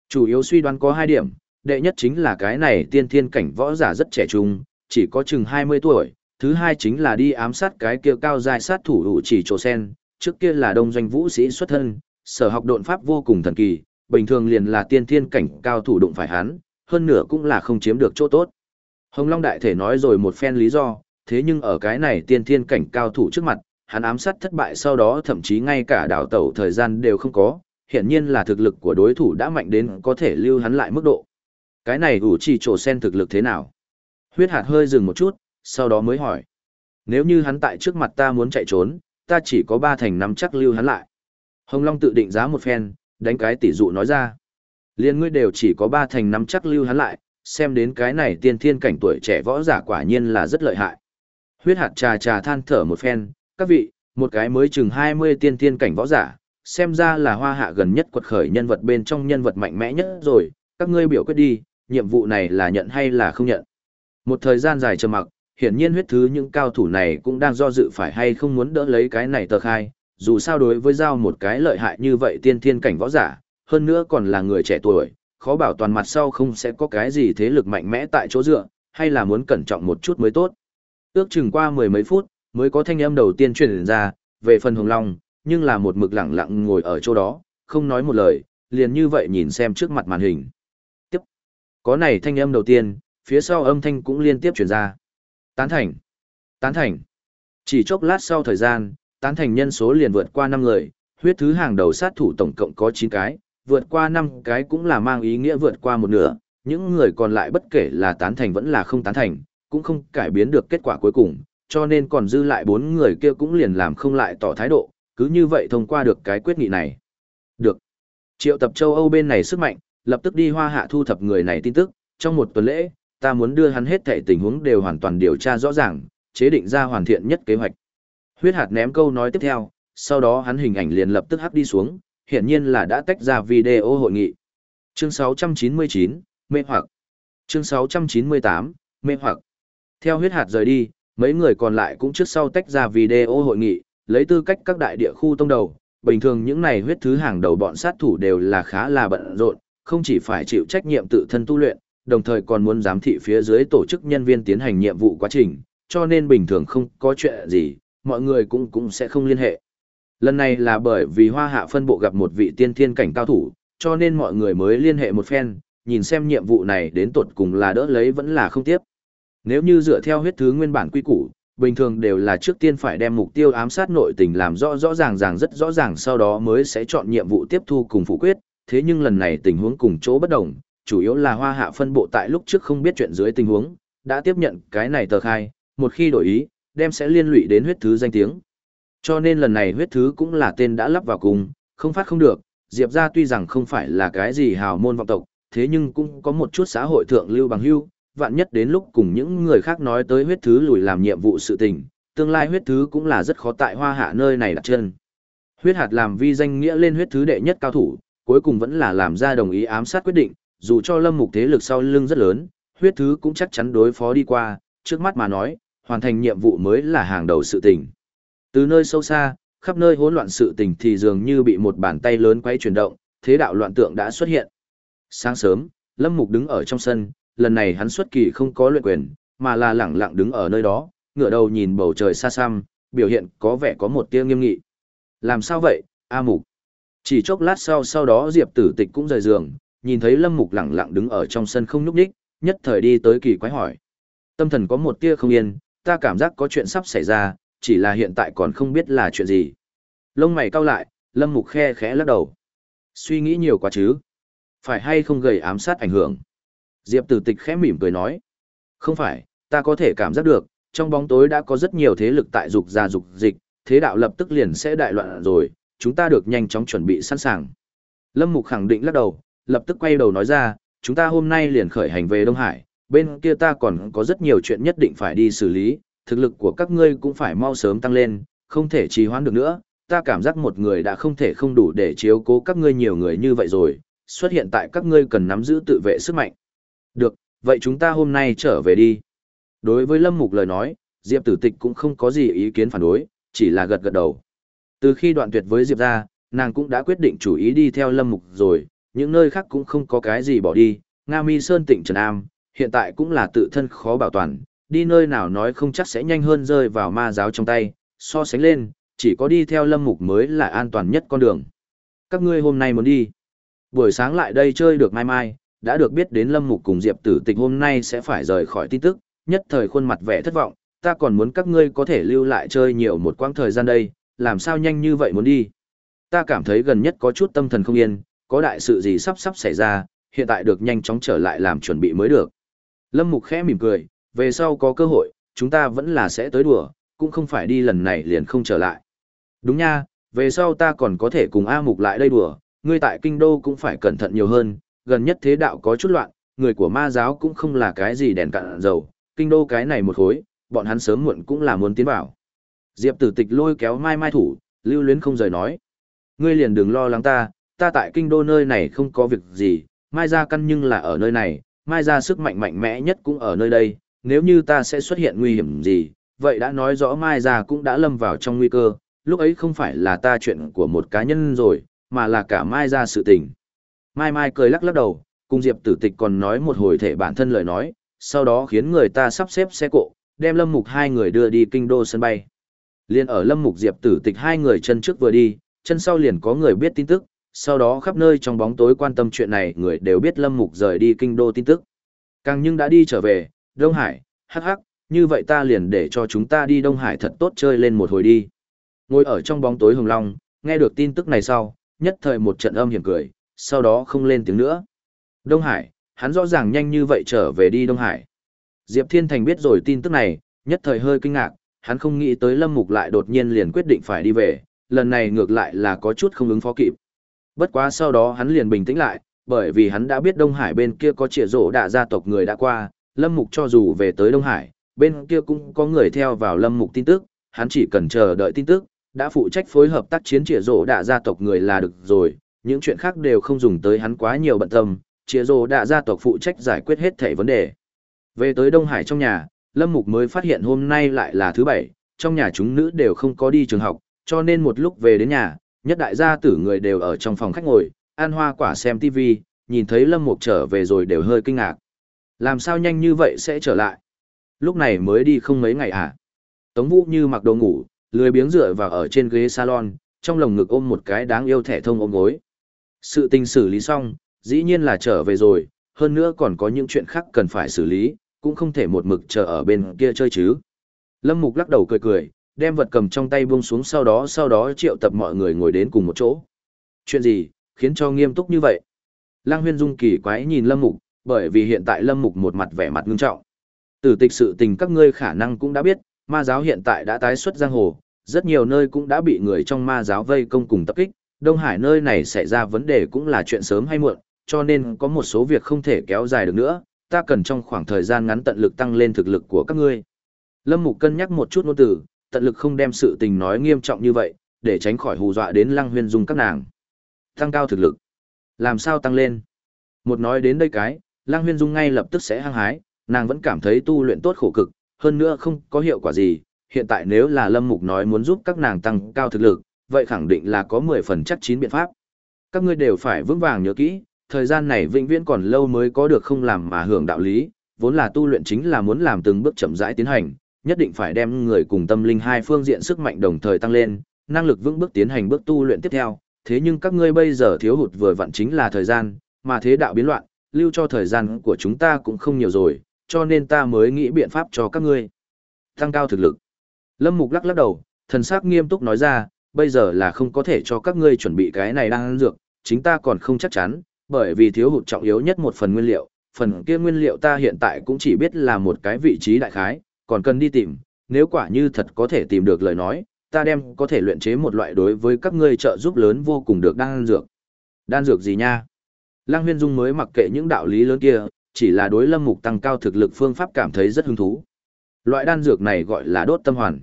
Chủ yếu suy đoán có hai điểm, đệ nhất chính là cái này tiên thiên cảnh võ giả rất trẻ trung, chỉ có chừng 20 tuổi, thứ hai chính là đi ám sát cái kia cao dài sát thủ đủ chỉ trồ sen, trước kia là đông doanh vũ sĩ xuất thân, sở học độn pháp vô cùng thần kỳ, bình thường liền là tiên thiên cảnh cao thủ đụng phải hắn, hơn nữa cũng là không chiếm được chỗ tốt. Hồng Long đại thể nói rồi một phen lý do, thế nhưng ở cái này tiên thiên cảnh cao thủ trước mặt, hắn ám sát thất bại sau đó thậm chí ngay cả đảo tẩu thời gian đều không có, hiện nhiên là thực lực của đối thủ đã mạnh đến có thể lưu hắn lại mức độ. Cái này ủ chỉ trổ sen thực lực thế nào? Huyết hạt hơi dừng một chút, sau đó mới hỏi. Nếu như hắn tại trước mặt ta muốn chạy trốn, ta chỉ có ba thành năm chắc lưu hắn lại. Hồng Long tự định giá một phen, đánh cái tỷ dụ nói ra. Liên ngươi đều chỉ có ba thành năm chắc lưu hắn lại, xem đến cái này tiên thiên cảnh tuổi trẻ võ giả quả nhiên là rất lợi hại. Huyết hạt trà trà than thở một phen, các vị, một cái mới chừng 20 tiên thiên cảnh võ giả, xem ra là hoa hạ gần nhất quật khởi nhân vật bên trong nhân vật mạnh mẽ nhất rồi, các ngươi biểu quyết đi, nhiệm vụ này là nhận hay là không nhận. Một thời gian dài trầm mặc, hiển nhiên huyết thứ những cao thủ này cũng đang do dự phải hay không muốn đỡ lấy cái này tờ khai, dù sao đối với giao một cái lợi hại như vậy tiên thiên cảnh võ giả, hơn nữa còn là người trẻ tuổi, khó bảo toàn mặt sau không sẽ có cái gì thế lực mạnh mẽ tại chỗ dựa, hay là muốn cẩn trọng một chút mới tốt. Ước chừng qua mười mấy phút, mới có thanh âm đầu tiên truyền ra, về phần Hồng Long, nhưng là một mực lặng lặng ngồi ở chỗ đó, không nói một lời, liền như vậy nhìn xem trước mặt màn hình. Tiếp. Có này thanh âm đầu tiên, phía sau âm thanh cũng liên tiếp chuyển ra. Tán thành. Tán thành. Chỉ chốc lát sau thời gian, tán thành nhân số liền vượt qua 5 người, huyết thứ hàng đầu sát thủ tổng cộng có 9 cái, vượt qua 5 cái cũng là mang ý nghĩa vượt qua một nửa, những người còn lại bất kể là tán thành vẫn là không tán thành, cũng không cải biến được kết quả cuối cùng, cho nên còn dư lại 4 người kia cũng liền làm không lại tỏ thái độ, cứ như vậy thông qua được cái quyết nghị này. Được. Triệu tập châu Âu bên này sức mạnh, lập tức đi hoa hạ thu thập người này tin tức, trong một tuần lễ, ta muốn đưa hắn hết thảy tình huống đều hoàn toàn điều tra rõ ràng, chế định ra hoàn thiện nhất kế hoạch. Huyết hạt ném câu nói tiếp theo, sau đó hắn hình ảnh liền lập tức hắc đi xuống, hiện nhiên là đã tách ra video hội nghị. Chương 699, mê hoặc. Chương 698, mê hoặc. Theo huyết hạt rời đi, mấy người còn lại cũng trước sau tách ra video hội nghị, lấy tư cách các đại địa khu tông đầu. Bình thường những này huyết thứ hàng đầu bọn sát thủ đều là khá là bận rộn, không chỉ phải chịu trách nhiệm tự thân tu luyện, đồng thời còn muốn giám thị phía dưới tổ chức nhân viên tiến hành nhiệm vụ quá trình, cho nên bình thường không có chuyện gì, mọi người cũng cũng sẽ không liên hệ. Lần này là bởi vì hoa hạ phân bộ gặp một vị tiên thiên cảnh cao thủ, cho nên mọi người mới liên hệ một phen, nhìn xem nhiệm vụ này đến tột cùng là đỡ lấy vẫn là không tiếp. Nếu như dựa theo huyết thứ nguyên bản quy củ, bình thường đều là trước tiên phải đem mục tiêu ám sát nội tình làm rõ rõ ràng ràng rất rõ ràng sau đó mới sẽ chọn nhiệm vụ tiếp thu cùng phụ quyết, thế nhưng lần này tình huống cùng chỗ bất đồng, chủ yếu là hoa hạ phân bộ tại lúc trước không biết chuyện dưới tình huống, đã tiếp nhận cái này tờ khai, một khi đổi ý, đem sẽ liên lụy đến huyết thứ danh tiếng. Cho nên lần này huyết thứ cũng là tên đã lắp vào cùng, không phát không được, Diệp ra tuy rằng không phải là cái gì hào môn vọng tộc, thế nhưng cũng có một chút xã hội thượng lưu bằng hưu, vạn nhất đến lúc cùng những người khác nói tới huyết thứ lùi làm nhiệm vụ sự tình, tương lai huyết thứ cũng là rất khó tại hoa hạ nơi này đặt chân. Huyết hạt làm vi danh nghĩa lên huyết thứ đệ nhất cao thủ, cuối cùng vẫn là làm ra đồng ý ám sát quyết định, dù cho lâm mục thế lực sau lưng rất lớn, huyết thứ cũng chắc chắn đối phó đi qua, trước mắt mà nói, hoàn thành nhiệm vụ mới là hàng đầu sự tình. Từ nơi sâu xa, khắp nơi hỗn loạn sự tình thì dường như bị một bàn tay lớn quay chuyển động, thế đạo loạn tượng đã xuất hiện. Sáng sớm, Lâm Mục đứng ở trong sân, lần này hắn xuất kỳ không có luyện quyền, mà là lẳng lặng đứng ở nơi đó, ngửa đầu nhìn bầu trời xa xăm, biểu hiện có vẻ có một tia nghiêm nghị. Làm sao vậy, A Mục? Chỉ chốc lát sau sau đó Diệp Tử Tịch cũng rời giường, nhìn thấy Lâm Mục lẳng lặng đứng ở trong sân không nhúc nhích, nhất thời đi tới kỳ quái hỏi. Tâm thần có một tia không yên, ta cảm giác có chuyện sắp xảy ra, chỉ là hiện tại còn không biết là chuyện gì. Lông mày cau lại, Lâm Mục khe khẽ lắc đầu. Suy nghĩ nhiều quá chứ? Phải hay không gây ám sát ảnh hưởng? Diệp Tử Tịch khẽ mỉm cười nói. Không phải, ta có thể cảm giác được, trong bóng tối đã có rất nhiều thế lực tại dục ra dục dịch, thế đạo lập tức liền sẽ đại loạn rồi, chúng ta được nhanh chóng chuẩn bị sẵn sàng. Lâm Mục khẳng định lắc đầu, lập tức quay đầu nói ra, chúng ta hôm nay liền khởi hành về Đông Hải, bên kia ta còn có rất nhiều chuyện nhất định phải đi xử lý, thực lực của các ngươi cũng phải mau sớm tăng lên, không thể trì hoãn được nữa, ta cảm giác một người đã không thể không đủ để chiếu cố các ngươi nhiều người như vậy rồi, xuất hiện tại các ngươi cần nắm giữ tự vệ sức mạnh. Được, vậy chúng ta hôm nay trở về đi. Đối với Lâm Mục lời nói, Diệp Tử Tịch cũng không có gì ý kiến phản đối, chỉ là gật gật đầu. Từ khi đoạn tuyệt với Diệp ra, nàng cũng đã quyết định chủ ý đi theo Lâm Mục rồi, những nơi khác cũng không có cái gì bỏ đi, Nga Mi Sơn tỉnh Trần Am, hiện tại cũng là tự thân khó bảo toàn, đi nơi nào nói không chắc sẽ nhanh hơn rơi vào ma giáo trong tay, so sánh lên, chỉ có đi theo Lâm Mục mới là an toàn nhất con đường. Các ngươi hôm nay muốn đi. Buổi sáng lại đây chơi được mai mai, đã được biết đến Lâm Mục cùng Diệp Tử Tịch hôm nay sẽ phải rời khỏi tin tức, nhất thời khuôn mặt vẻ thất vọng, ta còn muốn các ngươi có thể lưu lại chơi nhiều một quãng thời gian đây, làm sao nhanh như vậy muốn đi. Ta cảm thấy gần nhất có chút tâm thần không yên, có đại sự gì sắp sắp xảy ra, hiện tại được nhanh chóng trở lại làm chuẩn bị mới được. Lâm Mục khẽ mỉm cười, về sau có cơ hội, chúng ta vẫn là sẽ tới đùa, cũng không phải đi lần này liền không trở lại. Đúng nha, về sau ta còn có thể cùng A Mục lại đây đùa, ngươi tại kinh đô cũng phải cẩn thận nhiều hơn, gần nhất thế đạo có chút loạn, người của ma giáo cũng không là cái gì đèn cạn dầu, kinh đô cái này một khối, bọn hắn sớm muộn cũng là muốn tiến vào. Diệp tử tịch lôi kéo mai mai thủ, lưu luyến không rời nói. Ngươi liền đừng lo lắng ta, ta tại kinh đô nơi này không có việc gì, mai ra căn nhưng là ở nơi này, mai ra sức mạnh mạnh mẽ nhất cũng ở nơi đây, nếu như ta sẽ xuất hiện nguy hiểm gì, vậy đã nói rõ mai ra cũng đã lâm vào trong nguy cơ, lúc ấy không phải là ta chuyện của một cá nhân rồi, mà là cả mai ra sự tình. Mai mai cười lắc lắc đầu, cùng Diệp tử tịch còn nói một hồi thể bản thân lời nói, sau đó khiến người ta sắp xếp xe cộ, đem lâm mục hai người đưa đi kinh đô sân bay. Liên ở lâm mục Diệp tử tịch hai người chân trước vừa đi, chân sau liền có người biết tin tức, sau đó khắp nơi trong bóng tối quan tâm chuyện này người đều biết lâm mục rời đi kinh đô tin tức, Càng nhưng đã đi trở về, Đông Hải, hắc hắc, như vậy ta liền để cho chúng ta đi Đông Hải thật tốt chơi lên một hồi đi. Ngồi ở trong bóng tối hồng long, nghe được tin tức này sau, nhất thời một trận âm hiểm cười, sau đó không lên tiếng nữa. Đông Hải, hắn rõ ràng nhanh như vậy trở về đi Đông Hải. Diệp Thiên Thành biết rồi tin tức này, nhất thời hơi kinh ngạc, hắn không nghĩ tới Lâm Mục lại đột nhiên liền quyết định phải đi về, lần này ngược lại là có chút không ứng phó kịp. Bất quá sau đó hắn liền bình tĩnh lại, bởi vì hắn đã biết Đông Hải bên kia có trịa rổ đạ gia tộc người đã qua, Lâm Mục cho dù về tới Đông Hải, bên kia cũng có người theo vào Lâm Mục tin tức, hắn chỉ cần chờ đợi tin tức, đã phụ trách phối hợp tác chiến trịa rổ đạ gia tộc người là được rồi, những chuyện khác đều không dùng tới hắn quá nhiều bận tâm, chia rổ đã gia tộc phụ trách giải quyết hết thể vấn đề. Về tới Đông Hải trong nhà, Lâm Mục mới phát hiện hôm nay lại là thứ bảy, trong nhà chúng nữ đều không có đi trường học, cho nên một lúc về đến nhà, nhất đại gia tử người đều ở trong phòng khách ngồi, ăn hoa quả xem TV, nhìn thấy Lâm Mục trở về rồi đều hơi kinh ngạc. Làm sao nhanh như vậy sẽ trở lại? Lúc này mới đi không mấy ngày à? Tống Vũ như mặc đồ ngủ, lười biếng dựa vào ở trên ghế salon, trong lồng ngực ôm một cái đáng yêu thẻ thông ôm gối. Sự tình xử lý xong, dĩ nhiên là trở về rồi, hơn nữa còn có những chuyện khác cần phải xử lý, cũng không thể một mực chờ ở bên kia chơi chứ. Lâm Mục lắc đầu cười cười, đem vật cầm trong tay buông xuống sau đó sau đó triệu tập mọi người ngồi đến cùng một chỗ. Chuyện gì, khiến cho nghiêm túc như vậy? Lăng huyên dung kỳ quái nhìn Lâm Mục, bởi vì hiện tại Lâm Mục một mặt vẻ mặt ngưng trọng. Tử tịch sự tình các ngươi khả năng cũng đã biết, ma giáo hiện tại đã tái xuất giang hồ, rất nhiều nơi cũng đã bị người trong ma giáo vây công cùng tập kích, Đông Hải nơi này xảy ra vấn đề cũng là chuyện sớm hay muộn, cho nên có một số việc không thể kéo dài được nữa, ta cần trong khoảng thời gian ngắn tận lực tăng lên thực lực của các ngươi. Lâm Mục cân nhắc một chút ngôn từ, tận lực không đem sự tình nói nghiêm trọng như vậy, để tránh khỏi hù dọa đến Lăng Huyên Dung các nàng. Tăng cao thực lực. Làm sao tăng lên? Một nói đến đây cái, Lăng Huyên Dung ngay lập tức sẽ hăng hái, nàng vẫn cảm thấy tu luyện tốt khổ cực, hơn nữa không có hiệu quả gì. Hiện tại nếu là Lâm Mục nói muốn giúp các nàng tăng cao thực lực, vậy khẳng định là có 10 phần chắc chín biện pháp. Các ngươi đều phải vững vàng nhớ kỹ, thời gian này vĩnh viễn còn lâu mới có được không làm mà hưởng đạo lý, vốn là tu luyện chính là muốn làm từng bước chậm rãi tiến hành, nhất định phải đem người cùng tâm linh hai phương diện sức mạnh đồng thời tăng lên, năng lực vững bước tiến hành bước tu luyện tiếp theo, thế nhưng các ngươi bây giờ thiếu hụt vừa vặn chính là thời gian, mà thế đạo biến loạn, lưu cho thời gian của chúng ta cũng không nhiều rồi, cho nên ta mới nghĩ biện pháp cho các ngươi. Tăng cao thực lực. Lâm Mục lắc lắc đầu, thần sắc nghiêm túc nói ra, bây giờ là không có thể cho các ngươi chuẩn bị cái này đang ăn dược, chính ta còn không chắc chắn, bởi vì thiếu hụt trọng yếu nhất một phần nguyên liệu, phần kia nguyên liệu ta hiện tại cũng chỉ biết là một cái vị trí đại khái, còn cần đi tìm, nếu quả như thật có thể tìm được lời nói, ta đem có thể luyện chế một loại đối với các ngươi trợ giúp lớn vô cùng được đan dược. Đan dược gì nha? Lăng Huyên Dung mới mặc kệ những đạo lý lớn kia, chỉ là đối Lâm Mục tăng cao thực lực phương pháp cảm thấy rất hứng thú. Loại đan dược này gọi là đốt tâm hoàn.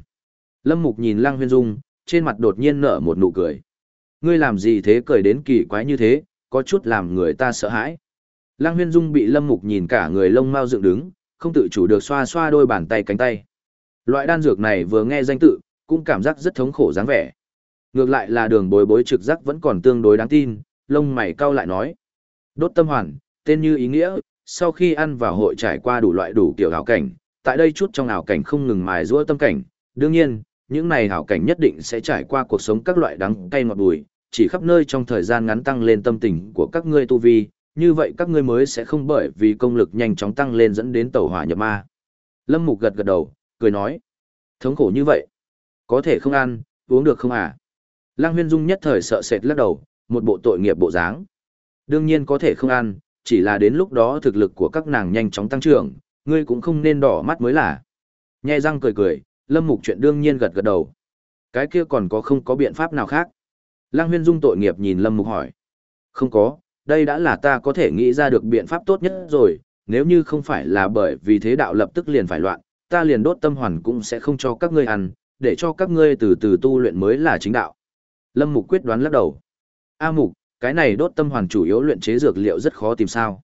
Lâm Mục nhìn Lăng Huyên Dung, trên mặt đột nhiên nở một nụ cười. Ngươi làm gì thế cười đến kỳ quái như thế, có chút làm người ta sợ hãi. Lăng Huyên Dung bị Lâm Mục nhìn cả người lông mau dựng đứng, không tự chủ được xoa xoa đôi bàn tay cánh tay. Loại đan dược này vừa nghe danh tự, cũng cảm giác rất thống khổ dáng vẻ. Ngược lại là đường bối bối trực giác vẫn còn tương đối đáng tin, lông mày cau lại nói. Đốt tâm hoàn, tên như ý nghĩa, sau khi ăn vào hội trải qua đủ loại đủ kiểu ảo cảnh, tại đây chút trong ảo cảnh không ngừng mài giũa tâm cảnh, đương nhiên, những này hảo cảnh nhất định sẽ trải qua cuộc sống các loại đắng cay ngọt bùi, chỉ khắp nơi trong thời gian ngắn tăng lên tâm tình của các ngươi tu vi, như vậy các ngươi mới sẽ không bởi vì công lực nhanh chóng tăng lên dẫn đến tẩu hỏa nhập ma. Lâm Mục gật gật đầu, cười nói, thống khổ như vậy, có thể không ăn, uống được không à? Lăng Huyên Dung nhất thời sợ sệt lắc đầu, một bộ tội nghiệp bộ dáng. Đương nhiên có thể không ăn, chỉ là đến lúc đó thực lực của các nàng nhanh chóng tăng trưởng, ngươi cũng không nên đỏ mắt mới là. Nhe răng cười cười, Lâm Mục chuyện đương nhiên gật gật đầu. Cái kia còn có không có biện pháp nào khác? Lăng Huyên Dung tội nghiệp nhìn Lâm Mục hỏi. Không có, đây đã là ta có thể nghĩ ra được biện pháp tốt nhất rồi, nếu như không phải là bởi vì thế đạo lập tức liền phải loạn, ta liền đốt tâm hoàn cũng sẽ không cho các ngươi ăn, để cho các ngươi từ từ tu luyện mới là chính đạo. Lâm Mục quyết đoán lắc đầu. A Mục, cái này đốt tâm hoàn chủ yếu luyện chế dược liệu rất khó tìm sao.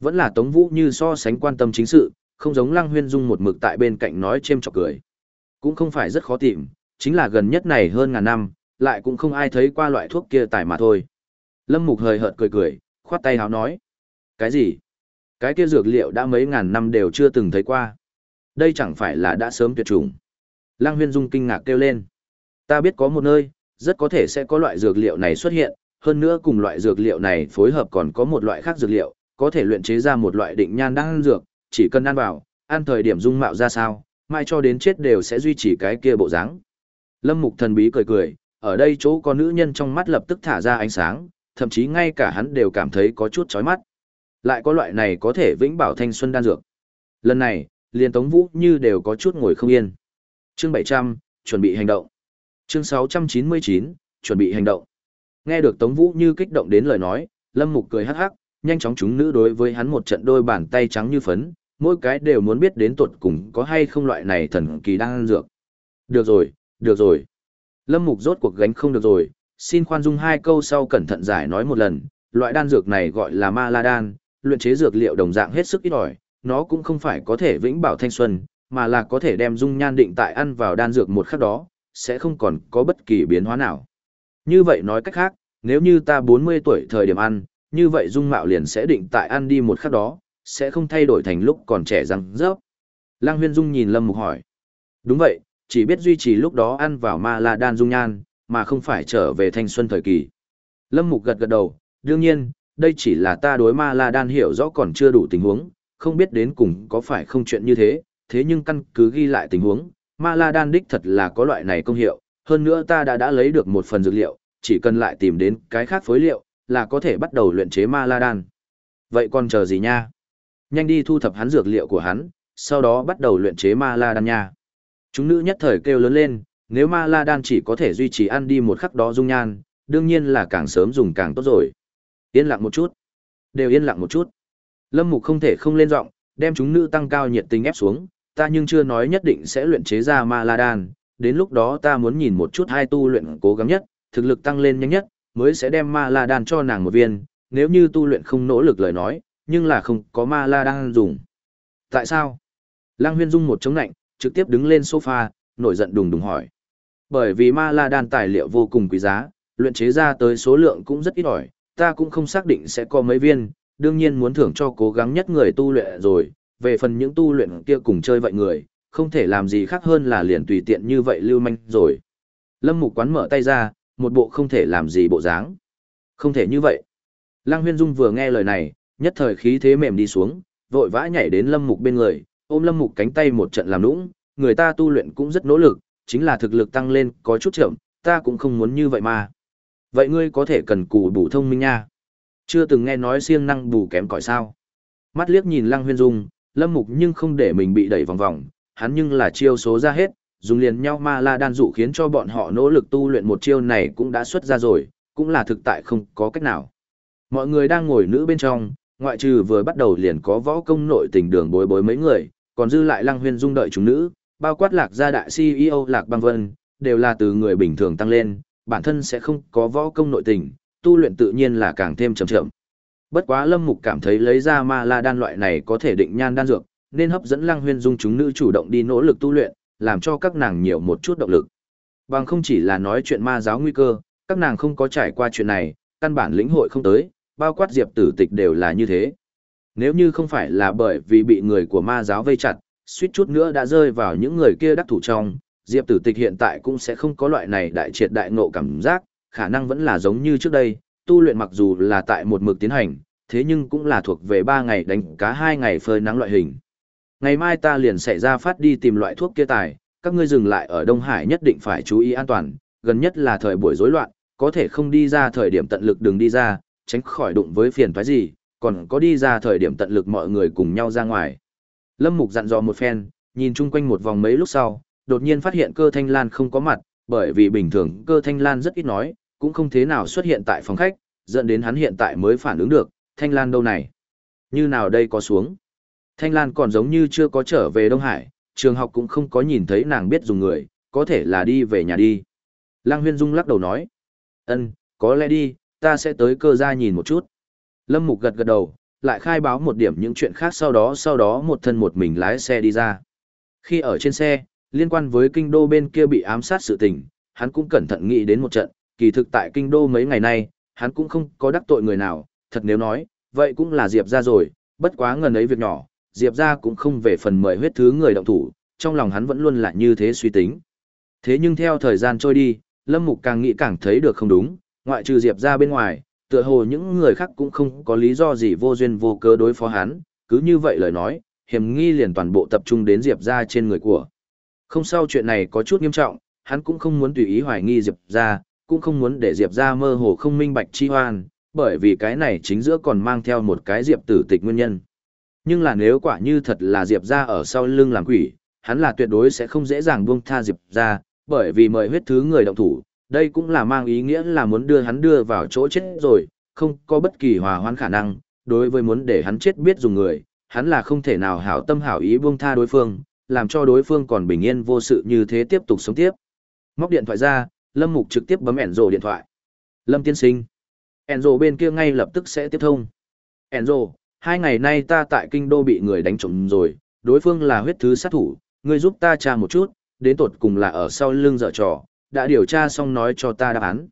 Vẫn là Tống Vũ như so sánh quan tâm chính sự, không giống Lăng Huyên Dung một mực tại bên cạnh nói chêm chọc cười. Cũng không phải rất khó tìm, chính là gần nhất này hơn ngàn năm, lại cũng không ai thấy qua loại thuốc kia tài mà thôi. Lâm Mục hời hợt cười cười, khoát tay háo nói. Cái gì? Cái kia dược liệu đã mấy ngàn năm đều chưa từng thấy qua. Đây chẳng phải là đã sớm tuyệt chủng. Lăng Huyên Dung kinh ngạc kêu lên. Ta biết có một nơi, rất có thể sẽ có loại dược liệu này xuất hiện, hơn nữa cùng loại dược liệu này phối hợp còn có một loại khác dược liệu, có thể luyện chế ra một loại định nhan đan dược, chỉ cần ăn vào, ăn thời điểm dung mạo ra sao, mai cho đến chết đều sẽ duy trì cái kia bộ dáng. Lâm Mục thần bí cười cười, ở đây chỗ có nữ nhân trong mắt lập tức thả ra ánh sáng, thậm chí ngay cả hắn đều cảm thấy có chút chói mắt. Lại có loại này có thể vĩnh bảo thanh xuân đan dược. Lần này, liền Tống Vũ như đều có chút ngồi không yên. Chương 700, chuẩn bị hành động. Chương 699, chuẩn bị hành động. Nghe được Tống Vũ như kích động đến lời nói, Lâm Mục cười hắc hắc, nhanh chóng chúng nữ đối với hắn một trận đôi bàn tay trắng như phấn, mỗi cái đều muốn biết đến tuột cùng có hay không loại này thần kỳ đang ăn dược. Được rồi, được rồi. Lâm Mục rốt cuộc gánh không được rồi, xin khoan dung hai câu sau cẩn thận giải nói một lần, loại đan dược này gọi là ma la đan, luyện chế dược liệu đồng dạng hết sức ít ỏi, nó cũng không phải có thể vĩnh bảo thanh xuân, mà là có thể đem dung nhan định tại ăn vào đan dược một khắc đó, sẽ không còn có bất kỳ biến hóa nào. Như vậy nói cách khác, nếu như ta 40 tuổi thời điểm ăn, như vậy dung mạo liền sẽ định tại ăn đi một khắc đó, sẽ không thay đổi thành lúc còn trẻ răng rớp. Lăng huyên dung nhìn Lâm Mục hỏi. Đúng vậy, chỉ biết duy trì lúc đó ăn vào ma la đan dung nhan, mà không phải trở về thanh xuân thời kỳ. Lâm Mục gật gật đầu, đương nhiên, đây chỉ là ta đối ma la đan hiểu rõ còn chưa đủ tình huống, không biết đến cùng có phải không chuyện như thế, thế nhưng căn cứ ghi lại tình huống, ma la đan đích thật là có loại này công hiệu, hơn nữa ta đã đã lấy được một phần dược liệu, chỉ cần lại tìm đến cái khác phối liệu, là có thể bắt đầu luyện chế ma la đan. Vậy còn chờ gì nha? Nhanh đi thu thập hắn dược liệu của hắn, sau đó bắt đầu luyện chế ma la đan nha. Chúng nữ nhất thời kêu lớn lên, nếu ma la đan chỉ có thể duy trì ăn đi một khắc đó dung nhan, đương nhiên là càng sớm dùng càng tốt rồi. Yên lặng một chút. Đều yên lặng một chút. Lâm Mục không thể không lên giọng, đem chúng nữ tăng cao nhiệt tình ép xuống, ta nhưng chưa nói nhất định sẽ luyện chế ra ma la đan, đến lúc đó ta muốn nhìn một chút hai tu luyện cố gắng nhất, thực lực tăng lên nhanh nhất, mới sẽ đem ma la đan cho nàng một viên, nếu như tu luyện không nỗ lực lời nói, nhưng là không có ma la đan dùng. Tại sao? Lăng Huyên Dung một chống nạnh, trực tiếp đứng lên sofa, nổi giận đùng đùng hỏi. Bởi vì ma la đan tài liệu vô cùng quý giá, luyện chế ra tới số lượng cũng rất ít ỏi, ta cũng không xác định sẽ có mấy viên, đương nhiên muốn thưởng cho cố gắng nhất người tu luyện rồi, về phần những tu luyện kia cùng chơi vậy người, không thể làm gì khác hơn là liền tùy tiện như vậy lưu manh rồi. Lâm Mục quán mở tay ra, một bộ không thể làm gì bộ dáng. Không thể như vậy. Lăng Huyên Dung vừa nghe lời này, nhất thời khí thế mềm đi xuống, vội vã nhảy đến Lâm Mục bên người, ôm Lâm Mục cánh tay một trận làm nũng, người ta tu luyện cũng rất nỗ lực, chính là thực lực tăng lên có chút chậm, ta cũng không muốn như vậy mà. Vậy ngươi có thể cần cù bù thông minh nha. Chưa từng nghe nói siêng năng bù kém cỏi sao. Mắt liếc nhìn Lăng Huyên Dung, Lâm Mục nhưng không để mình bị đẩy vòng vòng, hắn nhưng là chiêu số ra hết, dùng liền nhau ma la đan dụ khiến cho bọn họ nỗ lực tu luyện một chiêu này cũng đã xuất ra rồi, cũng là thực tại không có cách nào. Mọi người đang ngồi nữ bên trong, ngoại trừ vừa bắt đầu liền có võ công nội tình đường bối bối mấy người, còn dư lại Lăng Huyên Dung đợi chúng nữ, bao quát lạc gia đại CEO Lạc Băng Vân, đều là từ người bình thường tăng lên, bản thân sẽ không có võ công nội tình, tu luyện tự nhiên là càng thêm chậm chậm. Bất quá Lâm Mục cảm thấy lấy ra ma la đan loại này có thể định nhan đan dược, nên hấp dẫn Lăng Huyên Dung chúng nữ chủ động đi nỗ lực tu luyện, làm cho các nàng nhiều một chút động lực. Bằng không chỉ là nói chuyện ma giáo nguy cơ, các nàng không có trải qua chuyện này, căn bản lĩnh hội không tới, bao quát diệp tử tịch đều là như thế. Nếu như không phải là bởi vì bị người của ma giáo vây chặt, suýt chút nữa đã rơi vào những người kia đắc thủ trong, diệp tử tịch hiện tại cũng sẽ không có loại này đại triệt đại ngộ cảm giác, khả năng vẫn là giống như trước đây, tu luyện mặc dù là tại một mực tiến hành, thế nhưng cũng là thuộc về 3 ngày đánh cá 2 ngày phơi nắng loại hình. Ngày mai ta liền sẽ ra phát đi tìm loại thuốc kia tài, các ngươi dừng lại ở Đông Hải nhất định phải chú ý an toàn, gần nhất là thời buổi rối loạn, có thể không đi ra thời điểm tận lực đừng đi ra, tránh khỏi đụng với phiền thoái gì, còn có đi ra thời điểm tận lực mọi người cùng nhau ra ngoài. Lâm Mục dặn dò một phen, nhìn chung quanh một vòng mấy lúc sau, đột nhiên phát hiện cơ thanh lan không có mặt, bởi vì bình thường cơ thanh lan rất ít nói, cũng không thế nào xuất hiện tại phòng khách, dẫn đến hắn hiện tại mới phản ứng được, thanh lan đâu này? Như nào đây có xuống? Thanh lan còn giống như chưa có trở về Đông Hải, trường học cũng không có nhìn thấy nàng biết dùng người, có thể là đi về nhà đi. Lăng Huyên Dung lắc đầu nói, ân, có lẽ đi, ta sẽ tới cơ gia nhìn một chút. Lâm Mục gật gật đầu, lại khai báo một điểm những chuyện khác sau đó sau đó một thân một mình lái xe đi ra. Khi ở trên xe, liên quan với kinh đô bên kia bị ám sát sự tình, hắn cũng cẩn thận nghĩ đến một trận, kỳ thực tại kinh đô mấy ngày nay, hắn cũng không có đắc tội người nào, thật nếu nói, vậy cũng là Diệp ra rồi, bất quá ngần ấy việc nhỏ, Diệp ra cũng không về phần mời huyết thứ người động thủ, trong lòng hắn vẫn luôn là như thế suy tính. Thế nhưng theo thời gian trôi đi, Lâm Mục càng nghĩ càng thấy được không đúng, ngoại trừ Diệp ra bên ngoài, tựa hồ những người khác cũng không có lý do gì vô duyên vô cớ đối phó hắn, cứ như vậy lời nói, hiểm nghi liền toàn bộ tập trung đến Diệp ra trên người của. Không sao chuyện này có chút nghiêm trọng, hắn cũng không muốn tùy ý hoài nghi Diệp ra, cũng không muốn để Diệp ra mơ hồ không minh bạch chi hoan, bởi vì cái này chính giữa còn mang theo một cái Diệp tử tịch nguyên nhân. Nhưng là nếu quả như thật là Diệp ra ở sau lưng làm quỷ, hắn là tuyệt đối sẽ không dễ dàng buông tha Diệp ra, bởi vì mời huyết thứ người động thủ, đây cũng là mang ý nghĩa là muốn đưa hắn đưa vào chỗ chết rồi, không có bất kỳ hòa hoãn khả năng, đối với muốn để hắn chết biết dùng người, hắn là không thể nào hảo tâm hảo ý buông tha đối phương, làm cho đối phương còn bình yên vô sự như thế tiếp tục sống tiếp. Móc điện thoại ra, Lâm Mục trực tiếp bấm Enzo điện thoại. Lâm tiên sinh. Enzo bên kia ngay lập tức sẽ tiếp thông. Enzo, hai ngày nay ta tại kinh đô bị người đánh trộm rồi, đối phương là huyết thứ sát thủ, ngươi giúp ta tra một chút, đến tột cùng là ở sau lưng dở trò, đã điều tra xong nói cho ta đáp án.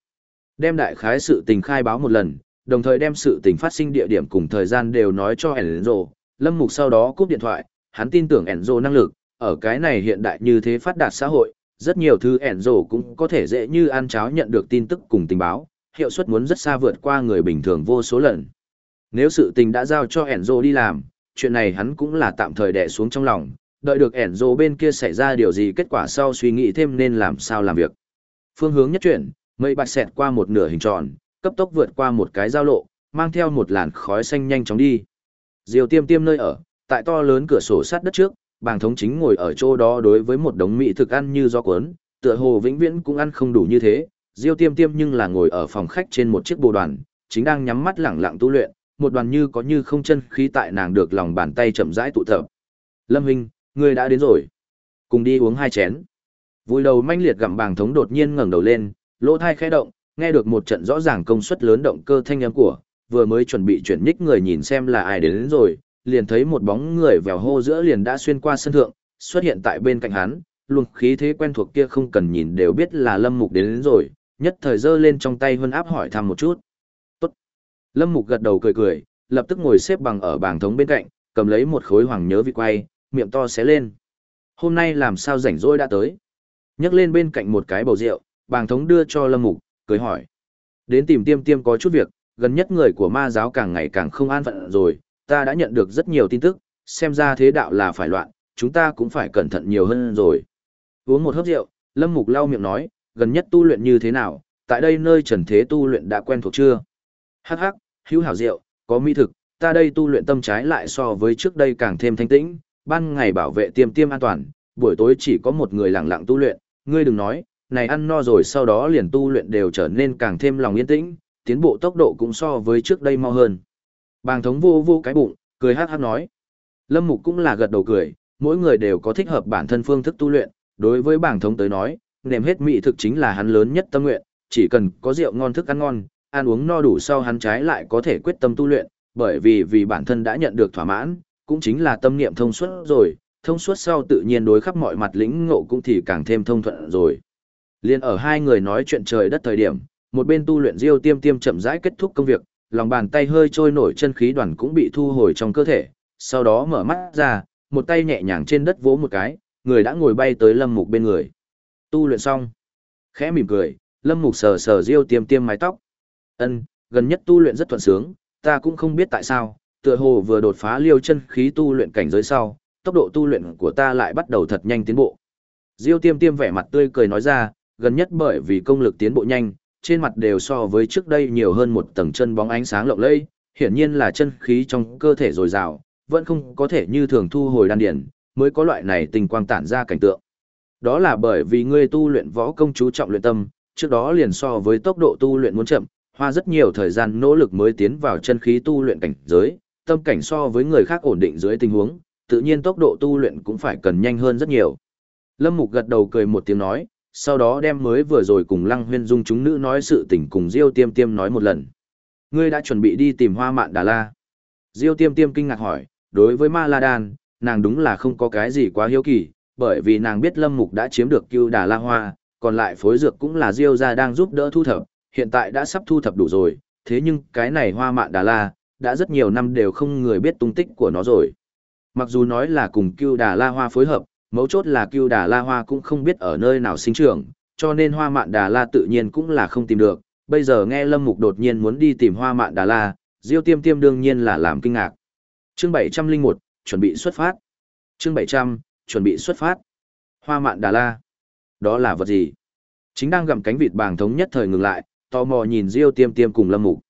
Đem đại khái sự tình khai báo một lần, đồng thời đem sự tình phát sinh địa điểm cùng thời gian đều nói cho Enzo. Lâm Mục sau đó cúp điện thoại, hắn tin tưởng Enzo năng lực, ở cái này hiện đại như thế phát đạt xã hội, rất nhiều thứ Enzo cũng có thể dễ như ăn cháo nhận được tin tức cùng tình báo, hiệu suất muốn rất xa vượt qua người bình thường vô số lần. Nếu sự tình đã giao cho Enzo đi làm, chuyện này hắn cũng là tạm thời đè xuống trong lòng, đợi được Enzo bên kia xảy ra điều gì kết quả sau suy nghĩ thêm nên làm sao làm việc. Phương hướng nhất chuyển, mây bạch xẹt qua một nửa hình tròn, cấp tốc vượt qua một cái giao lộ, mang theo một làn khói xanh nhanh chóng đi. Diều tiêm tiêm nơi ở, tại to lớn cửa sổ sát đất trước, bàng thống chính ngồi ở chỗ đó đối với một đống mỹ thực ăn như do cuốn, tựa hồ vĩnh viễn cũng ăn không đủ như thế. Diêu tiêm tiêm nhưng là ngồi ở phòng khách trên một chiếc bồ đoàn, chính đang nhắm mắt lẳng lặng tu luyện, một đoàn như có như không chân khí tại nàng được lòng bàn tay chậm rãi tụ tập. Lâm Hinh, ngươi đã đến rồi. Cùng đi uống hai chén. Vui đầu manh liệt gặm bàng thống đột nhiên ngẩng đầu lên, lỗ thai khẽ động, nghe được một trận rõ ràng công suất lớn động cơ thanh âm của, vừa mới chuẩn bị chuyển nhích người nhìn xem là ai đến, đến rồi, liền thấy một bóng người vèo hô giữa liền đã xuyên qua sân thượng, xuất hiện tại bên cạnh hắn, luôn khí thế quen thuộc kia không cần nhìn đều biết là Lâm Mục đến, đến rồi, nhất thời giơ lên trong tay hơn áp hỏi thăm một chút. Tốt. Lâm Mục gật đầu cười cười, lập tức ngồi xếp bằng ở bảng thống bên cạnh, cầm lấy một khối hoàng nhớ vị quay, miệng to xé lên. Hôm nay làm sao rảnh rỗi đã tới. Nhấc lên bên cạnh một cái bầu rượu, bàng thống đưa cho Lâm Mục, cười hỏi. Đến tìm tiêm tiêm có chút việc, gần nhất người của ma giáo càng ngày càng không an phận rồi, ta đã nhận được rất nhiều tin tức, xem ra thế đạo là phải loạn, chúng ta cũng phải cẩn thận nhiều hơn rồi. Uống một hớp rượu, Lâm Mục lau miệng nói, gần nhất tu luyện như thế nào, tại đây nơi trần thế tu luyện đã quen thuộc chưa? Hắc hắc, hữu hảo rượu, có mỹ thực, ta đây tu luyện tâm trái lại so với trước đây càng thêm thanh tĩnh, ban ngày bảo vệ tiêm tiêm an toàn, buổi tối chỉ có một người lặng lặng tu luyện, ngươi đừng nói, này ăn no rồi sau đó liền tu luyện đều trở nên càng thêm lòng yên tĩnh, tiến bộ tốc độ cũng so với trước đây mau hơn. Bàng thống vô vô cái bụng, cười hát hát nói. Lâm Mục cũng là gật đầu cười, mỗi người đều có thích hợp bản thân phương thức tu luyện, đối với bảng thống tới nói, nềm hết mỹ thực chính là hắn lớn nhất tâm nguyện, chỉ cần có rượu ngon thức ăn ngon, ăn uống no đủ sau hắn trái lại có thể quyết tâm tu luyện, bởi vì vì bản thân đã nhận được thỏa mãn, cũng chính là tâm niệm thông suốt rồi, thông suốt sau tự nhiên đối khắp mọi mặt lĩnh ngộ cũng thì càng thêm thông thuận rồi. Liên ở hai người nói chuyện trời đất thời điểm, một bên tu luyện Diêu Tiêm Tiêm chậm rãi kết thúc công việc, lòng bàn tay hơi trôi nổi chân khí đoàn cũng bị thu hồi trong cơ thể, sau đó mở mắt ra, một tay nhẹ nhàng trên đất vỗ một cái, người đã ngồi bay tới Lâm Mục bên người. Tu luyện xong, khẽ mỉm cười, Lâm Mục sờ sờ Diêu Tiêm Tiêm mái tóc. "Ân, gần nhất tu luyện rất thuận sướng, ta cũng không biết tại sao, tựa hồ vừa đột phá liêu chân khí tu luyện cảnh giới sau, tốc độ tu luyện của ta lại bắt đầu thật nhanh tiến bộ." Diêu Tiêm Tiêm vẻ mặt tươi cười nói ra, gần nhất bởi vì công lực tiến bộ nhanh, trên mặt đều so với trước đây nhiều hơn một tầng chân bóng ánh sáng lộng lẫy, hiển nhiên là chân khí trong cơ thể dồi dào, vẫn không có thể như thường thu hồi đan điển, mới có loại này tình quang tản ra cảnh tượng. Đó là bởi vì ngươi tu luyện võ công chú trọng luyện tâm, trước đó liền so với tốc độ tu luyện muốn chậm, hoa rất nhiều thời gian nỗ lực mới tiến vào chân khí tu luyện cảnh giới, tâm cảnh so với người khác ổn định dưới tình huống, tự nhiên tốc độ tu luyện cũng phải cần nhanh hơn rất nhiều. Lâm Mục gật đầu cười một tiếng nói, sau đó đem mới vừa rồi cùng Lăng Huyên Dung chúng nữ nói sự tình cùng Diêu Tiêm Tiêm nói một lần. Ngươi đã chuẩn bị đi tìm Hoa Mạn Đà La. Diêu Tiêm Tiêm kinh ngạc hỏi, đối với Ma La Đan, nàng đúng là không có cái gì quá hiếu kỳ, bởi vì nàng biết Lâm Mục đã chiếm được Cưu Đà La Hoa, còn lại phối dược cũng là Diêu gia đang giúp đỡ thu thập, hiện tại đã sắp thu thập đủ rồi, thế nhưng cái này Hoa Mạn Đà La, đã rất nhiều năm đều không người biết tung tích của nó rồi. Mặc dù nói là cùng Cưu Đà La Hoa phối hợp, Mấu chốt là cưu đà la hoa cũng không biết ở nơi nào sinh trưởng, cho nên hoa mạn đà la tự nhiên cũng là không tìm được. Bây giờ nghe Lâm Mục đột nhiên muốn đi tìm hoa mạn đà la, Diêu tiêm tiêm đương nhiên là làm kinh ngạc. chương 701, chuẩn bị xuất phát, Chương 700, chuẩn bị xuất phát. Hoa mạn Đà La. Đó là vật gì? Chính đang gặm cánh vịt bàng thống nhất thời ngừng lại, tò mò nhìn Diêu Tiêm Tiêm cùng Lâm Mục.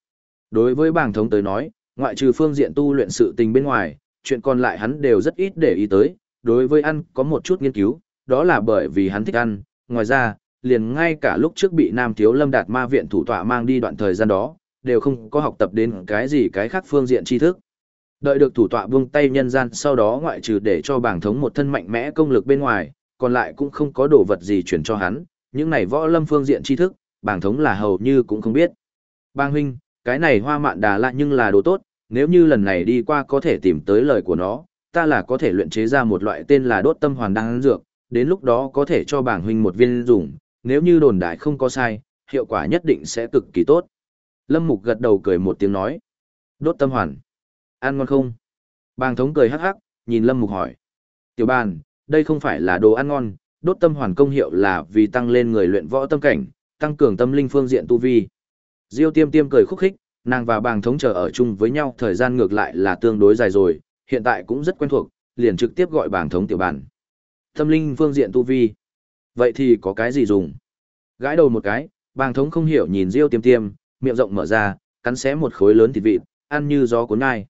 Đối với bàng thống tới nói, ngoại trừ phương diện tu luyện sự tình bên ngoài, chuyện còn lại hắn đều rất ít để ý tới, đối với ăn có một chút nghiên cứu, đó là bởi vì hắn thích ăn, ngoài ra, liền ngay cả lúc trước bị Nam Thiếu Lâm Đạt Ma viện thủ tọa mang đi đoạn thời gian đó, đều không có học tập đến cái gì cái khác phương diện tri thức. Đợi được thủ tọa buông tay nhân gian sau đó ngoại trừ để cho bảng thống một thân mạnh mẽ công lực bên ngoài, còn lại cũng không có đồ vật gì chuyển cho hắn, những này võ lâm phương diện tri thức, bảng thống là hầu như cũng không biết. Bang huynh, cái này hoa mạn đà lạ nhưng là đồ tốt, nếu như lần này đi qua có thể tìm tới lời của nó, ta là có thể luyện chế ra một loại tên là đốt tâm hoàn đan dược, đến lúc đó có thể cho bảng huynh một viên dùng, nếu như đồn đại không có sai, hiệu quả nhất định sẽ cực kỳ tốt. Lâm Mục gật đầu cười một tiếng nói. Đốt tâm hoàn. Ăn ngon không? Bàng thống cười hắc hắc, nhìn Lâm Mục hỏi. Tiểu bàn, đây không phải là đồ ăn ngon, đốt tâm hoàn công hiệu là vì tăng lên người luyện võ tâm cảnh, tăng cường tâm linh phương diện tu vi. Diêu tiêm tiêm cười khúc khích, nàng và bàng thống chờ ở chung với nhau thời gian ngược lại là tương đối dài rồi, hiện tại cũng rất quen thuộc, liền trực tiếp gọi bàng thống tiểu bản. Tâm linh phương diện tu vi. Vậy thì có cái gì dùng? Gãi đầu một cái, bàng thống không hiểu nhìn Diêu tiêm tiêm, miệng rộng mở ra, cắn xé một khối lớn thịt vịt, ăn như gió cuốn ngai.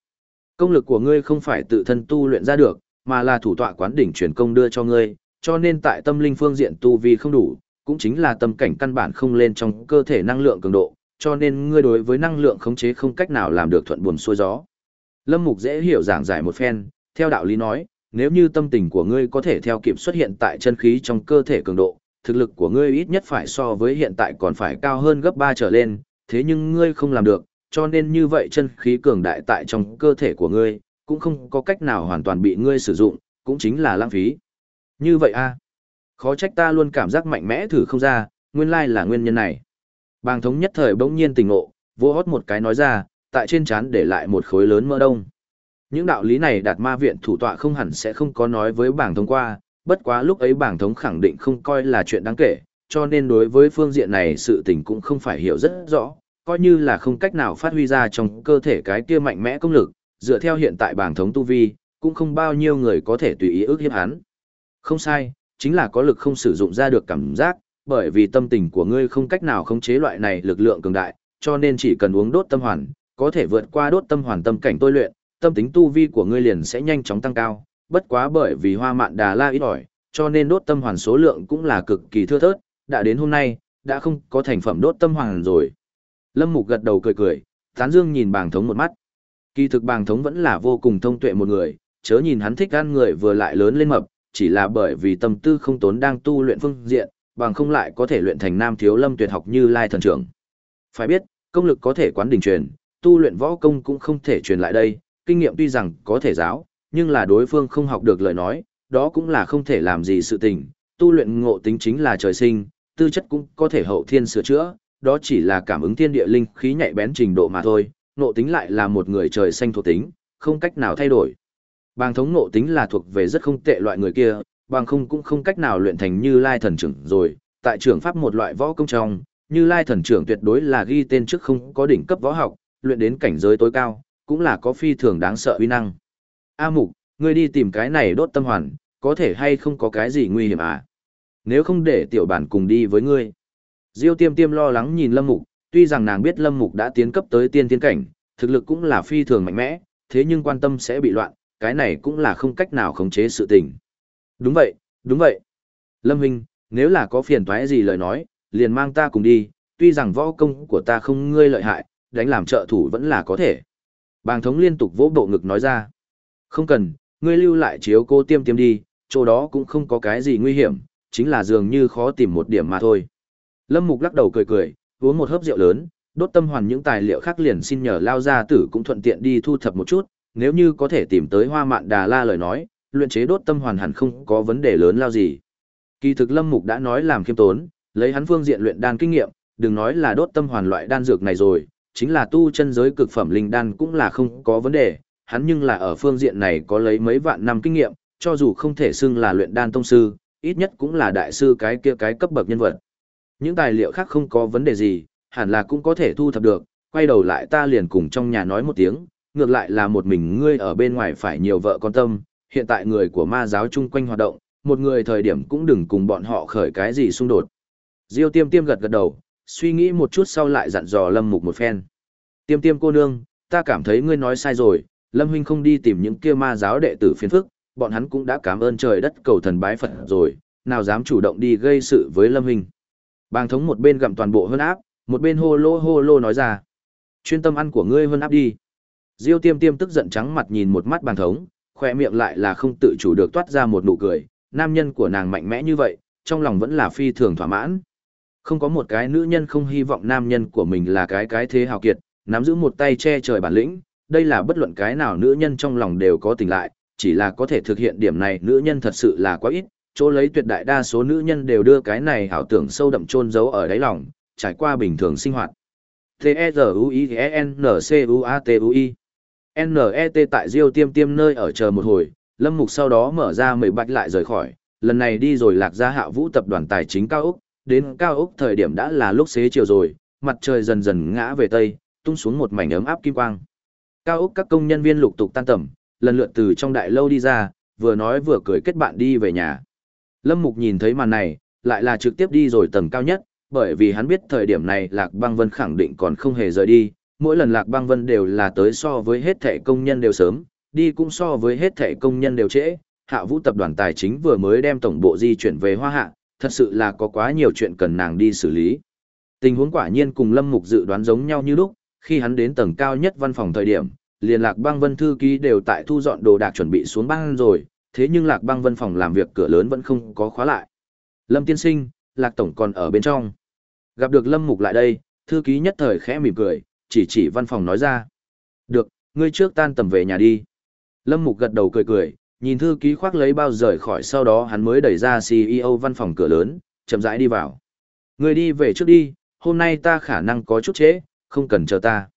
Công lực của ngươi không phải tự thân tu luyện ra được, mà là thủ tọa quán đỉnh truyền công đưa cho ngươi, cho nên tại tâm linh phương diện tu vi không đủ, cũng chính là tâm cảnh căn bản không lên trong cơ thể năng lượng cường độ, cho nên ngươi đối với năng lượng khống chế không cách nào làm được thuận buồm xuôi gió. Lâm Mục dễ hiểu giảng giải một phen, theo đạo lý nói, nếu như tâm tình của ngươi có thể theo kịp xuất hiện tại chân khí trong cơ thể cường độ, thực lực của ngươi ít nhất phải so với hiện tại còn phải cao hơn gấp 3 trở lên, thế nhưng ngươi không làm được, cho nên như vậy chân khí cường đại tại trong cơ thể của ngươi, cũng không có cách nào hoàn toàn bị ngươi sử dụng, cũng chính là lãng phí. Như vậy a Khó trách ta luôn cảm giác mạnh mẽ thử không ra, nguyên lai là nguyên nhân này. Bàng thống nhất thời bỗng nhiên tỉnh ngộ, vô hót một cái nói ra, tại trên chán để lại một khối lớn mỡ đông. Những đạo lý này đạt ma viện thủ tọa không hẳn sẽ không có nói với bảng thống qua, bất quá lúc ấy bảng thống khẳng định không coi là chuyện đáng kể, cho nên đối với phương diện này sự tình cũng không phải hiểu rất rõ, coi như là không cách nào phát huy ra trong cơ thể cái kia mạnh mẽ công lực, dựa theo hiện tại bảng thống tu vi, cũng không bao nhiêu người có thể tùy ý ước hiếp hắn. Không sai, chính là có lực không sử dụng ra được cảm giác, bởi vì tâm tình của ngươi không cách nào khống chế loại này lực lượng cường đại, cho nên chỉ cần uống đốt tâm hoàn, có thể vượt qua đốt tâm hoàn tâm cảnh tôi luyện, tâm tính tu vi của ngươi liền sẽ nhanh chóng tăng cao, bất quá bởi vì hoa mạn đà la ít ỏi, cho nên đốt tâm hoàn số lượng cũng là cực kỳ thưa thớt, đã đến hôm nay, đã không có thành phẩm đốt tâm hoàn rồi. Lâm Mục gật đầu cười cười, tán dương nhìn bàng thống một mắt. Kỳ thực bàng thống vẫn là vô cùng thông tuệ một người, chớ nhìn hắn thích ăn người vừa lại lớn lên mập, chỉ là bởi vì tâm tư không tốn đang tu luyện phương diện, bằng không lại có thể luyện thành nam thiếu lâm tuyệt học như lai thần trưởng. Phải biết, công lực có thể quán đỉnh truyền, tu luyện võ công cũng không thể truyền lại đây, kinh nghiệm tuy rằng có thể giáo, nhưng là đối phương không học được lời nói, đó cũng là không thể làm gì sự tình, tu luyện ngộ tính chính là trời sinh, tư chất cũng có thể hậu thiên sửa chữa, đó chỉ là cảm ứng thiên địa linh khí nhạy bén trình độ mà thôi, ngộ tính lại là một người trời xanh thuộc tính, không cách nào thay đổi. Bàng thống ngộ tính là thuộc về rất không tệ loại người kia, bằng không cũng không cách nào luyện thành như lai thần trưởng rồi, tại trường pháp một loại võ công trong, như lai thần trưởng tuyệt đối là ghi tên trước không có đỉnh cấp võ học, luyện đến cảnh giới tối cao, cũng là có phi thường đáng sợ uy năng. A mục, ngươi đi tìm cái này đốt tâm hoàn, có thể hay không có cái gì nguy hiểm à? Nếu không để tiểu bản cùng đi với ngươi. Diêu tiêm tiêm lo lắng nhìn lâm mục, tuy rằng nàng biết lâm mục đã tiến cấp tới tiên tiến cảnh, thực lực cũng là phi thường mạnh mẽ, thế nhưng quan tâm sẽ bị loạn, cái này cũng là không cách nào khống chế sự tình. Đúng vậy, đúng vậy. Lâm Huynh, nếu là có phiền toái gì lời nói, liền mang ta cùng đi, tuy rằng võ công của ta không ngươi lợi hại, đánh làm trợ thủ vẫn là có thể. Bàng thống liên tục vỗ bộ ngực nói ra. Không cần, ngươi lưu lại chiếu cô tiêm tiêm đi, chỗ đó cũng không có cái gì nguy hiểm, chính là dường như khó tìm một điểm mà thôi. Lâm Mục lắc đầu cười cười, uống một hớp rượu lớn, đốt tâm hoàn những tài liệu khác liền xin nhờ lao gia tử cũng thuận tiện đi thu thập một chút, nếu như có thể tìm tới hoa mạn đà la lời nói, luyện chế đốt tâm hoàn hẳn không có vấn đề lớn lao gì. Kỳ thực Lâm Mục đã nói làm khiêm tốn, lấy hắn phương diện luyện đan kinh nghiệm, đừng nói là đốt tâm hoàn loại đan dược này rồi, chính là tu chân giới cực phẩm linh đan cũng là không có vấn đề, hắn nhưng là ở phương diện này có lấy mấy vạn năm kinh nghiệm, cho dù không thể xưng là luyện đan tông sư, ít nhất cũng là đại sư cái kia cái cấp bậc nhân vật. Những tài liệu khác không có vấn đề gì, hẳn là cũng có thể thu thập được, quay đầu lại ta liền cùng trong nhà nói một tiếng, ngược lại là một mình ngươi ở bên ngoài phải nhiều vợ con tâm, hiện tại người của ma giáo chung quanh hoạt động, một người thời điểm cũng đừng cùng bọn họ khởi cái gì xung đột. Diêu tiêm tiêm gật gật đầu, suy nghĩ một chút sau lại dặn dò Lâm Mục một phen. Tiêm tiêm cô nương, ta cảm thấy ngươi nói sai rồi, Lâm huynh không đi tìm những kia ma giáo đệ tử phiền phức, bọn hắn cũng đã cảm ơn trời đất cầu thần bái Phật rồi, nào dám chủ động đi gây sự với Lâm huynh. Bàng thống một bên gặm toàn bộ hơn áp, một bên hô lô hô lô nói ra. Chuyên tâm ăn của ngươi hơn áp đi. Diêu tiêm tiêm tức giận trắng mặt nhìn một mắt bàng thống, khoe miệng lại là không tự chủ được toát ra một nụ cười, nam nhân của nàng mạnh mẽ như vậy, trong lòng vẫn là phi thường thỏa mãn. Không có một cái nữ nhân không hy vọng nam nhân của mình là cái cái thế hào kiệt, nắm giữ một tay che trời bản lĩnh, đây là bất luận cái nào nữ nhân trong lòng đều có tình lại, chỉ là có thể thực hiện điểm này nữ nhân thật sự là quá ít, chỗ lấy tuyệt đại đa số nữ nhân đều đưa cái này ảo tưởng sâu đậm chôn giấu ở đáy lòng, trải qua bình thường sinh hoạt. T-E-Z-U-I-N-C-U-A-T-U-I N-E-T tại Diêu tiêm tiêm nơi ở chờ một hồi, Lâm Mục sau đó mở ra mười bạch lại rời khỏi, lần này đi rồi lạc ra hạ vũ tập đoàn tài chính cao Úc, đến cao Úc thời điểm đã là lúc xế chiều rồi, mặt trời dần dần ngã về Tây, tung xuống một mảnh ấm áp kim quang. Cao Úc các công nhân viên lục tục tan tầm, lần lượt từ trong đại lâu đi ra, vừa nói vừa cười kết bạn đi về nhà. Lâm Mục nhìn thấy màn này, lại là trực tiếp đi rồi tầng cao nhất, bởi vì hắn biết thời điểm này Lạc Băng Vân khẳng định còn không hề rời đi, mỗi lần Lạc Băng Vân đều là tới so với hết thẻ công nhân đều sớm, đi cũng so với hết thẻ công nhân đều trễ. Hạ Vũ tập đoàn tài chính vừa mới đem tổng bộ di chuyển về Hoa Hạ, thật sự là có quá nhiều chuyện cần nàng đi xử lý. Tình huống quả nhiên cùng Lâm Mục dự đoán giống nhau như lúc, khi hắn đến tầng cao nhất văn phòng thời điểm, liền Lạc Băng Vân thư ký đều tại thu dọn đồ đạc chuẩn bị xuống băng rồi, thế nhưng Lạc Băng Vân phòng làm việc cửa lớn vẫn không có khóa lại. Lâm tiên sinh, Lạc tổng còn ở bên trong. Gặp được Lâm Mục lại đây, thư ký nhất thời khẽ mỉm cười, chỉ chỉ văn phòng nói ra. Được, ngươi trước tan tầm về nhà đi. Lâm Mục gật đầu cười cười, nhìn thư ký khoác lấy bao rời khỏi sau đó hắn mới đẩy ra CEO văn phòng cửa lớn, chậm rãi đi vào. Ngươi đi về trước đi, hôm nay ta khả năng có chút trễ, không cần chờ ta.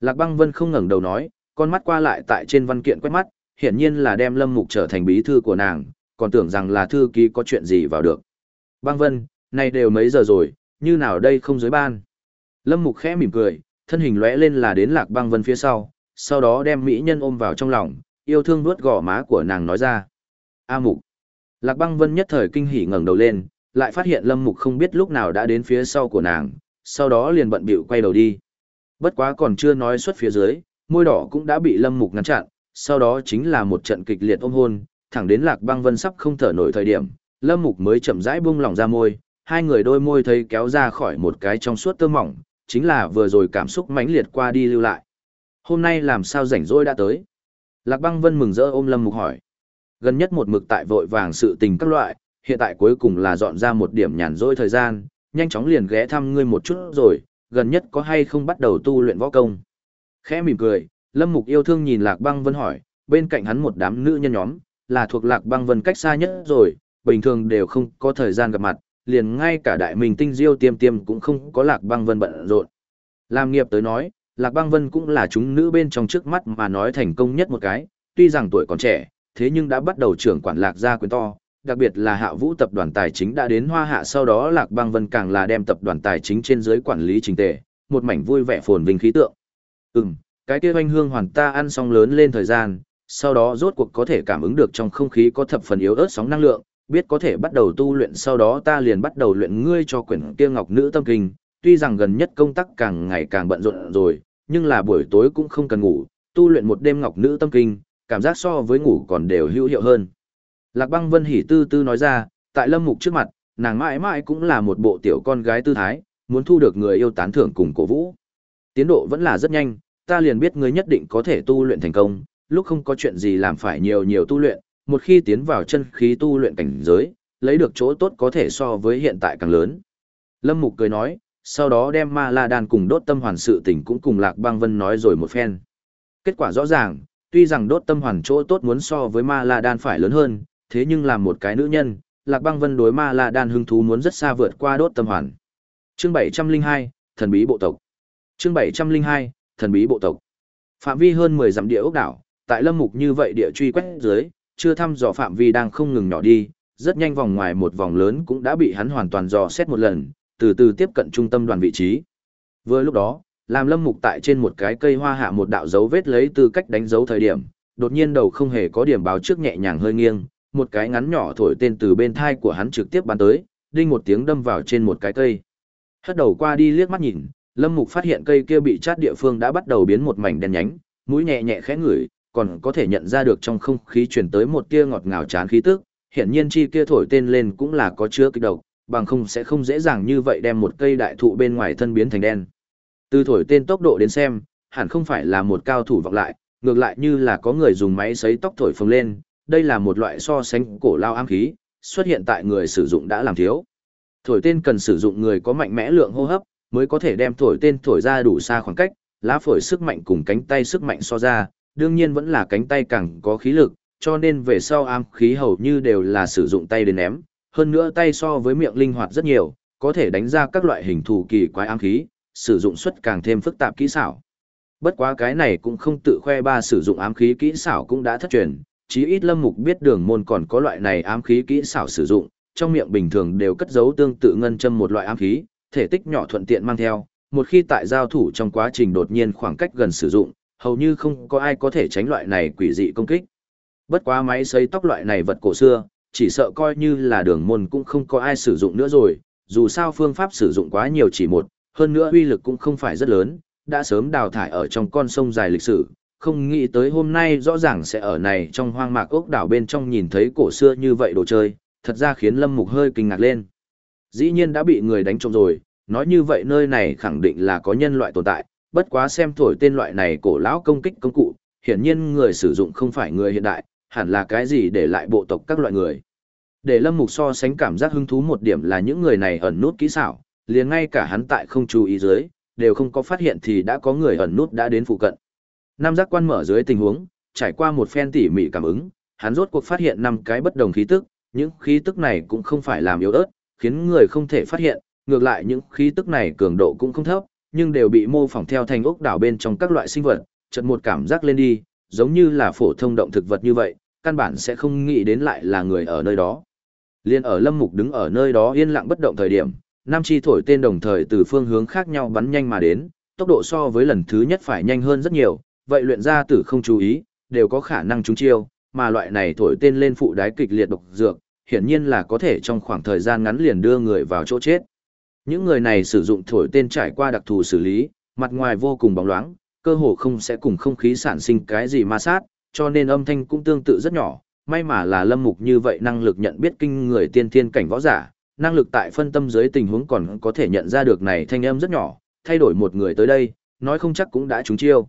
Lạc băng vân không ngẩng đầu nói, con mắt qua lại tại trên văn kiện quét mắt, hiển nhiên là đem Lâm Mục trở thành bí thư của nàng, còn tưởng rằng là thư ký có chuyện gì vào được. Băng vân, này đều mấy giờ rồi, như nào đây không giới ban. Lâm Mục khẽ mỉm cười, thân hình lóe lên là đến lạc băng vân phía sau, sau đó đem mỹ nhân ôm vào trong lòng, yêu thương vuốt gò má của nàng nói ra. A Mục. Lạc băng vân nhất thời kinh hỉ ngẩng đầu lên, lại phát hiện Lâm Mục không biết lúc nào đã đến phía sau của nàng, sau đó liền bận bịu quay đầu đi. Bất quá còn chưa nói xuất phía dưới, môi đỏ cũng đã bị Lâm Mục ngăn chặn, sau đó chính là một trận kịch liệt ôm hôn, thẳng đến Lạc Băng Vân sắp không thở nổi thời điểm, Lâm Mục mới chậm rãi buông lỏng ra môi, hai người đôi môi thấy kéo ra khỏi một cái trong suốt tơ mỏng, chính là vừa rồi cảm xúc mãnh liệt qua đi lưu lại. Hôm nay làm sao rảnh rỗi đã tới? Lạc Băng Vân mừng rỡ ôm Lâm Mục hỏi. Gần nhất một mực tại vội vàng sự tình các loại, hiện tại cuối cùng là dọn ra một điểm nhàn rỗi thời gian, nhanh chóng liền ghé thăm ngươi một chút rồi, gần nhất có hay không bắt đầu tu luyện võ công. Khẽ mỉm cười, Lâm Mục yêu thương nhìn Lạc Băng Vân hỏi, bên cạnh hắn một đám nữ nhân nhóm, là thuộc Lạc Băng Vân cách xa nhất rồi, bình thường đều không có thời gian gặp mặt, liền ngay cả đại mình tinh diêu tiêm tiêm cũng không có Lạc Băng Vân bận rộn. Làm nghiệp tới nói, Lạc Băng Vân cũng là chúng nữ bên trong trước mắt mà nói thành công nhất một cái, tuy rằng tuổi còn trẻ, thế nhưng đã bắt đầu trưởng quản Lạc gia quyền to, đặc biệt là Hạ Vũ tập đoàn tài chính đã đến Hoa Hạ sau đó Lạc Băng Vân càng là đem tập đoàn tài chính trên dưới quản lý trình tề, một mảnh vui vẻ phồn vinh khí tượng. Ừm, cái kia oanh hương hoàn ta ăn xong lớn lên thời gian, sau đó rốt cuộc có thể cảm ứng được trong không khí có thập phần yếu ớt sóng năng lượng, biết có thể bắt đầu tu luyện sau đó ta liền bắt đầu luyện ngươi cho quyển kia ngọc nữ tâm kinh, tuy rằng gần nhất công tác càng ngày càng bận rộn rồi, nhưng là buổi tối cũng không cần ngủ, tu luyện một đêm ngọc nữ tâm kinh, cảm giác so với ngủ còn đều hữu hiệu hơn. Lạc băng vân hỉ tư tư nói ra, tại lâm mục trước mặt, nàng mãi mãi cũng là một bộ tiểu con gái tư thái, muốn thu được người yêu tán thưởng cùng cổ vũ. Tiến độ vẫn là rất nhanh, ta liền biết ngươi nhất định có thể tu luyện thành công, lúc không có chuyện gì làm phải nhiều nhiều tu luyện, một khi tiến vào chân khí tu luyện cảnh giới, lấy được chỗ tốt có thể so với hiện tại càng lớn. Lâm Mục cười nói, sau đó đem ma la đan cùng đốt tâm hoàn sự tình cũng cùng Lạc Băng Vân nói rồi một phen. Kết quả rõ ràng, tuy rằng đốt tâm hoàn chỗ tốt muốn so với ma la đan phải lớn hơn, thế nhưng làm một cái nữ nhân, Lạc Băng Vân đối ma la đan hứng thú muốn rất xa vượt qua đốt tâm hoàn. Chương 702, thần bí bộ tộc. Chương 702, thần bí bộ tộc. Phạm vi hơn 10 dặm địa ốc đảo, tại lâm mục như vậy địa truy quét dưới, chưa thăm dò phạm vi đang không ngừng nhỏ đi, rất nhanh vòng ngoài một vòng lớn cũng đã bị hắn hoàn toàn dò xét một lần, từ từ tiếp cận trung tâm đoàn vị trí. Vừa lúc đó, làm lâm mục tại trên một cái cây hoa hạ một đạo dấu vết lấy tư cách đánh dấu thời điểm, đột nhiên đầu không hề có điểm báo trước nhẹ nhàng hơi nghiêng, một cái ngắn nhỏ thổi tên từ bên thai của hắn trực tiếp bắn tới, đinh một tiếng đâm vào trên một cái cây. Hất đầu qua đi liếc mắt nhìn, Lâm Mục phát hiện cây kia bị chát địa phương đã bắt đầu biến một mảnh đen nhánh, mũi nhẹ nhẹ khẽ ngửi, còn có thể nhận ra được trong không khí truyền tới một tia ngọt ngào chán khí tức, hiển nhiên chi kia thổi tên lên cũng là có chứa kịch độc, bằng không sẽ không dễ dàng như vậy đem một cây đại thụ bên ngoài thân biến thành đen. Từ thổi tên tốc độ đến xem, hẳn không phải là một cao thủ vọng lại, ngược lại như là có người dùng máy sấy tóc thổi phồng lên, đây là một loại so sánh cổ lao ám khí, xuất hiện tại người sử dụng đã làm thiếu. Thổi tên cần sử dụng người có mạnh mẽ lượng hô hấp, mới có thể đem thổi tên thổi ra đủ xa khoảng cách, lá phổi sức mạnh cùng cánh tay sức mạnh so ra, đương nhiên vẫn là cánh tay càng có khí lực, cho nên về sau ám khí hầu như đều là sử dụng tay để ném, hơn nữa tay so với miệng linh hoạt rất nhiều, có thể đánh ra các loại hình thù kỳ quái ám khí, sử dụng suất càng thêm phức tạp kỹ xảo. Bất quá cái này cũng không tự khoe ba sử dụng ám khí kỹ xảo cũng đã thất truyền, chí ít Lâm Mục biết đường môn còn có loại này ám khí kỹ xảo sử dụng, trong miệng bình thường đều cất giấu tương tự ngân châm một loại ám khí, thể tích nhỏ thuận tiện mang theo, một khi tại giao thủ trong quá trình đột nhiên khoảng cách gần sử dụng, hầu như không có ai có thể tránh loại này quỷ dị công kích. Bất quá máy sấy tóc loại này vật cổ xưa, chỉ sợ coi như là đường môn cũng không có ai sử dụng nữa rồi, dù sao phương pháp sử dụng quá nhiều chỉ một, hơn nữa uy lực cũng không phải rất lớn, đã sớm đào thải ở trong con sông dài lịch sử, không nghĩ tới hôm nay rõ ràng sẽ ở này trong hoang mạc ốc đảo bên trong nhìn thấy cổ xưa như vậy đồ chơi, thật ra khiến Lâm Mục hơi kinh ngạc lên. Dĩ nhiên đã bị người đánh trộm rồi, nói như vậy nơi này khẳng định là có nhân loại tồn tại, bất quá xem thổi tên loại này cổ lão công kích công cụ, hiển nhiên người sử dụng không phải người hiện đại, hẳn là cái gì để lại bộ tộc các loại người. Để Lâm Mục so sánh cảm giác hứng thú một điểm là những người này ẩn nút kỹ xảo, liền ngay cả hắn tại không chú ý dưới, đều không có phát hiện thì đã có người ẩn nút đã đến phụ cận. Nam giác quan mở dưới tình huống, trải qua một phen tỉ mỉ cảm ứng, hắn rốt cuộc phát hiện năm cái bất đồng khí tức, những khí tức này cũng không phải làm yếu ớt, khiến người không thể phát hiện, ngược lại những khí tức này cường độ cũng không thấp, nhưng đều bị mô phỏng theo thành ốc đảo bên trong các loại sinh vật, chợt một cảm giác lên đi, giống như là phổ thông động thực vật như vậy, căn bản sẽ không nghĩ đến lại là người ở nơi đó. Liên ở Lâm Mục đứng ở nơi đó yên lặng bất động thời điểm, Nam Chi thổi tên đồng thời từ phương hướng khác nhau bắn nhanh mà đến, tốc độ so với lần thứ nhất phải nhanh hơn rất nhiều, vậy luyện ra tử không chú ý, đều có khả năng trúng chiêu, mà loại này thổi tên lên phụ đái kịch liệt độc dược, hiển nhiên là có thể trong khoảng thời gian ngắn liền đưa người vào chỗ chết. Những người này sử dụng thổi tên trải qua đặc thù xử lý, mặt ngoài vô cùng bóng loáng, cơ hồ không sẽ cùng không khí sản sinh cái gì ma sát, cho nên âm thanh cũng tương tự rất nhỏ. May mà là lâm mục như vậy năng lực nhận biết kinh người tiên thiên cảnh võ giả, năng lực tại phân tâm dưới tình huống còn có thể nhận ra được này thanh âm rất nhỏ, thay đổi một người tới đây, nói không chắc cũng đã trúng chiêu.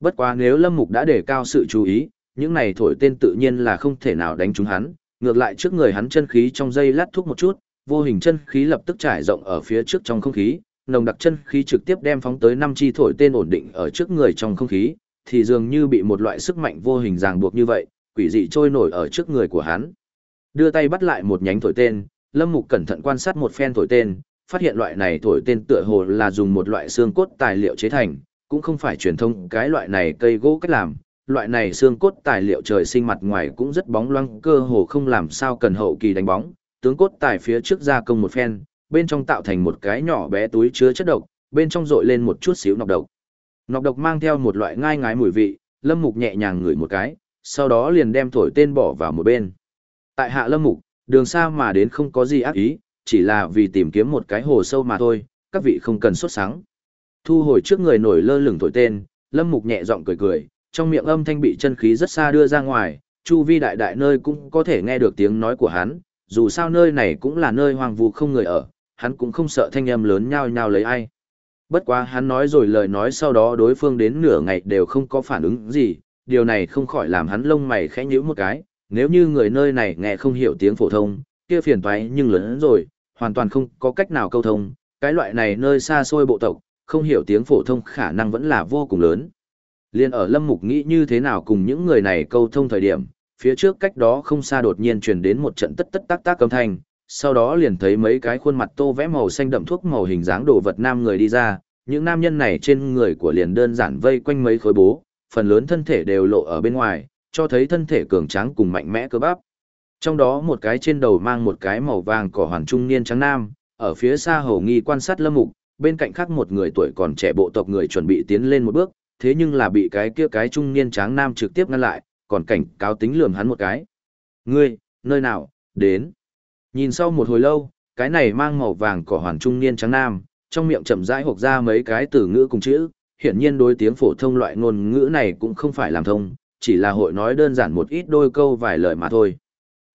Bất quá nếu lâm mục đã để cao sự chú ý, những này thổi tên tự nhiên là không thể nào đánh trúng hắn, ngược lại trước người hắn chân khí trong dây lát thúc một chút, vô hình chân khí lập tức trải rộng ở phía trước trong không khí, nồng đặc chân khí trực tiếp đem phóng tới năm chi thổi tên ổn định ở trước người trong không khí, thì dường như bị một loại sức mạnh vô hình ràng buộc như vậy, quỷ dị trôi nổi ở trước người của hắn. Đưa tay bắt lại một nhánh thổi tên, Lâm Mục cẩn thận quan sát một phen thổi tên, phát hiện loại này thổi tên tựa hồ là dùng một loại xương cốt tài liệu chế thành, cũng không phải truyền thông cái loại này cây gỗ cách làm, loại này xương cốt tài liệu trời sinh mặt ngoài cũng rất bóng loáng, cơ hồ không làm sao cần hậu kỳ đánh bóng, tướng cốt tài phía trước gia công một phen, bên trong tạo thành một cái nhỏ bé túi chứa chất độc, bên trong rội lên một chút xíu nọc độc. Nọc độc mang theo một loại ngai ngái mùi vị, Lâm Mục nhẹ nhàng ngửi một cái, sau đó liền đem thổi tên bỏ vào một bên. Tại hạ Lâm Mục, đường xa mà đến không có gì ác ý, chỉ là vì tìm kiếm một cái hồ sâu mà thôi, các vị không cần sốt sáng. Thu hồi trước người nổi lơ lửng thổi tên, Lâm Mục nhẹ giọng cười cười, trong miệng âm thanh bị chân khí rất xa đưa ra ngoài, chu vi đại đại nơi cũng có thể nghe được tiếng nói của hắn, dù sao nơi này cũng là nơi hoang vu không người ở, hắn cũng không sợ thanh âm lớn nhao nhao lấy ai. Bất quá hắn nói rồi lời nói sau đó đối phương đến nửa ngày đều không có phản ứng gì, điều này không khỏi làm hắn lông mày khẽ nhíu một cái, nếu như người nơi này nghe không hiểu tiếng phổ thông, kia phiền toái nhưng lớn rồi, hoàn toàn không có cách nào câu thông, cái loại này nơi xa xôi bộ tộc, không hiểu tiếng phổ thông khả năng vẫn là vô cùng lớn. Liên ở Lâm Mục nghĩ như thế nào cùng những người này câu thông thời điểm, phía trước cách đó không xa đột nhiên truyền đến một trận tất tất tác tác âm thanh, sau đó liền thấy mấy cái khuôn mặt tô vẽ màu xanh đậm thuốc màu hình dáng đồ vật nam người đi ra, những nam nhân này trên người của liền đơn giản vây quanh mấy khối bố, phần lớn thân thể đều lộ ở bên ngoài, cho thấy thân thể cường tráng cùng mạnh mẽ cơ bắp. Trong đó một cái trên đầu mang một cái màu vàng cỏ hoàn trung niên trắng nam, ở phía xa hầu nghi quan sát lâm mục, bên cạnh khác một người tuổi còn trẻ bộ tộc người chuẩn bị tiến lên một bước, thế nhưng là bị cái kia cái trung niên tráng nam trực tiếp ngăn lại, còn cảnh cáo tính lường hắn một cái. Ngươi, nơi nào, đến. Nhìn sau một hồi lâu, cái này mang màu vàng cỏ hoàn trung niên trắng nam, trong miệng chậm rãi hộc ra mấy cái từ ngữ cùng chữ, hiển nhiên đối tiếng phổ thông loại ngôn ngữ này cũng không phải làm thông, chỉ là hội nói đơn giản một ít đôi câu vài lời mà thôi.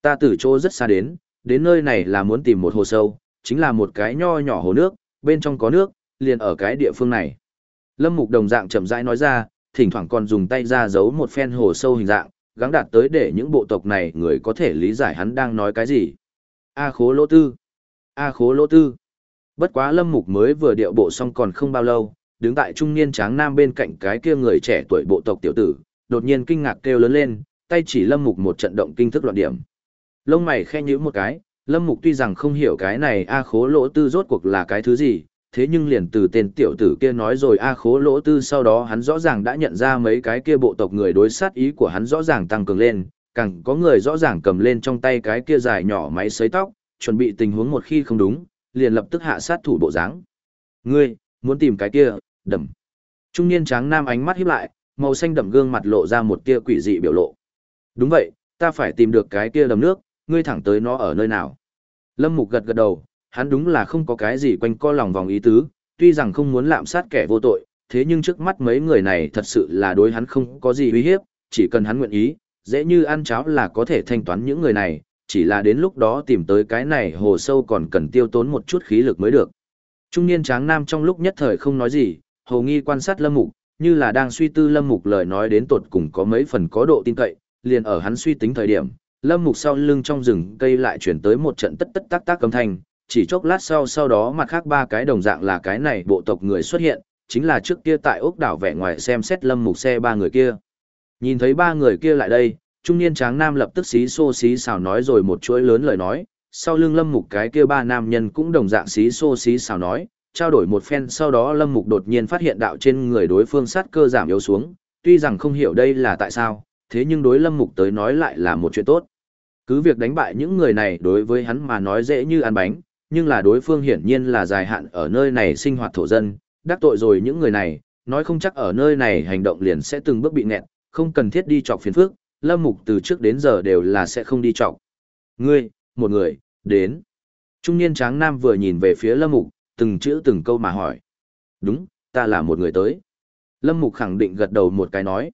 Ta từ chỗ rất xa đến, đến nơi này là muốn tìm một hồ sâu, chính là một cái nho nhỏ hồ nước, bên trong có nước, liền ở cái địa phương này. Lâm Mục đồng dạng chậm rãi nói ra, thỉnh thoảng còn dùng tay ra giấu một phen hồ sâu hình dạng, gắng đạt tới để những bộ tộc này người có thể lý giải hắn đang nói cái gì. A khố lỗ tư. A khố lỗ tư. Bất quá Lâm Mục mới vừa điệu bộ xong còn không bao lâu, đứng tại trung niên tráng nam bên cạnh cái kia người trẻ tuổi bộ tộc tiểu tử, đột nhiên kinh ngạc kêu lớn lên, tay chỉ Lâm Mục một trận động kinh thức loạn điểm. Lông mày khe nhíu một cái, Lâm Mục tuy rằng không hiểu cái này A khố lỗ tư rốt cuộc là cái thứ gì, thế nhưng liền từ tên tiểu tử kia nói rồi A khố lỗ tư sau đó hắn rõ ràng đã nhận ra mấy cái kia bộ tộc người đối sát ý của hắn rõ ràng tăng cường lên, càng có người rõ ràng cầm lên trong tay cái kia dài nhỏ máy sấy tóc, chuẩn bị tình huống một khi không đúng, liền lập tức hạ sát thủ bộ dáng. Ngươi, muốn tìm cái kia, đầm. Trung niên tráng nam ánh mắt híp lại, màu xanh đậm gương mặt lộ ra một tia quỷ dị biểu lộ. Đúng vậy, ta phải tìm được cái kia đầm nước, ngươi thẳng tới nó ở nơi nào. Lâm Mục gật gật đầu, hắn đúng là không có cái gì quanh co lòng vòng ý tứ, tuy rằng không muốn lạm sát kẻ vô tội, thế nhưng trước mắt mấy người này thật sự là đối hắn không có gì uy hiếp, chỉ cần hắn nguyện ý, dễ như ăn cháo là có thể thanh toán những người này, chỉ là đến lúc đó tìm tới cái này hồ sâu còn cần tiêu tốn một chút khí lực mới được. Trung niên tráng nam trong lúc nhất thời không nói gì, hầu nghi quan sát lâm mục, như là đang suy tư lâm mục lời nói đến tột cùng có mấy phần có độ tin cậy, liền ở hắn suy tính thời điểm, lâm mục sau lưng trong rừng cây lại chuyển tới một trận tất tất tác tác âm thanh, chỉ chốc lát sau sau đó mặt khác ba cái đồng dạng là cái này bộ tộc người xuất hiện, chính là trước kia tại ốc đảo vẻ ngoài xem xét lâm mục xe ba người kia. Nhìn thấy ba người kia lại đây, trung niên tráng nam lập tức xí xô xí xào nói rồi một chuỗi lớn lời nói, sau lưng lâm mục cái kia ba nam nhân cũng đồng dạng xí xô xí xào nói, trao đổi một phen sau đó lâm mục đột nhiên phát hiện đạo trên người đối phương sát cơ giảm yếu xuống, tuy rằng không hiểu đây là tại sao, thế nhưng đối lâm mục tới nói lại là một chuyện tốt. Cứ việc đánh bại những người này đối với hắn mà nói dễ như ăn bánh, nhưng là đối phương hiển nhiên là dài hạn ở nơi này sinh hoạt thổ dân, đắc tội rồi những người này, nói không chắc ở nơi này hành động liền sẽ từng bước bị nghẹn, không cần thiết đi chọc phiền phước Lâm Mục từ trước đến giờ đều là sẽ không đi chọc. Ngươi, một người, đến. Trung niên tráng nam vừa nhìn về phía Lâm Mục, từng chữ từng câu mà hỏi. Đúng, ta là một người tới. Lâm Mục khẳng định gật đầu một cái nói.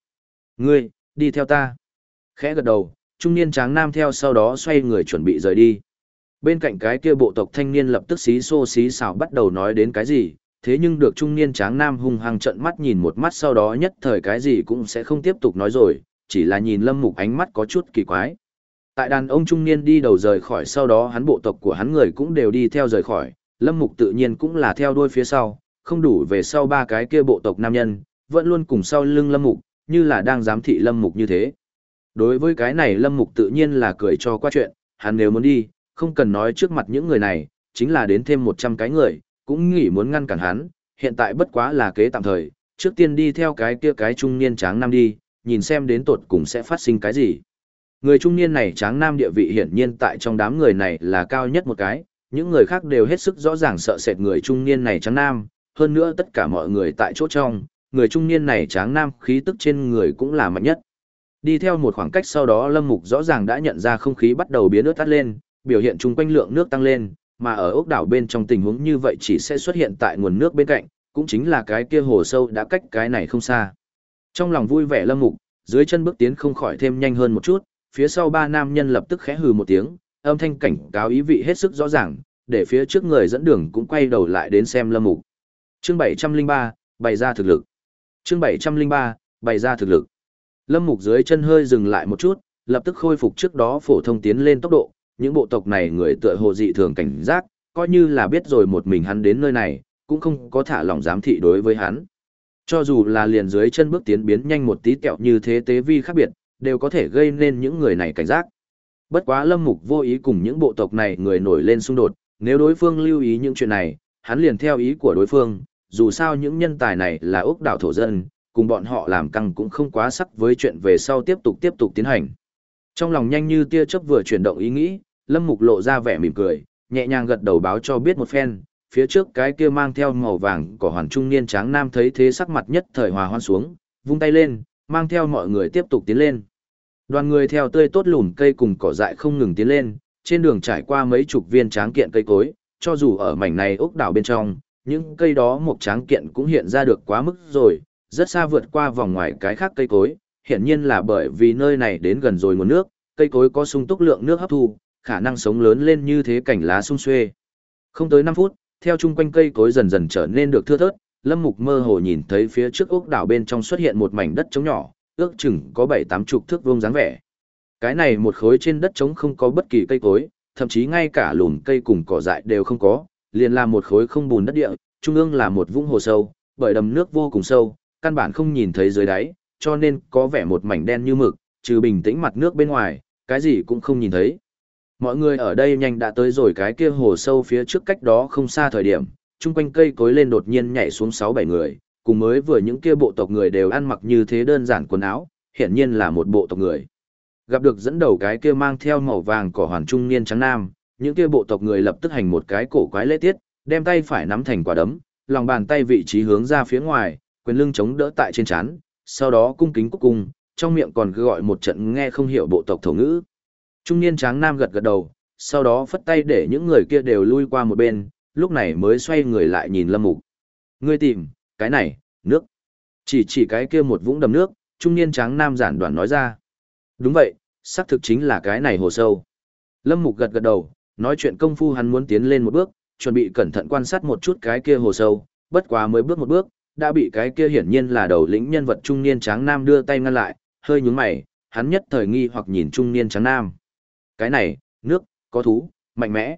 Ngươi, đi theo ta. Khẽ gật đầu, trung niên tráng nam theo sau đó xoay người chuẩn bị rời đi. Bên cạnh cái kia bộ tộc thanh niên lập tức xí xô xí xào bắt đầu nói đến cái gì, thế nhưng được trung niên tráng nam hung hăng trận mắt nhìn một mắt sau đó nhất thời cái gì cũng sẽ không tiếp tục nói rồi, chỉ là nhìn lâm mục ánh mắt có chút kỳ quái. Tại đàn ông trung niên đi đầu rời khỏi sau đó hắn bộ tộc của hắn người cũng đều đi theo rời khỏi, lâm mục tự nhiên cũng là theo đuôi phía sau, không đủ về sau ba cái kia bộ tộc nam nhân, vẫn luôn cùng sau lưng lâm mục, như là đang giám thị lâm mục như thế. Đối với cái này lâm mục tự nhiên là cười cho qua chuyện, hắn nếu muốn đi, không cần nói trước mặt những người này, chính là đến thêm 100 cái người, cũng nghĩ muốn ngăn cản hắn, hiện tại bất quá là kế tạm thời, trước tiên đi theo cái kia cái trung niên tráng nam đi, nhìn xem đến tột cùng sẽ phát sinh cái gì. Người trung niên này tráng nam địa vị hiển nhiên tại trong đám người này là cao nhất một cái, những người khác đều hết sức rõ ràng sợ sệt người trung niên này tráng nam, hơn nữa tất cả mọi người tại chỗ trong, người trung niên này tráng nam khí tức trên người cũng là mạnh nhất. Đi theo một khoảng cách sau đó Lâm Mục rõ ràng đã nhận ra không khí bắt đầu biến ướt tắt lên, biểu hiện chung quanh lượng nước tăng lên, mà ở ốc đảo bên trong tình huống như vậy chỉ sẽ xuất hiện tại nguồn nước bên cạnh, cũng chính là cái kia hồ sâu đã cách cái này không xa. Trong lòng vui vẻ lâm mục, dưới chân bước tiến không khỏi thêm nhanh hơn một chút, phía sau ba nam nhân lập tức khẽ hừ một tiếng, âm thanh cảnh cáo ý vị hết sức rõ ràng, để phía trước người dẫn đường cũng quay đầu lại đến xem lâm mục. Chương 703, bày ra thực lực. Chương 703, bày ra thực lực. Lâm mục dưới chân hơi dừng lại một chút, lập tức khôi phục trước đó phổ thông tiến lên tốc độ, những bộ tộc này người tựa hồ dị thường cảnh giác, coi như là biết rồi một mình hắn đến nơi này, cũng không có thả lòng giám thị đối với hắn. Cho dù là liền dưới chân bước tiến biến nhanh một tí kẹo như thế tế vi khác biệt, đều có thể gây nên những người này cảnh giác. Bất quá Lâm Mục vô ý cùng những bộ tộc này người nổi lên xung đột, nếu đối phương lưu ý những chuyện này, hắn liền theo ý của đối phương, dù sao những nhân tài này là ốc đảo thổ dân, cùng bọn họ làm căng cũng không quá sắc với chuyện về sau tiếp tục tiếp tục tiến hành. Trong lòng nhanh như tia chớp vừa chuyển động ý nghĩ, Lâm Mục lộ ra vẻ mỉm cười, nhẹ nhàng gật đầu báo cho biết một phen, phía trước cái kia mang theo màu vàng của hoàn trung niên tráng nam thấy thế sắc mặt nhất thời hòa hoan xuống, vung tay lên, mang theo mọi người tiếp tục tiến lên. Đoàn người theo tươi tốt lùm cây cùng cỏ dại không ngừng tiến lên, trên đường trải qua mấy chục viên tráng kiện cây cối, cho dù ở mảnh này ốc đảo bên trong, những cây đó một tráng kiện cũng hiện ra được quá mức rồi, rất xa vượt qua vòng ngoài cái khác cây cối, hiển nhiên là bởi vì nơi này đến gần rồi nguồn nước, cây cối có sung túc lượng nước hấp thu, khả năng sống lớn lên như thế cảnh lá sung xuê. Không tới 5 phút, theo chung quanh cây cối dần dần trở nên được thưa thớt, Lâm Mục mơ hồ nhìn thấy phía trước ốc đảo bên trong xuất hiện một mảnh đất trống nhỏ, ước chừng có 7-8 chục thước vuông dáng vẻ. Cái này một khối trên đất trống không có bất kỳ cây cối, thậm chí ngay cả lùn cây cùng cỏ dại đều không có, liền là một khối không bùn đất địa, trung ương là một vũng hồ sâu, bởi đầm nước vô cùng sâu, căn bản không nhìn thấy dưới đáy, cho nên có vẻ một mảnh đen như mực, trừ bình tĩnh mặt nước bên ngoài, cái gì cũng không nhìn thấy. Mọi người ở đây nhanh đã tới rồi cái kia hồ sâu phía trước cách đó không xa thời điểm, chung quanh cây cối lên đột nhiên nhảy xuống 6-7 người, cùng mới vừa những kia bộ tộc người đều ăn mặc như thế đơn giản quần áo, hiển nhiên là một bộ tộc người. Gặp được dẫn đầu cái kia mang theo màu vàng cỏ hoàn trung niên trắng nam, những kia bộ tộc người lập tức hành một cái cổ quái lễ tiết, đem tay phải nắm thành quả đấm, lòng bàn tay vị trí hướng ra phía ngoài, quyền lưng chống đỡ tại trên chán, sau đó cung kính cúc cung, trong miệng còn gọi một trận nghe không hiểu bộ tộc thổ ngữ. Trung niên tráng nam gật gật đầu, sau đó phất tay để những người kia đều lui qua một bên, lúc này mới xoay người lại nhìn Lâm Mục. Ngươi tìm, cái này, nước. Chỉ chỉ cái kia một vũng đầm nước, trung niên tráng nam giản đoạn nói ra. Đúng vậy, xác thực chính là cái này hồ sâu. Lâm Mục gật gật đầu, nói chuyện công phu hắn muốn tiến lên một bước, chuẩn bị cẩn thận quan sát một chút cái kia hồ sâu, bất quá mới bước một bước, đã bị cái kia hiển nhiên là đầu lĩnh nhân vật trung niên tráng nam đưa tay ngăn lại, hơi nhướng mày, hắn nhất thời nghi hoặc nhìn trung niên tráng nam. Cái này, nước, có thú, mạnh mẽ.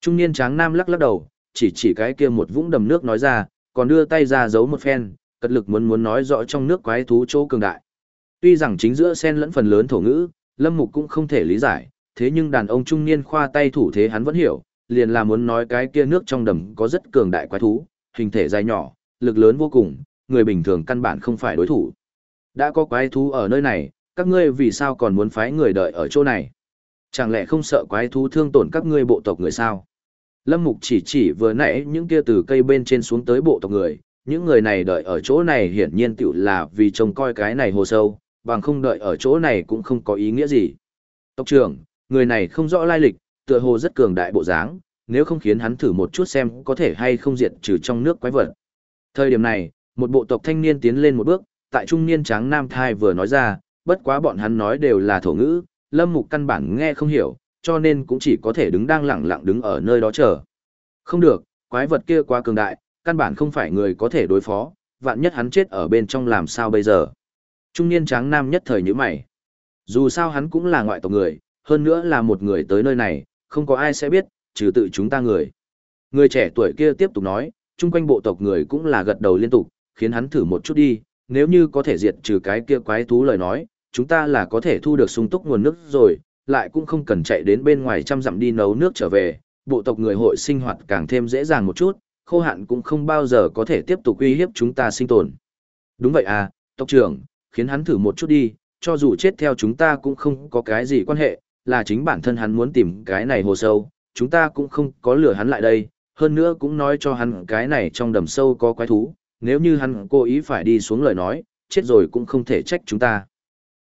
Trung niên tráng nam lắc lắc đầu, chỉ chỉ cái kia một vũng đầm nước nói ra, còn đưa tay ra giấu một phen, cật lực muốn muốn nói rõ trong nước quái thú chỗ cường đại. Tuy rằng chính giữa sen lẫn phần lớn thổ ngữ, Lâm Mục cũng không thể lý giải, thế nhưng đàn ông trung niên khoa tay thủ thế hắn vẫn hiểu, liền là muốn nói cái kia nước trong đầm có rất cường đại quái thú, hình thể dài nhỏ, lực lớn vô cùng, người bình thường căn bản không phải đối thủ. Đã có quái thú ở nơi này, các ngươi vì sao còn muốn phái người đợi ở chỗ này? Chẳng lẽ không sợ quái thú thương tổn các ngươi bộ tộc người sao? Lâm Mục chỉ chỉ vừa nãy những kia từ cây bên trên xuống tới bộ tộc người, những người này đợi ở chỗ này hiển nhiên tiểu là vì trông coi cái này hồ sâu, bằng không đợi ở chỗ này cũng không có ý nghĩa gì. Tộc trưởng, người này không rõ lai lịch, tựa hồ rất cường đại bộ dáng, nếu không khiến hắn thử một chút xem có thể hay không diệt trừ trong nước quái vật. Thời điểm này, một bộ tộc thanh niên tiến lên một bước, tại trung niên tráng nam thai vừa nói ra, bất quá bọn hắn nói đều là thổ ngữ, lâm mục căn bản nghe không hiểu, cho nên cũng chỉ có thể đứng đang lặng lặng đứng ở nơi đó chờ. Không được, quái vật kia quá cường đại, căn bản không phải người có thể đối phó, vạn nhất hắn chết ở bên trong làm sao bây giờ. Trung niên tráng nam nhất thời như mày. Dù sao hắn cũng là ngoại tộc người, hơn nữa là một người tới nơi này, không có ai sẽ biết, trừ tự chúng ta người. Người trẻ tuổi kia tiếp tục nói, chung quanh bộ tộc người cũng là gật đầu liên tục, khiến hắn thử một chút đi, nếu như có thể diệt trừ cái kia quái thú lời nói, chúng ta là có thể thu được sung túc nguồn nước rồi, lại cũng không cần chạy đến bên ngoài trăm dặm đi nấu nước trở về, bộ tộc người hội sinh hoạt càng thêm dễ dàng một chút, khô hạn cũng không bao giờ có thể tiếp tục uy hiếp chúng ta sinh tồn. Đúng vậy à, tộc trưởng, khiến hắn thử một chút đi, cho dù chết theo chúng ta cũng không có cái gì quan hệ, là chính bản thân hắn muốn tìm cái này hồ sâu, chúng ta cũng không có lừa hắn lại đây, hơn nữa cũng nói cho hắn cái này trong đầm sâu có quái thú, nếu như hắn cố ý phải đi xuống lời nói, chết rồi cũng không thể trách chúng ta.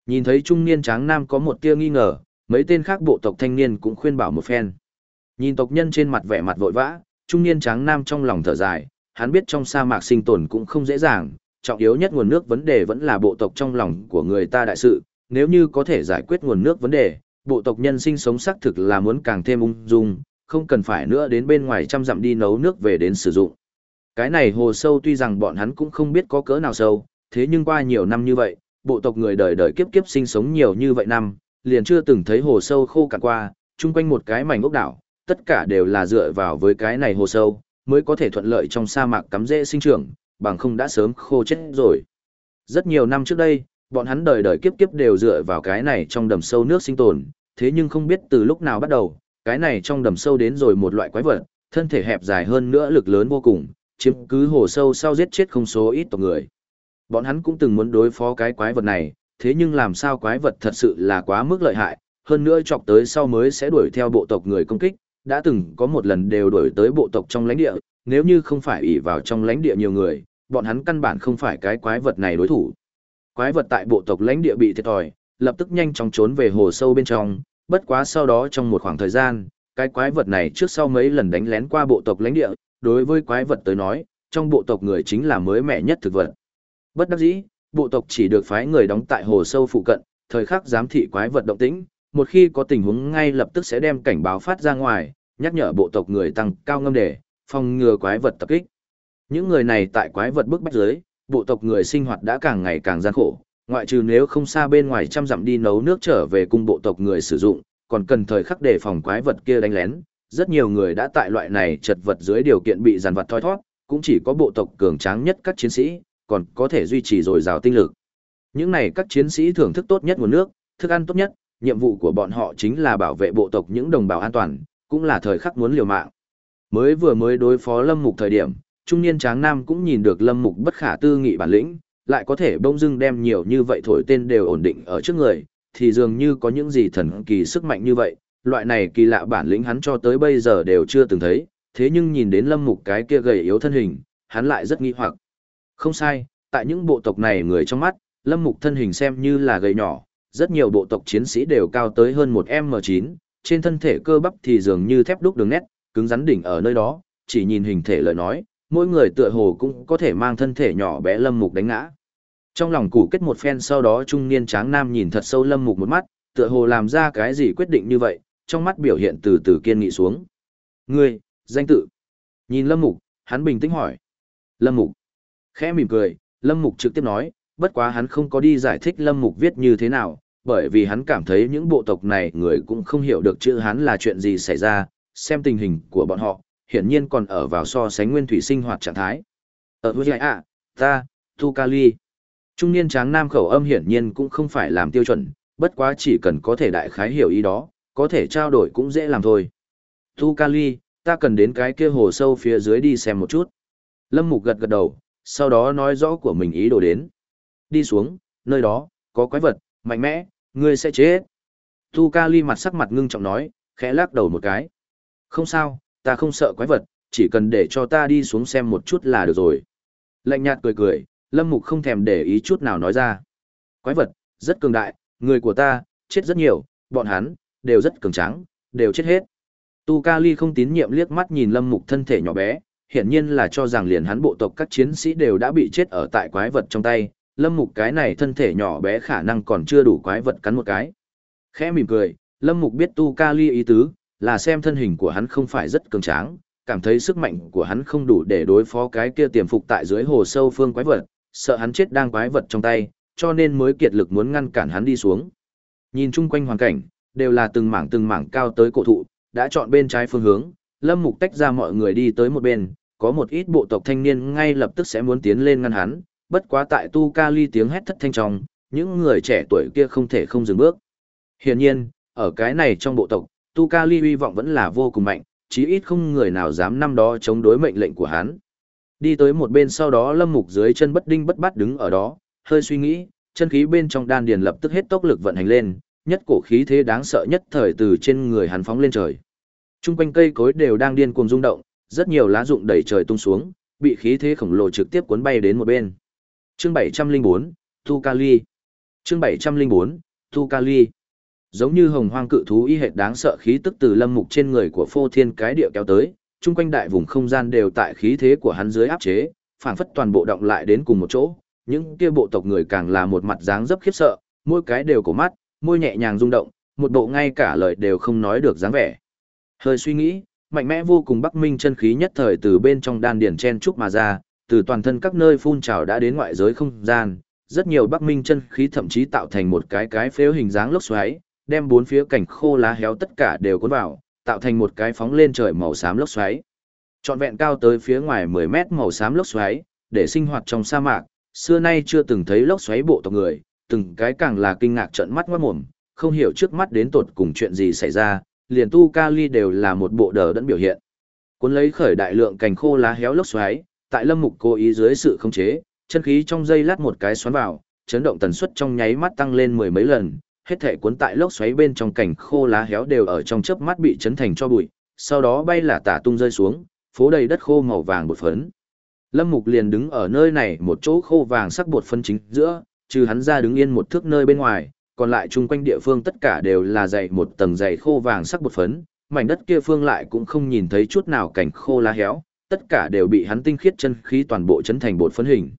Nhìn thấy trung niên tráng nam có một tia nghi ngờ, mấy tên khác bộ tộc thanh niên cũng khuyên bảo một phen. Nhìn tộc nhân trên mặt vẻ mặt vội vã, trung niên tráng nam trong lòng thở dài, hắn biết trong sa mạc sinh tồn cũng không dễ dàng, trọng yếu nhất nguồn nước vấn đề vẫn là bộ tộc trong lòng của người ta đại sự, nếu như có thể giải quyết nguồn nước vấn đề, bộ tộc nhân sinh sống xác thực là muốn càng thêm ung dung, không cần phải nữa đến bên ngoài trăm dặm đi nấu nước về đến sử dụng. Cái này hồ sâu tuy rằng bọn hắn cũng không biết có cỡ nào sâu, thế nhưng qua nhiều năm như vậy, bộ tộc người đời đời kiếp kiếp sinh sống nhiều như vậy năm, liền chưa từng thấy hồ sâu khô cạn qua, chung quanh một cái mảnh ốc đảo, tất cả đều là dựa vào với cái này hồ sâu, mới có thể thuận lợi trong sa mạc cắm rễ sinh trưởng, bằng không đã sớm khô chết rồi. Rất nhiều năm trước đây, bọn hắn đời đời kiếp kiếp đều dựa vào cái này trong đầm sâu nước sinh tồn, thế nhưng không biết từ lúc nào bắt đầu, cái này trong đầm sâu đến rồi một loại quái vật, thân thể hẹp dài hơn nữa lực lớn vô cùng, chiếm cứ hồ sâu sau giết chết không số ít tộc người. Bọn hắn cũng từng muốn đối phó cái quái vật này, thế nhưng làm sao quái vật thật sự là quá mức lợi hại, hơn nữa chọc tới sau mới sẽ đuổi theo bộ tộc người công kích, đã từng có một lần đều đuổi tới bộ tộc trong lãnh địa, nếu như không phải ỷ vào trong lãnh địa nhiều người, bọn hắn căn bản không phải cái quái vật này đối thủ. Quái vật tại bộ tộc lãnh địa bị thiệt thòi, lập tức nhanh chóng trốn về hồ sâu bên trong, bất quá sau đó trong một khoảng thời gian, cái quái vật này trước sau mấy lần đánh lén qua bộ tộc lãnh địa, đối với quái vật tới nói, trong bộ tộc người chính là mới mẻ nhất thực vật. Bất đắc dĩ, bộ tộc chỉ được phái người đóng tại hồ sâu phụ cận, thời khắc giám thị quái vật động tĩnh, một khi có tình huống ngay lập tức sẽ đem cảnh báo phát ra ngoài, nhắc nhở bộ tộc người tăng cao ngâm đề, phòng ngừa quái vật tập kích. Những người này tại quái vật bức bách dưới, bộ tộc người sinh hoạt đã càng ngày càng gian khổ, ngoại trừ nếu không xa bên ngoài trăm dặm đi nấu nước trở về cung bộ tộc người sử dụng, còn cần thời khắc để phòng quái vật kia đánh lén. Rất nhiều người đã tại loại này chật vật dưới điều kiện bị giàn vật thoi thoát, cũng chỉ có bộ tộc cường tráng nhất các chiến sĩ, còn có thể duy trì dồi dào tinh lực. Những này các chiến sĩ thưởng thức tốt nhất nguồn nước, thức ăn tốt nhất, nhiệm vụ của bọn họ chính là bảo vệ bộ tộc những đồng bào an toàn, cũng là thời khắc muốn liều mạng. Mới vừa mới đối phó Lâm Mục thời điểm, trung niên tráng nam cũng nhìn được Lâm Mục bất khả tư nghị bản lĩnh, lại có thể bông dưng đem nhiều như vậy thổi tên đều ổn định ở trước người, thì dường như có những gì thần kỳ sức mạnh như vậy, loại này kỳ lạ bản lĩnh hắn cho tới bây giờ đều chưa từng thấy, thế nhưng nhìn đến Lâm Mục cái kia gầy yếu thân hình, hắn lại rất nghi hoặc. Không sai, tại những bộ tộc này người trong mắt, Lâm Mục thân hình xem như là gầy nhỏ, rất nhiều bộ tộc chiến sĩ đều cao tới hơn một m 9 trên thân thể cơ bắp thì dường như thép đúc đường nét, cứng rắn đỉnh ở nơi đó, chỉ nhìn hình thể lời nói, mỗi người tựa hồ cũng có thể mang thân thể nhỏ bé Lâm Mục đánh ngã. Trong lòng củ kết một phen sau đó trung niên tráng nam nhìn thật sâu Lâm Mục một mắt, tựa hồ làm ra cái gì quyết định như vậy, trong mắt biểu hiện từ từ kiên nghị xuống. Ngươi, danh tự. Nhìn Lâm Mục, hắn bình tĩnh hỏi. Lâm Mục. Khẽ mỉm cười, Lâm Mục trực tiếp nói, bất quá hắn không có đi giải thích Lâm Mục viết như thế nào, bởi vì hắn cảm thấy những bộ tộc này người cũng không hiểu được chữ hắn là chuyện gì xảy ra, xem tình hình của bọn họ, hiển nhiên còn ở vào so sánh nguyên thủy sinh hoạt trạng thái. Ở với ạ, ta, Tu Kali. Trung niên tráng nam khẩu âm hiển nhiên cũng không phải làm tiêu chuẩn, bất quá chỉ cần có thể đại khái hiểu ý đó, có thể trao đổi cũng dễ làm thôi. Tu Kali, ta cần đến cái kia hồ sâu phía dưới đi xem một chút. Lâm Mục gật gật đầu, sau đó nói rõ của mình ý đồ đến. Đi xuống, nơi đó, có quái vật, mạnh mẽ, ngươi sẽ chết. Tu Kali mặt sắc mặt ngưng trọng nói, khẽ lắc đầu một cái. Không sao, ta không sợ quái vật, chỉ cần để cho ta đi xuống xem một chút là được rồi. Lạnh nhạt cười cười, Lâm Mục không thèm để ý chút nào nói ra. Quái vật, rất cường đại, người của ta, chết rất nhiều, bọn hắn, đều rất cường tráng, đều chết hết. Tu Kali không tín nhiệm liếc mắt nhìn Lâm Mục thân thể nhỏ bé, hiển nhiên là cho rằng liền hắn bộ tộc các chiến sĩ đều đã bị chết ở tại quái vật trong tay, Lâm Mục cái này thân thể nhỏ bé khả năng còn chưa đủ quái vật cắn một cái. Khẽ mỉm cười, Lâm Mục biết Tu Kali ý tứ, là xem thân hình của hắn không phải rất cường tráng, cảm thấy sức mạnh của hắn không đủ để đối phó cái kia tiềm phục tại dưới hồ sâu phương quái vật, sợ hắn chết đang quái vật trong tay, cho nên mới kiệt lực muốn ngăn cản hắn đi xuống. Nhìn chung quanh hoàn cảnh, đều là từng mảng từng mảng cao tới cổ thụ, đã chọn bên trái phương hướng, Lâm Mục tách ra mọi người đi tới một bên, có một ít bộ tộc thanh niên ngay lập tức sẽ muốn tiến lên ngăn hắn, bất quá tại Tu Ca Ly tiếng hét thất thanh trong, những người trẻ tuổi kia không thể không dừng bước. Hiển nhiên, ở cái này trong bộ tộc, Tu Ca Ly vọng vẫn là vô cùng mạnh, chí ít không người nào dám năm đó chống đối mệnh lệnh của hắn. Đi tới một bên sau đó Lâm Mục dưới chân bất đinh bất bát đứng ở đó, hơi suy nghĩ, chân khí bên trong đan điền lập tức hết tốc lực vận hành lên, nhất cổ khí thế đáng sợ nhất thời từ trên người hắn phóng lên trời. Trung quanh cây cối đều đang điên cuồng rung động, rất nhiều lá rụng đầy trời tung xuống, bị khí thế khổng lồ trực tiếp cuốn bay đến một bên. Chương 704, Tu Kali. Chương 704, Tu Kali. Giống như hồng hoang cự thú y hệt đáng sợ khí tức từ lâm mục trên người của phô thiên cái địa kéo tới, chung quanh đại vùng không gian đều tại khí thế của hắn dưới áp chế, phảng phất toàn bộ động lại đến cùng một chỗ, những kia bộ tộc người càng là một mặt dáng dấp khiếp sợ, mỗi cái đều cổ mắt, môi nhẹ nhàng rung động, một bộ ngay cả lời đều không nói được dáng vẻ. Hơi suy nghĩ, mạnh mẽ vô cùng Bắc Minh chân khí nhất thời từ bên trong đan điển chen trúc mà ra, từ toàn thân các nơi phun trào đã đến ngoại giới không gian, rất nhiều Bắc Minh chân khí thậm chí tạo thành một cái cái phếu hình dáng lốc xoáy, đem bốn phía cảnh khô lá héo tất cả đều cuốn vào, tạo thành một cái phóng lên trời màu xám lốc xoáy. Trọn vẹn cao tới phía ngoài 10 mét màu xám lốc xoáy, để sinh hoạt trong sa mạc, xưa nay chưa từng thấy lốc xoáy bộ tộc người, từng cái càng là kinh ngạc trợn mắt ngoát mồm, không hiểu trước mắt đến tột cùng chuyện gì xảy ra, liền tu Kali đều là một bộ đờ đẫn biểu hiện. Cuốn lấy khởi đại lượng cành khô lá héo lốc xoáy, tại Lâm Mục cố ý dưới sự khống chế, chân khí trong dây lát một cái xoắn vào, chấn động tần suất trong nháy mắt tăng lên mười mấy lần, hết thể cuốn tại lốc xoáy bên trong cảnh khô lá héo đều ở trong chớp mắt bị chấn thành cho bụi, sau đó bay là tả tung rơi xuống, phố đầy đất khô màu vàng bột phấn. Lâm Mục liền đứng ở nơi này một chỗ khô vàng sắc bột phấn chính giữa, trừ hắn ra đứng yên một thước nơi bên ngoài, còn lại chung quanh địa phương tất cả đều là dày một tầng dày khô vàng sắc bột phấn, mảnh đất kia phương lại cũng không nhìn thấy chút nào cảnh khô lá héo, tất cả đều bị hắn tinh khiết chân khí toàn bộ chấn thành bột phấn hình.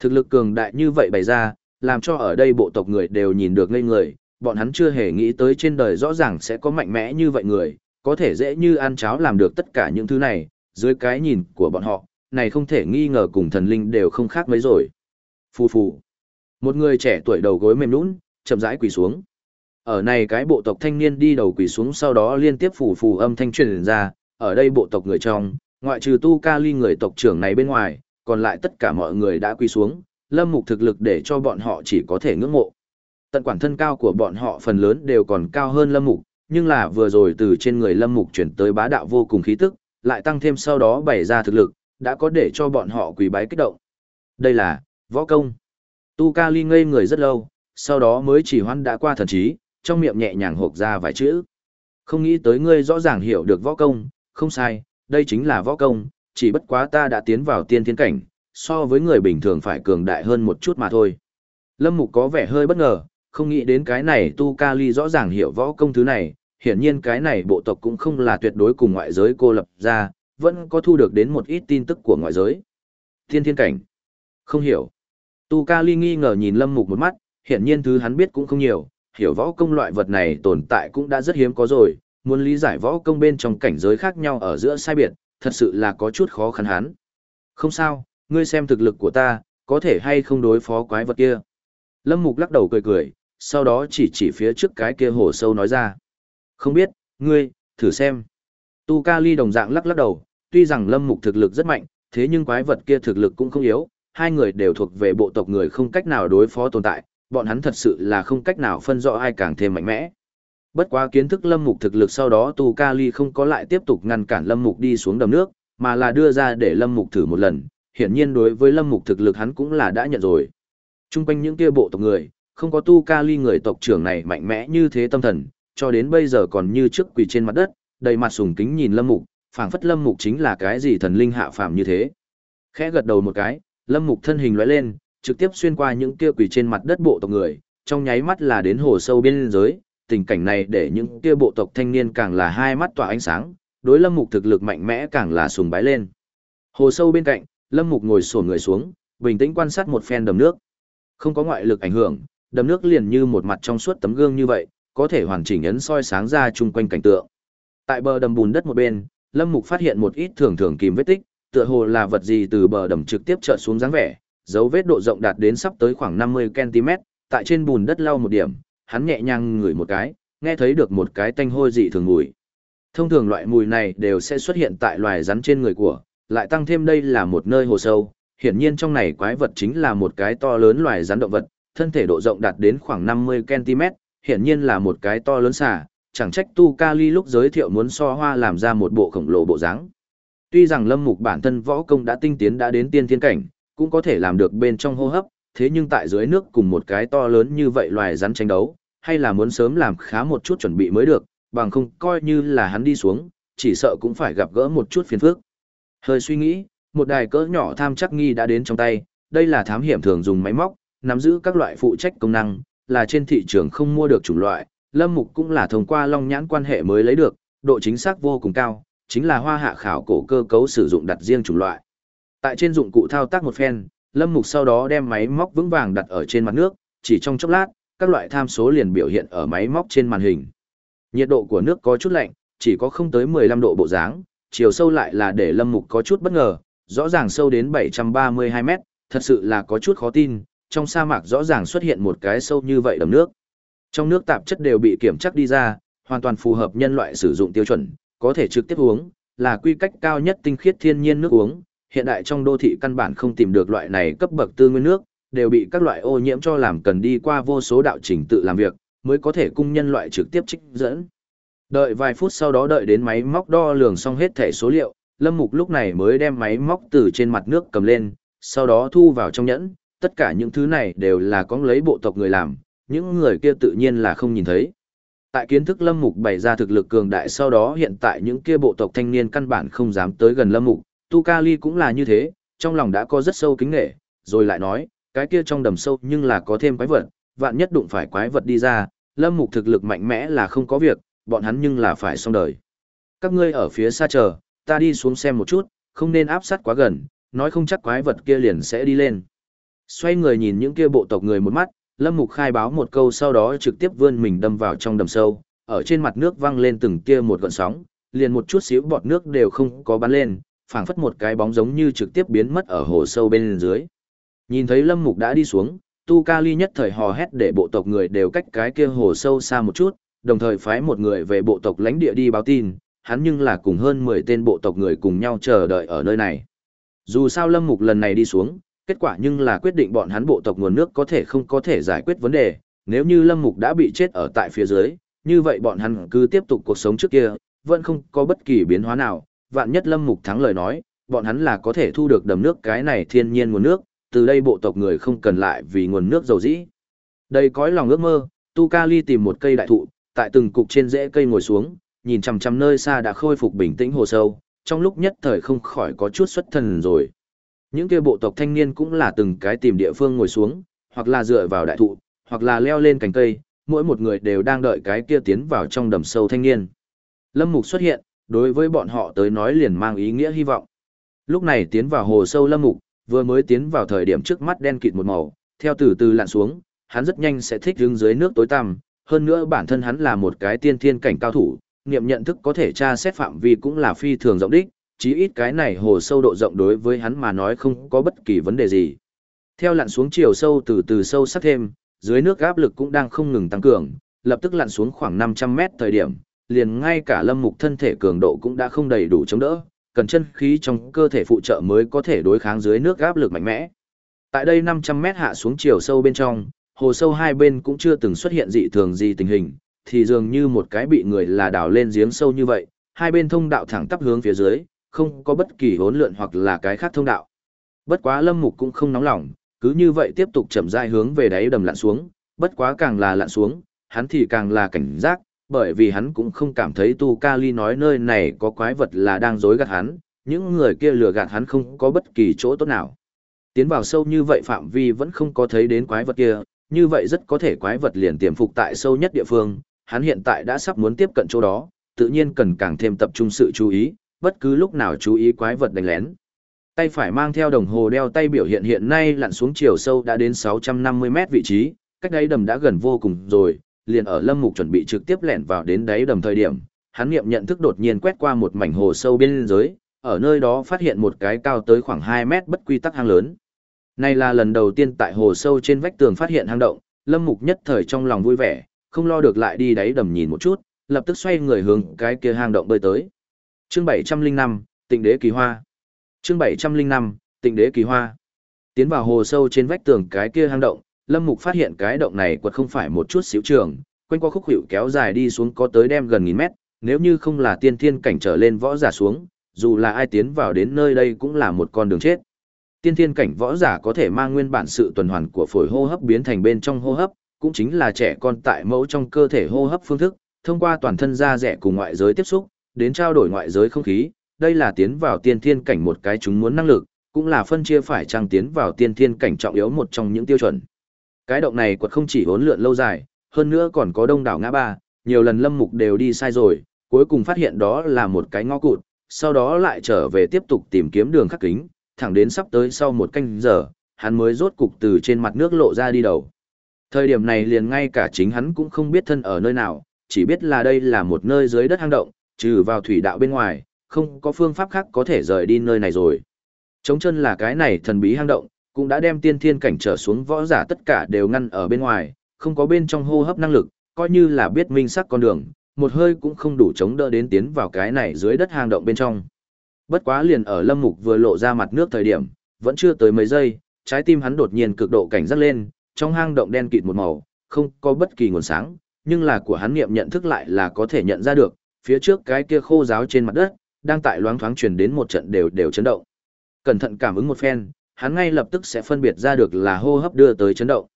Thực lực cường đại như vậy bày ra, làm cho ở đây bộ tộc người đều nhìn được ngây người, bọn hắn chưa hề nghĩ tới trên đời rõ ràng sẽ có mạnh mẽ như vậy người, có thể dễ như ăn cháo làm được tất cả những thứ này, dưới cái nhìn của bọn họ, này không thể nghi ngờ cùng thần linh đều không khác mấy rồi. Phù phù. Một người trẻ tuổi đầu gối mềm nhũn, chậm rãi quỳ xuống. Ở này cái bộ tộc thanh niên đi đầu quỳ xuống sau đó liên tiếp phù phù âm thanh truyền ra, ở đây bộ tộc người trong, ngoại trừ Tu Ca Ly người tộc trưởng này bên ngoài, còn lại tất cả mọi người đã quỳ xuống, lâm mục thực lực để cho bọn họ chỉ có thể ngưỡng mộ. Tận quản thân cao của bọn họ phần lớn đều còn cao hơn lâm mục, nhưng là vừa rồi từ trên người lâm mục chuyển tới bá đạo vô cùng khí tức, lại tăng thêm sau đó bày ra thực lực, đã có để cho bọn họ quỳ bái kích động. Đây là, võ công. Tu Ca Ly ngây người rất lâu, sau đó mới chỉ hoan đã qua thần trí, trong miệng nhẹ nhàng hộp ra vài chữ. Không nghĩ tới ngươi rõ ràng hiểu được võ công, không sai, đây chính là võ công, chỉ bất quá ta đã tiến vào tiên thiên cảnh, so với người bình thường phải cường đại hơn một chút mà thôi. Lâm Mục có vẻ hơi bất ngờ, không nghĩ đến cái này Tu Ca Ly rõ ràng hiểu võ công thứ này, hiển nhiên cái này bộ tộc cũng không là tuyệt đối cùng ngoại giới cô lập ra, vẫn có thu được đến một ít tin tức của ngoại giới. Thiên thiên cảnh. Không hiểu. Tu Ca Ly nghi ngờ nhìn Lâm Mục một mắt, hiển nhiên thứ hắn biết cũng không nhiều, hiểu võ công loại vật này tồn tại cũng đã rất hiếm có rồi, muốn lý giải võ công bên trong cảnh giới khác nhau ở giữa sai biệt, thật sự là có chút khó khăn hắn. Không sao, ngươi xem thực lực của ta, có thể hay không đối phó quái vật kia. Lâm Mục lắc đầu cười cười, sau đó chỉ chỉ phía trước cái kia hồ sâu nói ra. Không biết, ngươi, thử xem. Tu Ca Ly đồng dạng lắc lắc đầu, tuy rằng Lâm Mục thực lực rất mạnh, thế nhưng quái vật kia thực lực cũng không yếu, hai người đều thuộc về bộ tộc người không cách nào đối phó tồn tại, bọn hắn thật sự là không cách nào phân rõ ai càng thêm mạnh mẽ. Bất quá kiến thức Lâm Mục thực lực sau đó Tu Ca Ly không có lại tiếp tục ngăn cản Lâm Mục đi xuống đầm nước, mà là đưa ra để Lâm Mục thử một lần, hiển nhiên đối với Lâm Mục thực lực hắn cũng là đã nhận rồi. Trung quanh những kia bộ tộc người, không có Tu Ca Ly người tộc trưởng này mạnh mẽ như thế tâm thần, cho đến bây giờ còn như trước quỳ trên mặt đất, đầy mặt sùng kính nhìn Lâm Mục, phảng phất Lâm Mục chính là cái gì thần linh hạ phàm như thế. Khẽ gật đầu một cái, Lâm Mục thân hình lóe lên, trực tiếp xuyên qua những kia quỳ trên mặt đất bộ tộc người, trong nháy mắt là đến hồ sâu biên giới, tình cảnh này để những kia bộ tộc thanh niên càng là hai mắt tỏa ánh sáng, đối Lâm Mục thực lực mạnh mẽ càng là sùng bái lên. Hồ sâu bên cạnh, Lâm Mục ngồi xổm người xuống, bình tĩnh quan sát một phen đầm nước. Không có ngoại lực ảnh hưởng, đầm nước liền như một mặt trong suốt tấm gương như vậy, có thể hoàn chỉnh ấn soi sáng ra chung quanh cảnh tượng. Tại bờ đầm bùn đất một bên, Lâm Mục phát hiện một ít thường thường kìm vết tích, tựa hồ là vật gì từ bờ đầm trực tiếp trợn xuống dáng vẻ, dấu vết độ rộng đạt đến sắp tới khoảng 50 cm, tại trên bùn đất lau một điểm, hắn nhẹ nhàng ngửi một cái, nghe thấy được một cái tanh hôi dị thường mùi. Thông thường loại mùi này đều sẽ xuất hiện tại loài rắn trên người của, lại tăng thêm đây là một nơi hồ sâu, hiển nhiên trong này quái vật chính là một cái to lớn loài rắn động vật, thân thể độ rộng đạt đến khoảng 50 cm, hiển nhiên là một cái to lớn xà, chẳng trách Tu Kali lúc giới thiệu muốn so hoa làm ra một bộ khổng lồ bộ dáng. Tuy rằng Lâm Mục bản thân võ công đã tinh tiến đã đến tiên thiên cảnh, cũng có thể làm được bên trong hô hấp, thế nhưng tại dưới nước cùng một cái to lớn như vậy loài rắn tranh đấu, hay là muốn sớm làm khá một chút chuẩn bị mới được, bằng không coi như là hắn đi xuống, chỉ sợ cũng phải gặp gỡ một chút phiền phức. Hơi suy nghĩ, một đài cỡ nhỏ tham chắc nghi đã đến trong tay, đây là thám hiểm thường dùng máy móc, nắm giữ các loại phụ trách công năng, là trên thị trường không mua được chủng loại, Lâm Mục cũng là thông qua long nhãn quan hệ mới lấy được, độ chính xác vô cùng cao, chính là hoa hạ khảo cổ cơ cấu sử dụng đặt riêng chủng loại. Tại trên dụng cụ thao tác một phen, Lâm Mục sau đó đem máy móc vững vàng đặt ở trên mặt nước, chỉ trong chốc lát, các loại tham số liền biểu hiện ở máy móc trên màn hình. Nhiệt độ của nước có chút lạnh, chỉ có không tới 15 độ bộ dáng, chiều sâu lại là để Lâm Mục có chút bất ngờ, rõ ràng sâu đến 732 mét, thật sự là có chút khó tin, trong sa mạc rõ ràng xuất hiện một cái sâu như vậy đầm nước. Trong nước tạp chất đều bị kiểm chắc đi ra, hoàn toàn phù hợp nhân loại sử dụng tiêu chuẩn, có thể trực tiếp uống, là quy cách cao nhất tinh khiết thiên nhiên nước uống. Hiện đại trong đô thị căn bản không tìm được loại này cấp bậc tư nguyên nước, đều bị các loại ô nhiễm cho làm cần đi qua vô số đạo trình tự làm việc, mới có thể cung nhân loại trực tiếp trích dẫn. Đợi vài phút sau đó đợi đến máy móc đo lường xong hết thẻ số liệu, Lâm Mục lúc này mới đem máy móc từ trên mặt nước cầm lên, sau đó thu vào trong nhẫn, tất cả những thứ này đều là có lấy bộ tộc người làm, những người kia tự nhiên là không nhìn thấy. Tại kiến thức Lâm Mục bày ra thực lực cường đại sau đó hiện tại những kia bộ tộc thanh niên căn bản không dám tới gần Lâm Mục, Tu Kali cũng là như thế, trong lòng đã có rất sâu kính nghệ, rồi lại nói, cái kia trong đầm sâu nhưng là có thêm quái vật, vạn nhất đụng phải quái vật đi ra, lâm mục thực lực mạnh mẽ là không có việc, bọn hắn nhưng là phải xong đời. Các ngươi ở phía xa chờ, ta đi xuống xem một chút, không nên áp sát quá gần, nói không chắc quái vật kia liền sẽ đi lên. Xoay người nhìn những kia bộ tộc người một mắt, Lâm Mục khai báo một câu sau đó trực tiếp vươn mình đâm vào trong đầm sâu, ở trên mặt nước văng lên từng kia một gợn sóng, liền một chút xíu bọt nước đều không có bắn lên, phảng phất một cái bóng giống như trực tiếp biến mất ở hồ sâu bên dưới. Nhìn thấy Lâm Mục đã đi xuống, Tu Kali nhất thời hò hét để bộ tộc người đều cách cái kia hồ sâu xa một chút, đồng thời phái một người về bộ tộc lãnh địa đi báo tin, hắn nhưng là cùng hơn 10 tên bộ tộc người cùng nhau chờ đợi ở nơi này. Dù sao Lâm Mục lần này đi xuống, kết quả nhưng là quyết định bọn hắn bộ tộc nguồn nước có thể không có thể giải quyết vấn đề, nếu như Lâm Mục đã bị chết ở tại phía dưới, như vậy bọn hắn cứ tiếp tục cuộc sống trước kia, vẫn không có bất kỳ biến hóa nào, vạn nhất Lâm Mục thắng lời nói, bọn hắn là có thể thu được đầm nước cái này thiên nhiên nguồn nước, từ đây bộ tộc người không cần lại vì nguồn nước dầu dĩ. Đây cõi lòng ước mơ, Tu Kali tìm một cây đại thụ, tại từng cục trên rễ cây ngồi xuống, nhìn chằm chằm nơi xa đã khôi phục bình tĩnh hồ sâu, trong lúc nhất thời không khỏi có chút xuất thần rồi. Những kia bộ tộc thanh niên cũng là từng cái tìm địa phương ngồi xuống, hoặc là dựa vào đại thụ, hoặc là leo lên cành cây, mỗi một người đều đang đợi cái kia tiến vào trong đầm sâu thanh niên. Lâm Mục xuất hiện, đối với bọn họ tới nói liền mang ý nghĩa hy vọng. Lúc này tiến vào hồ sâu Lâm Mục, vừa mới tiến vào thời điểm trước mắt đen kịt một màu, theo từ từ lặn xuống, hắn rất nhanh sẽ thích đứng dưới nước tối tăm, hơn nữa bản thân hắn là một cái tiên thiên cảnh cao thủ, niệm nhận thức có thể tra xét phạm vi cũng là phi thường rộng đích, chí ít cái này hồ sâu độ rộng đối với hắn mà nói không có bất kỳ vấn đề gì. Theo lặn xuống chiều sâu từ từ sâu sắc thêm, dưới nước áp lực cũng đang không ngừng tăng cường, lập tức lặn xuống khoảng 500 mét thời điểm, liền ngay cả lâm mục thân thể cường độ cũng đã không đầy đủ chống đỡ, cần chân khí trong cơ thể phụ trợ mới có thể đối kháng dưới nước áp lực mạnh mẽ. Tại đây 500 mét hạ xuống chiều sâu bên trong, hồ sâu hai bên cũng chưa từng xuất hiện dị thường gì tình hình, thì dường như một cái bị người là đào lên giếng sâu như vậy, hai bên thông đạo thẳng tắp hướng phía dưới, không có bất kỳ hỗn lượn hoặc là cái khác thông đạo. Bất quá Lâm Mục cũng không nóng lòng, cứ như vậy tiếp tục chậm rãi hướng về đáy đầm lặn xuống, bất quá càng là lặn xuống, hắn thì càng là cảnh giác, bởi vì hắn cũng không cảm thấy Tu Kali nói nơi này có quái vật là đang dối gạt hắn, những người kia lừa gạt hắn không có bất kỳ chỗ tốt nào. Tiến vào sâu như vậy phạm vi vẫn không có thấy đến quái vật kia, như vậy rất có thể quái vật liền tiềm phục tại sâu nhất địa phương, hắn hiện tại đã sắp muốn tiếp cận chỗ đó, tự nhiên cần càng thêm tập trung sự chú ý, bất cứ lúc nào chú ý quái vật đánh lén. Tay phải mang theo đồng hồ đeo tay biểu hiện hiện nay lặn xuống chiều sâu đã đến 650 mét vị trí, cách đáy đầm đã gần vô cùng rồi, liền ở Lâm Mục chuẩn bị trực tiếp lẻn vào đến đáy đầm thời điểm, hắn nghiệm nhận thức đột nhiên quét qua một mảnh hồ sâu bên dưới, ở nơi đó phát hiện một cái cao tới khoảng 2 mét bất quy tắc hang lớn. Này là lần đầu tiên tại hồ sâu trên vách tường phát hiện hang động, Lâm Mục nhất thời trong lòng vui vẻ, không lo được lại đi đáy đầm nhìn một chút, lập tức xoay người hướng cái kia hang động bơi tới. Chương 705, Tịnh Đế Kỳ Hoa. Chương 705, Tịnh Đế Kỳ Hoa. Tiến vào hồ sâu trên vách tường cái kia hang động, Lâm Mục phát hiện cái động này quật không phải một chút xíu trường, quanh qua khúc hữu kéo dài đi xuống có tới đem gần nghìn mét, nếu như không là tiên thiên cảnh trở lên võ giả xuống, dù là ai tiến vào đến nơi đây cũng là một con đường chết. Tiên thiên cảnh võ giả có thể mang nguyên bản sự tuần hoàn của phổi hô hấp biến thành bên trong hô hấp, cũng chính là trẻ con tại mẫu trong cơ thể hô hấp phương thức, thông qua toàn thân da rẻ cùng ngoại giới tiếp xúc, đến trao đổi ngoại giới không khí, đây là tiến vào tiên thiên cảnh một cái chúng muốn năng lực, cũng là phân chia phải trang tiến vào tiên thiên cảnh trọng yếu một trong những tiêu chuẩn. Cái động này quật không chỉ hỗn lượn lâu dài, hơn nữa còn có đông đảo ngã ba, nhiều lần lâm mục đều đi sai rồi, cuối cùng phát hiện đó là một cái ngõ cụt, sau đó lại trở về tiếp tục tìm kiếm đường khắc kính, thẳng đến sắp tới sau một canh giờ, hắn mới rốt cục từ trên mặt nước lộ ra đi đầu. Thời điểm này liền ngay cả chính hắn cũng không biết thân ở nơi nào, chỉ biết là đây là một nơi dưới đất hang động, trừ vào thủy đạo bên ngoài, không có phương pháp khác có thể rời đi nơi này rồi. Trống chân là cái này thần bí hang động, cũng đã đem tiên thiên cảnh trở xuống võ giả tất cả đều ngăn ở bên ngoài, không có bên trong hô hấp năng lực, coi như là biết minh sắc con đường, một hơi cũng không đủ chống đỡ đến tiến vào cái này dưới đất hang động bên trong. Bất quá liền ở Lâm Mục vừa lộ ra mặt nước thời điểm, vẫn chưa tới mấy giây, trái tim hắn đột nhiên cực độ cảnh giác lên, trong hang động đen kịt một màu, không có bất kỳ nguồn sáng, nhưng là của hắn nghiệm nhận thức lại là có thể nhận ra được, phía trước cái kia khô giáo trên mặt đất, đang tại loáng thoáng truyền đến một trận đều đều chấn động. Cẩn thận cảm ứng một phen, hắn ngay lập tức sẽ phân biệt ra được là hô hấp đưa tới chấn động.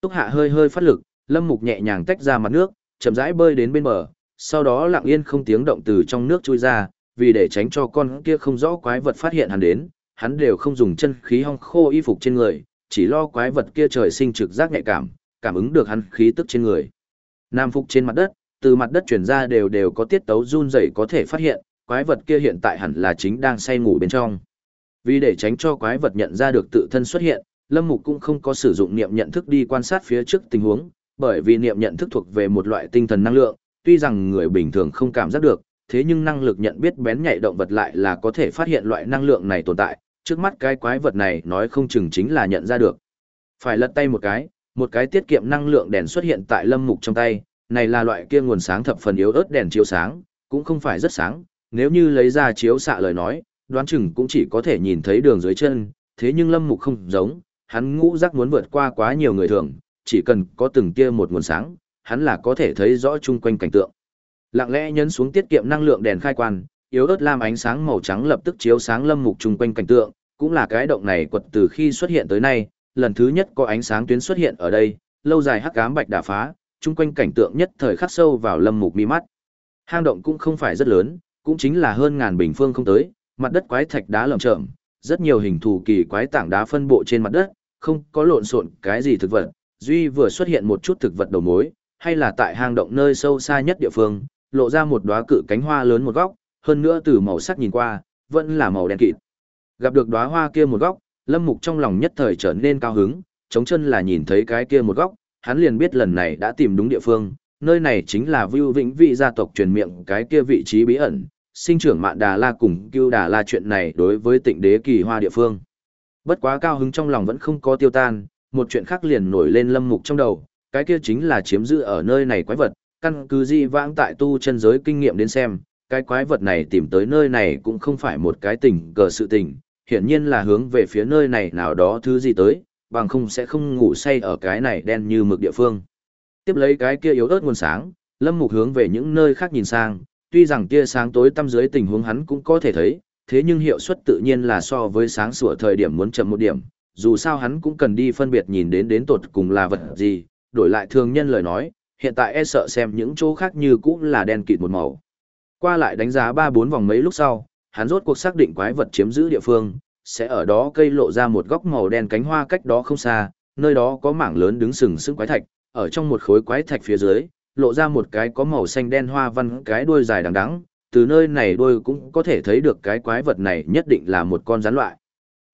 Túc Hạ hơi hơi phát lực, Lâm Mục nhẹ nhàng tách ra mặt nước, chậm rãi bơi đến bên bờ, sau đó lặng yên không tiếng động từ trong nước chui ra, vì để tránh cho con kia không rõ quái vật phát hiện hắn đến, hắn đều không dùng chân khí hong khô y phục trên người, chỉ lo quái vật kia trời sinh trực giác nhạy cảm, cảm ứng được hắn khí tức trên người. Nam phục trên mặt đất, từ mặt đất chuyển ra đều đều có tiết tấu run rẩy có thể phát hiện, quái vật kia hiện tại hẳn là chính đang say ngủ bên trong. Vì để tránh cho quái vật nhận ra được tự thân xuất hiện, Lâm Mục cũng không có sử dụng niệm nhận thức đi quan sát phía trước tình huống, bởi vì niệm nhận thức thuộc về một loại tinh thần năng lượng, tuy rằng người bình thường không cảm giác được, thế nhưng năng lực nhận biết bén nhạy động vật lại là có thể phát hiện loại năng lượng này tồn tại, trước mắt cái quái vật này nói không chừng chính là nhận ra được. Phải lật tay một cái, một cái tiết kiệm năng lượng đèn xuất hiện tại Lâm Mục trong tay, này là loại kia nguồn sáng thập phần yếu ớt đèn chiếu sáng, cũng không phải rất sáng, nếu như lấy ra chiếu xạ lời nói, đoán chừng cũng chỉ có thể nhìn thấy đường dưới chân, thế nhưng Lâm Mục không giống, hắn ngũ giác muốn vượt qua quá nhiều người thường, chỉ cần có từng kia một nguồn sáng, hắn là có thể thấy rõ chung quanh cảnh tượng. Lặng lẽ nhấn xuống tiết kiệm năng lượng đèn khai quan, yếu ớt lam ánh sáng màu trắng lập tức chiếu sáng Lâm Mục chung quanh cảnh tượng, cũng là cái động này quật từ khi xuất hiện tới nay, lần thứ nhất có ánh sáng tuyến xuất hiện ở đây, lâu dài hắc ám bạch đả phá, chung quanh cảnh tượng nhất thời khắc sâu vào Lâm Mục mi mắt. Hang động cũng không phải rất lớn, cũng chính là hơn ngàn bình phương không tới, mặt đất quái thạch đá lởm chởm, rất nhiều hình thù kỳ quái tảng đá phân bộ trên mặt đất, không có lộn xộn cái gì thực vật, duy vừa xuất hiện một chút thực vật đầu mối, hay là tại hang động nơi sâu xa nhất địa phương, lộ ra một đóa cự cánh hoa lớn một góc, hơn nữa từ màu sắc nhìn qua, vẫn là màu đen kịt. Gặp được đóa hoa kia một góc, Lâm Mục trong lòng nhất thời trở nên cao hứng, chống chân là nhìn thấy cái kia một góc, hắn liền biết lần này đã tìm đúng địa phương, nơi này chính là Vưu Vĩnh Vị gia tộc truyền miệng cái kia vị trí bí ẩn, sinh trưởng Mạn Đà La cùng Cưu Đà La chuyện này đối với Tịnh Đế Kỳ Hoa địa phương. Bất quá cao hứng trong lòng vẫn không có tiêu tan, một chuyện khác liền nổi lên Lâm Mục trong đầu, cái kia chính là chiếm giữ ở nơi này quái vật, căn cứ di vãng tại tu chân giới kinh nghiệm đến xem, cái quái vật này tìm tới nơi này cũng không phải một cái tình cờ sự tình, hiển nhiên là hướng về phía nơi này nào đó thứ gì tới, bằng không sẽ không ngủ say ở cái này đen như mực địa phương. Tiếp lấy cái kia yếu ớt nguồn sáng, Lâm Mục hướng về những nơi khác nhìn sang, tuy rằng tia sáng tối tăm dưới tình huống hắn cũng có thể thấy, thế nhưng hiệu suất tự nhiên là so với sáng sủa thời điểm muốn chậm một điểm, dù sao hắn cũng cần đi phân biệt nhìn đến đến tột cùng là vật gì, đổi lại thường nhân lời nói, hiện tại e sợ xem những chỗ khác như cũng là đen kịt một màu. Qua lại đánh giá 3-4 vòng mấy lúc sau, hắn rốt cuộc xác định quái vật chiếm giữ địa phương, sẽ ở đó cây lộ ra một góc màu đen cánh hoa cách đó không xa, nơi đó có mảng lớn đứng sừng sững quái thạch, ở trong một khối quái thạch phía dưới, lộ ra một cái có màu xanh đen hoa văn cái đuôi dài đằng đẵng, từ nơi này đuôi cũng có thể thấy được cái quái vật này nhất định là một con rắn loại.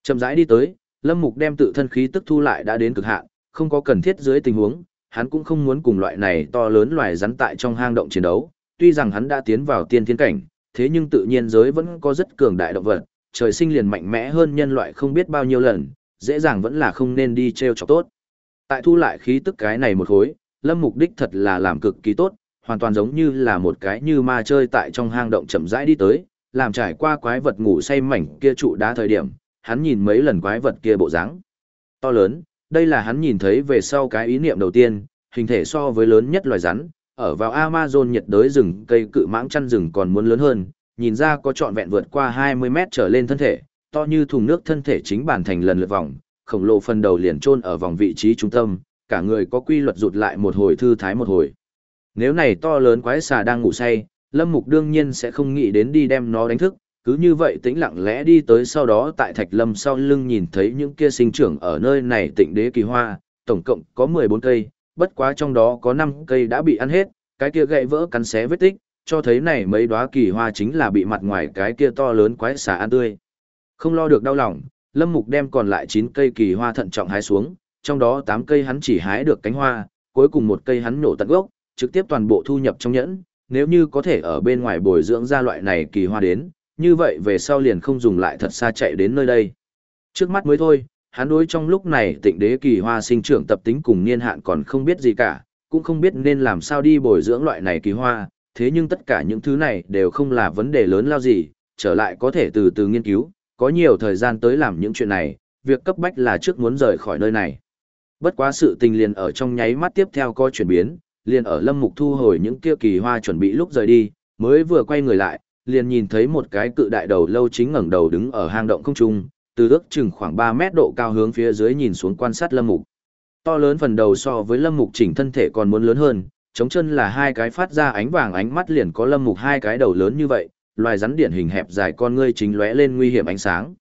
Chậm rãi đi tới, Lâm Mục đem tự thân khí tức thu lại đã đến cực hạn, không có cần thiết dưới tình huống, hắn cũng không muốn cùng loại này to lớn loài rắn tại trong hang động chiến đấu, tuy rằng hắn đã tiến vào tiên thiên cảnh, thế nhưng tự nhiên giới vẫn có rất cường đại động vật, trời sinh liền mạnh mẽ hơn nhân loại không biết bao nhiêu lần, dễ dàng vẫn là không nên đi treo chọc tốt. Tại thu lại khí tức cái này một khối, Lâm mục đích thật là làm cực kỳ tốt, hoàn toàn giống như là một cái như ma chơi tại trong hang động chậm rãi đi tới, làm trải qua quái vật ngủ say mảnh kia trụ đá thời điểm, hắn nhìn mấy lần quái vật kia bộ dáng. To lớn, đây là hắn nhìn thấy về sau cái ý niệm đầu tiên, hình thể so với lớn nhất loài rắn, ở vào Amazon nhiệt đới rừng cây cự mãng chăn rừng còn muốn lớn hơn, nhìn ra có trọn vẹn vượt qua 20 mét trở lên thân thể, to như thùng nước thân thể chính bản thành lần lượt vòng, khổng lồ phần đầu liền chôn ở vòng vị trí trung tâm, cả người có quy luật rụt lại một hồi thư thái một hồi. Nếu này to lớn quái xà đang ngủ say, Lâm Mục đương nhiên sẽ không nghĩ đến đi đem nó đánh thức, cứ như vậy tĩnh lặng lẽ đi tới sau đó tại Thạch Lâm sau lưng nhìn thấy những kia sinh trưởng ở nơi này tịnh đế kỳ hoa, tổng cộng có 14 cây, bất quá trong đó có năm cây đã bị ăn hết, cái kia gãy vỡ cắn xé vết tích, cho thấy này mấy đóa kỳ hoa chính là bị mặt ngoài cái kia to lớn quái xà ăn tươi. Không lo được đau lòng, Lâm Mục đem còn lại 9 cây kỳ hoa thận trọng hái xuống, trong đó 8 cây hắn chỉ hái được cánh hoa, cuối cùng một cây hắn nổ tận gốc, trực tiếp toàn bộ thu nhập trong nhẫn, nếu như có thể ở bên ngoài bồi dưỡng ra loại này kỳ hoa đến, như vậy về sau liền không dùng lại thật xa chạy đến nơi đây. Trước mắt mới thôi, hắn đối trong lúc này tịnh đế kỳ hoa sinh trưởng tập tính cùng niên hạn còn không biết gì cả, cũng không biết nên làm sao đi bồi dưỡng loại này kỳ hoa, thế nhưng tất cả những thứ này đều không là vấn đề lớn lao gì, trở lại có thể từ từ nghiên cứu, có nhiều thời gian tới làm những chuyện này, việc cấp bách là trước muốn rời khỏi nơi này. Bất quá sự tình liền ở trong nháy mắt tiếp theo có chuyển biến, liền ở Lâm Mục thu hồi những kia kỳ hoa chuẩn bị lúc rời đi, mới vừa quay người lại, liền nhìn thấy một cái cự đại đầu lâu chính ngẩng đầu đứng ở hang động không trung, từ ước chừng khoảng 3 mét độ cao hướng phía dưới nhìn xuống quan sát Lâm Mục. To lớn phần đầu so với Lâm Mục chỉnh thân thể còn muốn lớn hơn, chống chân là hai cái phát ra ánh vàng ánh mắt liền có Lâm Mục hai cái đầu lớn như vậy, loài rắn điển hình hẹp dài con ngươi chính lóe lên nguy hiểm ánh sáng.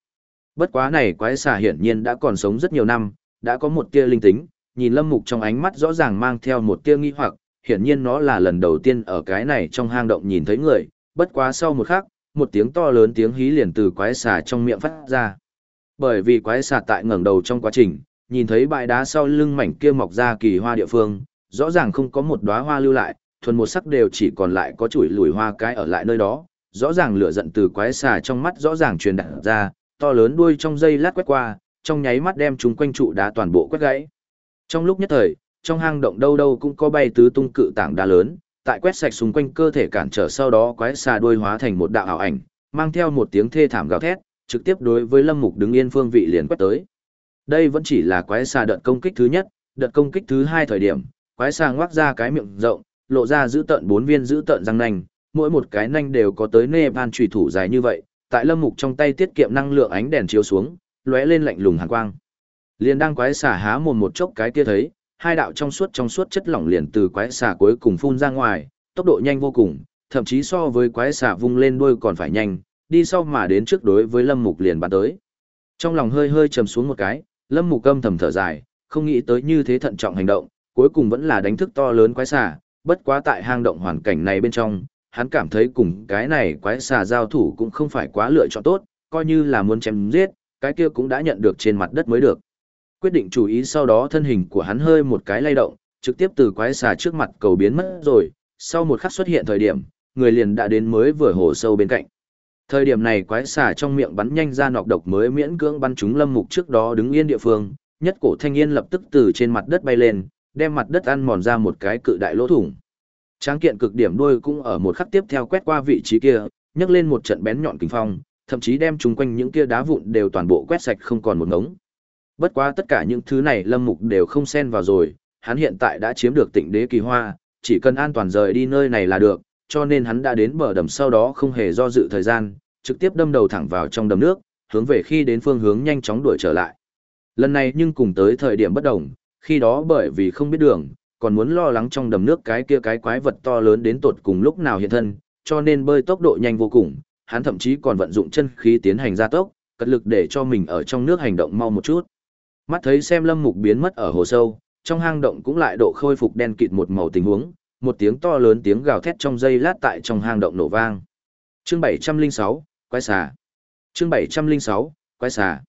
Bất quá này quái xà hiển nhiên đã còn sống rất nhiều năm, đã có một tia linh tính, nhìn lâm mục trong ánh mắt rõ ràng mang theo một tia nghi hoặc, hiển nhiên nó là lần đầu tiên ở cái này trong hang động nhìn thấy người, bất quá sau một khắc, một tiếng to lớn tiếng hí liền từ quái xà trong miệng phát ra. Bởi vì quái xà tại ngẩng đầu trong quá trình, nhìn thấy bãi đá sau lưng mảnh kia mọc ra kỳ hoa địa phương, rõ ràng không có một đóa hoa lưu lại, thuần một sắc đều chỉ còn lại có chuỗi lùi hoa cái ở lại nơi đó, rõ ràng lửa giận từ quái xà trong mắt rõ ràng truyền đạt ra, to lớn đuôi trong dây lát quét qua, trong nháy mắt đem chúng quanh trụ đá toàn bộ quét gãy. Trong lúc nhất thời, trong hang động đâu đâu cũng có bay tứ tung cự tảng đá lớn, tại quét sạch xung quanh cơ thể cản trở sau đó quái xà đuôi hóa thành một đạo ảo ảnh, mang theo một tiếng thê thảm gào thét, trực tiếp đối với Lâm Mục đứng yên phương vị liền quét tới. Đây vẫn chỉ là quái xà đợt công kích thứ nhất, đợt công kích thứ hai thời điểm, quái xà ngoác ra cái miệng rộng, lộ ra giữ tận bốn viên giữ tận răng nanh, mỗi một cái nanh đều có tới nê ban chủy thủ dài như vậy, tại lâm mục trong tay tiết kiệm năng lượng ánh đèn chiếu xuống, lóe lên lạnh lùng hàn quang. Liền đang quái xà há mồm một chốc cái kia thấy, hai đạo trong suốt trong suốt chất lỏng liền từ quái xà cuối cùng phun ra ngoài, tốc độ nhanh vô cùng, thậm chí so với quái xà vung lên đuôi còn phải nhanh, đi sau mà đến trước đối với lâm mục liền bắn tới. Trong lòng hơi hơi trầm xuống một cái, lâm mục âm thầm thở dài, không nghĩ tới như thế thận trọng hành động, cuối cùng vẫn là đánh thức to lớn quái xà, bất quá tại hang động hoàn cảnh này bên trong, hắn cảm thấy cùng cái này quái xà giao thủ cũng không phải quá lựa chọn tốt, coi như là muốn chém giết, cái kia cũng đã nhận được trên mặt đất mới được. Quyết định chú ý sau đó thân hình của hắn hơi một cái lay động, trực tiếp từ quái xà trước mặt cầu biến mất rồi, sau một khắc xuất hiện thời điểm, người liền đã đến mới vừa hồ sâu bên cạnh. Thời điểm này quái xà trong miệng bắn nhanh ra nọc độc mới miễn cưỡng bắn trúng lâm mục trước đó đứng yên địa phương, nhất cổ thanh yên lập tức từ trên mặt đất bay lên, đem mặt đất ăn mòn ra một cái cự đại lỗ thủng. Tráng kiện cực điểm đuôi cũng ở một khắc tiếp theo quét qua vị trí kia, nhấc lên một trận bén nhọn kinh phong, thậm chí đem chúng quanh những kia đá vụn đều toàn bộ quét sạch không còn một ngống. Bất quá tất cả những thứ này Lâm Mục đều không xen vào rồi, hắn hiện tại đã chiếm được tịnh đế kỳ hoa, chỉ cần an toàn rời đi nơi này là được, cho nên hắn đã đến bờ đầm sau đó không hề do dự thời gian, trực tiếp đâm đầu thẳng vào trong đầm nước, hướng về khi đến phương hướng nhanh chóng đuổi trở lại. Lần này nhưng cùng tới thời điểm bất đồng, khi đó bởi vì không biết đường, còn muốn lo lắng trong đầm nước cái kia cái quái vật to lớn đến tột cùng lúc nào hiện thân, cho nên bơi tốc độ nhanh vô cùng, hắn thậm chí còn vận dụng chân khí tiến hành gia tốc, cật lực để cho mình ở trong nước hành động mau một chút. Mắt thấy xem Lâm Mục biến mất ở hồ sâu, trong hang động cũng lại độ khôi phục đen kịt một màu tình huống, một tiếng to lớn tiếng gào thét trong dây lát tại trong hang động nổ vang. Chương 706, quái xà. Chương 706, quái xà.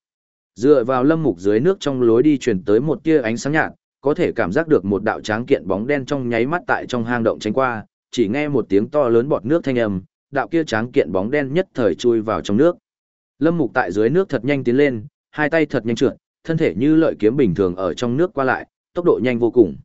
Dựa vào Lâm Mục dưới nước trong lối đi truyền tới một tia ánh sáng nhạt, có thể cảm giác được một đạo tráng kiện bóng đen trong nháy mắt tại trong hang động tránh qua, chỉ nghe một tiếng to lớn bọt nước thanh âm, đạo kia tráng kiện bóng đen nhất thời chui vào trong nước. Lâm Mục tại dưới nước thật nhanh tiến lên, hai tay thật nhanh trượt, thân thể như lợi kiếm bình thường ở trong nước qua lại, tốc độ nhanh vô cùng.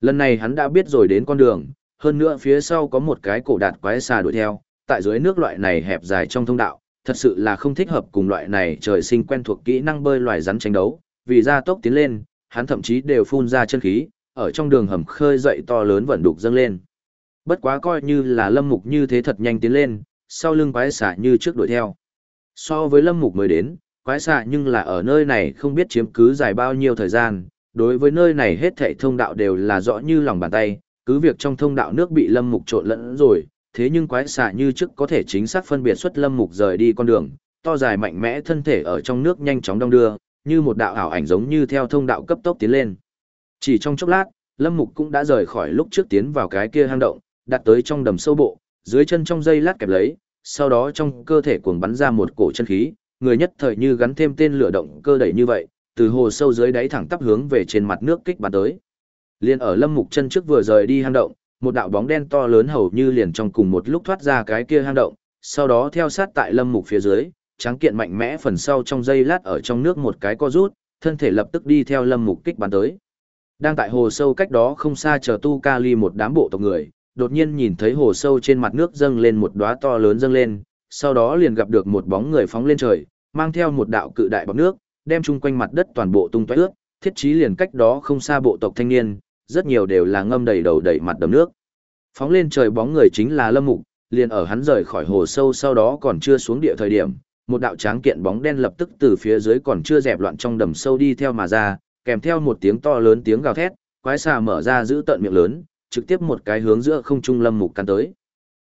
Lần này hắn đã biết rồi đến con đường, hơn nữa phía sau có một cái cổ đạt quái xà đuổi theo, tại dưới nước loại này hẹp dài trong thông đạo, thật sự là không thích hợp cùng loại này trời sinh quen thuộc kỹ năng bơi loài rắn tranh đấu, vì ra tốc tiến lên, hắn thậm chí đều phun ra chân khí, ở trong đường hầm khơi dậy to lớn vận đục dâng lên. Bất quá coi như là lâm mục như thế thật nhanh tiến lên, sau lưng quái xà như trước đuổi theo. So với lâm mục mới đến, quái xạ nhưng là ở nơi này không biết chiếm cứ dài bao nhiêu thời gian, đối với nơi này hết thảy thông đạo đều là rõ như lòng bàn tay, cứ việc trong thông đạo nước bị lâm mục trộn lẫn rồi, thế nhưng quái xạ như trước có thể chính xác phân biệt xuất lâm mục rời đi con đường, to dài mạnh mẽ thân thể ở trong nước nhanh chóng đông đưa, như một đạo ảo ảnh giống như theo thông đạo cấp tốc tiến lên. Chỉ trong chốc lát, Lâm Mục cũng đã rời khỏi lúc trước tiến vào cái kia hang động, đặt tới trong đầm sâu bộ, dưới chân trong dây lát kẹp lấy, sau đó trong cơ thể cuồng bắn ra một cổ chân khí, người nhất thời như gắn thêm tên lửa động cơ đẩy như vậy, từ hồ sâu dưới đáy thẳng tắp hướng về trên mặt nước kích bắn tới. Liên ở Lâm Mục chân trước vừa rời đi hang động, một đạo bóng đen to lớn hầu như liền trong cùng một lúc thoát ra cái kia hang động, sau đó theo sát tại Lâm Mục phía dưới, tráng kiện mạnh mẽ phần sau trong dây lát ở trong nước một cái co rút, thân thể lập tức đi theo lâm mục kích bắn tới. Đang tại hồ sâu cách đó không xa chờ tu ca ly một đám bộ tộc người, đột nhiên nhìn thấy hồ sâu trên mặt nước dâng lên một đóa to lớn dâng lên, sau đó liền gặp được một bóng người phóng lên trời, mang theo một đạo cự đại bọc nước, đem chung quanh mặt đất toàn bộ tung tóe ướt, thiết trí liền cách đó không xa bộ tộc thanh niên, rất nhiều đều là ngâm đầy đầu đầy mặt đầm nước. Phóng lên trời bóng người chính là Lâm Mục, liền ở hắn rời khỏi hồ sâu sau đó còn chưa xuống địa thời điểm, một đạo tráng kiện bóng đen lập tức từ phía dưới còn chưa dẹp loạn trong đầm sâu đi theo mà ra, kèm theo một tiếng to lớn tiếng gào thét, quái xà mở ra giữ tận miệng lớn, trực tiếp một cái hướng giữa không trung lâm mục căn tới.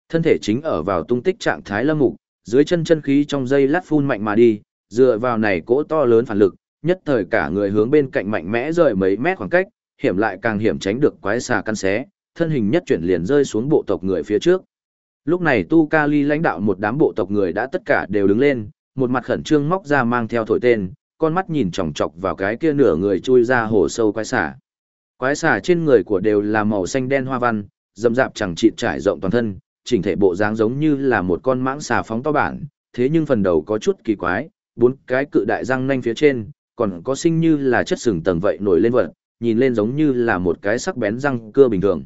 Thân thể chính ở vào tung tích trạng thái lâm mục, dưới chân chân khí trong dây lát phun mạnh mà đi, dựa vào này cỗ to lớn phản lực, nhất thời cả người hướng bên cạnh mạnh mẽ rời mấy mét khoảng cách, hiểm lại càng hiểm tránh được quái xà căn xé, thân hình nhất chuyển liền rơi xuống bộ tộc người phía trước. Lúc này Tu Kali lãnh đạo một đám bộ tộc người đã tất cả đều đứng lên, một mặt khẩn trương móc ra mang theo thổi tên, con mắt nhìn chòng chọc vào cái kia nửa người chui ra hồ sâu quái xà. Quái xà trên người của đều là màu xanh đen hoa văn, dầm dạp chẳng chịt trải rộng toàn thân, chỉnh thể bộ dáng giống như là một con mãng xà phóng to bản, thế nhưng phần đầu có chút kỳ quái, bốn cái cự đại răng nanh phía trên, còn có sinh như là chất sừng tầng vậy nổi lên vật, nhìn lên giống như là một cái sắc bén răng cưa bình thường.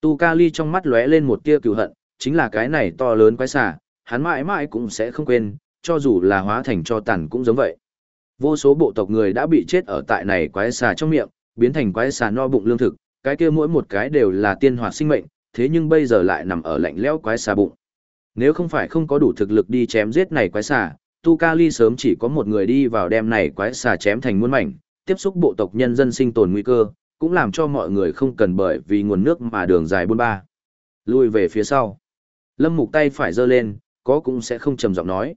Tu Kali trong mắt lóe lên một tia cừu hận, chính là cái này to lớn quái xà, hắn mãi mãi cũng sẽ không quên, cho dù là hóa thành cho tàn cũng giống vậy. Vô số bộ tộc người đã bị chết ở tại này quái xà trong miệng, biến thành quái xà no bụng lương thực, cái kia mỗi một cái đều là tiên hoạt sinh mệnh, thế nhưng bây giờ lại nằm ở lạnh lẽo quái xà bụng. Nếu không phải không có đủ thực lực đi chém giết này quái xà, Tu Kali sớm chỉ có một người đi vào đem này quái xà chém thành muôn mảnh, tiếp xúc bộ tộc nhân dân sinh tồn nguy cơ, cũng làm cho mọi người không cần bởi vì nguồn nước mà đường dài buôn ba. Lui về phía sau. Lâm Mục tay phải giơ lên, có cũng sẽ không trầm giọng nói.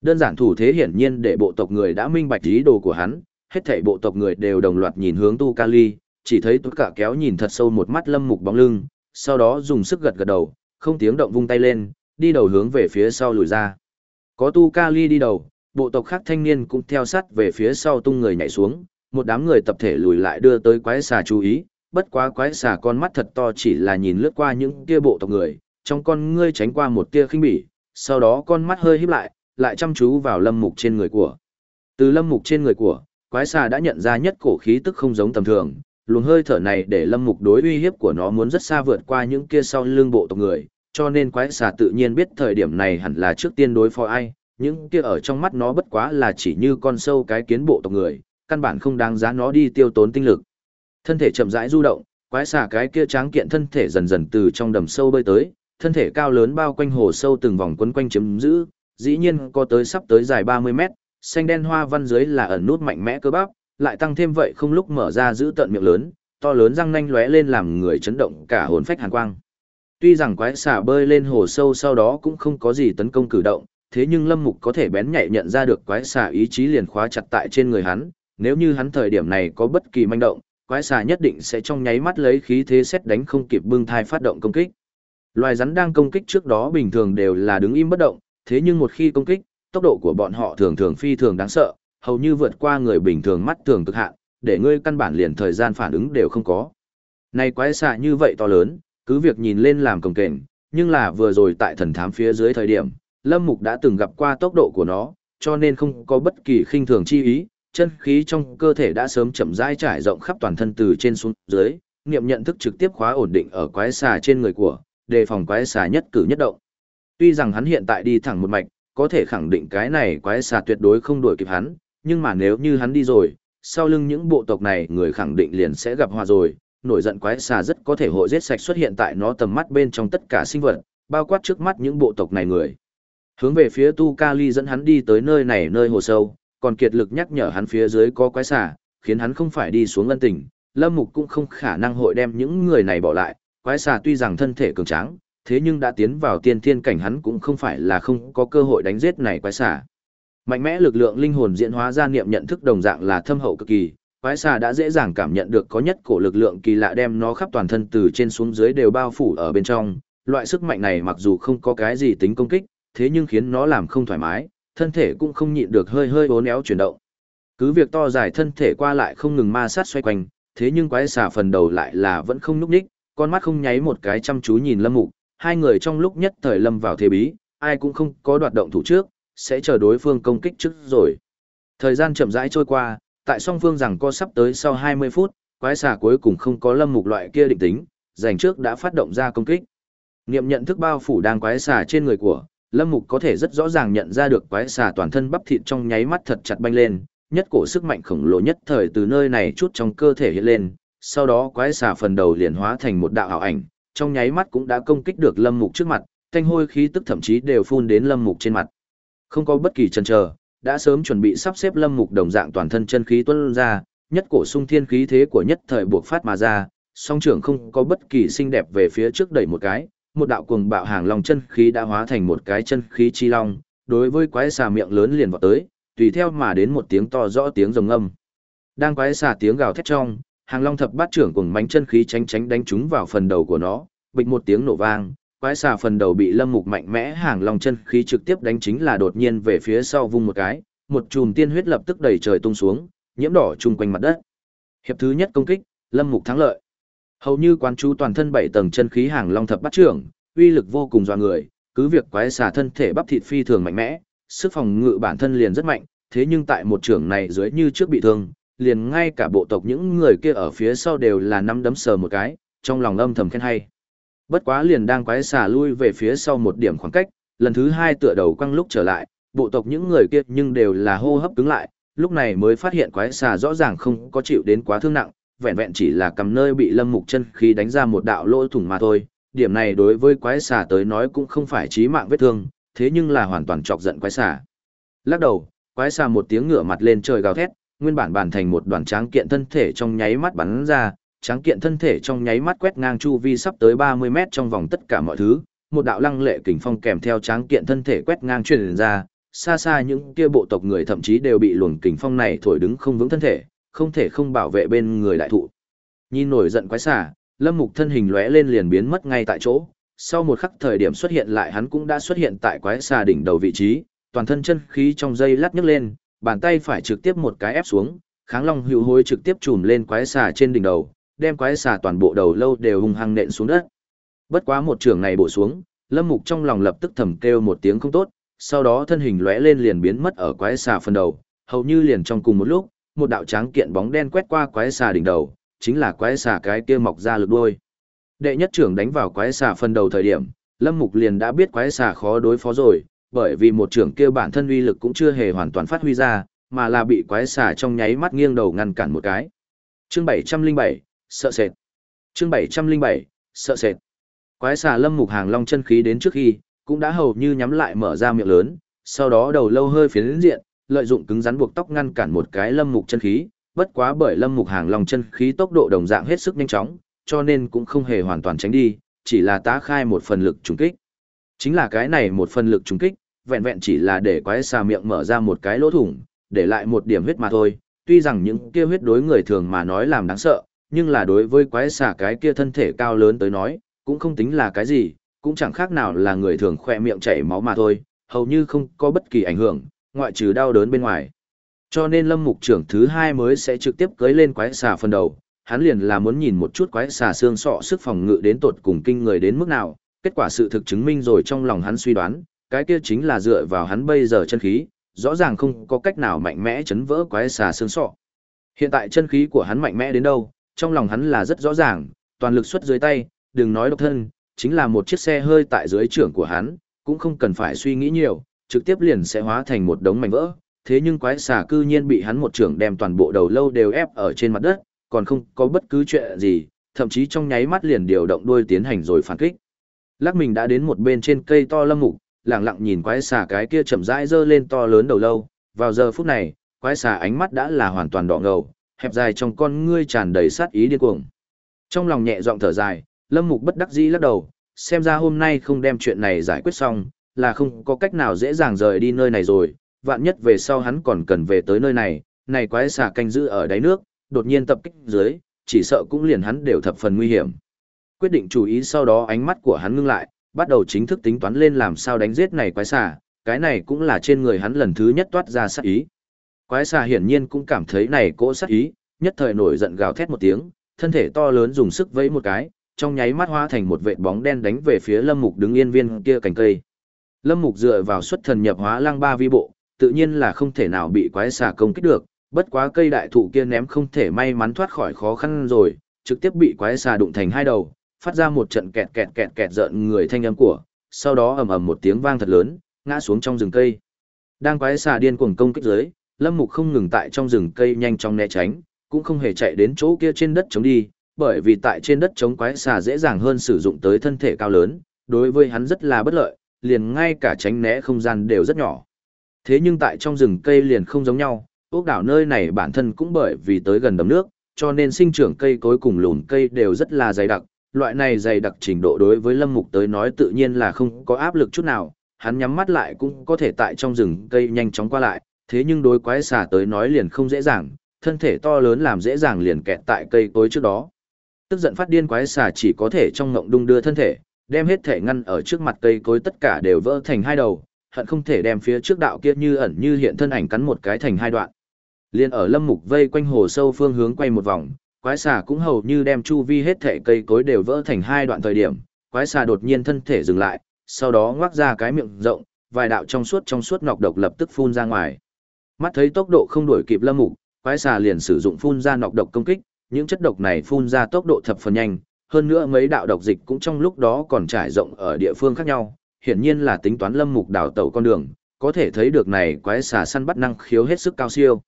Đơn giản thủ thế hiển nhiên để bộ tộc người đã minh bạch ý đồ của hắn, hết thảy bộ tộc người đều đồng loạt nhìn hướng Tu Kali, chỉ thấy tất cả kéo nhìn thật sâu một mắt Lâm Mục bóng lưng, sau đó dùng sức gật gật đầu, không tiếng động vung tay lên, đi đầu hướng về phía sau lùi ra. Có Tu Kali đi đầu, bộ tộc khác thanh niên cũng theo sát về phía sau tung người nhảy xuống, một đám người tập thể lùi lại đưa tới quái xà chú ý, bất quá quái xà con mắt thật to chỉ là nhìn lướt qua những kia bộ tộc người, trong con ngươi tránh qua một tia khinh bỉ, sau đó con mắt hơi híp lại, lại chăm chú vào lâm mục trên người của. Từ lâm mục trên người của, quái xà đã nhận ra nhất cổ khí tức không giống tầm thường, luồng hơi thở này để lâm mục đối uy hiếp của nó muốn rất xa vượt qua những kia sau lưng bộ tộc người, cho nên quái xà tự nhiên biết thời điểm này hẳn là trước tiên đối phó ai, những kia ở trong mắt nó bất quá là chỉ như con sâu cái kiến bộ tộc người, căn bản không đáng giá nó đi tiêu tốn tinh lực. Thân thể chậm rãi du động, quái xà cái kia tráng kiện thân thể dần dần từ trong đầm sâu bơi tới, thân thể cao lớn bao quanh hồ sâu từng vòng quấn quanh chiếm giữ, dĩ nhiên có tới sắp tới dài 30 mét, xanh đen hoa văn dưới là ẩn nút mạnh mẽ cơ bắp, lại tăng thêm vậy không lúc mở ra giữ tận miệng lớn, to lớn răng nanh lóe lên làm người chấn động cả hồn phách hàn quang. Tuy rằng quái xà bơi lên hồ sâu sau đó cũng không có gì tấn công cử động, thế nhưng Lâm Mục có thể bén nhạy nhận ra được quái xà ý chí liền khóa chặt tại trên người hắn, nếu như hắn thời điểm này có bất kỳ manh động, quái xà nhất định sẽ trong nháy mắt lấy khí thế xét đánh không kịp bưng thai phát động công kích. Loài rắn đang công kích trước đó bình thường đều là đứng im bất động, thế nhưng một khi công kích, tốc độ của bọn họ thường thường phi thường đáng sợ, hầu như vượt qua người bình thường mắt thường cực hạn, để ngươi căn bản liền thời gian phản ứng đều không có. Này quái xạ như vậy to lớn, cứ việc nhìn lên làm cồng kềnh, nhưng là vừa rồi tại thần thám phía dưới thời điểm, Lâm Mục đã từng gặp qua tốc độ của nó, cho nên không có bất kỳ khinh thường chi ý, chân khí trong cơ thể đã sớm chậm rãi trải rộng khắp toàn thân từ trên xuống dưới, niệm nhận thức trực tiếp khóa ổn định ở quái xà trên người của, đề phòng quái xà nhất cử nhất động. Tuy rằng hắn hiện tại đi thẳng một mạch, có thể khẳng định cái này quái xà tuyệt đối không đuổi kịp hắn, nhưng mà nếu như hắn đi rồi, sau lưng những bộ tộc này người khẳng định liền sẽ gặp hòa rồi, nổi giận quái xà rất có thể hội giết sạch xuất hiện tại nó tầm mắt bên trong tất cả sinh vật, bao quát trước mắt những bộ tộc này người. Hướng về phía Tu Kali dẫn hắn đi tới nơi này nơi hồ sâu, còn kiệt lực nhắc nhở hắn phía dưới có quái xà, khiến hắn không phải đi xuống lân tỉnh. Lâm Mục cũng không khả năng hội đem những người này bỏ lại, quái xà tuy rằng thân thể cường tráng, thế nhưng đã tiến vào tiên thiên cảnh hắn cũng không phải là không có cơ hội đánh giết này quái xà. Mạnh mẽ lực lượng linh hồn diễn hóa ra niệm nhận thức đồng dạng là thâm hậu cực kỳ, quái xà đã dễ dàng cảm nhận được có nhất cổ lực lượng kỳ lạ đem nó khắp toàn thân từ trên xuống dưới đều bao phủ ở bên trong. Loại sức mạnh này mặc dù không có cái gì tính công kích, thế nhưng khiến nó làm không thoải mái, thân thể cũng không nhịn được hơi hơi uốn éo chuyển động. Cứ việc to dài thân thể qua lại không ngừng ma sát xoay quanh, thế nhưng quái xà phần đầu lại là vẫn không núp ních, con mắt không nháy một cái chăm chú nhìn Lâm Mục, hai người trong lúc nhất thời lâm vào thế bí, ai cũng không có đoạt động thủ trước, sẽ chờ đối phương công kích trước rồi. Thời gian chậm rãi trôi qua, tại song phương rằng co sắp tới sau 20 phút, quái xà cuối cùng không có lâm mục loại kia định tính, giành trước đã phát động ra công kích. Niệm nhận thức bao phủ đang quái xà trên người của, lâm mục có thể rất rõ ràng nhận ra được quái xà toàn thân bắp thịt trong nháy mắt thật chặt banh lên, nhất cổ sức mạnh khổng lồ nhất thời từ nơi này chút trong cơ thể hiện lên, sau đó quái xà phần đầu liền hóa thành một đạo ảo ảnh, trong nháy mắt cũng đã công kích được lâm mục trước mặt, thanh hôi khí tức thậm chí đều phun đến lâm mục trên mặt. Không có bất kỳ chần chờ, đã sớm chuẩn bị sắp xếp lâm mục đồng dạng toàn thân chân khí tuôn ra, nhất cổ sung thiên khí thế của nhất thời buộc phát mà ra, song trưởng không có bất kỳ xinh đẹp về phía trước đẩy một cái, một đạo cuồng bạo hàng long chân khí đã hóa thành một cái chân khí chi long, đối với quái xà miệng lớn liền vọt tới, tùy theo mà đến một tiếng to rõ tiếng rồng âm. Đang quái xà tiếng gào thét trong, hàng long thập bát trưởng cùng mánh chân khí tránh tránh đánh trúng vào phần đầu của nó, bịch một tiếng nổ vang, quái xà phần đầu bị lâm mục mạnh mẽ hàng long chân khí trực tiếp đánh chính là đột nhiên về phía sau vung một cái, một chùm tiên huyết lập tức đầy trời tung xuống, nhiễm đỏ chung quanh mặt đất. Hiệp thứ nhất công kích, lâm mục thắng lợi. Hầu như quán chú toàn thân bảy tầng chân khí hàng long thập bát trưởng, uy lực vô cùng dọa người, cứ việc quái xà thân thể bắp thịt phi thường mạnh mẽ, sức phòng ngự bản thân liền rất mạnh, thế nhưng tại một trưởng này dưới như trước bị thương, liền ngay cả bộ tộc những người kia ở phía sau đều là năm đấm sờ một cái, trong lòng âm thầm khen hay. Bất quá liền đang quái xà lui về phía sau một điểm khoảng cách, lần thứ hai tựa đầu quăng lúc trở lại, bộ tộc những người kia nhưng đều là hô hấp cứng lại, lúc này mới phát hiện quái xà rõ ràng không có chịu đến quá thương nặng, vẹn vẹn chỉ là cầm nơi bị lâm mục chân khí đánh ra một đạo lỗ thủng mà thôi. Điểm này đối với quái xà tới nói cũng không phải chí mạng vết thương, thế nhưng là hoàn toàn chọc giận quái xà. Lắc đầu, quái xà một tiếng ngửa mặt lên trời gào thét, nguyên bản bàn thành một đoàn tráng kiện thân thể trong nháy mắt bắn ra, tráng kiện thân thể trong nháy mắt quét ngang chu vi sắp tới 30 mét trong vòng tất cả mọi thứ, một đạo lăng lệ kình phong kèm theo tráng kiện thân thể quét ngang truyền ra, xa xa những kia bộ tộc người thậm chí đều bị luồng kình phong này thổi đứng không vững thân thể, không thể không bảo vệ bên người đại thụ. Nhìn nổi giận quái xả, Lâm Mục thân hình lóe lên liền biến mất ngay tại chỗ, sau một khắc thời điểm xuất hiện lại hắn cũng đã xuất hiện tại quái xà đỉnh đầu vị trí, toàn thân chân khí trong dây lát nhấc lên, bàn tay phải trực tiếp một cái ép xuống, kháng long hữu hối trực tiếp chùm lên quái xà trên đỉnh đầu, đem quái xà toàn bộ đầu lâu đều hung hăng nện xuống đất. Bất quá một trường này bổ xuống, Lâm Mục trong lòng lập tức thầm kêu một tiếng không tốt, sau đó thân hình lóe lên liền biến mất ở quái xà phần đầu, hầu như liền trong cùng một lúc, một đạo tráng kiện bóng đen quét qua quái xà đỉnh đầu, chính là quái xà cái kia mọc ra lực đuôi. Đệ nhất trưởng đánh vào quái xà phần đầu thời điểm, Lâm Mục liền đã biết quái xà khó đối phó rồi, bởi vì một trưởng kia bản thân uy lực cũng chưa hề hoàn toàn phát huy ra, mà là bị quái xà trong nháy mắt nghiêng đầu ngăn cản một cái. Chương 707, sợ sệt. Chương 707, sợ sệt. Quái xà Lâm Mục hàng long chân khí đến trước khi, cũng đã hầu như nhắm lại mở ra miệng lớn, sau đó đầu lâu hơi phiến diện, lợi dụng cứng rắn buộc tóc ngăn cản một cái Lâm Mục chân khí, bất quá bởi Lâm Mục hàng long chân khí tốc độ đồng dạng hết sức nhanh chóng, cho nên cũng không hề hoàn toàn tránh đi, chỉ là tá khai một phần lực trùng kích. Chính là cái này một phần lực trùng kích, vẹn vẹn chỉ là để quái xà miệng mở ra một cái lỗ thủng, để lại một điểm huyết mà thôi. Tuy rằng những kia huyết đối người thường mà nói làm đáng sợ, nhưng là đối với quái xà cái kia thân thể cao lớn tới nói, cũng không tính là cái gì, cũng chẳng khác nào là người thường khoe miệng chảy máu mà thôi, hầu như không có bất kỳ ảnh hưởng, ngoại trừ đau đớn bên ngoài. Cho nên lâm mục trưởng thứ hai mới sẽ trực tiếp cưới lên quái xà phần đầu, hắn liền là muốn nhìn một chút quái xà xương sọ sức phòng ngự đến tột cùng kinh người đến mức nào, kết quả sự thực chứng minh rồi trong lòng hắn suy đoán, cái kia chính là dựa vào hắn bây giờ chân khí, rõ ràng không có cách nào mạnh mẽ chấn vỡ quái xà xương sọ. Hiện tại chân khí của hắn mạnh mẽ đến đâu, trong lòng hắn là rất rõ ràng, toàn lực xuất dưới tay, đừng nói độc thân, chính là một chiếc xe hơi tại dưới trưởng của hắn, cũng không cần phải suy nghĩ nhiều, trực tiếp liền sẽ hóa thành một đống mảnh vỡ. Thế nhưng quái xà cư nhiên bị hắn một trưởng đem toàn bộ đầu lâu đều ép ở trên mặt đất, còn không có bất cứ chuyện gì, thậm chí trong nháy mắt liền điều động đuôi tiến hành rồi phản kích. Lắc mình đã đến một bên trên cây to lâm mục, lặng lặng nhìn quái xà cái kia chậm rãi dơ lên to lớn đầu lâu. Vào giờ phút này, quái xà ánh mắt đã là hoàn toàn đỏ ngầu, hẹp dài trong con ngươi tràn đầy sát ý điên cuồng. Trong lòng nhẹ giọng thở dài, Lâm Mục bất đắc dĩ lắc đầu, xem ra hôm nay không đem chuyện này giải quyết xong, là không có cách nào dễ dàng rời đi nơi này rồi, vạn nhất về sau hắn còn cần về tới nơi này, này quái xà canh giữ ở đáy nước, đột nhiên tập kích dưới, chỉ sợ cũng liền hắn đều thập phần nguy hiểm. Quyết định chú ý sau đó ánh mắt của hắn ngưng lại, bắt đầu chính thức tính toán lên làm sao đánh giết này quái xà, cái này cũng là trên người hắn lần thứ nhất toát ra sát ý. Quái xà hiển nhiên cũng cảm thấy này cỗ sát ý, nhất thời nổi giận gào thét một tiếng, thân thể to lớn dùng sức vẫy một cái, trong nháy mắt hóa thành một vệt bóng đen đánh về phía Lâm Mục đứng yên viên kia cành cây. Lâm Mục dựa vào xuất thần nhập hóa lang ba vi bộ, tự nhiên là không thể nào bị quái xà công kích được, bất quá cây đại thụ kia ném không thể may mắn thoát khỏi khó khăn rồi, trực tiếp bị quái xà đụng thành hai đầu, phát ra một trận kẹt kẹt kẹt kẹt giận người thanh âm của, sau đó ầm ầm một tiếng vang thật lớn, ngã xuống trong rừng cây. Đang quái xà điên cuồng công kích dưới, Lâm Mục không ngừng tại trong rừng cây nhanh chóng né tránh, cũng không hề chạy đến chỗ kia trên đất chống đi, bởi vì tại trên đất chống quái xà dễ dàng hơn sử dụng tới thân thể cao lớn, đối với hắn rất là bất lợi, liền ngay cả tránh né không gian đều rất nhỏ. Thế nhưng tại trong rừng cây liền không giống nhau, ốc đảo nơi này bản thân cũng bởi vì tới gần đầm nước, cho nên sinh trưởng cây cối cùng lùn cây đều rất là dày đặc, loại này dày đặc trình độ đối với Lâm Mục tới nói tự nhiên là không có áp lực chút nào, hắn nhắm mắt lại cũng có thể tại trong rừng cây nhanh chóng qua lại, thế nhưng đối quái xà tới nói liền không dễ dàng, thân thể to lớn làm dễ dàng liền kẹt tại cây cối trước đó. Tức giận phát điên quái xà chỉ có thể trong ngộng đung đưa thân thể, đem hết thể ngăn ở trước mặt cây cối tất cả đều vỡ thành hai đầu, hận không thể đem phía trước đạo kia như ẩn như hiện thân ảnh cắn một cái thành hai đoạn. Liên ở lâm mục vây quanh hồ sâu phương hướng quay một vòng, quái xà cũng hầu như đem chu vi hết thể cây cối đều vỡ thành hai đoạn thời điểm, quái xà đột nhiên thân thể dừng lại, sau đó ngoác ra cái miệng rộng, vài đạo trong suốt trong suốt nọc độc lập tức phun ra ngoài. Mắt thấy tốc độ không đuổi kịp lâm mục, quái xà liền sử dụng phun ra nọc độc công kích, những chất độc này phun ra tốc độ thập phần nhanh, hơn nữa mấy đạo độc dịch cũng trong lúc đó còn trải rộng ở địa phương khác nhau, hiển nhiên là tính toán lâm mục đào tẩu con đường, có thể thấy được này quái xà săn bắt năng khiếu hết sức cao siêu.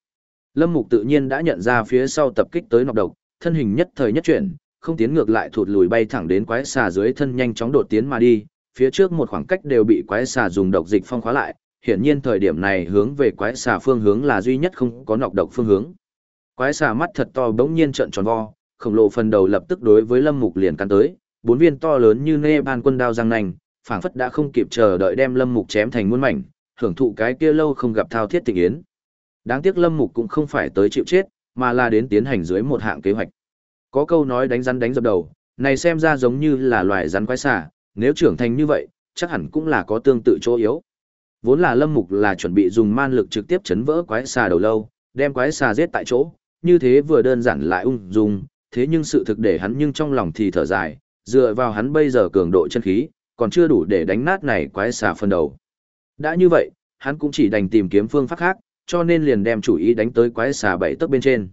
Lâm mục tự nhiên đã nhận ra phía sau tập kích tới nọc độc, thân hình nhất thời nhất chuyển, không tiến ngược lại thụt lùi bay thẳng đến quái xà dưới thân nhanh chóng đột tiến mà đi, phía trước một khoảng cách đều bị quái xà dùng độc dịch phong khóa lại, hiển nhiên thời điểm này hướng về quái xà phương hướng là duy nhất không có nọc độc phương hướng. Quái xà mắt thật to bỗng nhiên trợn tròn vo, khổng lồ phần đầu lập tức đối với Lâm Mục liền cắn tới, bốn viên to lớn như nê ban quân đao răng nành, phảng phất đã không kịp chờ đợi đem Lâm Mục chém thành muôn mảnh, hưởng thụ cái kia lâu không gặp thao thiết tình yến. Đáng tiếc Lâm Mục cũng không phải tới chịu chết, mà là đến tiến hành dưới một hạng kế hoạch. Có câu nói đánh rắn đánh dập đầu, này xem ra giống như là loài rắn quái xà, nếu trưởng thành như vậy, chắc hẳn cũng là có tương tự chỗ yếu. Vốn là Lâm Mục là chuẩn bị dùng man lực trực tiếp chấn vỡ quái xà đầu lâu, đem quái xà giết tại chỗ, như thế vừa đơn giản lại ung dung, thế nhưng sự thực để hắn nhưng trong lòng thì thở dài, dựa vào hắn bây giờ cường độ chân khí, còn chưa đủ để đánh nát này quái xà phân đầu. Đã như vậy, hắn cũng chỉ đành tìm kiếm phương pháp khác, cho nên liền đem chủ ý đánh tới quái xà bảy tấc bên trên.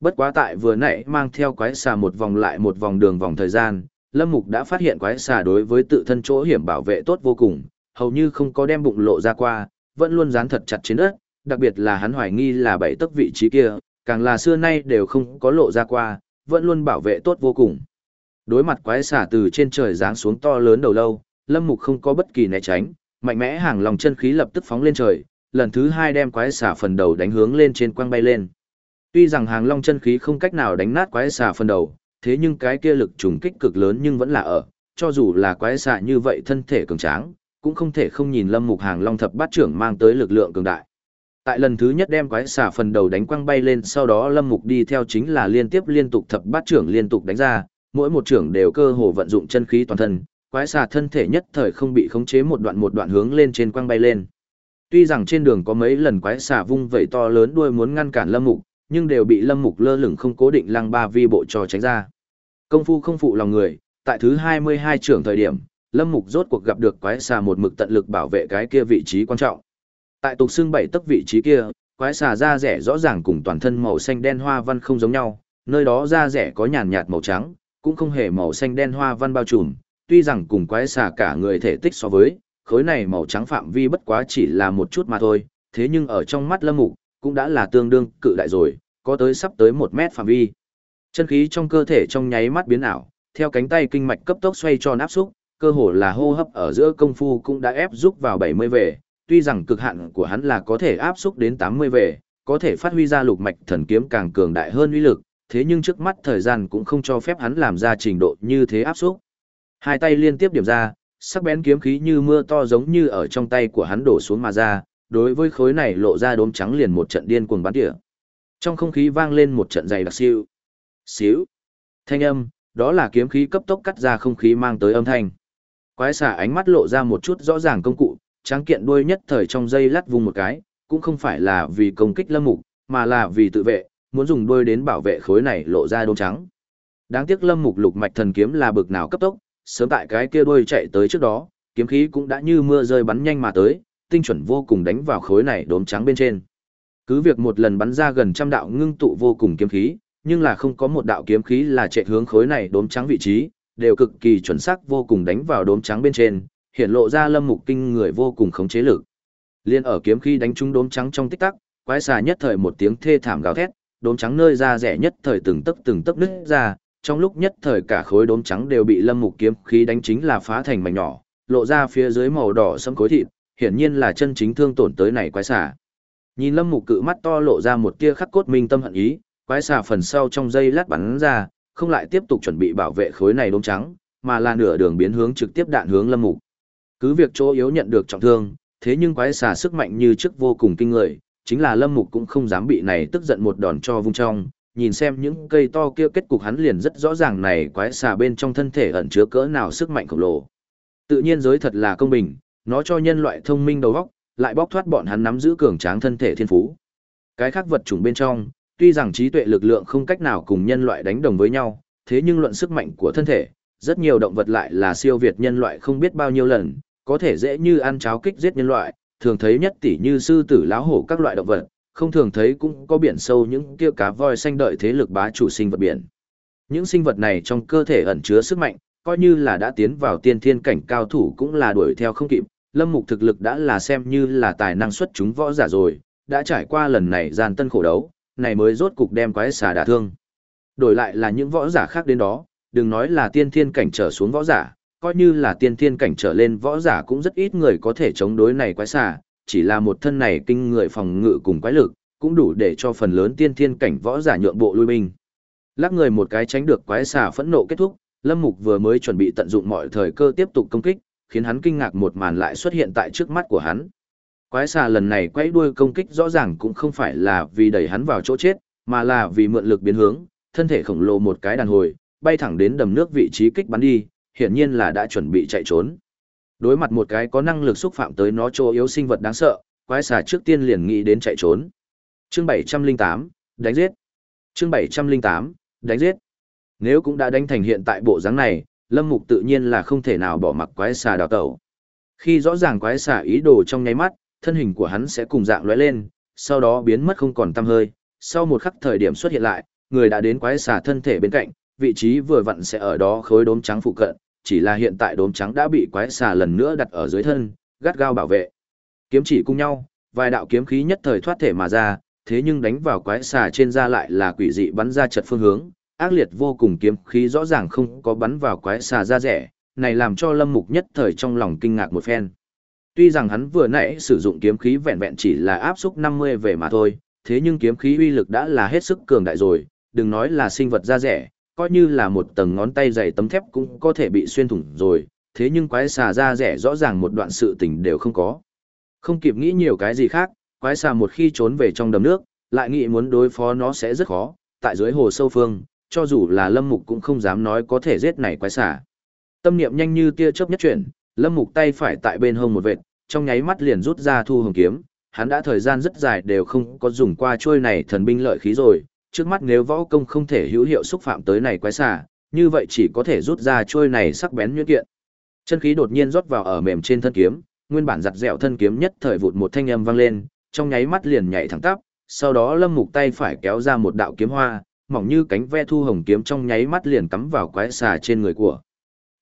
Bất quá tại vừa nãy mang theo quái xà một vòng lại một vòng đường vòng thời gian, Lâm Mục đã phát hiện quái xà đối với tự thân chỗ hiểm bảo vệ tốt vô cùng, hầu như không có đem bụng lộ ra qua, vẫn luôn dán thật chặt trên đất, đặc biệt là hắn hoài nghi là bảy tấc vị trí kia, càng là xưa nay đều không có lộ ra qua, vẫn luôn bảo vệ tốt vô cùng. Đối mặt quái xà từ trên trời giáng xuống to lớn đầu lâu, Lâm Mục không có bất kỳ né tránh, mạnh mẽ hàng lòng chân khí lập tức phóng lên trời, lần thứ hai đem quái xà phần đầu đánh hướng lên trên quang bay lên. Tuy rằng hàng long chân khí không cách nào đánh nát quái xà phần đầu, thế nhưng cái kia lực trùng kích cực lớn nhưng vẫn là ở, cho dù là quái xà như vậy thân thể cường tráng, cũng không thể không nhìn lâm mục hàng long thập bát trưởng mang tới lực lượng cường đại. Tại lần thứ nhất đem quái xà phần đầu đánh quăng bay lên sau đó lâm mục đi theo chính là liên tiếp liên tục thập bát trưởng liên tục đánh ra, mỗi một trưởng đều cơ hồ vận dụng chân khí toàn thân, quái xà thân thể nhất thời không bị khống chế một đoạn một đoạn hướng lên trên quăng bay lên. Tuy rằng trên đường có mấy lần quái xà vung vẩy to lớn đuôi muốn ngăn cản lâm mục, nhưng đều bị lâm mục lơ lửng không cố định lăng ba vi bộ trò tránh ra. Công phu không phụ lòng người, tại thứ 22 trưởng thời điểm, lâm mục rốt cuộc gặp được quái xà một mực tận lực bảo vệ cái kia vị trí quan trọng. Tại tục xương bảy tấc vị trí kia, quái xà da rẻ rõ ràng cùng toàn thân màu xanh đen hoa văn không giống nhau, nơi đó da rẻ có nhàn nhạt màu trắng, cũng không hề màu xanh đen hoa văn bao trùm, tuy rằng cùng quái xà cả người thể tích so với, khối này màu trắng phạm vi bất quá chỉ là một chút mà thôi, thế nhưng ở trong mắt lâm mục, cũng đã là tương đương cự đại rồi, có tới sắp tới một mét phạm vi. Chân khí trong cơ thể trong nháy mắt biến ảo, theo cánh tay kinh mạch cấp tốc xoay tròn áp xúc, cơ hồ là hô hấp ở giữa công phu cũng đã ép rút vào 70 về, tuy rằng cực hạn của hắn là có thể áp xúc đến 80 về, có thể phát huy ra lục mạch thần kiếm càng cường đại hơn uy lực, thế nhưng trước mắt thời gian cũng không cho phép hắn làm ra trình độ như thế áp xúc. Hai tay liên tiếp điểm ra, sắc bén kiếm khí như mưa to giống như ở trong tay của hắn đổ xuống mà ra, đối với khối này lộ ra đốm trắng liền một trận điên cuồng bắn tỉa. Trong không khí vang lên một trận dày đặc siêu. Xíu. Thanh âm, đó là kiếm khí cấp tốc cắt ra không khí mang tới âm thanh. Quái xà ánh mắt lộ ra một chút rõ ràng công cụ, tráng kiện đuôi nhất thời trong dây lát vùng một cái, cũng không phải là vì công kích lâm mục, mà là vì tự vệ, muốn dùng đuôi đến bảo vệ khối này lộ ra đốm trắng. Đáng tiếc lâm mục lục mạch thần kiếm là bực nào cấp tốc, sớm tại cái kia đuôi chạy tới trước đó, kiếm khí cũng đã như mưa rơi bắn nhanh mà tới, tinh chuẩn vô cùng đánh vào khối này đốm trắng bên trên. Cứ việc một lần bắn ra gần trăm đạo ngưng tụ vô cùng kiếm khí, nhưng là không có một đạo kiếm khí là chạy hướng khối này đốm trắng vị trí, đều cực kỳ chuẩn xác vô cùng đánh vào đốm trắng bên trên, hiện lộ ra lâm mục kinh người vô cùng khống chế lực. Liên ở kiếm khí đánh trúng đốm trắng trong tích tắc, quái xà nhất thời một tiếng thê thảm gào thét, đốm trắng nơi ra rẻ nhất thời từng tấc từng tấc nứt ra, trong lúc nhất thời cả khối đốm trắng đều bị lâm mục kiếm khí đánh chính là phá thành mảnh nhỏ, lộ ra phía dưới màu đỏ sẫm khối thịt, hiển nhiên là chân chính thương tổn tới này quái xà. Nhìn lâm mục cự mắt to lộ ra một tia khắc cốt minh tâm hận ý, quái xà phần sau trong dây lát bắn ra, không lại tiếp tục chuẩn bị bảo vệ khối này đốm trắng, mà là nửa đường biến hướng trực tiếp đạn hướng lâm mục. Cứ việc chỗ yếu nhận được trọng thương, thế nhưng quái xà sức mạnh như trước vô cùng kinh người, chính là Lâm Mục cũng không dám bị này tức giận một đòn cho vung trong, nhìn xem những cây to kia kết cục hắn liền rất rõ ràng này quái xà bên trong thân thể ẩn chứa cỡ nào sức mạnh khổng lồ. Tự nhiên giới thật là công bình, nó cho nhân loại thông minh đầu óc, lại bóc thoát bọn hắn nắm giữ cường tráng thân thể thiên phú. Cái khác vật chủng bên trong, tuy rằng trí tuệ lực lượng không cách nào cùng nhân loại đánh đồng với nhau, thế nhưng luận sức mạnh của thân thể, rất nhiều động vật lại là siêu việt nhân loại không biết bao nhiêu lần, có thể dễ như ăn cháo kích giết nhân loại, thường thấy nhất tỷ như sư tử láo hổ các loại động vật, không thường thấy cũng có biển sâu những kia cá voi xanh đợi thế lực bá chủ sinh vật biển. Những sinh vật này trong cơ thể ẩn chứa sức mạnh, coi như là đã tiến vào tiên thiên cảnh cao thủ cũng là đuổi theo không kịp, lâm mục thực lực đã là xem như là tài năng xuất chúng võ giả rồi, đã trải qua lần này gian tân khổ đấu, này mới rốt cục đem quái xà đả thương. Đổi lại là những võ giả khác đến đó, đừng nói là tiên thiên cảnh trở xuống võ giả, coi như là tiên thiên cảnh trở lên võ giả cũng rất ít người có thể chống đối này quái xà, chỉ là một thân này kinh người phòng ngự cùng quái lực, cũng đủ để cho phần lớn tiên thiên cảnh võ giả nhượng bộ lui binh. Lắc người một cái tránh được quái xà phẫn nộ kết thúc, Lâm Mục vừa mới chuẩn bị tận dụng mọi thời cơ tiếp tục công kích, khiến hắn kinh ngạc một màn lại xuất hiện tại trước mắt của hắn. Quái xà lần này quay đuôi công kích rõ ràng cũng không phải là vì đẩy hắn vào chỗ chết, mà là vì mượn lực biến hướng, thân thể khổng lồ một cái đàn hồi, bay thẳng đến đầm nước vị trí kích bắn đi, hiển nhiên là đã chuẩn bị chạy trốn. Đối mặt một cái có năng lực xúc phạm tới nó chỗ yếu sinh vật đáng sợ, quái xà trước tiên liền nghĩ đến chạy trốn. Chương 708, đánh giết. Chương 708, đánh giết. Nếu cũng đã đánh thành hiện tại bộ dáng này, Lâm Mục tự nhiên là không thể nào bỏ mặc quái xà đào tẩu. Khi rõ ràng quái xà ý đồ trong nháy mắt, thân hình của hắn sẽ cùng dạng lóe lên, sau đó biến mất không còn tăm hơi. Sau một khắc thời điểm xuất hiện lại, người đã đến quái xà thân thể bên cạnh, vị trí vừa vặn sẽ ở đó khối đốm trắng phụ cận, chỉ là hiện tại đốm trắng đã bị quái xà lần nữa đặt ở dưới thân, gắt gao bảo vệ. Kiếm chỉ cùng nhau, vài đạo kiếm khí nhất thời thoát thể mà ra, thế nhưng đánh vào quái xà trên da lại là quỷ dị bắn ra chật phương hướng, ác liệt vô cùng kiếm khí rõ ràng không có bắn vào quái xà da rẻ, này làm cho Lâm Mục nhất thời trong lòng kinh ngạc một phen. Tuy rằng hắn vừa nãy sử dụng kiếm khí vẹn vẹn chỉ là áp xúc 50 về mà thôi, thế nhưng kiếm khí uy lực đã là hết sức cường đại rồi, đừng nói là sinh vật da rẻ, coi như là một tầng ngón tay dày tấm thép cũng có thể bị xuyên thủng rồi, thế nhưng quái xà da rẻ rõ ràng một đoạn sự tình đều không có. Không kịp nghĩ nhiều cái gì khác, quái xà một khi trốn về trong đầm nước, lại nghĩ muốn đối phó nó sẽ rất khó, tại dưới hồ sâu phương, cho dù là lâm mục cũng không dám nói có thể giết này quái xà. Tâm niệm nhanh như tia chớp nhất chuyển, lâm mục tay phải tại bên hông một vệt, trong nháy mắt liền rút ra thu hồng kiếm, hắn đã thời gian rất dài đều không có dùng qua chuôi này thần binh lợi khí rồi, trước mắt nếu võ công không thể hữu hiệu xúc phạm tới này quái xà, như vậy chỉ có thể rút ra chuôi này sắc bén nhuyễn kiện. Chân khí đột nhiên rót vào ở mềm trên thân kiếm, nguyên bản giặt dẻo thân kiếm nhất thời vụt một thanh âm vang lên, trong nháy mắt liền nhảy thẳng tắp, sau đó Lâm Mục tay phải kéo ra một đạo kiếm hoa, mỏng như cánh ve thu hồng kiếm trong nháy mắt liền cắm vào quái xà trên người của.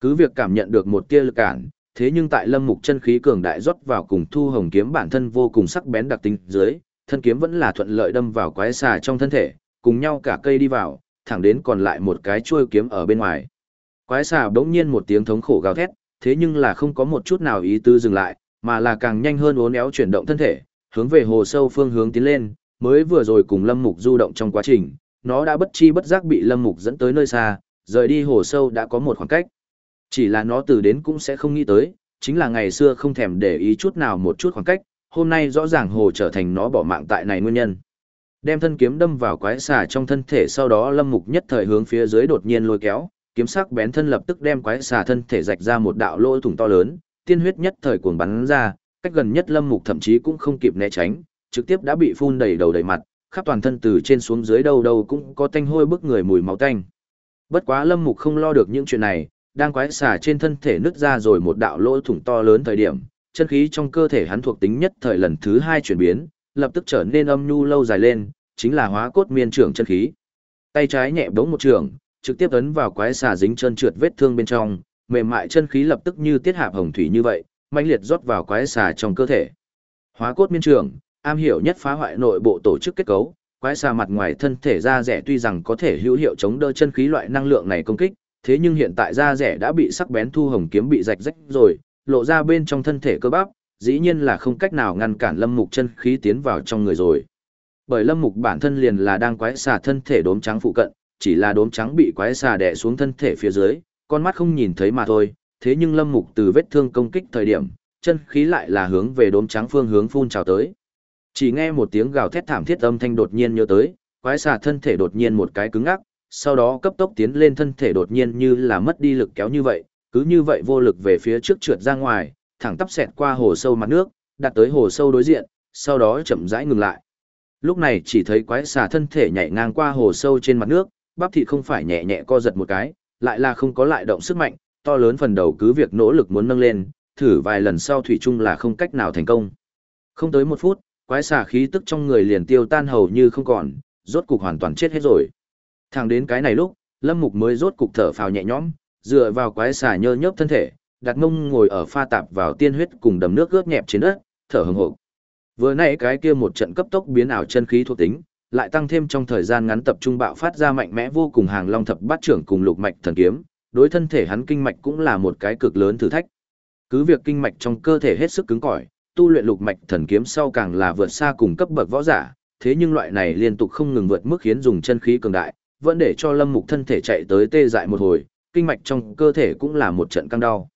Cứ việc cảm nhận được một tia lực cản, thế nhưng tại Lâm Mục chân khí cường đại rót vào cùng thu hồng kiếm bản thân vô cùng sắc bén đặc tính dưới, thân kiếm vẫn là thuận lợi đâm vào quái xà trong thân thể, cùng nhau cả cây đi vào, thẳng đến còn lại một cái chuôi kiếm ở bên ngoài. Quái xà bỗng nhiên một tiếng thống khổ gào thét, thế nhưng là không có một chút nào ý tư dừng lại, mà là càng nhanh hơn uốn éo chuyển động thân thể, hướng về hồ sâu phương hướng tiến lên, mới vừa rồi cùng Lâm Mục du động trong quá trình, nó đã bất chi bất giác bị Lâm Mục dẫn tới nơi xa, rời đi hồ sâu đã có một khoảng cách. Chỉ là nó từ đến cũng sẽ không nghĩ tới, chính là ngày xưa không thèm để ý chút nào một chút khoảng cách, hôm nay rõ ràng hồ trở thành nó bỏ mạng tại này nguyên nhân. Đem thân kiếm đâm vào quái xà trong thân thể sau đó Lâm Mục nhất thời hướng phía dưới đột nhiên lôi kéo, kiếm sắc bén thân lập tức đem quái xà thân thể rạch ra một đạo lỗ thủng to lớn, tiên huyết nhất thời cuồng bắn ra, cách gần nhất Lâm Mục thậm chí cũng không kịp né tránh, trực tiếp đã bị phun đầy đầu đầy mặt, khắp toàn thân từ trên xuống dưới đâu đâu cũng có tanh hôi bức người mùi máu tanh. Bất quá Lâm Mục không lo được những chuyện này, đang quái xà trên thân thể nứt ra rồi một đạo lỗ thủng to lớn thời điểm, chân khí trong cơ thể hắn thuộc tính nhất thời lần thứ hai chuyển biến, lập tức trở nên âm nhu lâu dài lên, chính là hóa cốt miên trưởng chân khí. Tay trái nhẹ bỗng một trường, trực tiếp ấn vào quái xà dính chân trượt vết thương bên trong, mềm mại chân khí lập tức như tiết hạp hồng thủy như vậy, mãnh liệt rót vào quái xà trong cơ thể. Hóa cốt miên trưởng, am hiểu nhất phá hoại nội bộ tổ chức kết cấu, quái xà mặt ngoài thân thể da rẻ tuy rằng có thể hữu hiệu chống đỡ chân khí loại năng lượng này công kích, thế nhưng hiện tại da rẻ đã bị sắc bén thu hồng kiếm bị rạch rách rồi, lộ ra bên trong thân thể cơ bắp, dĩ nhiên là không cách nào ngăn cản lâm mục chân khí tiến vào trong người rồi. Bởi lâm mục bản thân liền là đang quái xà thân thể đốm trắng phụ cận, chỉ là đốm trắng bị quái xà đè xuống thân thể phía dưới, con mắt không nhìn thấy mà thôi, thế nhưng lâm mục từ vết thương công kích thời điểm, chân khí lại là hướng về đốm trắng phương hướng phun trào tới. Chỉ nghe một tiếng gào thét thảm thiết âm thanh đột nhiên nhớ tới, quái xà thân thể đột nhiên một cái cứng ngắc, sau đó cấp tốc tiến lên thân thể đột nhiên như là mất đi lực kéo như vậy, cứ như vậy vô lực về phía trước trượt ra ngoài, thẳng tắp xẹt qua hồ sâu mặt nước, đặt tới hồ sâu đối diện, sau đó chậm rãi ngừng lại. Lúc này chỉ thấy quái xà thân thể nhảy ngang qua hồ sâu trên mặt nước, bắp thịt không phải nhẹ nhẹ co giật một cái, lại là không có lại động sức mạnh, to lớn phần đầu cứ việc nỗ lực muốn nâng lên, thử vài lần sau thủy chung là không cách nào thành công. Không tới một phút, quái xà khí tức trong người liền tiêu tan hầu như không còn, rốt cục hoàn toàn chết hết rồi. Thẳng đến cái này lúc, Lâm Mục mới rốt cục thở phào nhẹ nhõm, dựa vào quái xà nhơ nhớp thân thể, đặt mông ngồi ở pha tạp vào tiên huyết cùng đầm nước ướt nhẹp trên đất, thở hừng hực. Vừa nãy cái kia một trận cấp tốc biến ảo chân khí thuộc tính, lại tăng thêm trong thời gian ngắn tập trung bạo phát ra mạnh mẽ vô cùng hàng long thập bát trưởng cùng lục mạch thần kiếm, đối thân thể hắn kinh mạch cũng là một cái cực lớn thử thách. Cứ việc kinh mạch trong cơ thể hết sức cứng cỏi, tu luyện lục mạch thần kiếm sau càng là vượt xa cùng cấp bậc võ giả, thế nhưng loại này liên tục không ngừng vượt mức khiến dùng chân khí cường đại, vẫn để cho Lâm Mục thân thể chạy tới tê dại một hồi, kinh mạch trong cơ thể cũng là một trận căng đau.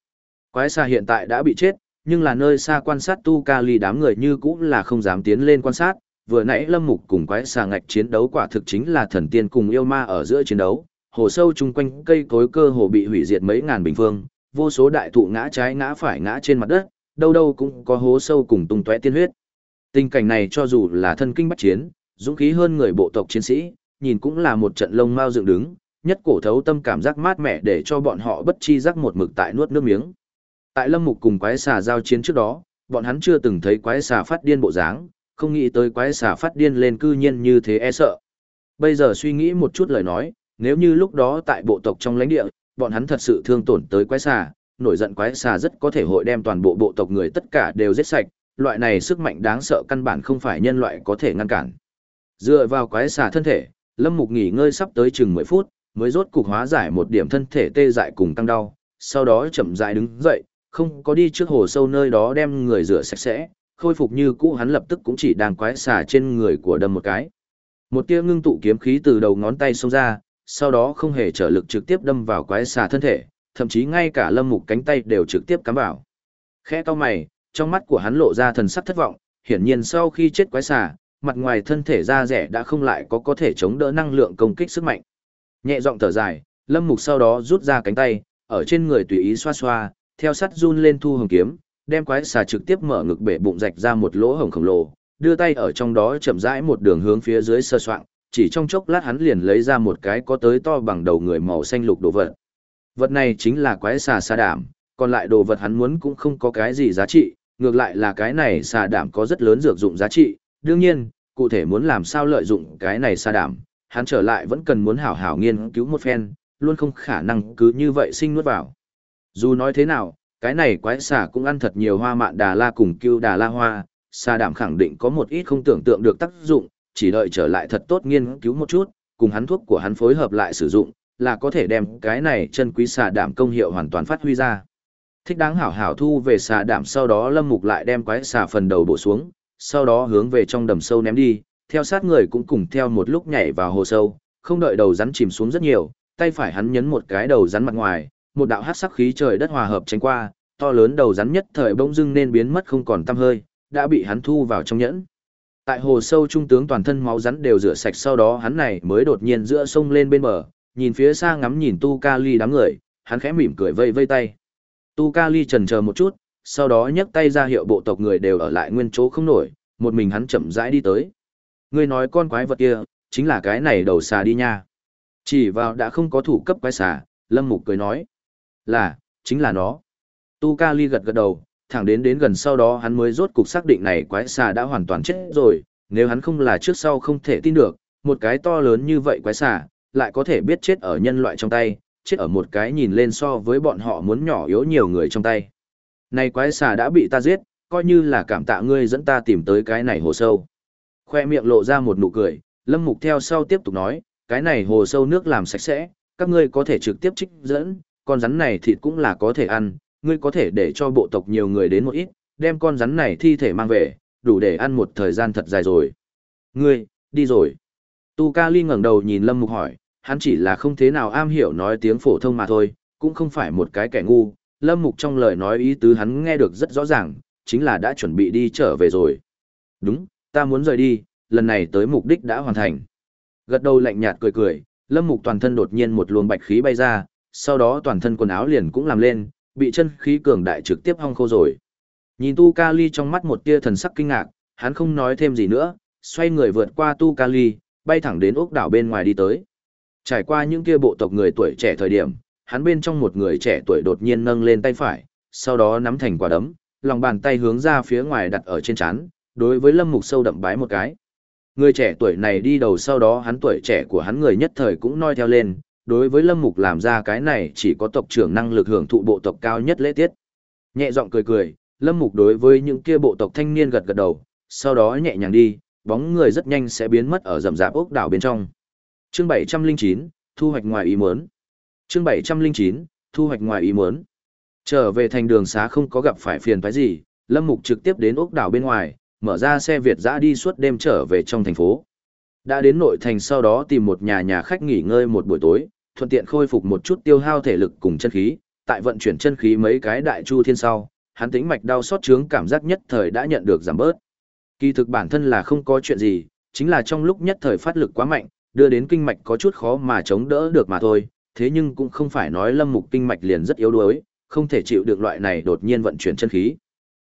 Quái xa hiện tại đã bị chết, nhưng là nơi xa quan sát tu ca ly đám người như cũng là không dám tiến lên quan sát, vừa nãy Lâm Mục cùng quái xà ngạch chiến đấu quả thực chính là thần tiên cùng yêu ma ở giữa chiến đấu, hồ sâu chung quanh cây cối cơ hồ bị hủy diệt mấy ngàn bình phương, vô số đại thụ ngã trái ngã phải ngã trên mặt đất, đâu đâu cũng có hố sâu cùng tung tóe tiên huyết. Tình cảnh này cho dù là thân kinh bách chiến, dũng khí hơn người bộ tộc chiến sĩ, nhìn cũng là một trận lông mau dựng đứng, nhất cổ thấu tâm cảm giác mát mẻ để cho bọn họ bất chi giác một mực tại nuốt nước miếng. Tại Lâm Mục cùng quái xà giao chiến trước đó, bọn hắn chưa từng thấy quái xà phát điên bộ dáng, không nghĩ tới quái xà phát điên lên cư nhiên như thế e sợ. Bây giờ suy nghĩ một chút lời nói, nếu như lúc đó tại bộ tộc trong lãnh địa, bọn hắn thật sự thương tổn tới quái xà, nổi giận quái xà rất có thể hội đem toàn bộ bộ tộc người tất cả đều giết sạch, loại này sức mạnh đáng sợ căn bản không phải nhân loại có thể ngăn cản. Dựa vào quái xà thân thể, Lâm Mục nghỉ ngơi sắp tới chừng 10 phút, mới rốt cục hóa giải một điểm thân thể tê dại cùng tăng đau, sau đó chậm rãi đứng dậy, không có đi trước hồ sâu nơi đó đem người rửa sạch sẽ, khôi phục như cũ hắn lập tức cũng chỉ đang quái xà trên người của đâm một cái. Một tia ngưng tụ kiếm khí từ đầu ngón tay xông ra, sau đó không hề trở lực trực tiếp đâm vào quái xà thân thể, thậm chí ngay cả lâm mục cánh tay đều trực tiếp cắm vào. Khẽ to mày, trong mắt của hắn lộ ra thần sắc thất vọng, hiển nhiên sau khi chết quái xà, mặt ngoài thân thể da rẻ đã không lại có có thể chống đỡ năng lượng công kích sức mạnh. Nhẹ giọng thở dài, lâm mục sau đó rút ra cánh tay, ở trên người tùy ý xoa xoa, theo sắt run lên thu hồng kiếm, đem quái xà trực tiếp mở ngực bể bụng rạch ra một lỗ hổng khổng lồ, đưa tay ở trong đó chậm rãi một đường hướng phía dưới sơ soạn, chỉ trong chốc lát hắn liền lấy ra một cái có tới to bằng đầu người màu xanh lục đồ vật. Vật này chính là quái xà sa đảm, còn lại đồ vật hắn muốn cũng không có cái gì giá trị, ngược lại là cái này xà đảm có rất lớn dược dụng giá trị, đương nhiên, cụ thể muốn làm sao lợi dụng cái này xa đảm, hắn trở lại vẫn cần muốn hảo hảo nghiên cứu một phen, luôn không khả năng cứ như vậy sinh nuốt vào. Dù nói thế nào, cái này quái xà cũng ăn thật nhiều hoa mạn đà la cùng cưu đà la hoa, xa đảm khẳng định có một ít không tưởng tượng được tác dụng, chỉ đợi trở lại thật tốt nghiên cứu một chút, cùng hắn thuốc của hắn phối hợp lại sử dụng, là có thể đem cái này chân quý xà đảm công hiệu hoàn toàn phát huy ra. Thích đáng hảo hảo thu về xà đảm sau đó lâm mục lại đem quái xà phần đầu bổ xuống, sau đó hướng về trong đầm sâu ném đi, theo sát người cũng cùng theo một lúc nhảy vào hồ sâu, không đợi đầu rắn chìm xuống rất nhiều, tay phải hắn nhấn một cái đầu rắn mặt ngoài, một đạo hắc sắc khí trời đất hòa hợp tránh qua, to lớn đầu rắn nhất thời bỗng dưng nên biến mất không còn tăm hơi, đã bị hắn thu vào trong nhẫn. Tại hồ sâu trung tướng toàn thân máu rắn đều rửa sạch sau đó hắn này mới đột nhiên giữa sông lên bên bờ, nhìn phía xa ngắm nhìn Tu Ca Ly đám người, hắn khẽ mỉm cười vây vây tay. Tu Ca Ly chần chờ một chút, sau đó nhấc tay ra hiệu bộ tộc người đều ở lại nguyên chỗ không nổi, một mình hắn chậm rãi đi tới. Ngươi nói con quái vật kia, chính là cái này đầu xà đi nha. Chỉ vào đã không có thủ cấp quái xà, Lâm Mục cười nói. Là, chính là nó. Tu Ca Ly gật gật đầu, thẳng đến đến gần sau đó hắn mới rốt cục xác định này quái xà đã hoàn toàn chết rồi, nếu hắn không là trước sau không thể tin được, một cái to lớn như vậy quái xà, lại có thể biết chết ở nhân loại trong tay, chết ở một cái nhìn lên so với bọn họ muốn nhỏ yếu nhiều người trong tay. Này quái xà đã bị ta giết, coi như là cảm tạ ngươi dẫn ta tìm tới cái này hồ sâu. Khoe miệng lộ ra một nụ cười, Lâm Mục theo sau tiếp tục nói, cái này hồ sâu nước làm sạch sẽ, các ngươi có thể trực tiếp trích dẫn, con rắn này thịt cũng là có thể ăn, ngươi có thể để cho bộ tộc nhiều người đến một ít, đem con rắn này thi thể mang về, đủ để ăn một thời gian thật dài rồi. Ngươi, đi rồi. Tu Ca Ly ngẩng đầu nhìn Lâm Mục hỏi, hắn chỉ là không thế nào am hiểu nói tiếng phổ thông mà thôi, cũng không phải một cái kẻ ngu. Lâm Mục trong lời nói ý tứ hắn nghe được rất rõ ràng, chính là đã chuẩn bị đi trở về rồi. Đúng, ta muốn rời đi, lần này tới mục đích đã hoàn thành. Gật đầu lạnh nhạt cười cười, Lâm Mục toàn thân đột nhiên một luồng bạch khí bay ra, sau đó toàn thân quần áo liền cũng làm lên, bị chân khí cường đại trực tiếp hong khô rồi. Nhìn Tu Kali trong mắt một tia thần sắc kinh ngạc, hắn không nói thêm gì nữa, xoay người vượt qua Tu Kali, bay thẳng đến ốc đảo bên ngoài đi tới. Trải qua những kia bộ tộc người tuổi trẻ thời điểm, hắn bên trong một người trẻ tuổi đột nhiên nâng lên tay phải, sau đó nắm thành quả đấm, lòng bàn tay hướng ra phía ngoài đặt ở trên chán, đối với Lâm Mục sâu đậm bái một cái. Người trẻ tuổi này đi đầu sau đó hắn tuổi trẻ của hắn người nhất thời cũng noi theo lên, đối với Lâm Mục làm ra cái này chỉ có tộc trưởng năng lực hưởng thụ bộ tộc cao nhất lễ tiết. Nhẹ giọng cười cười, Lâm Mục đối với những kia bộ tộc thanh niên gật gật đầu, sau đó nhẹ nhàng đi, bóng người rất nhanh sẽ biến mất ở rầm rạp ốc đảo bên trong. Chương 709, thu hoạch ngoài ý muốn. Chương 709, thu hoạch ngoài ý muốn. Trở về thành đường xá không có gặp phải phiền phức gì, Lâm Mục trực tiếp đến ốc đảo bên ngoài, mở ra xe Việt dã đi suốt đêm trở về trong thành phố. Đã đến nội thành sau đó tìm một nhà nhà khách nghỉ ngơi một buổi tối, thuận tiện khôi phục một chút tiêu hao thể lực cùng chân khí, tại vận chuyển chân khí mấy cái đại chu thiên sau, hắn tĩnh mạch đau xót trướng cảm giác nhất thời đã nhận được giảm bớt. Kỳ thực bản thân là không có chuyện gì, chính là trong lúc nhất thời phát lực quá mạnh, đưa đến kinh mạch có chút khó mà chống đỡ được mà thôi, thế nhưng cũng không phải nói lâm mục kinh mạch liền rất yếu đuối, không thể chịu được loại này đột nhiên vận chuyển chân khí.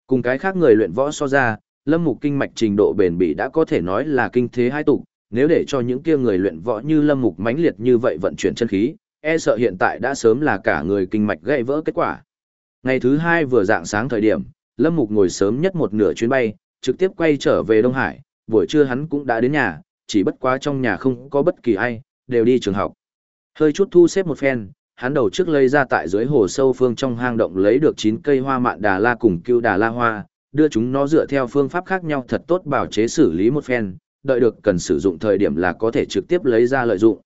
Cùng cái khác người luyện võ so ra, lâm mục kinh mạch trình độ bền bỉ đã có thể nói là kinh thế hai tục, nếu để cho những kia người luyện võ như lâm mục mãnh liệt như vậy vận chuyển chân khí, e sợ hiện tại đã sớm là cả người kinh mạch gãy vỡ kết quả. Ngày thứ hai vừa dạng sáng thời điểm, lâm mục ngồi sớm nhất một nửa chuyến bay, trực tiếp quay trở về Đông Hải, buổi trưa hắn cũng đã đến nhà, chỉ bất quá trong nhà không có bất kỳ ai, đều đi trường học. Hơi chút thu xếp một phen, hắn đầu trước lấy ra tại dưới hồ sâu phương trong hang động lấy được 9 cây hoa mạn đà la cùng cưu đà la hoa, đưa chúng nó dựa theo phương pháp khác nhau thật tốt bảo chế xử lý một phen, đợi được cần sử dụng thời điểm là có thể trực tiếp lấy ra lợi dụng.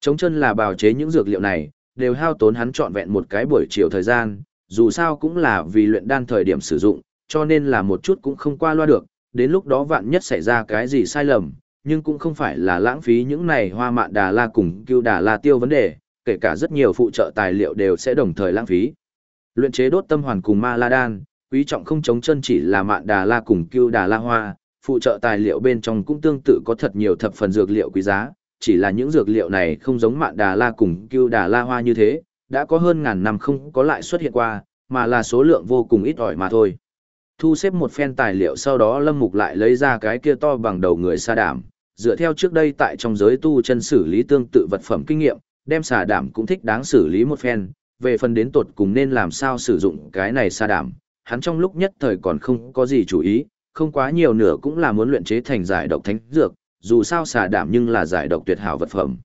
Chống chân là bào chế những dược liệu này, đều hao tốn hắn trọn vẹn một cái buổi chiều thời gian, dù sao cũng là vì luyện đan thời điểm sử dụng, cho nên là một chút cũng không qua loa được, đến lúc đó vạn nhất xảy ra cái gì sai lầm, nhưng cũng không phải là lãng phí những này hoa mạn đà la cùng cưu đà la tiêu vấn đề, kể cả rất nhiều phụ trợ tài liệu đều sẽ đồng thời lãng phí. Luyện chế đốt tâm hoàn cùng ma la đan, quý trọng không chống chân chỉ là mạn đà la cùng cưu đà la hoa, phụ trợ tài liệu bên trong cũng tương tự có thật nhiều thập phần dược liệu quý giá, chỉ là những dược liệu này không giống mạn đà la cùng cưu đà la hoa như thế, đã có hơn ngàn năm không có lại xuất hiện qua, mà là số lượng vô cùng ít ỏi mà thôi. Thu xếp một phen tài liệu sau đó Lâm Mục lại lấy ra cái kia to bằng đầu người sa đảm, dựa theo trước đây tại trong giới tu chân xử lý tương tự vật phẩm kinh nghiệm, đem xà đảm cũng thích đáng xử lý một phen, về phần đến tột cùng nên làm sao sử dụng cái này xà đảm, hắn trong lúc nhất thời còn không có gì chú ý, không quá nhiều nữa cũng là muốn luyện chế thành giải độc thánh dược, dù sao xà đảm nhưng là giải độc tuyệt hảo vật phẩm.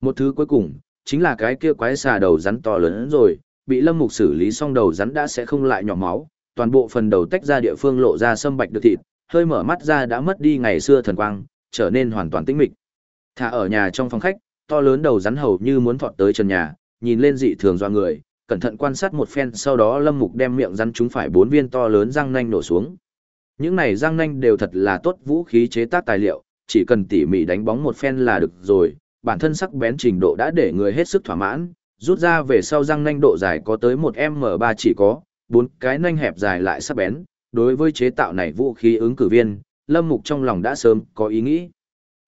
Một thứ cuối cùng, chính là cái kia quái xà đầu rắn to lớn rồi, bị Lâm Mục xử lý xong đầu rắn đã sẽ không lại nhỏ máu, toàn bộ phần đầu tách ra địa phương lộ ra sâm bạch được thịt, hơi mở mắt ra đã mất đi ngày xưa thần quang, trở nên hoàn toàn tĩnh mịch. Thả ở nhà trong phòng khách, to lớn đầu rắn hầu như muốn thọt tới trần nhà, nhìn lên dị thường doa người, cẩn thận quan sát một phen sau đó Lâm Mục đem miệng rắn chúng phải bốn viên to lớn răng nanh nổ xuống. Những này răng nanh đều thật là tốt vũ khí chế tác tài liệu, chỉ cần tỉ mỉ đánh bóng một phen là được rồi, bản thân sắc bén trình độ đã để người hết sức thỏa mãn, rút ra về sau răng nanh độ dài có tới một m ba chỉ có, bốn cái nanh hẹp dài lại sắc bén, đối với chế tạo này vũ khí ứng cử viên, Lâm Mục trong lòng đã sớm có ý nghĩ.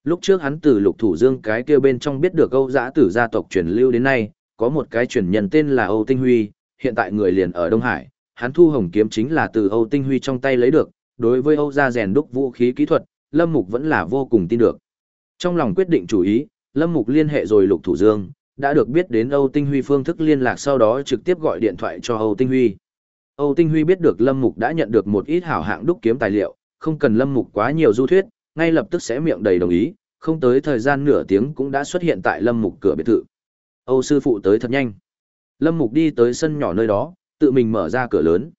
Lúc trước hắn từ lục thủ dương cái kia bên trong biết được Âu giã tử gia tộc truyền lưu đến nay, có một cái truyền nhân tên là Âu Tinh Huy, hiện tại người liền ở Đông Hải, hắn thu hồng kiếm chính là từ Âu Tinh Huy trong tay lấy được, đối với Âu gia rèn đúc vũ khí kỹ thuật, Lâm Mục vẫn là vô cùng tin được. Trong lòng quyết định chủ ý, Lâm Mục liên hệ rồi Lục Thủ Dương, đã được biết đến Âu Tinh Huy phương thức liên lạc sau đó trực tiếp gọi điện thoại cho Âu Tinh Huy. Âu Tinh Huy biết được Lâm Mục đã nhận được một ít hảo hạng đúc kiếm tài liệu, không cần Lâm Mục quá nhiều du thuyết, ngay lập tức sẽ miệng đầy đồng ý, không tới thời gian nửa tiếng cũng đã xuất hiện tại Lâm Mục cửa biệt thự. Âu sư phụ tới thật nhanh. Lâm Mục đi tới sân nhỏ nơi đó, tự mình mở ra cửa lớn.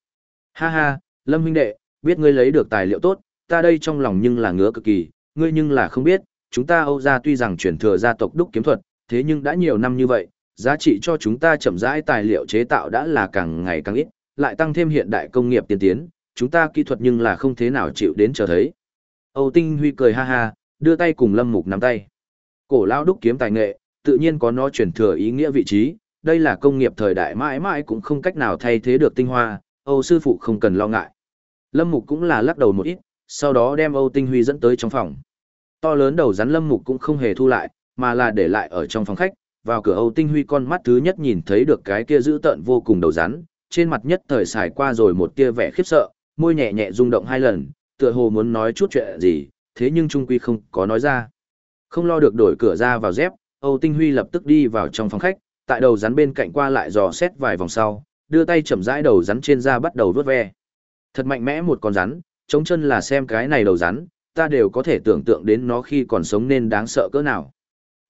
Ha ha, Lâm huynh đệ, biết ngươi lấy được tài liệu tốt, ta đây trong lòng nhưng là ngứa cực kỳ, ngươi nhưng là không biết, chúng ta Âu gia tuy rằng chuyển thừa gia tộc đúc kiếm thuật, thế nhưng đã nhiều năm như vậy, giá trị cho chúng ta chậm rãi tài liệu chế tạo đã là càng ngày càng ít, lại tăng thêm hiện đại công nghiệp tiên tiến, chúng ta kỹ thuật nhưng là không thế nào chịu đến chờ thấy. Âu Tinh Huy cười ha ha, đưa tay cùng Lâm Mục nắm tay. Cổ lao đúc kiếm tài nghệ, tự nhiên có nó chuyển thừa ý nghĩa vị trí, đây là công nghiệp thời đại mãi mãi cũng không cách nào thay thế được tinh hoa, Âu sư phụ không cần lo ngại. Lâm Mục cũng là lắc đầu một ít, sau đó đem Âu Tinh Huy dẫn tới trong phòng. To lớn đầu rắn Lâm Mục cũng không hề thu lại, mà là để lại ở trong phòng khách, vào cửa Âu Tinh Huy con mắt thứ nhất nhìn thấy được cái kia dữ tợn vô cùng đầu rắn, trên mặt nhất thời xài qua rồi một tia vẻ khiếp sợ, môi nhẹ nhẹ rung động hai lần, tựa hồ muốn nói chút chuyện gì, thế nhưng trung quy không có nói ra. Không lo được đổi cửa ra vào dép, Âu Tinh Huy lập tức đi vào trong phòng khách, tại đầu rắn bên cạnh qua lại dò xét vài vòng sau, đưa tay chậm rãi đầu rắn trên da bắt đầu vuốt ve. Thật mạnh mẽ một con rắn, chống chân là xem cái này đầu rắn, ta đều có thể tưởng tượng đến nó khi còn sống nên đáng sợ cỡ nào.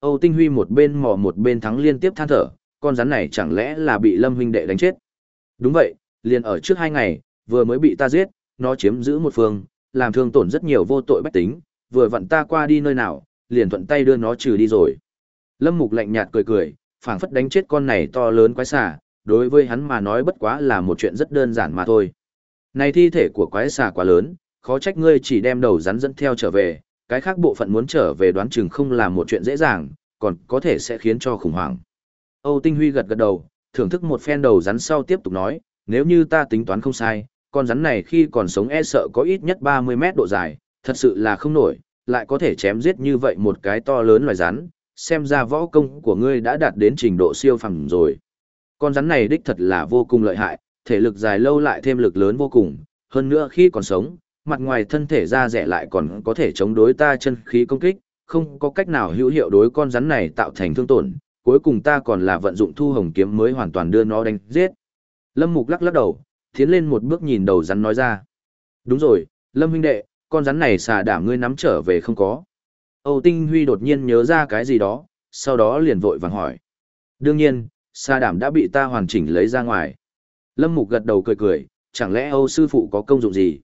Âu Tinh Huy một bên mò một bên thắng liên tiếp than thở, con rắn này chẳng lẽ là bị Lâm huynh đệ đánh chết. Đúng vậy, liền ở trước hai ngày, vừa mới bị ta giết, nó chiếm giữ một phương, làm thương tổn rất nhiều vô tội bách tính, vừa vặn ta qua đi nơi nào, liền thuận tay đưa nó trừ đi rồi. Lâm Mục lạnh nhạt cười cười, phảng phất đánh chết con này to lớn quái xà, đối với hắn mà nói bất quá là một chuyện rất đơn giản mà thôi. Này thi thể của quái xà quá lớn, khó trách ngươi chỉ đem đầu rắn dẫn theo trở về, cái khác bộ phận muốn trở về đoán chừng không là một chuyện dễ dàng, còn có thể sẽ khiến cho khủng hoảng. Âu Tinh Huy gật gật đầu, thưởng thức một phen đầu rắn sau tiếp tục nói, nếu như ta tính toán không sai, con rắn này khi còn sống e sợ có ít nhất 30 mét độ dài, thật sự là không nổi, lại có thể chém giết như vậy một cái to lớn loài rắn, xem ra võ công của ngươi đã đạt đến trình độ siêu phàm rồi. Con rắn này đích thật là vô cùng lợi hại, thể lực dài lâu lại thêm lực lớn vô cùng, hơn nữa khi còn sống, mặt ngoài thân thể da rẻ lại còn có thể chống đối ta chân khí công kích, không có cách nào hữu hiệu đối con rắn này tạo thành thương tổn, cuối cùng ta còn là vận dụng thu hồng kiếm mới hoàn toàn đưa nó đánh giết. Lâm Mục lắc lắc đầu, tiến lên một bước nhìn đầu rắn nói ra. Đúng rồi, Lâm huynh đệ, con rắn này xà đảm ngươi nắm trở về không có. Âu Tinh Huy đột nhiên nhớ ra cái gì đó, sau đó liền vội vàng hỏi. Đương nhiên, xà đảm đã bị ta hoàn chỉnh lấy ra ngoài. Lâm Mục gật đầu cười cười, chẳng lẽ Âu sư phụ có công dụng gì?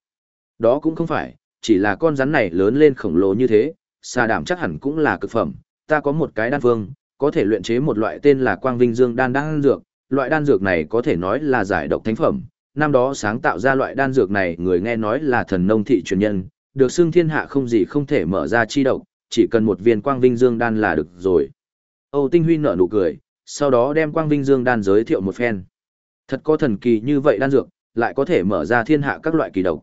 Đó cũng không phải, chỉ là con rắn này lớn lên khổng lồ như thế, xà đảm chắc hẳn cũng là cực phẩm. Ta có một cái đan phương, có thể luyện chế một loại tên là Quang Vinh Dương đan đan dược, loại đan dược này có thể nói là giải độc thánh phẩm. Năm đó sáng tạo ra loại đan dược này người nghe nói là thần nông thị truyền nhân, được xưng thiên hạ không gì không thể mở ra chi độc, chỉ cần một viên Quang Vinh Dương đan là được rồi. Âu Tinh Huy nở nụ cười, sau đó đem Quang Vinh Dương đan giới thiệu một phen. Thật có thần kỳ như vậy đan dược, lại có thể mở ra thiên hạ các loại kỳ độc.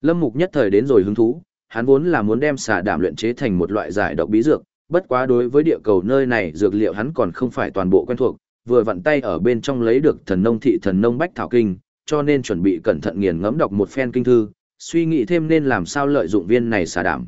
Lâm Mục nhất thời đến rồi hứng thú, hắn vốn là muốn đem xà đảm luyện chế thành một loại giải độc bí dược, bất quá đối với địa cầu nơi này dược liệu hắn còn không phải toàn bộ quen thuộc, vừa vặn tay ở bên trong lấy được thần nông thị thần nông bách thảo kinh, cho nên chuẩn bị cẩn thận nghiền ngẫm đọc một phen kinh thư, suy nghĩ thêm nên làm sao lợi dụng viên này xả đảm.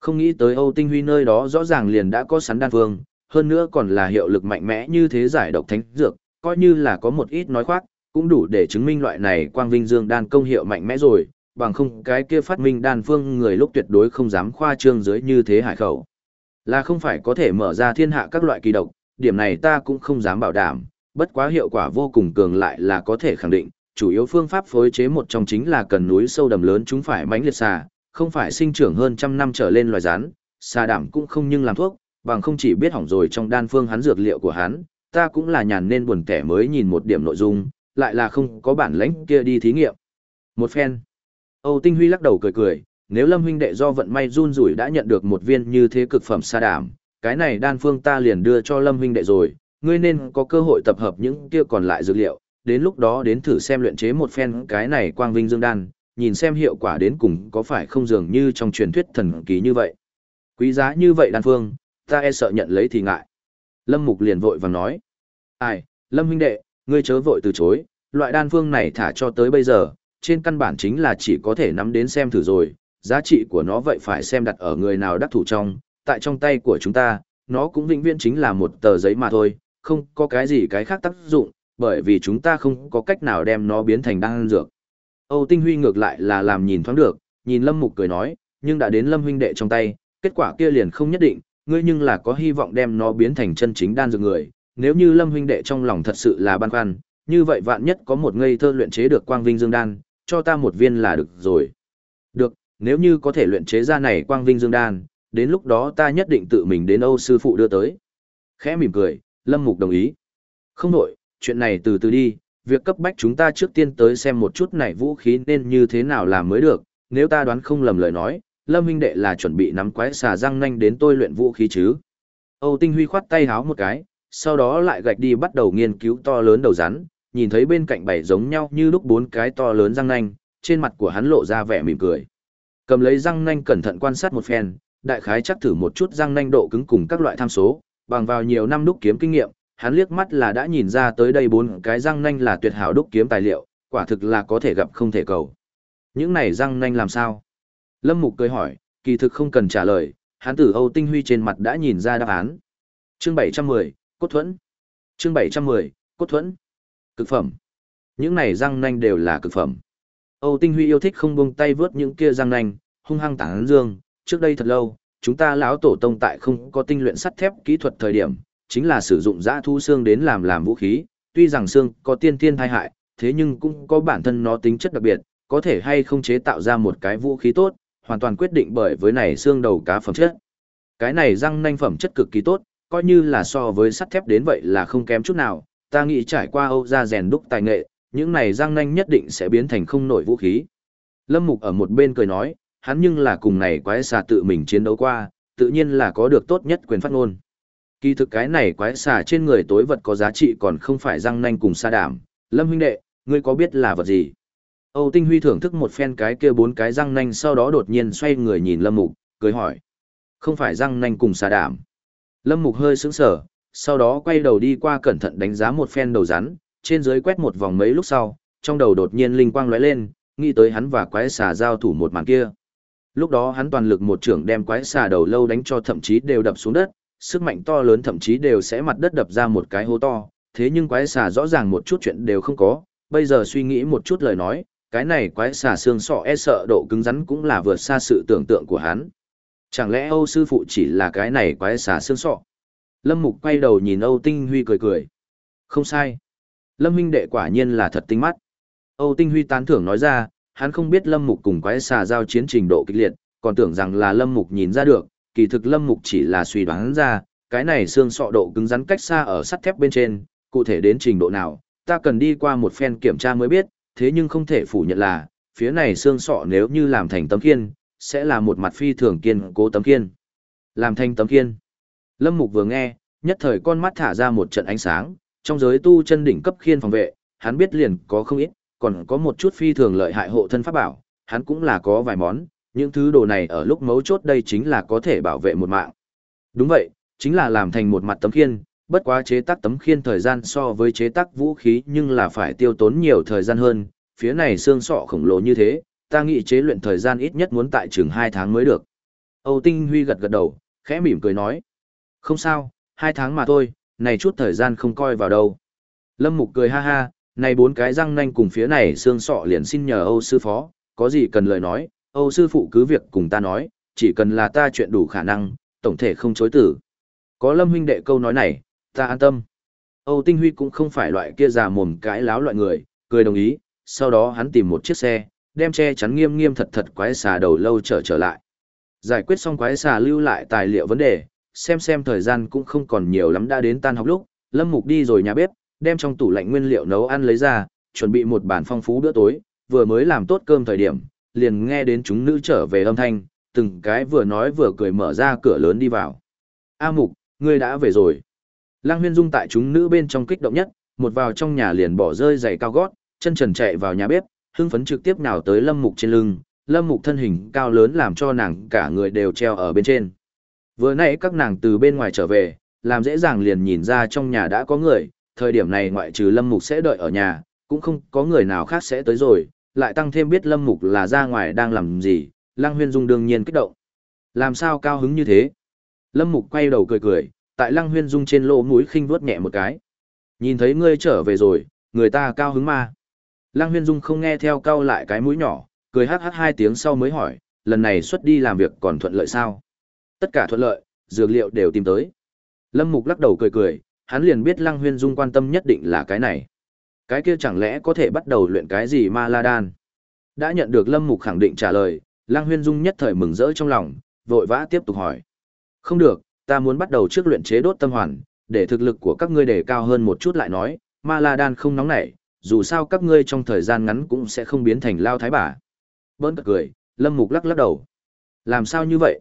Không nghĩ tới Âu Tinh Huy nơi đó rõ ràng liền đã có sắn đan vương, hơn nữa còn là hiệu lực mạnh mẽ như thế giải độc thánh dược, coi như là có một ít nói khoác, cũng đủ để chứng minh loại này quang vinh dương đan công hiệu mạnh mẽ rồi, bằng không cái kia phát minh đan phương người lúc tuyệt đối không dám khoa trương dưới như thế hải khẩu. Là không phải có thể mở ra thiên hạ các loại kỳ độc, điểm này ta cũng không dám bảo đảm, bất quá hiệu quả vô cùng cường lại là có thể khẳng định, chủ yếu phương pháp phối chế một trong chính là cần núi sâu đầm lớn chúng phải mãnh liệt xà, không phải sinh trưởng hơn trăm năm trở lên loài rắn, xà đảm cũng không nhưng làm thuốc, bằng không chỉ biết hỏng rồi trong đan phương hắn dược liệu của hắn, ta cũng là nhàn nên buồn kẻ mới nhìn một điểm nội dung, lại là không có bản lãnh kia đi thí nghiệm. Một phen. Âu Tinh Huy lắc đầu cười cười, nếu Lâm huynh đệ do vận may run rủi đã nhận được một viên như thế cực phẩm sa đảm, cái này đan phương ta liền đưa cho Lâm huynh đệ rồi, ngươi nên có cơ hội tập hợp những kia còn lại dược liệu, đến lúc đó đến thử xem luyện chế một phen cái này quang vinh dương đan, nhìn xem hiệu quả đến cùng có phải không dường như trong truyền thuyết thần kỳ như vậy. Quý giá như vậy đan phương, ta e sợ nhận lấy thì ngại. Lâm Mục liền vội vàng nói. Ai, Lâm huynh đệ, ngươi chớ vội từ chối, loại đan phương này thả cho tới bây giờ, trên căn bản chính là chỉ có thể nắm đến xem thử rồi, giá trị của nó vậy phải xem đặt ở người nào đắc thủ trong, tại trong tay của chúng ta, nó cũng vĩnh viễn chính là một tờ giấy mà thôi, không có cái gì cái khác tác dụng, bởi vì chúng ta không có cách nào đem nó biến thành đan dược. Âu Tinh Huy ngược lại là làm nhìn thoáng được, nhìn Lâm Mục cười nói, nhưng đã đến Lâm huynh đệ trong tay, kết quả kia liền không nhất định, ngươi nhưng là có hy vọng đem nó biến thành chân chính đan dược người, nếu như Lâm huynh đệ trong lòng thật sự là băn khoăn, như vậy vạn nhất có một ngây thơ luyện chế được quang vinh dương đan, cho ta một viên là được rồi. Được, nếu như có thể luyện chế ra này quang vinh dương đan, đến lúc đó ta nhất định tự mình đến Âu sư phụ đưa tới. Khẽ mỉm cười, Lâm Mục đồng ý. Không đổi chuyện này từ từ đi, việc cấp bách chúng ta trước tiên tới xem một chút này vũ khí nên như thế nào làm mới được, nếu ta đoán không lầm lời nói, Lâm huynh đệ là chuẩn bị nắm quái xà răng nanh đến tôi luyện vũ khí chứ. Âu Tinh Huy khoát tay háo một cái, sau đó lại gạch đi bắt đầu nghiên cứu to lớn đầu rắn, nhìn thấy bên cạnh bảy giống nhau như lúc bốn cái to lớn răng nanh, trên mặt của hắn lộ ra vẻ mỉm cười. Cầm lấy răng nanh cẩn thận quan sát một phen, đại khái chắc thử một chút răng nanh độ cứng cùng các loại tham số, bằng vào nhiều năm đúc kiếm kinh nghiệm, hắn liếc mắt là đã nhìn ra tới đây bốn cái răng nanh là tuyệt hảo đúc kiếm tài liệu, quả thực là có thể gặp không thể cầu. Những này răng nanh làm sao? Lâm Mục cười hỏi, kỳ thực không cần trả lời, hắn tử Âu Tinh Huy trên mặt đã nhìn ra đáp án. Chương 710, Cốt Thuẫn. Chương 710, Cốt Thuẫn. Cực phẩm. Những này răng nanh đều là cực phẩm. Âu Tinh Huy yêu thích không buông tay vớt những kia răng nanh, hung hăng tảng dương, trước đây thật lâu, chúng ta lão tổ tông tại không có tinh luyện sắt thép kỹ thuật thời điểm, chính là sử dụng dã thu xương đến làm làm vũ khí, tuy rằng xương có tiên tiên thai hại, thế nhưng cũng có bản thân nó tính chất đặc biệt, có thể hay không chế tạo ra một cái vũ khí tốt, hoàn toàn quyết định bởi với này xương đầu cá phẩm chất. Cái này răng nanh phẩm chất cực kỳ tốt, coi như là so với sắt thép đến vậy là không kém chút nào, ta nghĩ trải qua Âu gia rèn đúc tài nghệ, những này răng nanh nhất định sẽ biến thành không nổi vũ khí. Lâm Mục ở một bên cười nói, hắn nhưng là cùng này quái xà tự mình chiến đấu qua, tự nhiên là có được tốt nhất quyền phát ngôn. Kỳ thực cái này quái xà trên người tối vật có giá trị còn không phải răng nanh cùng sa đảm. Lâm huynh đệ, ngươi có biết là vật gì? Âu Tinh Huy thưởng thức một phen cái kia bốn cái răng nanh sau đó đột nhiên xoay người nhìn Lâm Mục, cười hỏi. Không phải răng nanh cùng sa đảm. Lâm Mục hơi sững sờ, sau đó quay đầu đi qua cẩn thận đánh giá một phen đầu rắn, trên dưới quét một vòng mấy lúc sau, trong đầu đột nhiên linh quang lóe lên, nghĩ tới hắn và quái xà giao thủ một màn kia. Lúc đó hắn toàn lực một trưởng đem quái xà đầu lâu đánh cho thậm chí đều đập xuống đất, sức mạnh to lớn thậm chí đều sẽ mặt đất đập ra một cái hố to, thế nhưng quái xà rõ ràng một chút chuyện đều không có, bây giờ suy nghĩ một chút lời nói, cái này quái xà xương sọ e sợ độ cứng rắn cũng là vượt xa sự tưởng tượng của hắn. Chẳng lẽ Âu sư phụ chỉ là cái này quái xà xương sọ? Lâm Mục quay đầu nhìn Âu Tinh Huy cười cười. Không sai. Lâm huynh đệ quả nhiên là thật tinh mắt. Âu Tinh Huy tán thưởng nói ra, hắn không biết Lâm Mục cùng quái xà giao chiến trình độ kịch liệt, còn tưởng rằng là Lâm Mục nhìn ra được, kỳ thực Lâm Mục chỉ là suy đoán ra, cái này xương sọ độ cứng rắn cách xa ở sắt thép bên trên, cụ thể đến trình độ nào, ta cần đi qua một phen kiểm tra mới biết, thế nhưng không thể phủ nhận là, phía này xương sọ nếu như làm thành tấm kiên, sẽ là một mặt phi thường kiên cố tấm kiên. Làm thành tấm kiên, Lâm Mục vừa nghe, nhất thời con mắt thả ra một trận ánh sáng, trong giới tu chân đỉnh cấp khiên phòng vệ, hắn biết liền có không ít, còn có một chút phi thường lợi hại hộ thân pháp bảo, hắn cũng là có vài món, những thứ đồ này ở lúc mấu chốt đây chính là có thể bảo vệ một mạng. Đúng vậy, chính là làm thành một mặt tấm khiên, bất quá chế tác tấm khiên thời gian so với chế tác vũ khí nhưng là phải tiêu tốn nhiều thời gian hơn, phía này xương sọ khổng lồ như thế, ta nghĩ chế luyện thời gian ít nhất muốn tại trường 2 tháng mới được. Âu Tinh Huy gật gật đầu, khẽ mỉm cười nói. Không sao, 2 tháng mà thôi, này chút thời gian không coi vào đâu. Lâm Mục cười ha ha, này bốn cái răng nanh cùng phía này xương sọ liền xin nhờ Âu sư phó, có gì cần lời nói, Âu sư phụ cứ việc cùng ta nói, chỉ cần là ta chuyện đủ khả năng, tổng thể không chối tử. Có Lâm huynh đệ câu nói này, ta an tâm. Âu Tinh Huy cũng không phải loại kia già mồm cãi láo loại người, cười đồng ý, sau đó hắn tìm một chiếc xe, đem che chắn nghiêm nghiêm thật thật quái xà đầu lâu trở trở lại. Giải quyết xong quái xà lưu lại tài liệu vấn đề, xem xem thời gian cũng không còn nhiều lắm đã đến tan học lúc, Lâm Mục đi rồi nhà bếp, đem trong tủ lạnh nguyên liệu nấu ăn lấy ra, chuẩn bị một bàn phong phú bữa tối, vừa mới làm tốt cơm thời điểm, liền nghe đến chúng nữ trở về âm thanh, từng cái vừa nói vừa cười mở ra cửa lớn đi vào. A Mục, ngươi đã về rồi. Lăng Huyên Dung tại chúng nữ bên trong kích động nhất, một vào trong nhà liền bỏ rơi giày cao gót, chân trần chạy vào nhà bếp, hưng phấn trực tiếp nào tới Lâm Mục trên lưng, Lâm Mục thân hình cao lớn làm cho nàng cả người đều treo ở bên trên. Vừa nãy các nàng từ bên ngoài trở về, làm dễ dàng liền nhìn ra trong nhà đã có người, thời điểm này ngoại trừ Lâm Mục sẽ đợi ở nhà, cũng không có người nào khác sẽ tới rồi, lại tăng thêm biết Lâm Mục là ra ngoài đang làm gì, Lăng Huyên Dung đương nhiên kích động. Làm sao cao hứng như thế? Lâm Mục quay đầu cười cười, tại Lăng Huyên Dung trên lỗ mũi khinh vuốt nhẹ một cái. Nhìn thấy ngươi trở về rồi, người ta cao hứng mà. Lăng Huyên Dung không nghe theo cau lại cái mũi nhỏ, cười hát hát hai tiếng sau mới hỏi, lần này xuất đi làm việc còn thuận lợi sao? Tất cả thuận lợi, dược liệu đều tìm tới. Lâm Mục lắc đầu cười cười, hắn liền biết Lăng Huyên Dung quan tâm nhất định là cái này. Cái kia chẳng lẽ có thể bắt đầu luyện cái gì ma la đan? Đã nhận được Lâm Mục khẳng định trả lời, Lăng Huyên Dung nhất thời mừng rỡ trong lòng, vội vã tiếp tục hỏi. Không được, ta muốn bắt đầu trước luyện chế đốt tâm hoàn, để thực lực của các ngươi đề cao hơn một chút lại nói, ma la đan không nóng nảy, dù sao các ngươi trong thời gian ngắn cũng sẽ không biến thành lao thái bà. Bỡn cười, Lâm Mục lắc lắc đầu. Làm sao như vậy?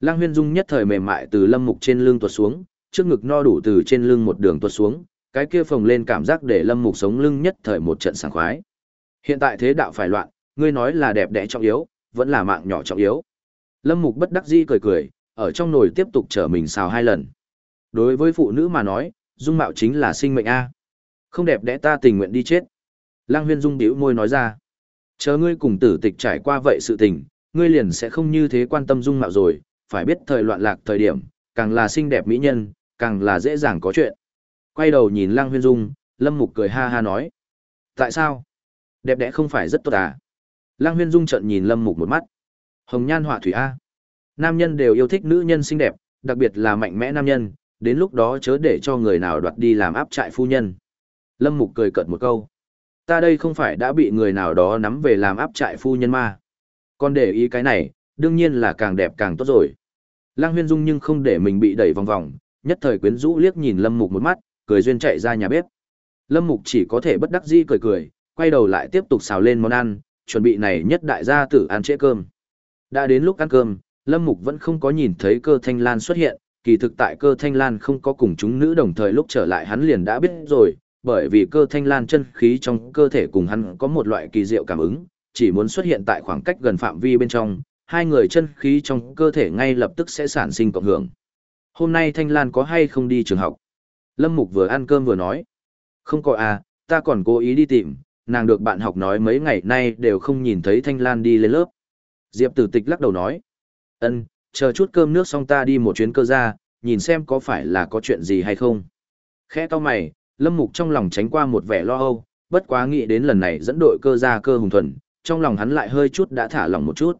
Lăng Huyên Dung nhất thời mềm mại từ Lâm Mục trên lưng tuột xuống, trước ngực no đủ từ trên lưng một đường tuột xuống, cái kia phồng lên cảm giác để Lâm Mục sống lưng nhất thời một trận sảng khoái. Hiện tại thế đạo phải loạn, ngươi nói là đẹp đẽ trọng yếu, vẫn là mạng nhỏ trọng yếu. Lâm Mục bất đắc dĩ cười cười, ở trong nồi tiếp tục trở mình xào hai lần. Đối với phụ nữ mà nói, dung mạo chính là sinh mệnh A. Không đẹp đẽ ta tình nguyện đi chết. Lăng huyên dung bĩu môi nói ra. Chờ ngươi cùng tử tịch trải qua vậy sự tình, ngươi liền sẽ không như thế quan tâm dung mạo rồi, phải biết thời loạn lạc thời điểm, càng là xinh đẹp mỹ nhân, càng là dễ dàng có chuyện. Quay đầu nhìn Lăng huyên dung, Lâm Mục cười ha ha nói. Tại sao? Đẹp đẽ không phải rất tốt à? Lăng huyên dung trận nhìn Lâm Mục một mắt. Hồng nhan họa thủy A. Nam nhân đều yêu thích nữ nhân xinh đẹp, đặc biệt là mạnh mẽ nam nhân, đến lúc đó chớ để cho người nào đoạt đi làm áp trại phu nhân. Lâm Mục cười cợt một câu. Ta đây không phải đã bị người nào đó nắm về làm áp trại phu nhân ma. Còn để ý cái này, đương nhiên là càng đẹp càng tốt rồi. Lăng Huyên Dung nhưng không để mình bị đẩy vòng vòng, nhất thời quyến rũ liếc nhìn Lâm Mục một mắt, cười duyên chạy ra nhà bếp. Lâm Mục chỉ có thể bất đắc dĩ cười cười, quay đầu lại tiếp tục xào lên món ăn, chuẩn bị này nhất đại gia tử ăn trễ cơm. Đã đến lúc ăn cơm, Lâm Mục vẫn không có nhìn thấy cơ thanh lan xuất hiện, kỳ thực tại cơ thanh lan không có cùng chúng nữ đồng thời lúc trở lại hắn liền đã biết rồi, bởi vì cơ thanh lan chân khí trong cơ thể cùng hắn có một loại kỳ diệu cảm ứng, chỉ muốn xuất hiện tại khoảng cách gần phạm vi bên trong, hai người chân khí trong cơ thể ngay lập tức sẽ sản sinh cộng hưởng. Hôm nay Thanh Lan có hay không đi trường học? Lâm Mục vừa ăn cơm vừa nói. Không có à, ta còn cố ý đi tìm, nàng được bạn học nói mấy ngày nay đều không nhìn thấy Thanh Lan đi lên lớp. Diệp Tử Tịch lắc đầu nói. ân chờ chút cơm nước xong ta đi một chuyến cơ ra, nhìn xem có phải là có chuyện gì hay không. Khẽ to mày, Lâm Mục trong lòng tránh qua một vẻ lo âu, bất quá nghĩ đến lần này dẫn đội cơ ra cơ hùng thuần, trong lòng hắn lại hơi chút đã thả lòng một chút.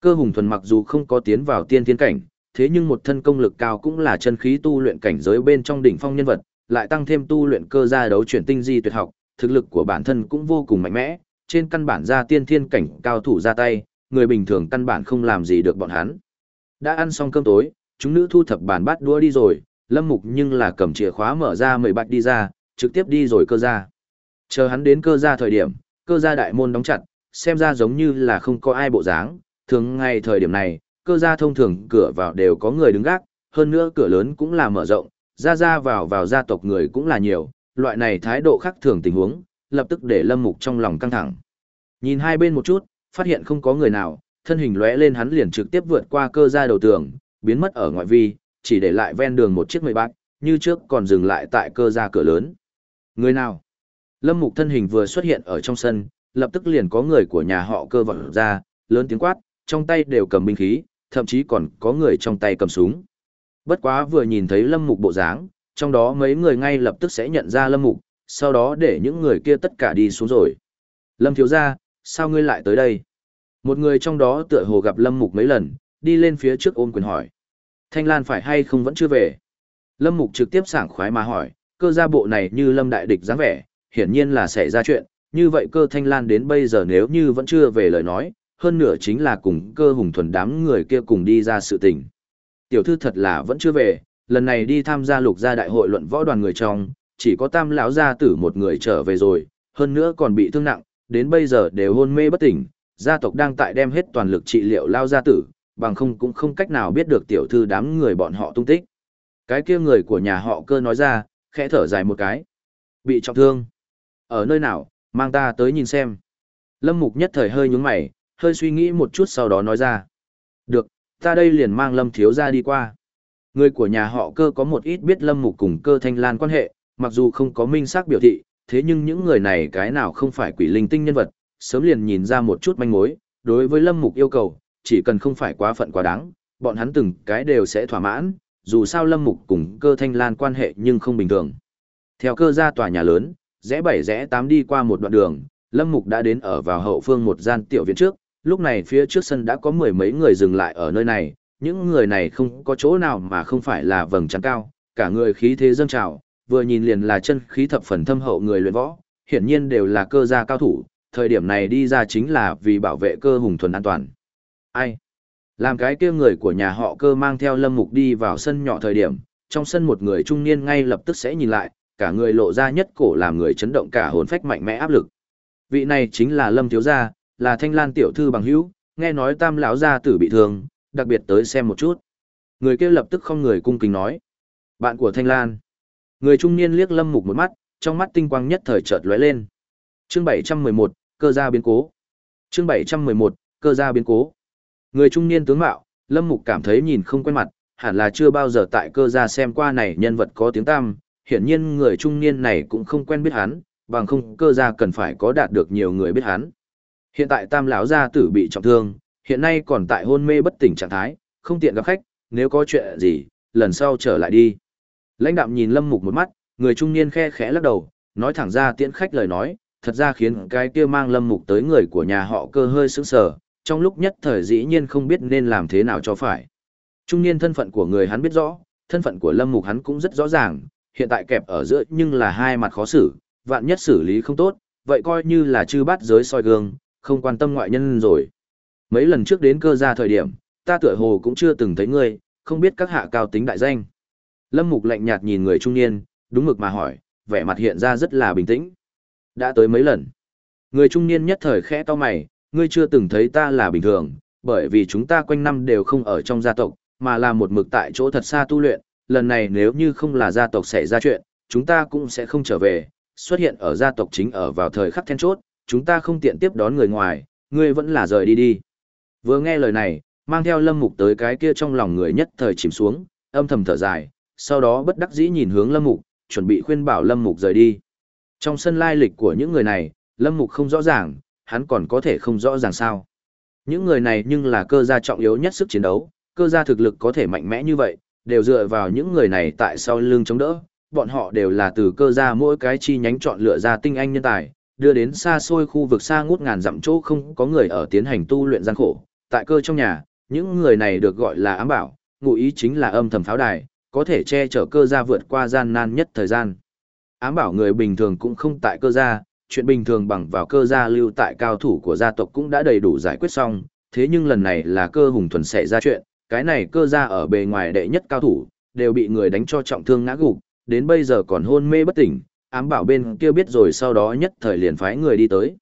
Cơ hùng thuần mặc dù không có tiến vào tiên thiên cảnh, thế nhưng một thân công lực cao cũng là chân khí tu luyện cảnh giới bên trong đỉnh phong nhân vật, lại tăng thêm tu luyện cơ gia đấu chuyển tinh di tuyệt học, thực lực của bản thân cũng vô cùng mạnh mẽ, trên căn bản ra tiên thiên cảnh cao thủ ra tay, người bình thường căn bản không làm gì được bọn hắn. Đã ăn xong cơm tối, chúng nữ thu thập bàn bát đũa đi rồi, Lâm Mục nhưng là cầm chìa khóa mở ra mười bạch đi ra, trực tiếp đi rồi cơ gia. Chờ hắn đến cơ gia thời điểm, cơ gia đại môn đóng chặt, xem ra giống như là không có ai bộ dáng, thường ngày thời điểm này, cơ gia thông thường cửa vào đều có người đứng gác, hơn nữa cửa lớn cũng là mở rộng, ra ra vào vào gia tộc người cũng là nhiều, loại này thái độ khác thường tình huống, lập tức để Lâm Mục trong lòng căng thẳng. Nhìn hai bên một chút, phát hiện không có người nào, thân hình lóe lên hắn liền trực tiếp vượt qua cơ gia đầu tường, biến mất ở ngoại vi, chỉ để lại ven đường một chiếc mười bạc, như trước còn dừng lại tại cơ gia cửa lớn. Người nào? Lâm Mục thân hình vừa xuất hiện ở trong sân, lập tức liền có người của nhà họ cơ vọt ra, lớn tiếng quát, trong tay đều cầm binh khí, thậm chí còn có người trong tay cầm súng. Bất quá vừa nhìn thấy Lâm Mục bộ dáng, trong đó mấy người ngay lập tức sẽ nhận ra Lâm Mục, sau đó để những người kia tất cả đi xuống rồi. Lâm thiếu gia, sao ngươi lại tới đây? Một người trong đó tựa hồ gặp Lâm Mục mấy lần, đi lên phía trước ôm quyền hỏi. Thanh Lan phải hay không vẫn chưa về? Lâm Mục trực tiếp sảng khoái mà hỏi, cơ gia bộ này như Lâm đại địch dáng vẻ, hiển nhiên là xảy ra chuyện, như vậy cơ Thanh Lan đến bây giờ nếu như vẫn chưa về lời nói, hơn nữa chính là cùng cơ hùng thuần đám người kia cùng đi ra sự tình. Tiểu thư thật là vẫn chưa về, lần này đi tham gia lục gia đại hội luận võ đoàn người trong, chỉ có tam lão gia tử một người trở về rồi, hơn nữa còn bị thương nặng, đến bây giờ đều hôn mê bất tỉnh, gia tộc đang tại đem hết toàn lực trị liệu lao gia tử, bằng không cũng không cách nào biết được tiểu thư đám người bọn họ tung tích. Cái kia người của nhà họ cơ nói ra, khẽ thở dài một cái. Bị trọng thương. Ở nơi nào, mang ta tới nhìn xem. Lâm Mục nhất thời hơi nhướng mày, hơi suy nghĩ một chút sau đó nói ra. Được, ta đây liền mang Lâm Thiếu ra đi qua. Người của nhà họ cơ có một ít biết Lâm Mục cùng cơ thanh lan quan hệ, mặc dù không có minh xác biểu thị, thế nhưng những người này cái nào không phải quỷ linh tinh nhân vật, sớm liền nhìn ra một chút manh mối, đối với Lâm Mục yêu cầu, chỉ cần không phải quá phận quá đáng, bọn hắn từng cái đều sẽ thỏa mãn, dù sao Lâm Mục cùng cơ thanh lan quan hệ nhưng không bình thường. Theo cơ ra tòa nhà lớn, rẽ bảy rẽ tám đi qua một đoạn đường, Lâm Mục đã đến ở vào hậu phương một gian tiểu viện trước, lúc này phía trước sân đã có mười mấy người dừng lại ở nơi này, những người này không có chỗ nào mà không phải là vầng trắng cao, cả người khí thế dâng trào, vừa nhìn liền là chân khí thập phần thâm hậu người luyện võ, hiển nhiên đều là cơ gia cao thủ, thời điểm này đi ra chính là vì bảo vệ cơ hùng thuần an toàn. Ai? Làm cái kia người của nhà họ cơ mang theo lâm mục đi vào sân nhỏ thời điểm, trong sân một người trung niên ngay lập tức sẽ nhìn lại, cả người lộ ra nhất cổ làm người chấn động cả hồn phách mạnh mẽ áp lực. Vị này chính là Lâm thiếu gia, là Thanh Lan tiểu thư bằng hữu, nghe nói Tam lão gia tử bị thương, đặc biệt tới xem một chút. Người kia lập tức không người cung kính nói: "Bạn của Thanh Lan." Người trung niên liếc Lâm Mục một mắt, trong mắt tinh quang nhất thời chợt lóe lên. Chương 711, cơ gia biến cố. Chương 711, cơ gia biến cố. Người trung niên tướng mạo, Lâm Mục cảm thấy nhìn không quen mặt, hẳn là chưa bao giờ tại cơ gia xem qua này nhân vật có tiếng Tam hiển nhiên người trung niên này cũng không quen biết hắn, bằng không cơ gia cần phải có đạt được nhiều người biết hắn. Hiện tại Tam lão gia tử bị trọng thương, hiện nay còn tại hôn mê bất tỉnh trạng thái, không tiện gặp khách, nếu có chuyện gì, lần sau trở lại đi. Lãnh đạm nhìn Lâm Mục một mắt, người trung niên khe khẽ lắc đầu, nói thẳng ra tiễn khách lời nói, thật ra khiến cái kia mang Lâm Mục tới người của nhà họ cơ hơi sững sờ, trong lúc nhất thời dĩ nhiên không biết nên làm thế nào cho phải. Trung niên thân phận của người hắn biết rõ, thân phận của Lâm Mục hắn cũng rất rõ ràng, hiện tại kẹp ở giữa nhưng là hai mặt khó xử, vạn nhất xử lý không tốt, vậy coi như là chư bát giới soi gương, không quan tâm ngoại nhân rồi. Mấy lần trước đến cơ gia thời điểm, ta tựa hồ cũng chưa từng thấy ngươi, không biết các hạ cao tính đại danh. Lâm Mục lạnh nhạt nhìn người trung niên, đúng mực mà hỏi, vẻ mặt hiện ra rất là bình tĩnh. Đã tới mấy lần. Người trung niên nhất thời khẽ to mày, ngươi chưa từng thấy ta là bình thường, bởi vì chúng ta quanh năm đều không ở trong gia tộc, mà là một mực tại chỗ thật xa tu luyện, lần này nếu như không là gia tộc xảy ra chuyện, chúng ta cũng sẽ không trở về, xuất hiện ở gia tộc chính ở vào thời khắc then chốt, chúng ta không tiện tiếp đón người ngoài, ngươi vẫn là rời đi đi. Vừa nghe lời này, mang theo lâm mục tới cái kia trong lòng người nhất thời chìm xuống, âm thầm thở dài, sau đó bất đắc dĩ nhìn hướng lâm mục, chuẩn bị khuyên bảo lâm mục rời đi. Trong sân lai lịch của những người này, lâm mục không rõ ràng, hắn còn có thể không rõ ràng sao. Những người này nhưng là cơ gia trọng yếu nhất sức chiến đấu, cơ gia thực lực có thể mạnh mẽ như vậy, đều dựa vào những người này tại sau lưng chống đỡ, bọn họ đều là từ cơ gia mỗi cái chi nhánh chọn lựa ra tinh anh nhân tài, đưa đến xa xôi khu vực xa ngút ngàn dặm chỗ không có người ở tiến hành tu luyện gian khổ. Tại cơ trong nhà, những người này được gọi là ám bảo, ngụ ý chính là âm thầm pháo đài, có thể che chở cơ gia vượt qua gian nan nhất thời gian. Ám bảo người bình thường cũng không tại cơ gia, chuyện bình thường bằng vào cơ gia lưu tại cao thủ của gia tộc cũng đã đầy đủ giải quyết xong, thế nhưng lần này là cơ hùng thuần xảy ra chuyện, cái này cơ gia ở bề ngoài đệ nhất cao thủ, đều bị người đánh cho trọng thương ngã gục, đến bây giờ còn hôn mê bất tỉnh, ám bảo bên kia biết rồi sau đó nhất thời liền phái người đi tới.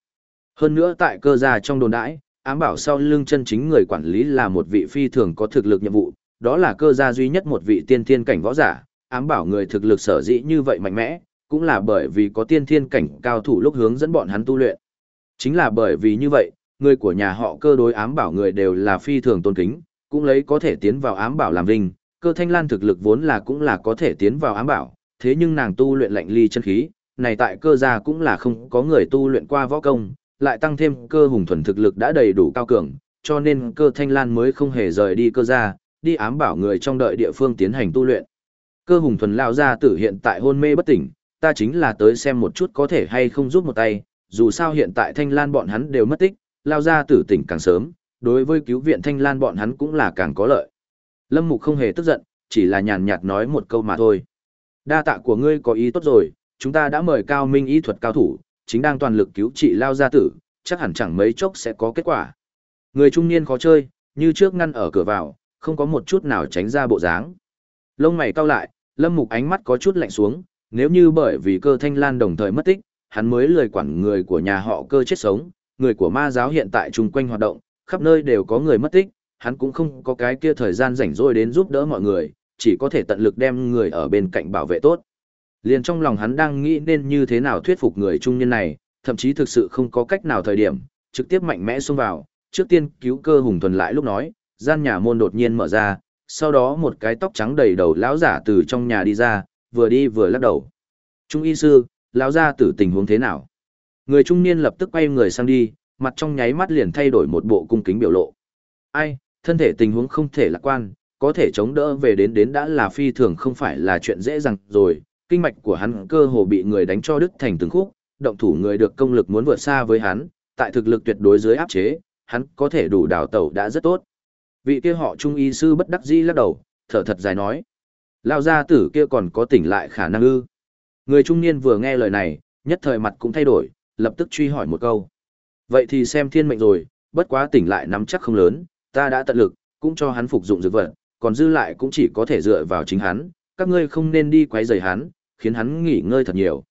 Hơn nữa tại cơ gia trong đồn đãi, ám bảo sau lưng chân chính người quản lý là một vị phi thường có thực lực nhiệm vụ, đó là cơ gia duy nhất một vị tiên thiên cảnh võ giả, ám bảo người thực lực sở dĩ như vậy mạnh mẽ, cũng là bởi vì có tiên thiên cảnh cao thủ lúc hướng dẫn bọn hắn tu luyện. Chính là bởi vì như vậy, người của nhà họ cơ đối ám bảo người đều là phi thường tôn kính, cũng lấy có thể tiến vào ám bảo làm vinh, cơ thanh lan thực lực vốn là cũng là có thể tiến vào ám bảo, thế nhưng nàng tu luyện lạnh ly chân khí, này tại cơ gia cũng là không có người tu luyện qua võ công, lại tăng thêm cơ hùng thuần thực lực đã đầy đủ cao cường, cho nên cơ thanh lan mới không hề rời đi cơ gia, đi ám bảo người trong đợi địa phương tiến hành tu luyện. Cơ hùng thuần lao ra tử hiện tại hôn mê bất tỉnh, ta chính là tới xem một chút có thể hay không giúp một tay, dù sao hiện tại thanh lan bọn hắn đều mất tích, lao ra tử tỉnh càng sớm, đối với cứu viện thanh lan bọn hắn cũng là càng có lợi. Lâm Mục không hề tức giận, chỉ là nhàn nhạt nói một câu mà thôi. Đa tạ của ngươi có ý tốt rồi, chúng ta đã mời cao minh y thuật cao thủ, chính đang toàn lực cứu trị lao gia tử, chắc hẳn chẳng mấy chốc sẽ có kết quả. Người trung niên khó chơi, như trước ngăn ở cửa vào, không có một chút nào tránh ra bộ dáng. Lông mày cau lại, Lâm Mục ánh mắt có chút lạnh xuống, nếu như bởi vì cơ thanh lan đồng thời mất tích, hắn mới lười quản người của nhà họ cơ chết sống, người của ma giáo hiện tại chung quanh hoạt động, khắp nơi đều có người mất tích, hắn cũng không có cái kia thời gian rảnh rỗi đến giúp đỡ mọi người, chỉ có thể tận lực đem người ở bên cạnh bảo vệ tốt. Liền trong lòng hắn đang nghĩ nên như thế nào thuyết phục người trung niên này, thậm chí thực sự không có cách nào thời điểm, trực tiếp mạnh mẽ xông vào, trước tiên cứu cơ hùng thuần lại lúc nói, gian nhà môn đột nhiên mở ra, sau đó một cái tóc trắng đầy đầu lão giả từ trong nhà đi ra, vừa đi vừa lắc đầu. Trung y sư, lão gia tử tình huống thế nào? Người trung niên lập tức quay người sang đi, mặt trong nháy mắt liền thay đổi một bộ cung kính biểu lộ. Ai, thân thể tình huống không thể lạc quan, có thể chống đỡ về đến đến đã là phi thường không phải là chuyện dễ dàng rồi, kinh mạch của hắn cơ hồ bị người đánh cho đứt thành từng khúc, động thủ người được công lực muốn vượt xa với hắn, tại thực lực tuyệt đối dưới áp chế, hắn có thể đủ đào tẩu đã rất tốt. Vị kia họ trung y sư bất đắc dĩ lắc đầu, thở thật dài nói. Lao gia tử kia còn có tỉnh lại khả năng ư. Người trung niên vừa nghe lời này, nhất thời mặt cũng thay đổi, lập tức truy hỏi một câu. Vậy thì xem thiên mệnh rồi, bất quá tỉnh lại nắm chắc không lớn, ta đã tận lực, cũng cho hắn phục dụng dược vật, còn dư lại cũng chỉ có thể dựa vào chính hắn, các ngươi không nên đi quấy rầy hắn, khiến hắn nghỉ ngơi thật nhiều.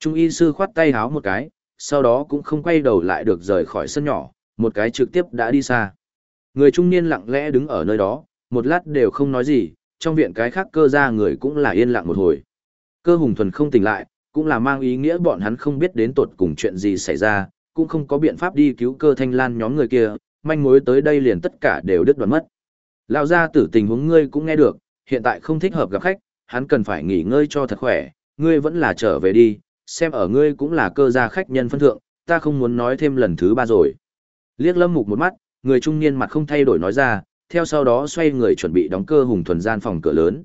Trung y sư khoát tay háo một cái, sau đó cũng không quay đầu lại được rời khỏi sân nhỏ, một cái trực tiếp đã đi xa. Người trung niên lặng lẽ đứng ở nơi đó, một lát đều không nói gì, trong viện cái khác cơ ra người cũng là yên lặng một hồi. Cơ hùng thuần không tỉnh lại, cũng là mang ý nghĩa bọn hắn không biết đến tột cùng chuyện gì xảy ra, cũng không có biện pháp đi cứu cơ thanh lan nhóm người kia, manh mối tới đây liền tất cả đều đứt đoạn mất. Lão gia tử tình huống ngươi cũng nghe được, hiện tại không thích hợp gặp khách, hắn cần phải nghỉ ngơi cho thật khỏe, ngươi vẫn là trở về đi, xem ở ngươi cũng là cơ gia khách nhân phân thượng, ta không muốn nói thêm lần thứ ba rồi. Liếc Lâm Mục một mắt, người trung niên mặt không thay đổi nói ra, theo sau đó xoay người chuẩn bị đóng cơ hùng thuần gian phòng cửa lớn.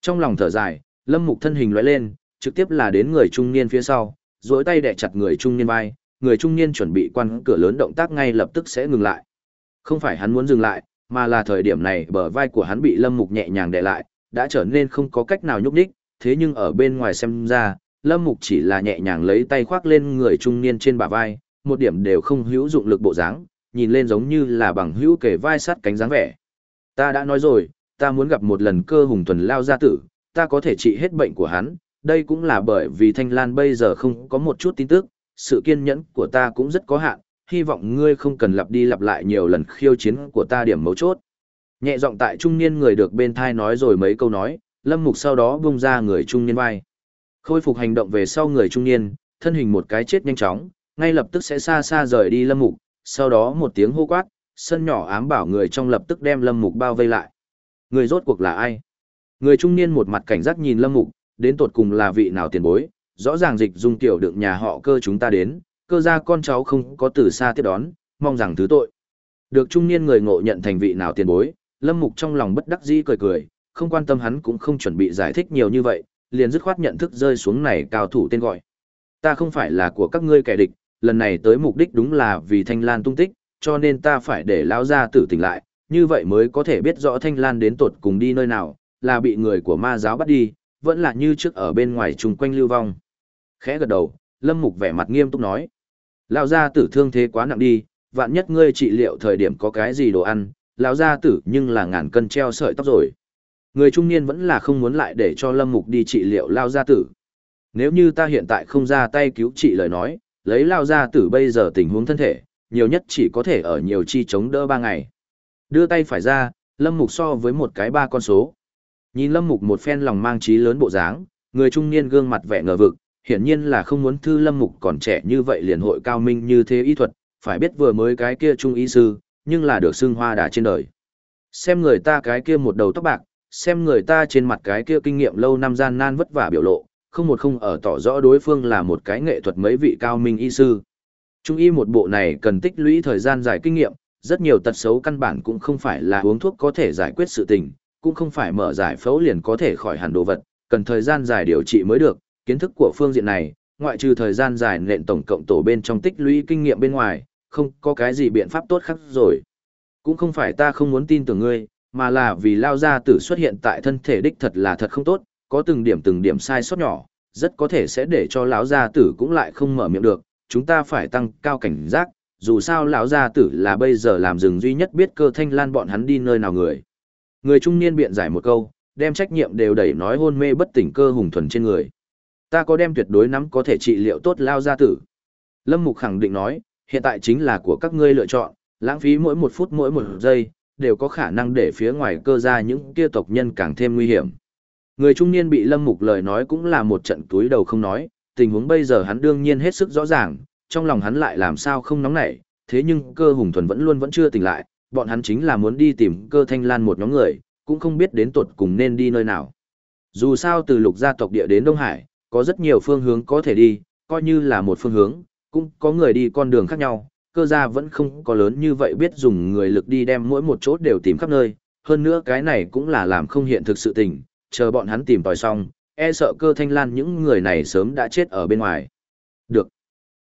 Trong lòng thở dài, Lâm Mục thân hình lóe lên, trực tiếp là đến người trung niên phía sau, duỗi tay đè chặt người trung niên vai, người trung niên chuẩn bị quan cửa lớn động tác ngay lập tức sẽ ngừng lại. Không phải hắn muốn dừng lại, mà là thời điểm này bờ vai của hắn bị Lâm Mục nhẹ nhàng đè lại, đã trở nên không có cách nào nhúc nhích, thế nhưng ở bên ngoài xem ra, Lâm Mục chỉ là nhẹ nhàng lấy tay khoác lên người trung niên trên bả vai, một điểm đều không hữu dụng lực bộ dáng, nhìn lên giống như là bằng hữu kề vai sát cánh dáng vẻ. Ta đã nói rồi, ta muốn gặp một lần cơ hùng tuần lao gia tử, ta có thể trị hết bệnh của hắn, đây cũng là bởi vì Thanh Lan bây giờ không có một chút tin tức, sự kiên nhẫn của ta cũng rất có hạn, hy vọng ngươi không cần lặp đi lặp lại nhiều lần khiêu chiến của ta điểm mấu chốt. Nhẹ giọng tại trung niên người được bên thai nói rồi mấy câu nói, Lâm Mục sau đó bung ra người trung niên vai. Khôi phục hành động về sau người trung niên, thân hình một cái chết nhanh chóng, ngay lập tức sẽ xa xa rời đi Lâm Mục, sau đó một tiếng hô quát, sân nhỏ ám bảo người trong lập tức đem Lâm Mục bao vây lại. Người rốt cuộc là ai? Người trung niên một mặt cảnh giác nhìn Lâm Mục, đến tột cùng là vị nào tiền bối, rõ ràng dịch dung tiểu đựng nhà họ cơ chúng ta đến, cơ gia con cháu không có từ xa tiếp đón, mong rằng thứ tội. Được trung niên người ngộ nhận thành vị nào tiền bối, Lâm Mục trong lòng bất đắc dĩ cười cười, không quan tâm hắn cũng không chuẩn bị giải thích nhiều như vậy, liền dứt khoát nhận thức rơi xuống này cao thủ tên gọi. Ta không phải là của các ngươi kẻ địch, lần này tới mục đích đúng là vì Thanh Lan tung tích, cho nên ta phải để lão gia tử tỉnh lại, như vậy mới có thể biết rõ Thanh Lan đến tột cùng đi nơi nào, là bị người của ma giáo bắt đi, vẫn là như trước ở bên ngoài trùng quanh lưu vong. Khẽ gật đầu, Lâm Mục vẻ mặt nghiêm túc nói. Lão gia tử thương thế quá nặng đi, vạn nhất ngươi trị liệu thời điểm có cái gì đồ ăn, lão gia tử nhưng là ngàn cân treo sợi tóc rồi. Người trung niên vẫn là không muốn lại để cho Lâm Mục đi trị liệu lão gia tử. Nếu như ta hiện tại không ra tay cứu trị lời nói, lấy lão gia tử bây giờ tình huống thân thể, nhiều nhất chỉ có thể ở nhiều chi chống đỡ ba ngày. Đưa tay phải ra, Lâm Mục so với một cái ba con số. Nhìn Lâm Mục một phen lòng mang trí lớn bộ dáng, người trung niên gương mặt vẻ ngờ vực, hiển nhiên là không muốn thư Lâm Mục còn trẻ như vậy liền hội cao minh như thế y thuật, phải biết vừa mới cái kia trung y sư, nhưng là được xưng hoa đà trên đời. Xem người ta cái kia một đầu tóc bạc, xem người ta trên mặt cái kia kinh nghiệm lâu năm gian nan vất vả biểu lộ, không một không ở tỏ rõ đối phương là một cái nghệ thuật mấy vị cao minh y sư. Trung y một bộ này cần tích lũy thời gian dài kinh nghiệm, rất nhiều tật xấu căn bản cũng không phải là uống thuốc có thể giải quyết sự tình, cũng không phải mở giải phẫu liền có thể khỏi hẳn đồ vật, cần thời gian dài điều trị mới được, kiến thức của phương diện này, ngoại trừ thời gian dài nện tổng cộng tổ bên trong tích lũy kinh nghiệm bên ngoài, không có cái gì biện pháp tốt khác rồi. Cũng không phải ta không muốn tin tưởng ngươi, mà là vì lao gia tử xuất hiện tại thân thể đích thật là thật không tốt, có từng điểm từng điểm sai sót nhỏ, rất có thể sẽ để cho lão gia tử cũng lại không mở miệng được, chúng ta phải tăng cao cảnh giác, dù sao lão gia tử là bây giờ làm rừng duy nhất biết cơ thanh lan bọn hắn đi nơi nào người. Người trung niên biện giải một câu, đem trách nhiệm đều đẩy nói hôn mê bất tỉnh cơ hùng thuần trên người. Ta có đem tuyệt đối nắm có thể trị liệu tốt lao gia tử. Lâm Mục khẳng định nói, hiện tại chính là của các ngươi lựa chọn, lãng phí mỗi một phút mỗi một giây, đều có khả năng để phía ngoài cơ ra những kia tộc nhân càng thêm nguy hiểm. Người trung niên bị Lâm Mục lời nói cũng là một trận túi đầu không nói, tình huống bây giờ hắn đương nhiên hết sức rõ ràng, trong lòng hắn lại làm sao không nóng nảy, thế nhưng cơ hùng thuần vẫn luôn vẫn chưa tỉnh lại, bọn hắn chính là muốn đi tìm cơ thanh lan một nhóm người, cũng không biết đến tuột cùng nên đi nơi nào. Dù sao từ lục gia tộc địa đến Đông Hải, có rất nhiều phương hướng có thể đi, coi như là một phương hướng, cũng có người đi con đường khác nhau, cơ gia vẫn không có lớn như vậy biết dùng người lực đi đem mỗi một chỗ đều tìm khắp nơi, hơn nữa cái này cũng là làm không hiện thực sự tình, chờ bọn hắn tìm tòi xong, e sợ cơ thanh lan những người này sớm đã chết ở bên ngoài. Được.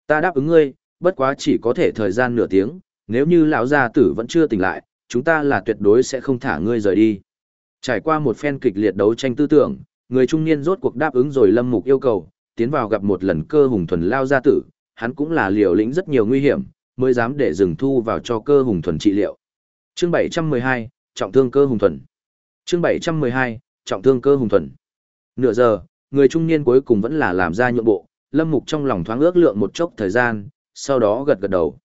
Ta đáp ứng ngươi, bất quá chỉ có thể thời gian nửa tiếng, nếu như lão gia tử vẫn chưa tỉnh lại, chúng ta là tuyệt đối sẽ không thả ngươi rời đi. Trải qua một phen kịch liệt đấu tranh tư tưởng, người trung niên rốt cuộc đáp ứng rồi Lâm Mục yêu cầu, tiến vào gặp một lần cơ hùng thuần lao gia tử, hắn cũng là liều lĩnh rất nhiều nguy hiểm, mới dám để dừng thu vào cho cơ hùng thuần trị liệu. Chương 712, trọng thương cơ hùng thuần. Chương 712, trọng thương cơ hùng thuần. Nửa giờ, người trung niên cuối cùng vẫn là làm ra nhượng bộ, Lâm Mục trong lòng thoáng ước lượng một chốc thời gian, sau đó gật gật đầu.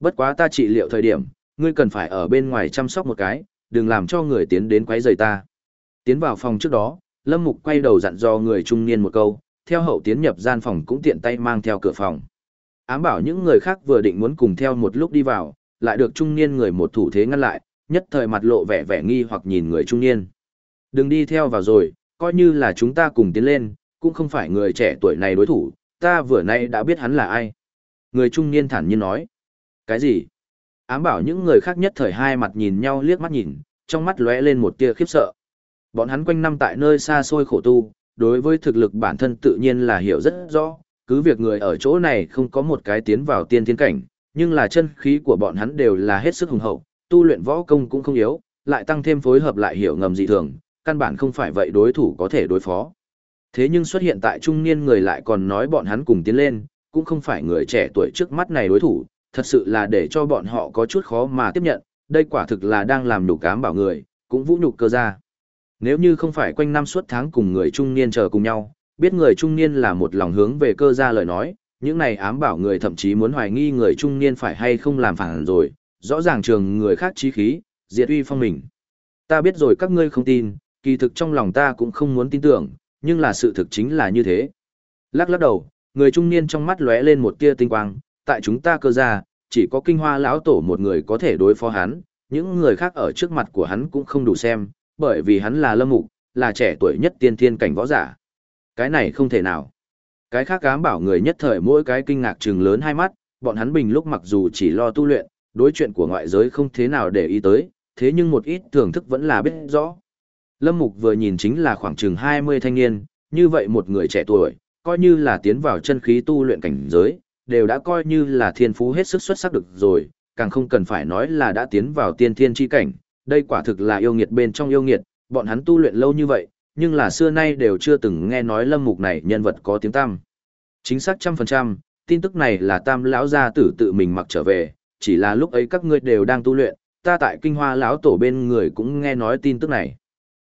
Bất quá ta trị liệu thời điểm, ngươi cần phải ở bên ngoài chăm sóc một cái, đừng làm cho người tiến đến quấy rầy ta. Tiến vào phòng trước đó, Lâm Mục quay đầu dặn dò người trung niên một câu, theo hậu tiến nhập gian phòng cũng tiện tay mang theo cửa phòng. Ám bảo những người khác vừa định muốn cùng theo một lúc đi vào, lại được trung niên người một thủ thế ngăn lại, nhất thời mặt lộ vẻ vẻ nghi hoặc nhìn người trung niên. Đừng đi theo vào rồi, coi như là chúng ta cùng tiến lên, cũng không phải người trẻ tuổi này đối thủ, ta vừa nay đã biết hắn là ai. Người trung niên thản nhiên nói. Cái gì? Ám bảo những người khác nhất thời hai mặt nhìn nhau liếc mắt nhìn, trong mắt lóe lên một tia khiếp sợ. Bọn hắn quanh năm tại nơi xa xôi khổ tu, đối với thực lực bản thân tự nhiên là hiểu rất rõ, cứ việc người ở chỗ này không có một cái tiến vào tiên thiên cảnh, nhưng là chân khí của bọn hắn đều là hết sức hùng hậu, tu luyện võ công cũng không yếu, lại tăng thêm phối hợp lại hiểu ngầm dị thường, căn bản không phải vậy đối thủ có thể đối phó. Thế nhưng xuất hiện tại trung niên người lại còn nói bọn hắn cùng tiến lên, cũng không phải người trẻ tuổi trước mắt này đối thủ, thật sự là để cho bọn họ có chút khó mà tiếp nhận, đây quả thực là đang làm nhục cám bảo người, cũng vũ nhục cơ ra. Nếu như không phải quanh năm suốt tháng cùng người trung niên chờ cùng nhau, biết người trung niên là một lòng hướng về cơ gia lời nói, những này ám bảo người thậm chí muốn hoài nghi người trung niên phải hay không làm phản rồi, rõ ràng trường người khác chí khí, diệt uy phong mình. Ta biết rồi các ngươi không tin, kỳ thực trong lòng ta cũng không muốn tin tưởng, nhưng là sự thực chính là như thế. Lắc lắc đầu, người trung niên trong mắt lóe lên một tia tinh quang, tại chúng ta cơ gia chỉ có kinh hoa lão tổ một người có thể đối phó hắn, những người khác ở trước mặt của hắn cũng không đủ xem, bởi vì hắn là lâm mục, là trẻ tuổi nhất tiên thiên cảnh võ giả. Cái này không thể nào. Cái khác cám bảo người nhất thời mỗi cái kinh ngạc trừng lớn hai mắt, bọn hắn bình lúc mặc dù chỉ lo tu luyện, đối chuyện của ngoại giới không thế nào để ý tới, thế nhưng một ít thưởng thức vẫn là biết rõ. Lâm Mục vừa nhìn chính là khoảng chừng 20 thanh niên, như vậy một người trẻ tuổi, coi như là tiến vào chân khí tu luyện cảnh giới, đều đã coi như là thiên phú hết sức xuất sắc được rồi, càng không cần phải nói là đã tiến vào tiên thiên chi cảnh, đây quả thực là yêu nghiệt bên trong yêu nghiệt, bọn hắn tu luyện lâu như vậy, nhưng là xưa nay đều chưa từng nghe nói lâm mục này nhân vật có tiếng tăm. Chính xác trăm phần trăm, tin tức này là tam lão gia tử tự mình mặc trở về, chỉ là lúc ấy các ngươi đều đang tu luyện, ta tại kinh hoa lão tổ bên người cũng nghe nói tin tức này.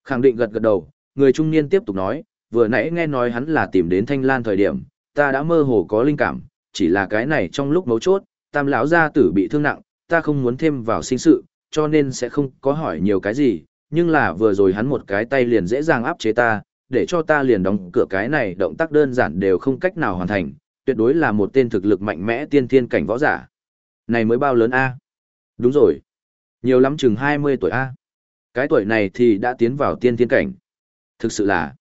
Khẳng định gật gật đầu, người trung niên tiếp tục nói, vừa nãy nghe nói hắn là tìm đến thanh lan thời điểm, ta đã mơ hồ có linh cảm, chỉ là cái này trong lúc mấu chốt, tam lão gia tử bị thương nặng, ta không muốn thêm vào sinh sự, cho nên sẽ không có hỏi nhiều cái gì, nhưng là vừa rồi hắn một cái tay liền dễ dàng áp chế ta, để cho ta liền đóng cửa cái này động tác đơn giản đều không cách nào hoàn thành, tuyệt đối là một tên thực lực mạnh mẽ tiên thiên cảnh võ giả. Này mới bao lớn A? Đúng rồi. Nhiều lắm chừng 20 tuổi A. Cái tuổi này thì đã tiến vào tiên thiên cảnh. Thực sự là,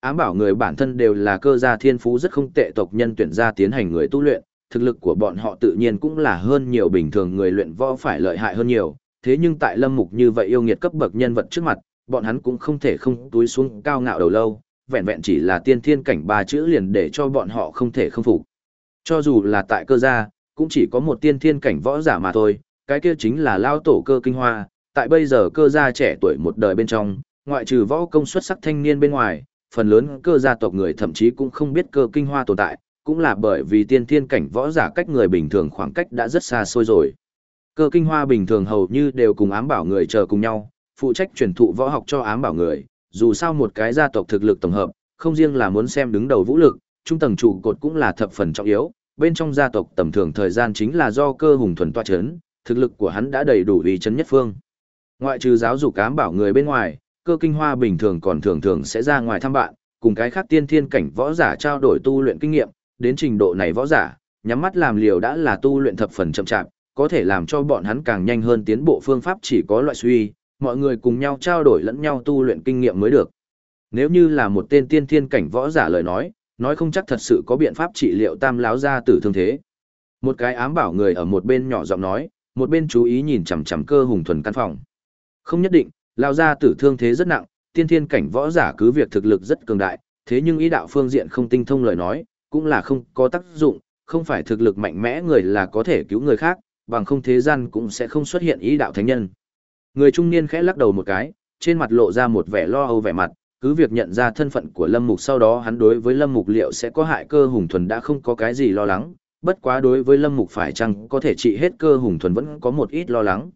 ám bảo người bản thân đều là cơ gia thiên phú rất không tệ tộc nhân tuyển ra tiến hành người tu luyện, thực lực của bọn họ tự nhiên cũng là hơn nhiều bình thường người luyện võ phải lợi hại hơn nhiều, thế nhưng tại lâm mục như vậy yêu nghiệt cấp bậc nhân vật trước mặt, bọn hắn cũng không thể không túi xuống cao ngạo đầu lâu, vẹn vẹn chỉ là tiên thiên cảnh ba chữ liền để cho bọn họ không thể không phục. Cho dù là tại cơ gia, cũng chỉ có một tiên thiên cảnh võ giả mà thôi, cái kia chính là lao tổ cơ kinh hoa, tại bây giờ cơ gia trẻ tuổi một đời bên trong, ngoại trừ võ công xuất sắc thanh niên bên ngoài, phần lớn cơ gia tộc người thậm chí cũng không biết cơ kinh hoa tồn tại, cũng là bởi vì tiên thiên cảnh võ giả cách người bình thường khoảng cách đã rất xa xôi rồi. Cơ kinh hoa bình thường hầu như đều cùng ám bảo người chờ cùng nhau, phụ trách truyền thụ võ học cho ám bảo người, dù sao một cái gia tộc thực lực tổng hợp, không riêng là muốn xem đứng đầu vũ lực, trung tầng trụ cột cũng là thập phần trọng yếu, bên trong gia tộc tầm thường thời gian chính là do cơ hùng thuần toa chấn, thực lực của hắn đã đầy đủ uy chấn nhất phương. Ngoại trừ giáo dục ám bảo người bên ngoài, cơ kinh hoa bình thường còn thường thường sẽ ra ngoài thăm bạn, cùng cái khác tiên thiên cảnh võ giả trao đổi tu luyện kinh nghiệm, đến trình độ này võ giả, nhắm mắt làm liều đã là tu luyện thập phần chậm chạp, có thể làm cho bọn hắn càng nhanh hơn tiến bộ phương pháp chỉ có loại suy, mọi người cùng nhau trao đổi lẫn nhau tu luyện kinh nghiệm mới được. Nếu như là một tên tiên thiên cảnh võ giả lời nói, nói không chắc thật sự có biện pháp trị liệu tam láo ra tử thương thế. Một cái ám bảo người ở một bên nhỏ giọng nói, một bên chú ý nhìn chằm chằm cơ hùng thuần căn phòng. Không nhất định, lao ra tử thương thế rất nặng, tiên thiên cảnh võ giả cứ việc thực lực rất cường đại, thế nhưng ý đạo phương diện không tinh thông lời nói, cũng là không có tác dụng, không phải thực lực mạnh mẽ người là có thể cứu người khác, bằng không thế gian cũng sẽ không xuất hiện ý đạo thánh nhân. Người trung niên khẽ lắc đầu một cái, trên mặt lộ ra một vẻ lo âu vẻ mặt, cứ việc nhận ra thân phận của Lâm Mục sau đó hắn đối với Lâm Mục liệu sẽ có hại cơ hùng thuần đã không có cái gì lo lắng, bất quá đối với Lâm Mục phải chăng có thể trị hết cơ hùng thuần vẫn có một ít lo lắng.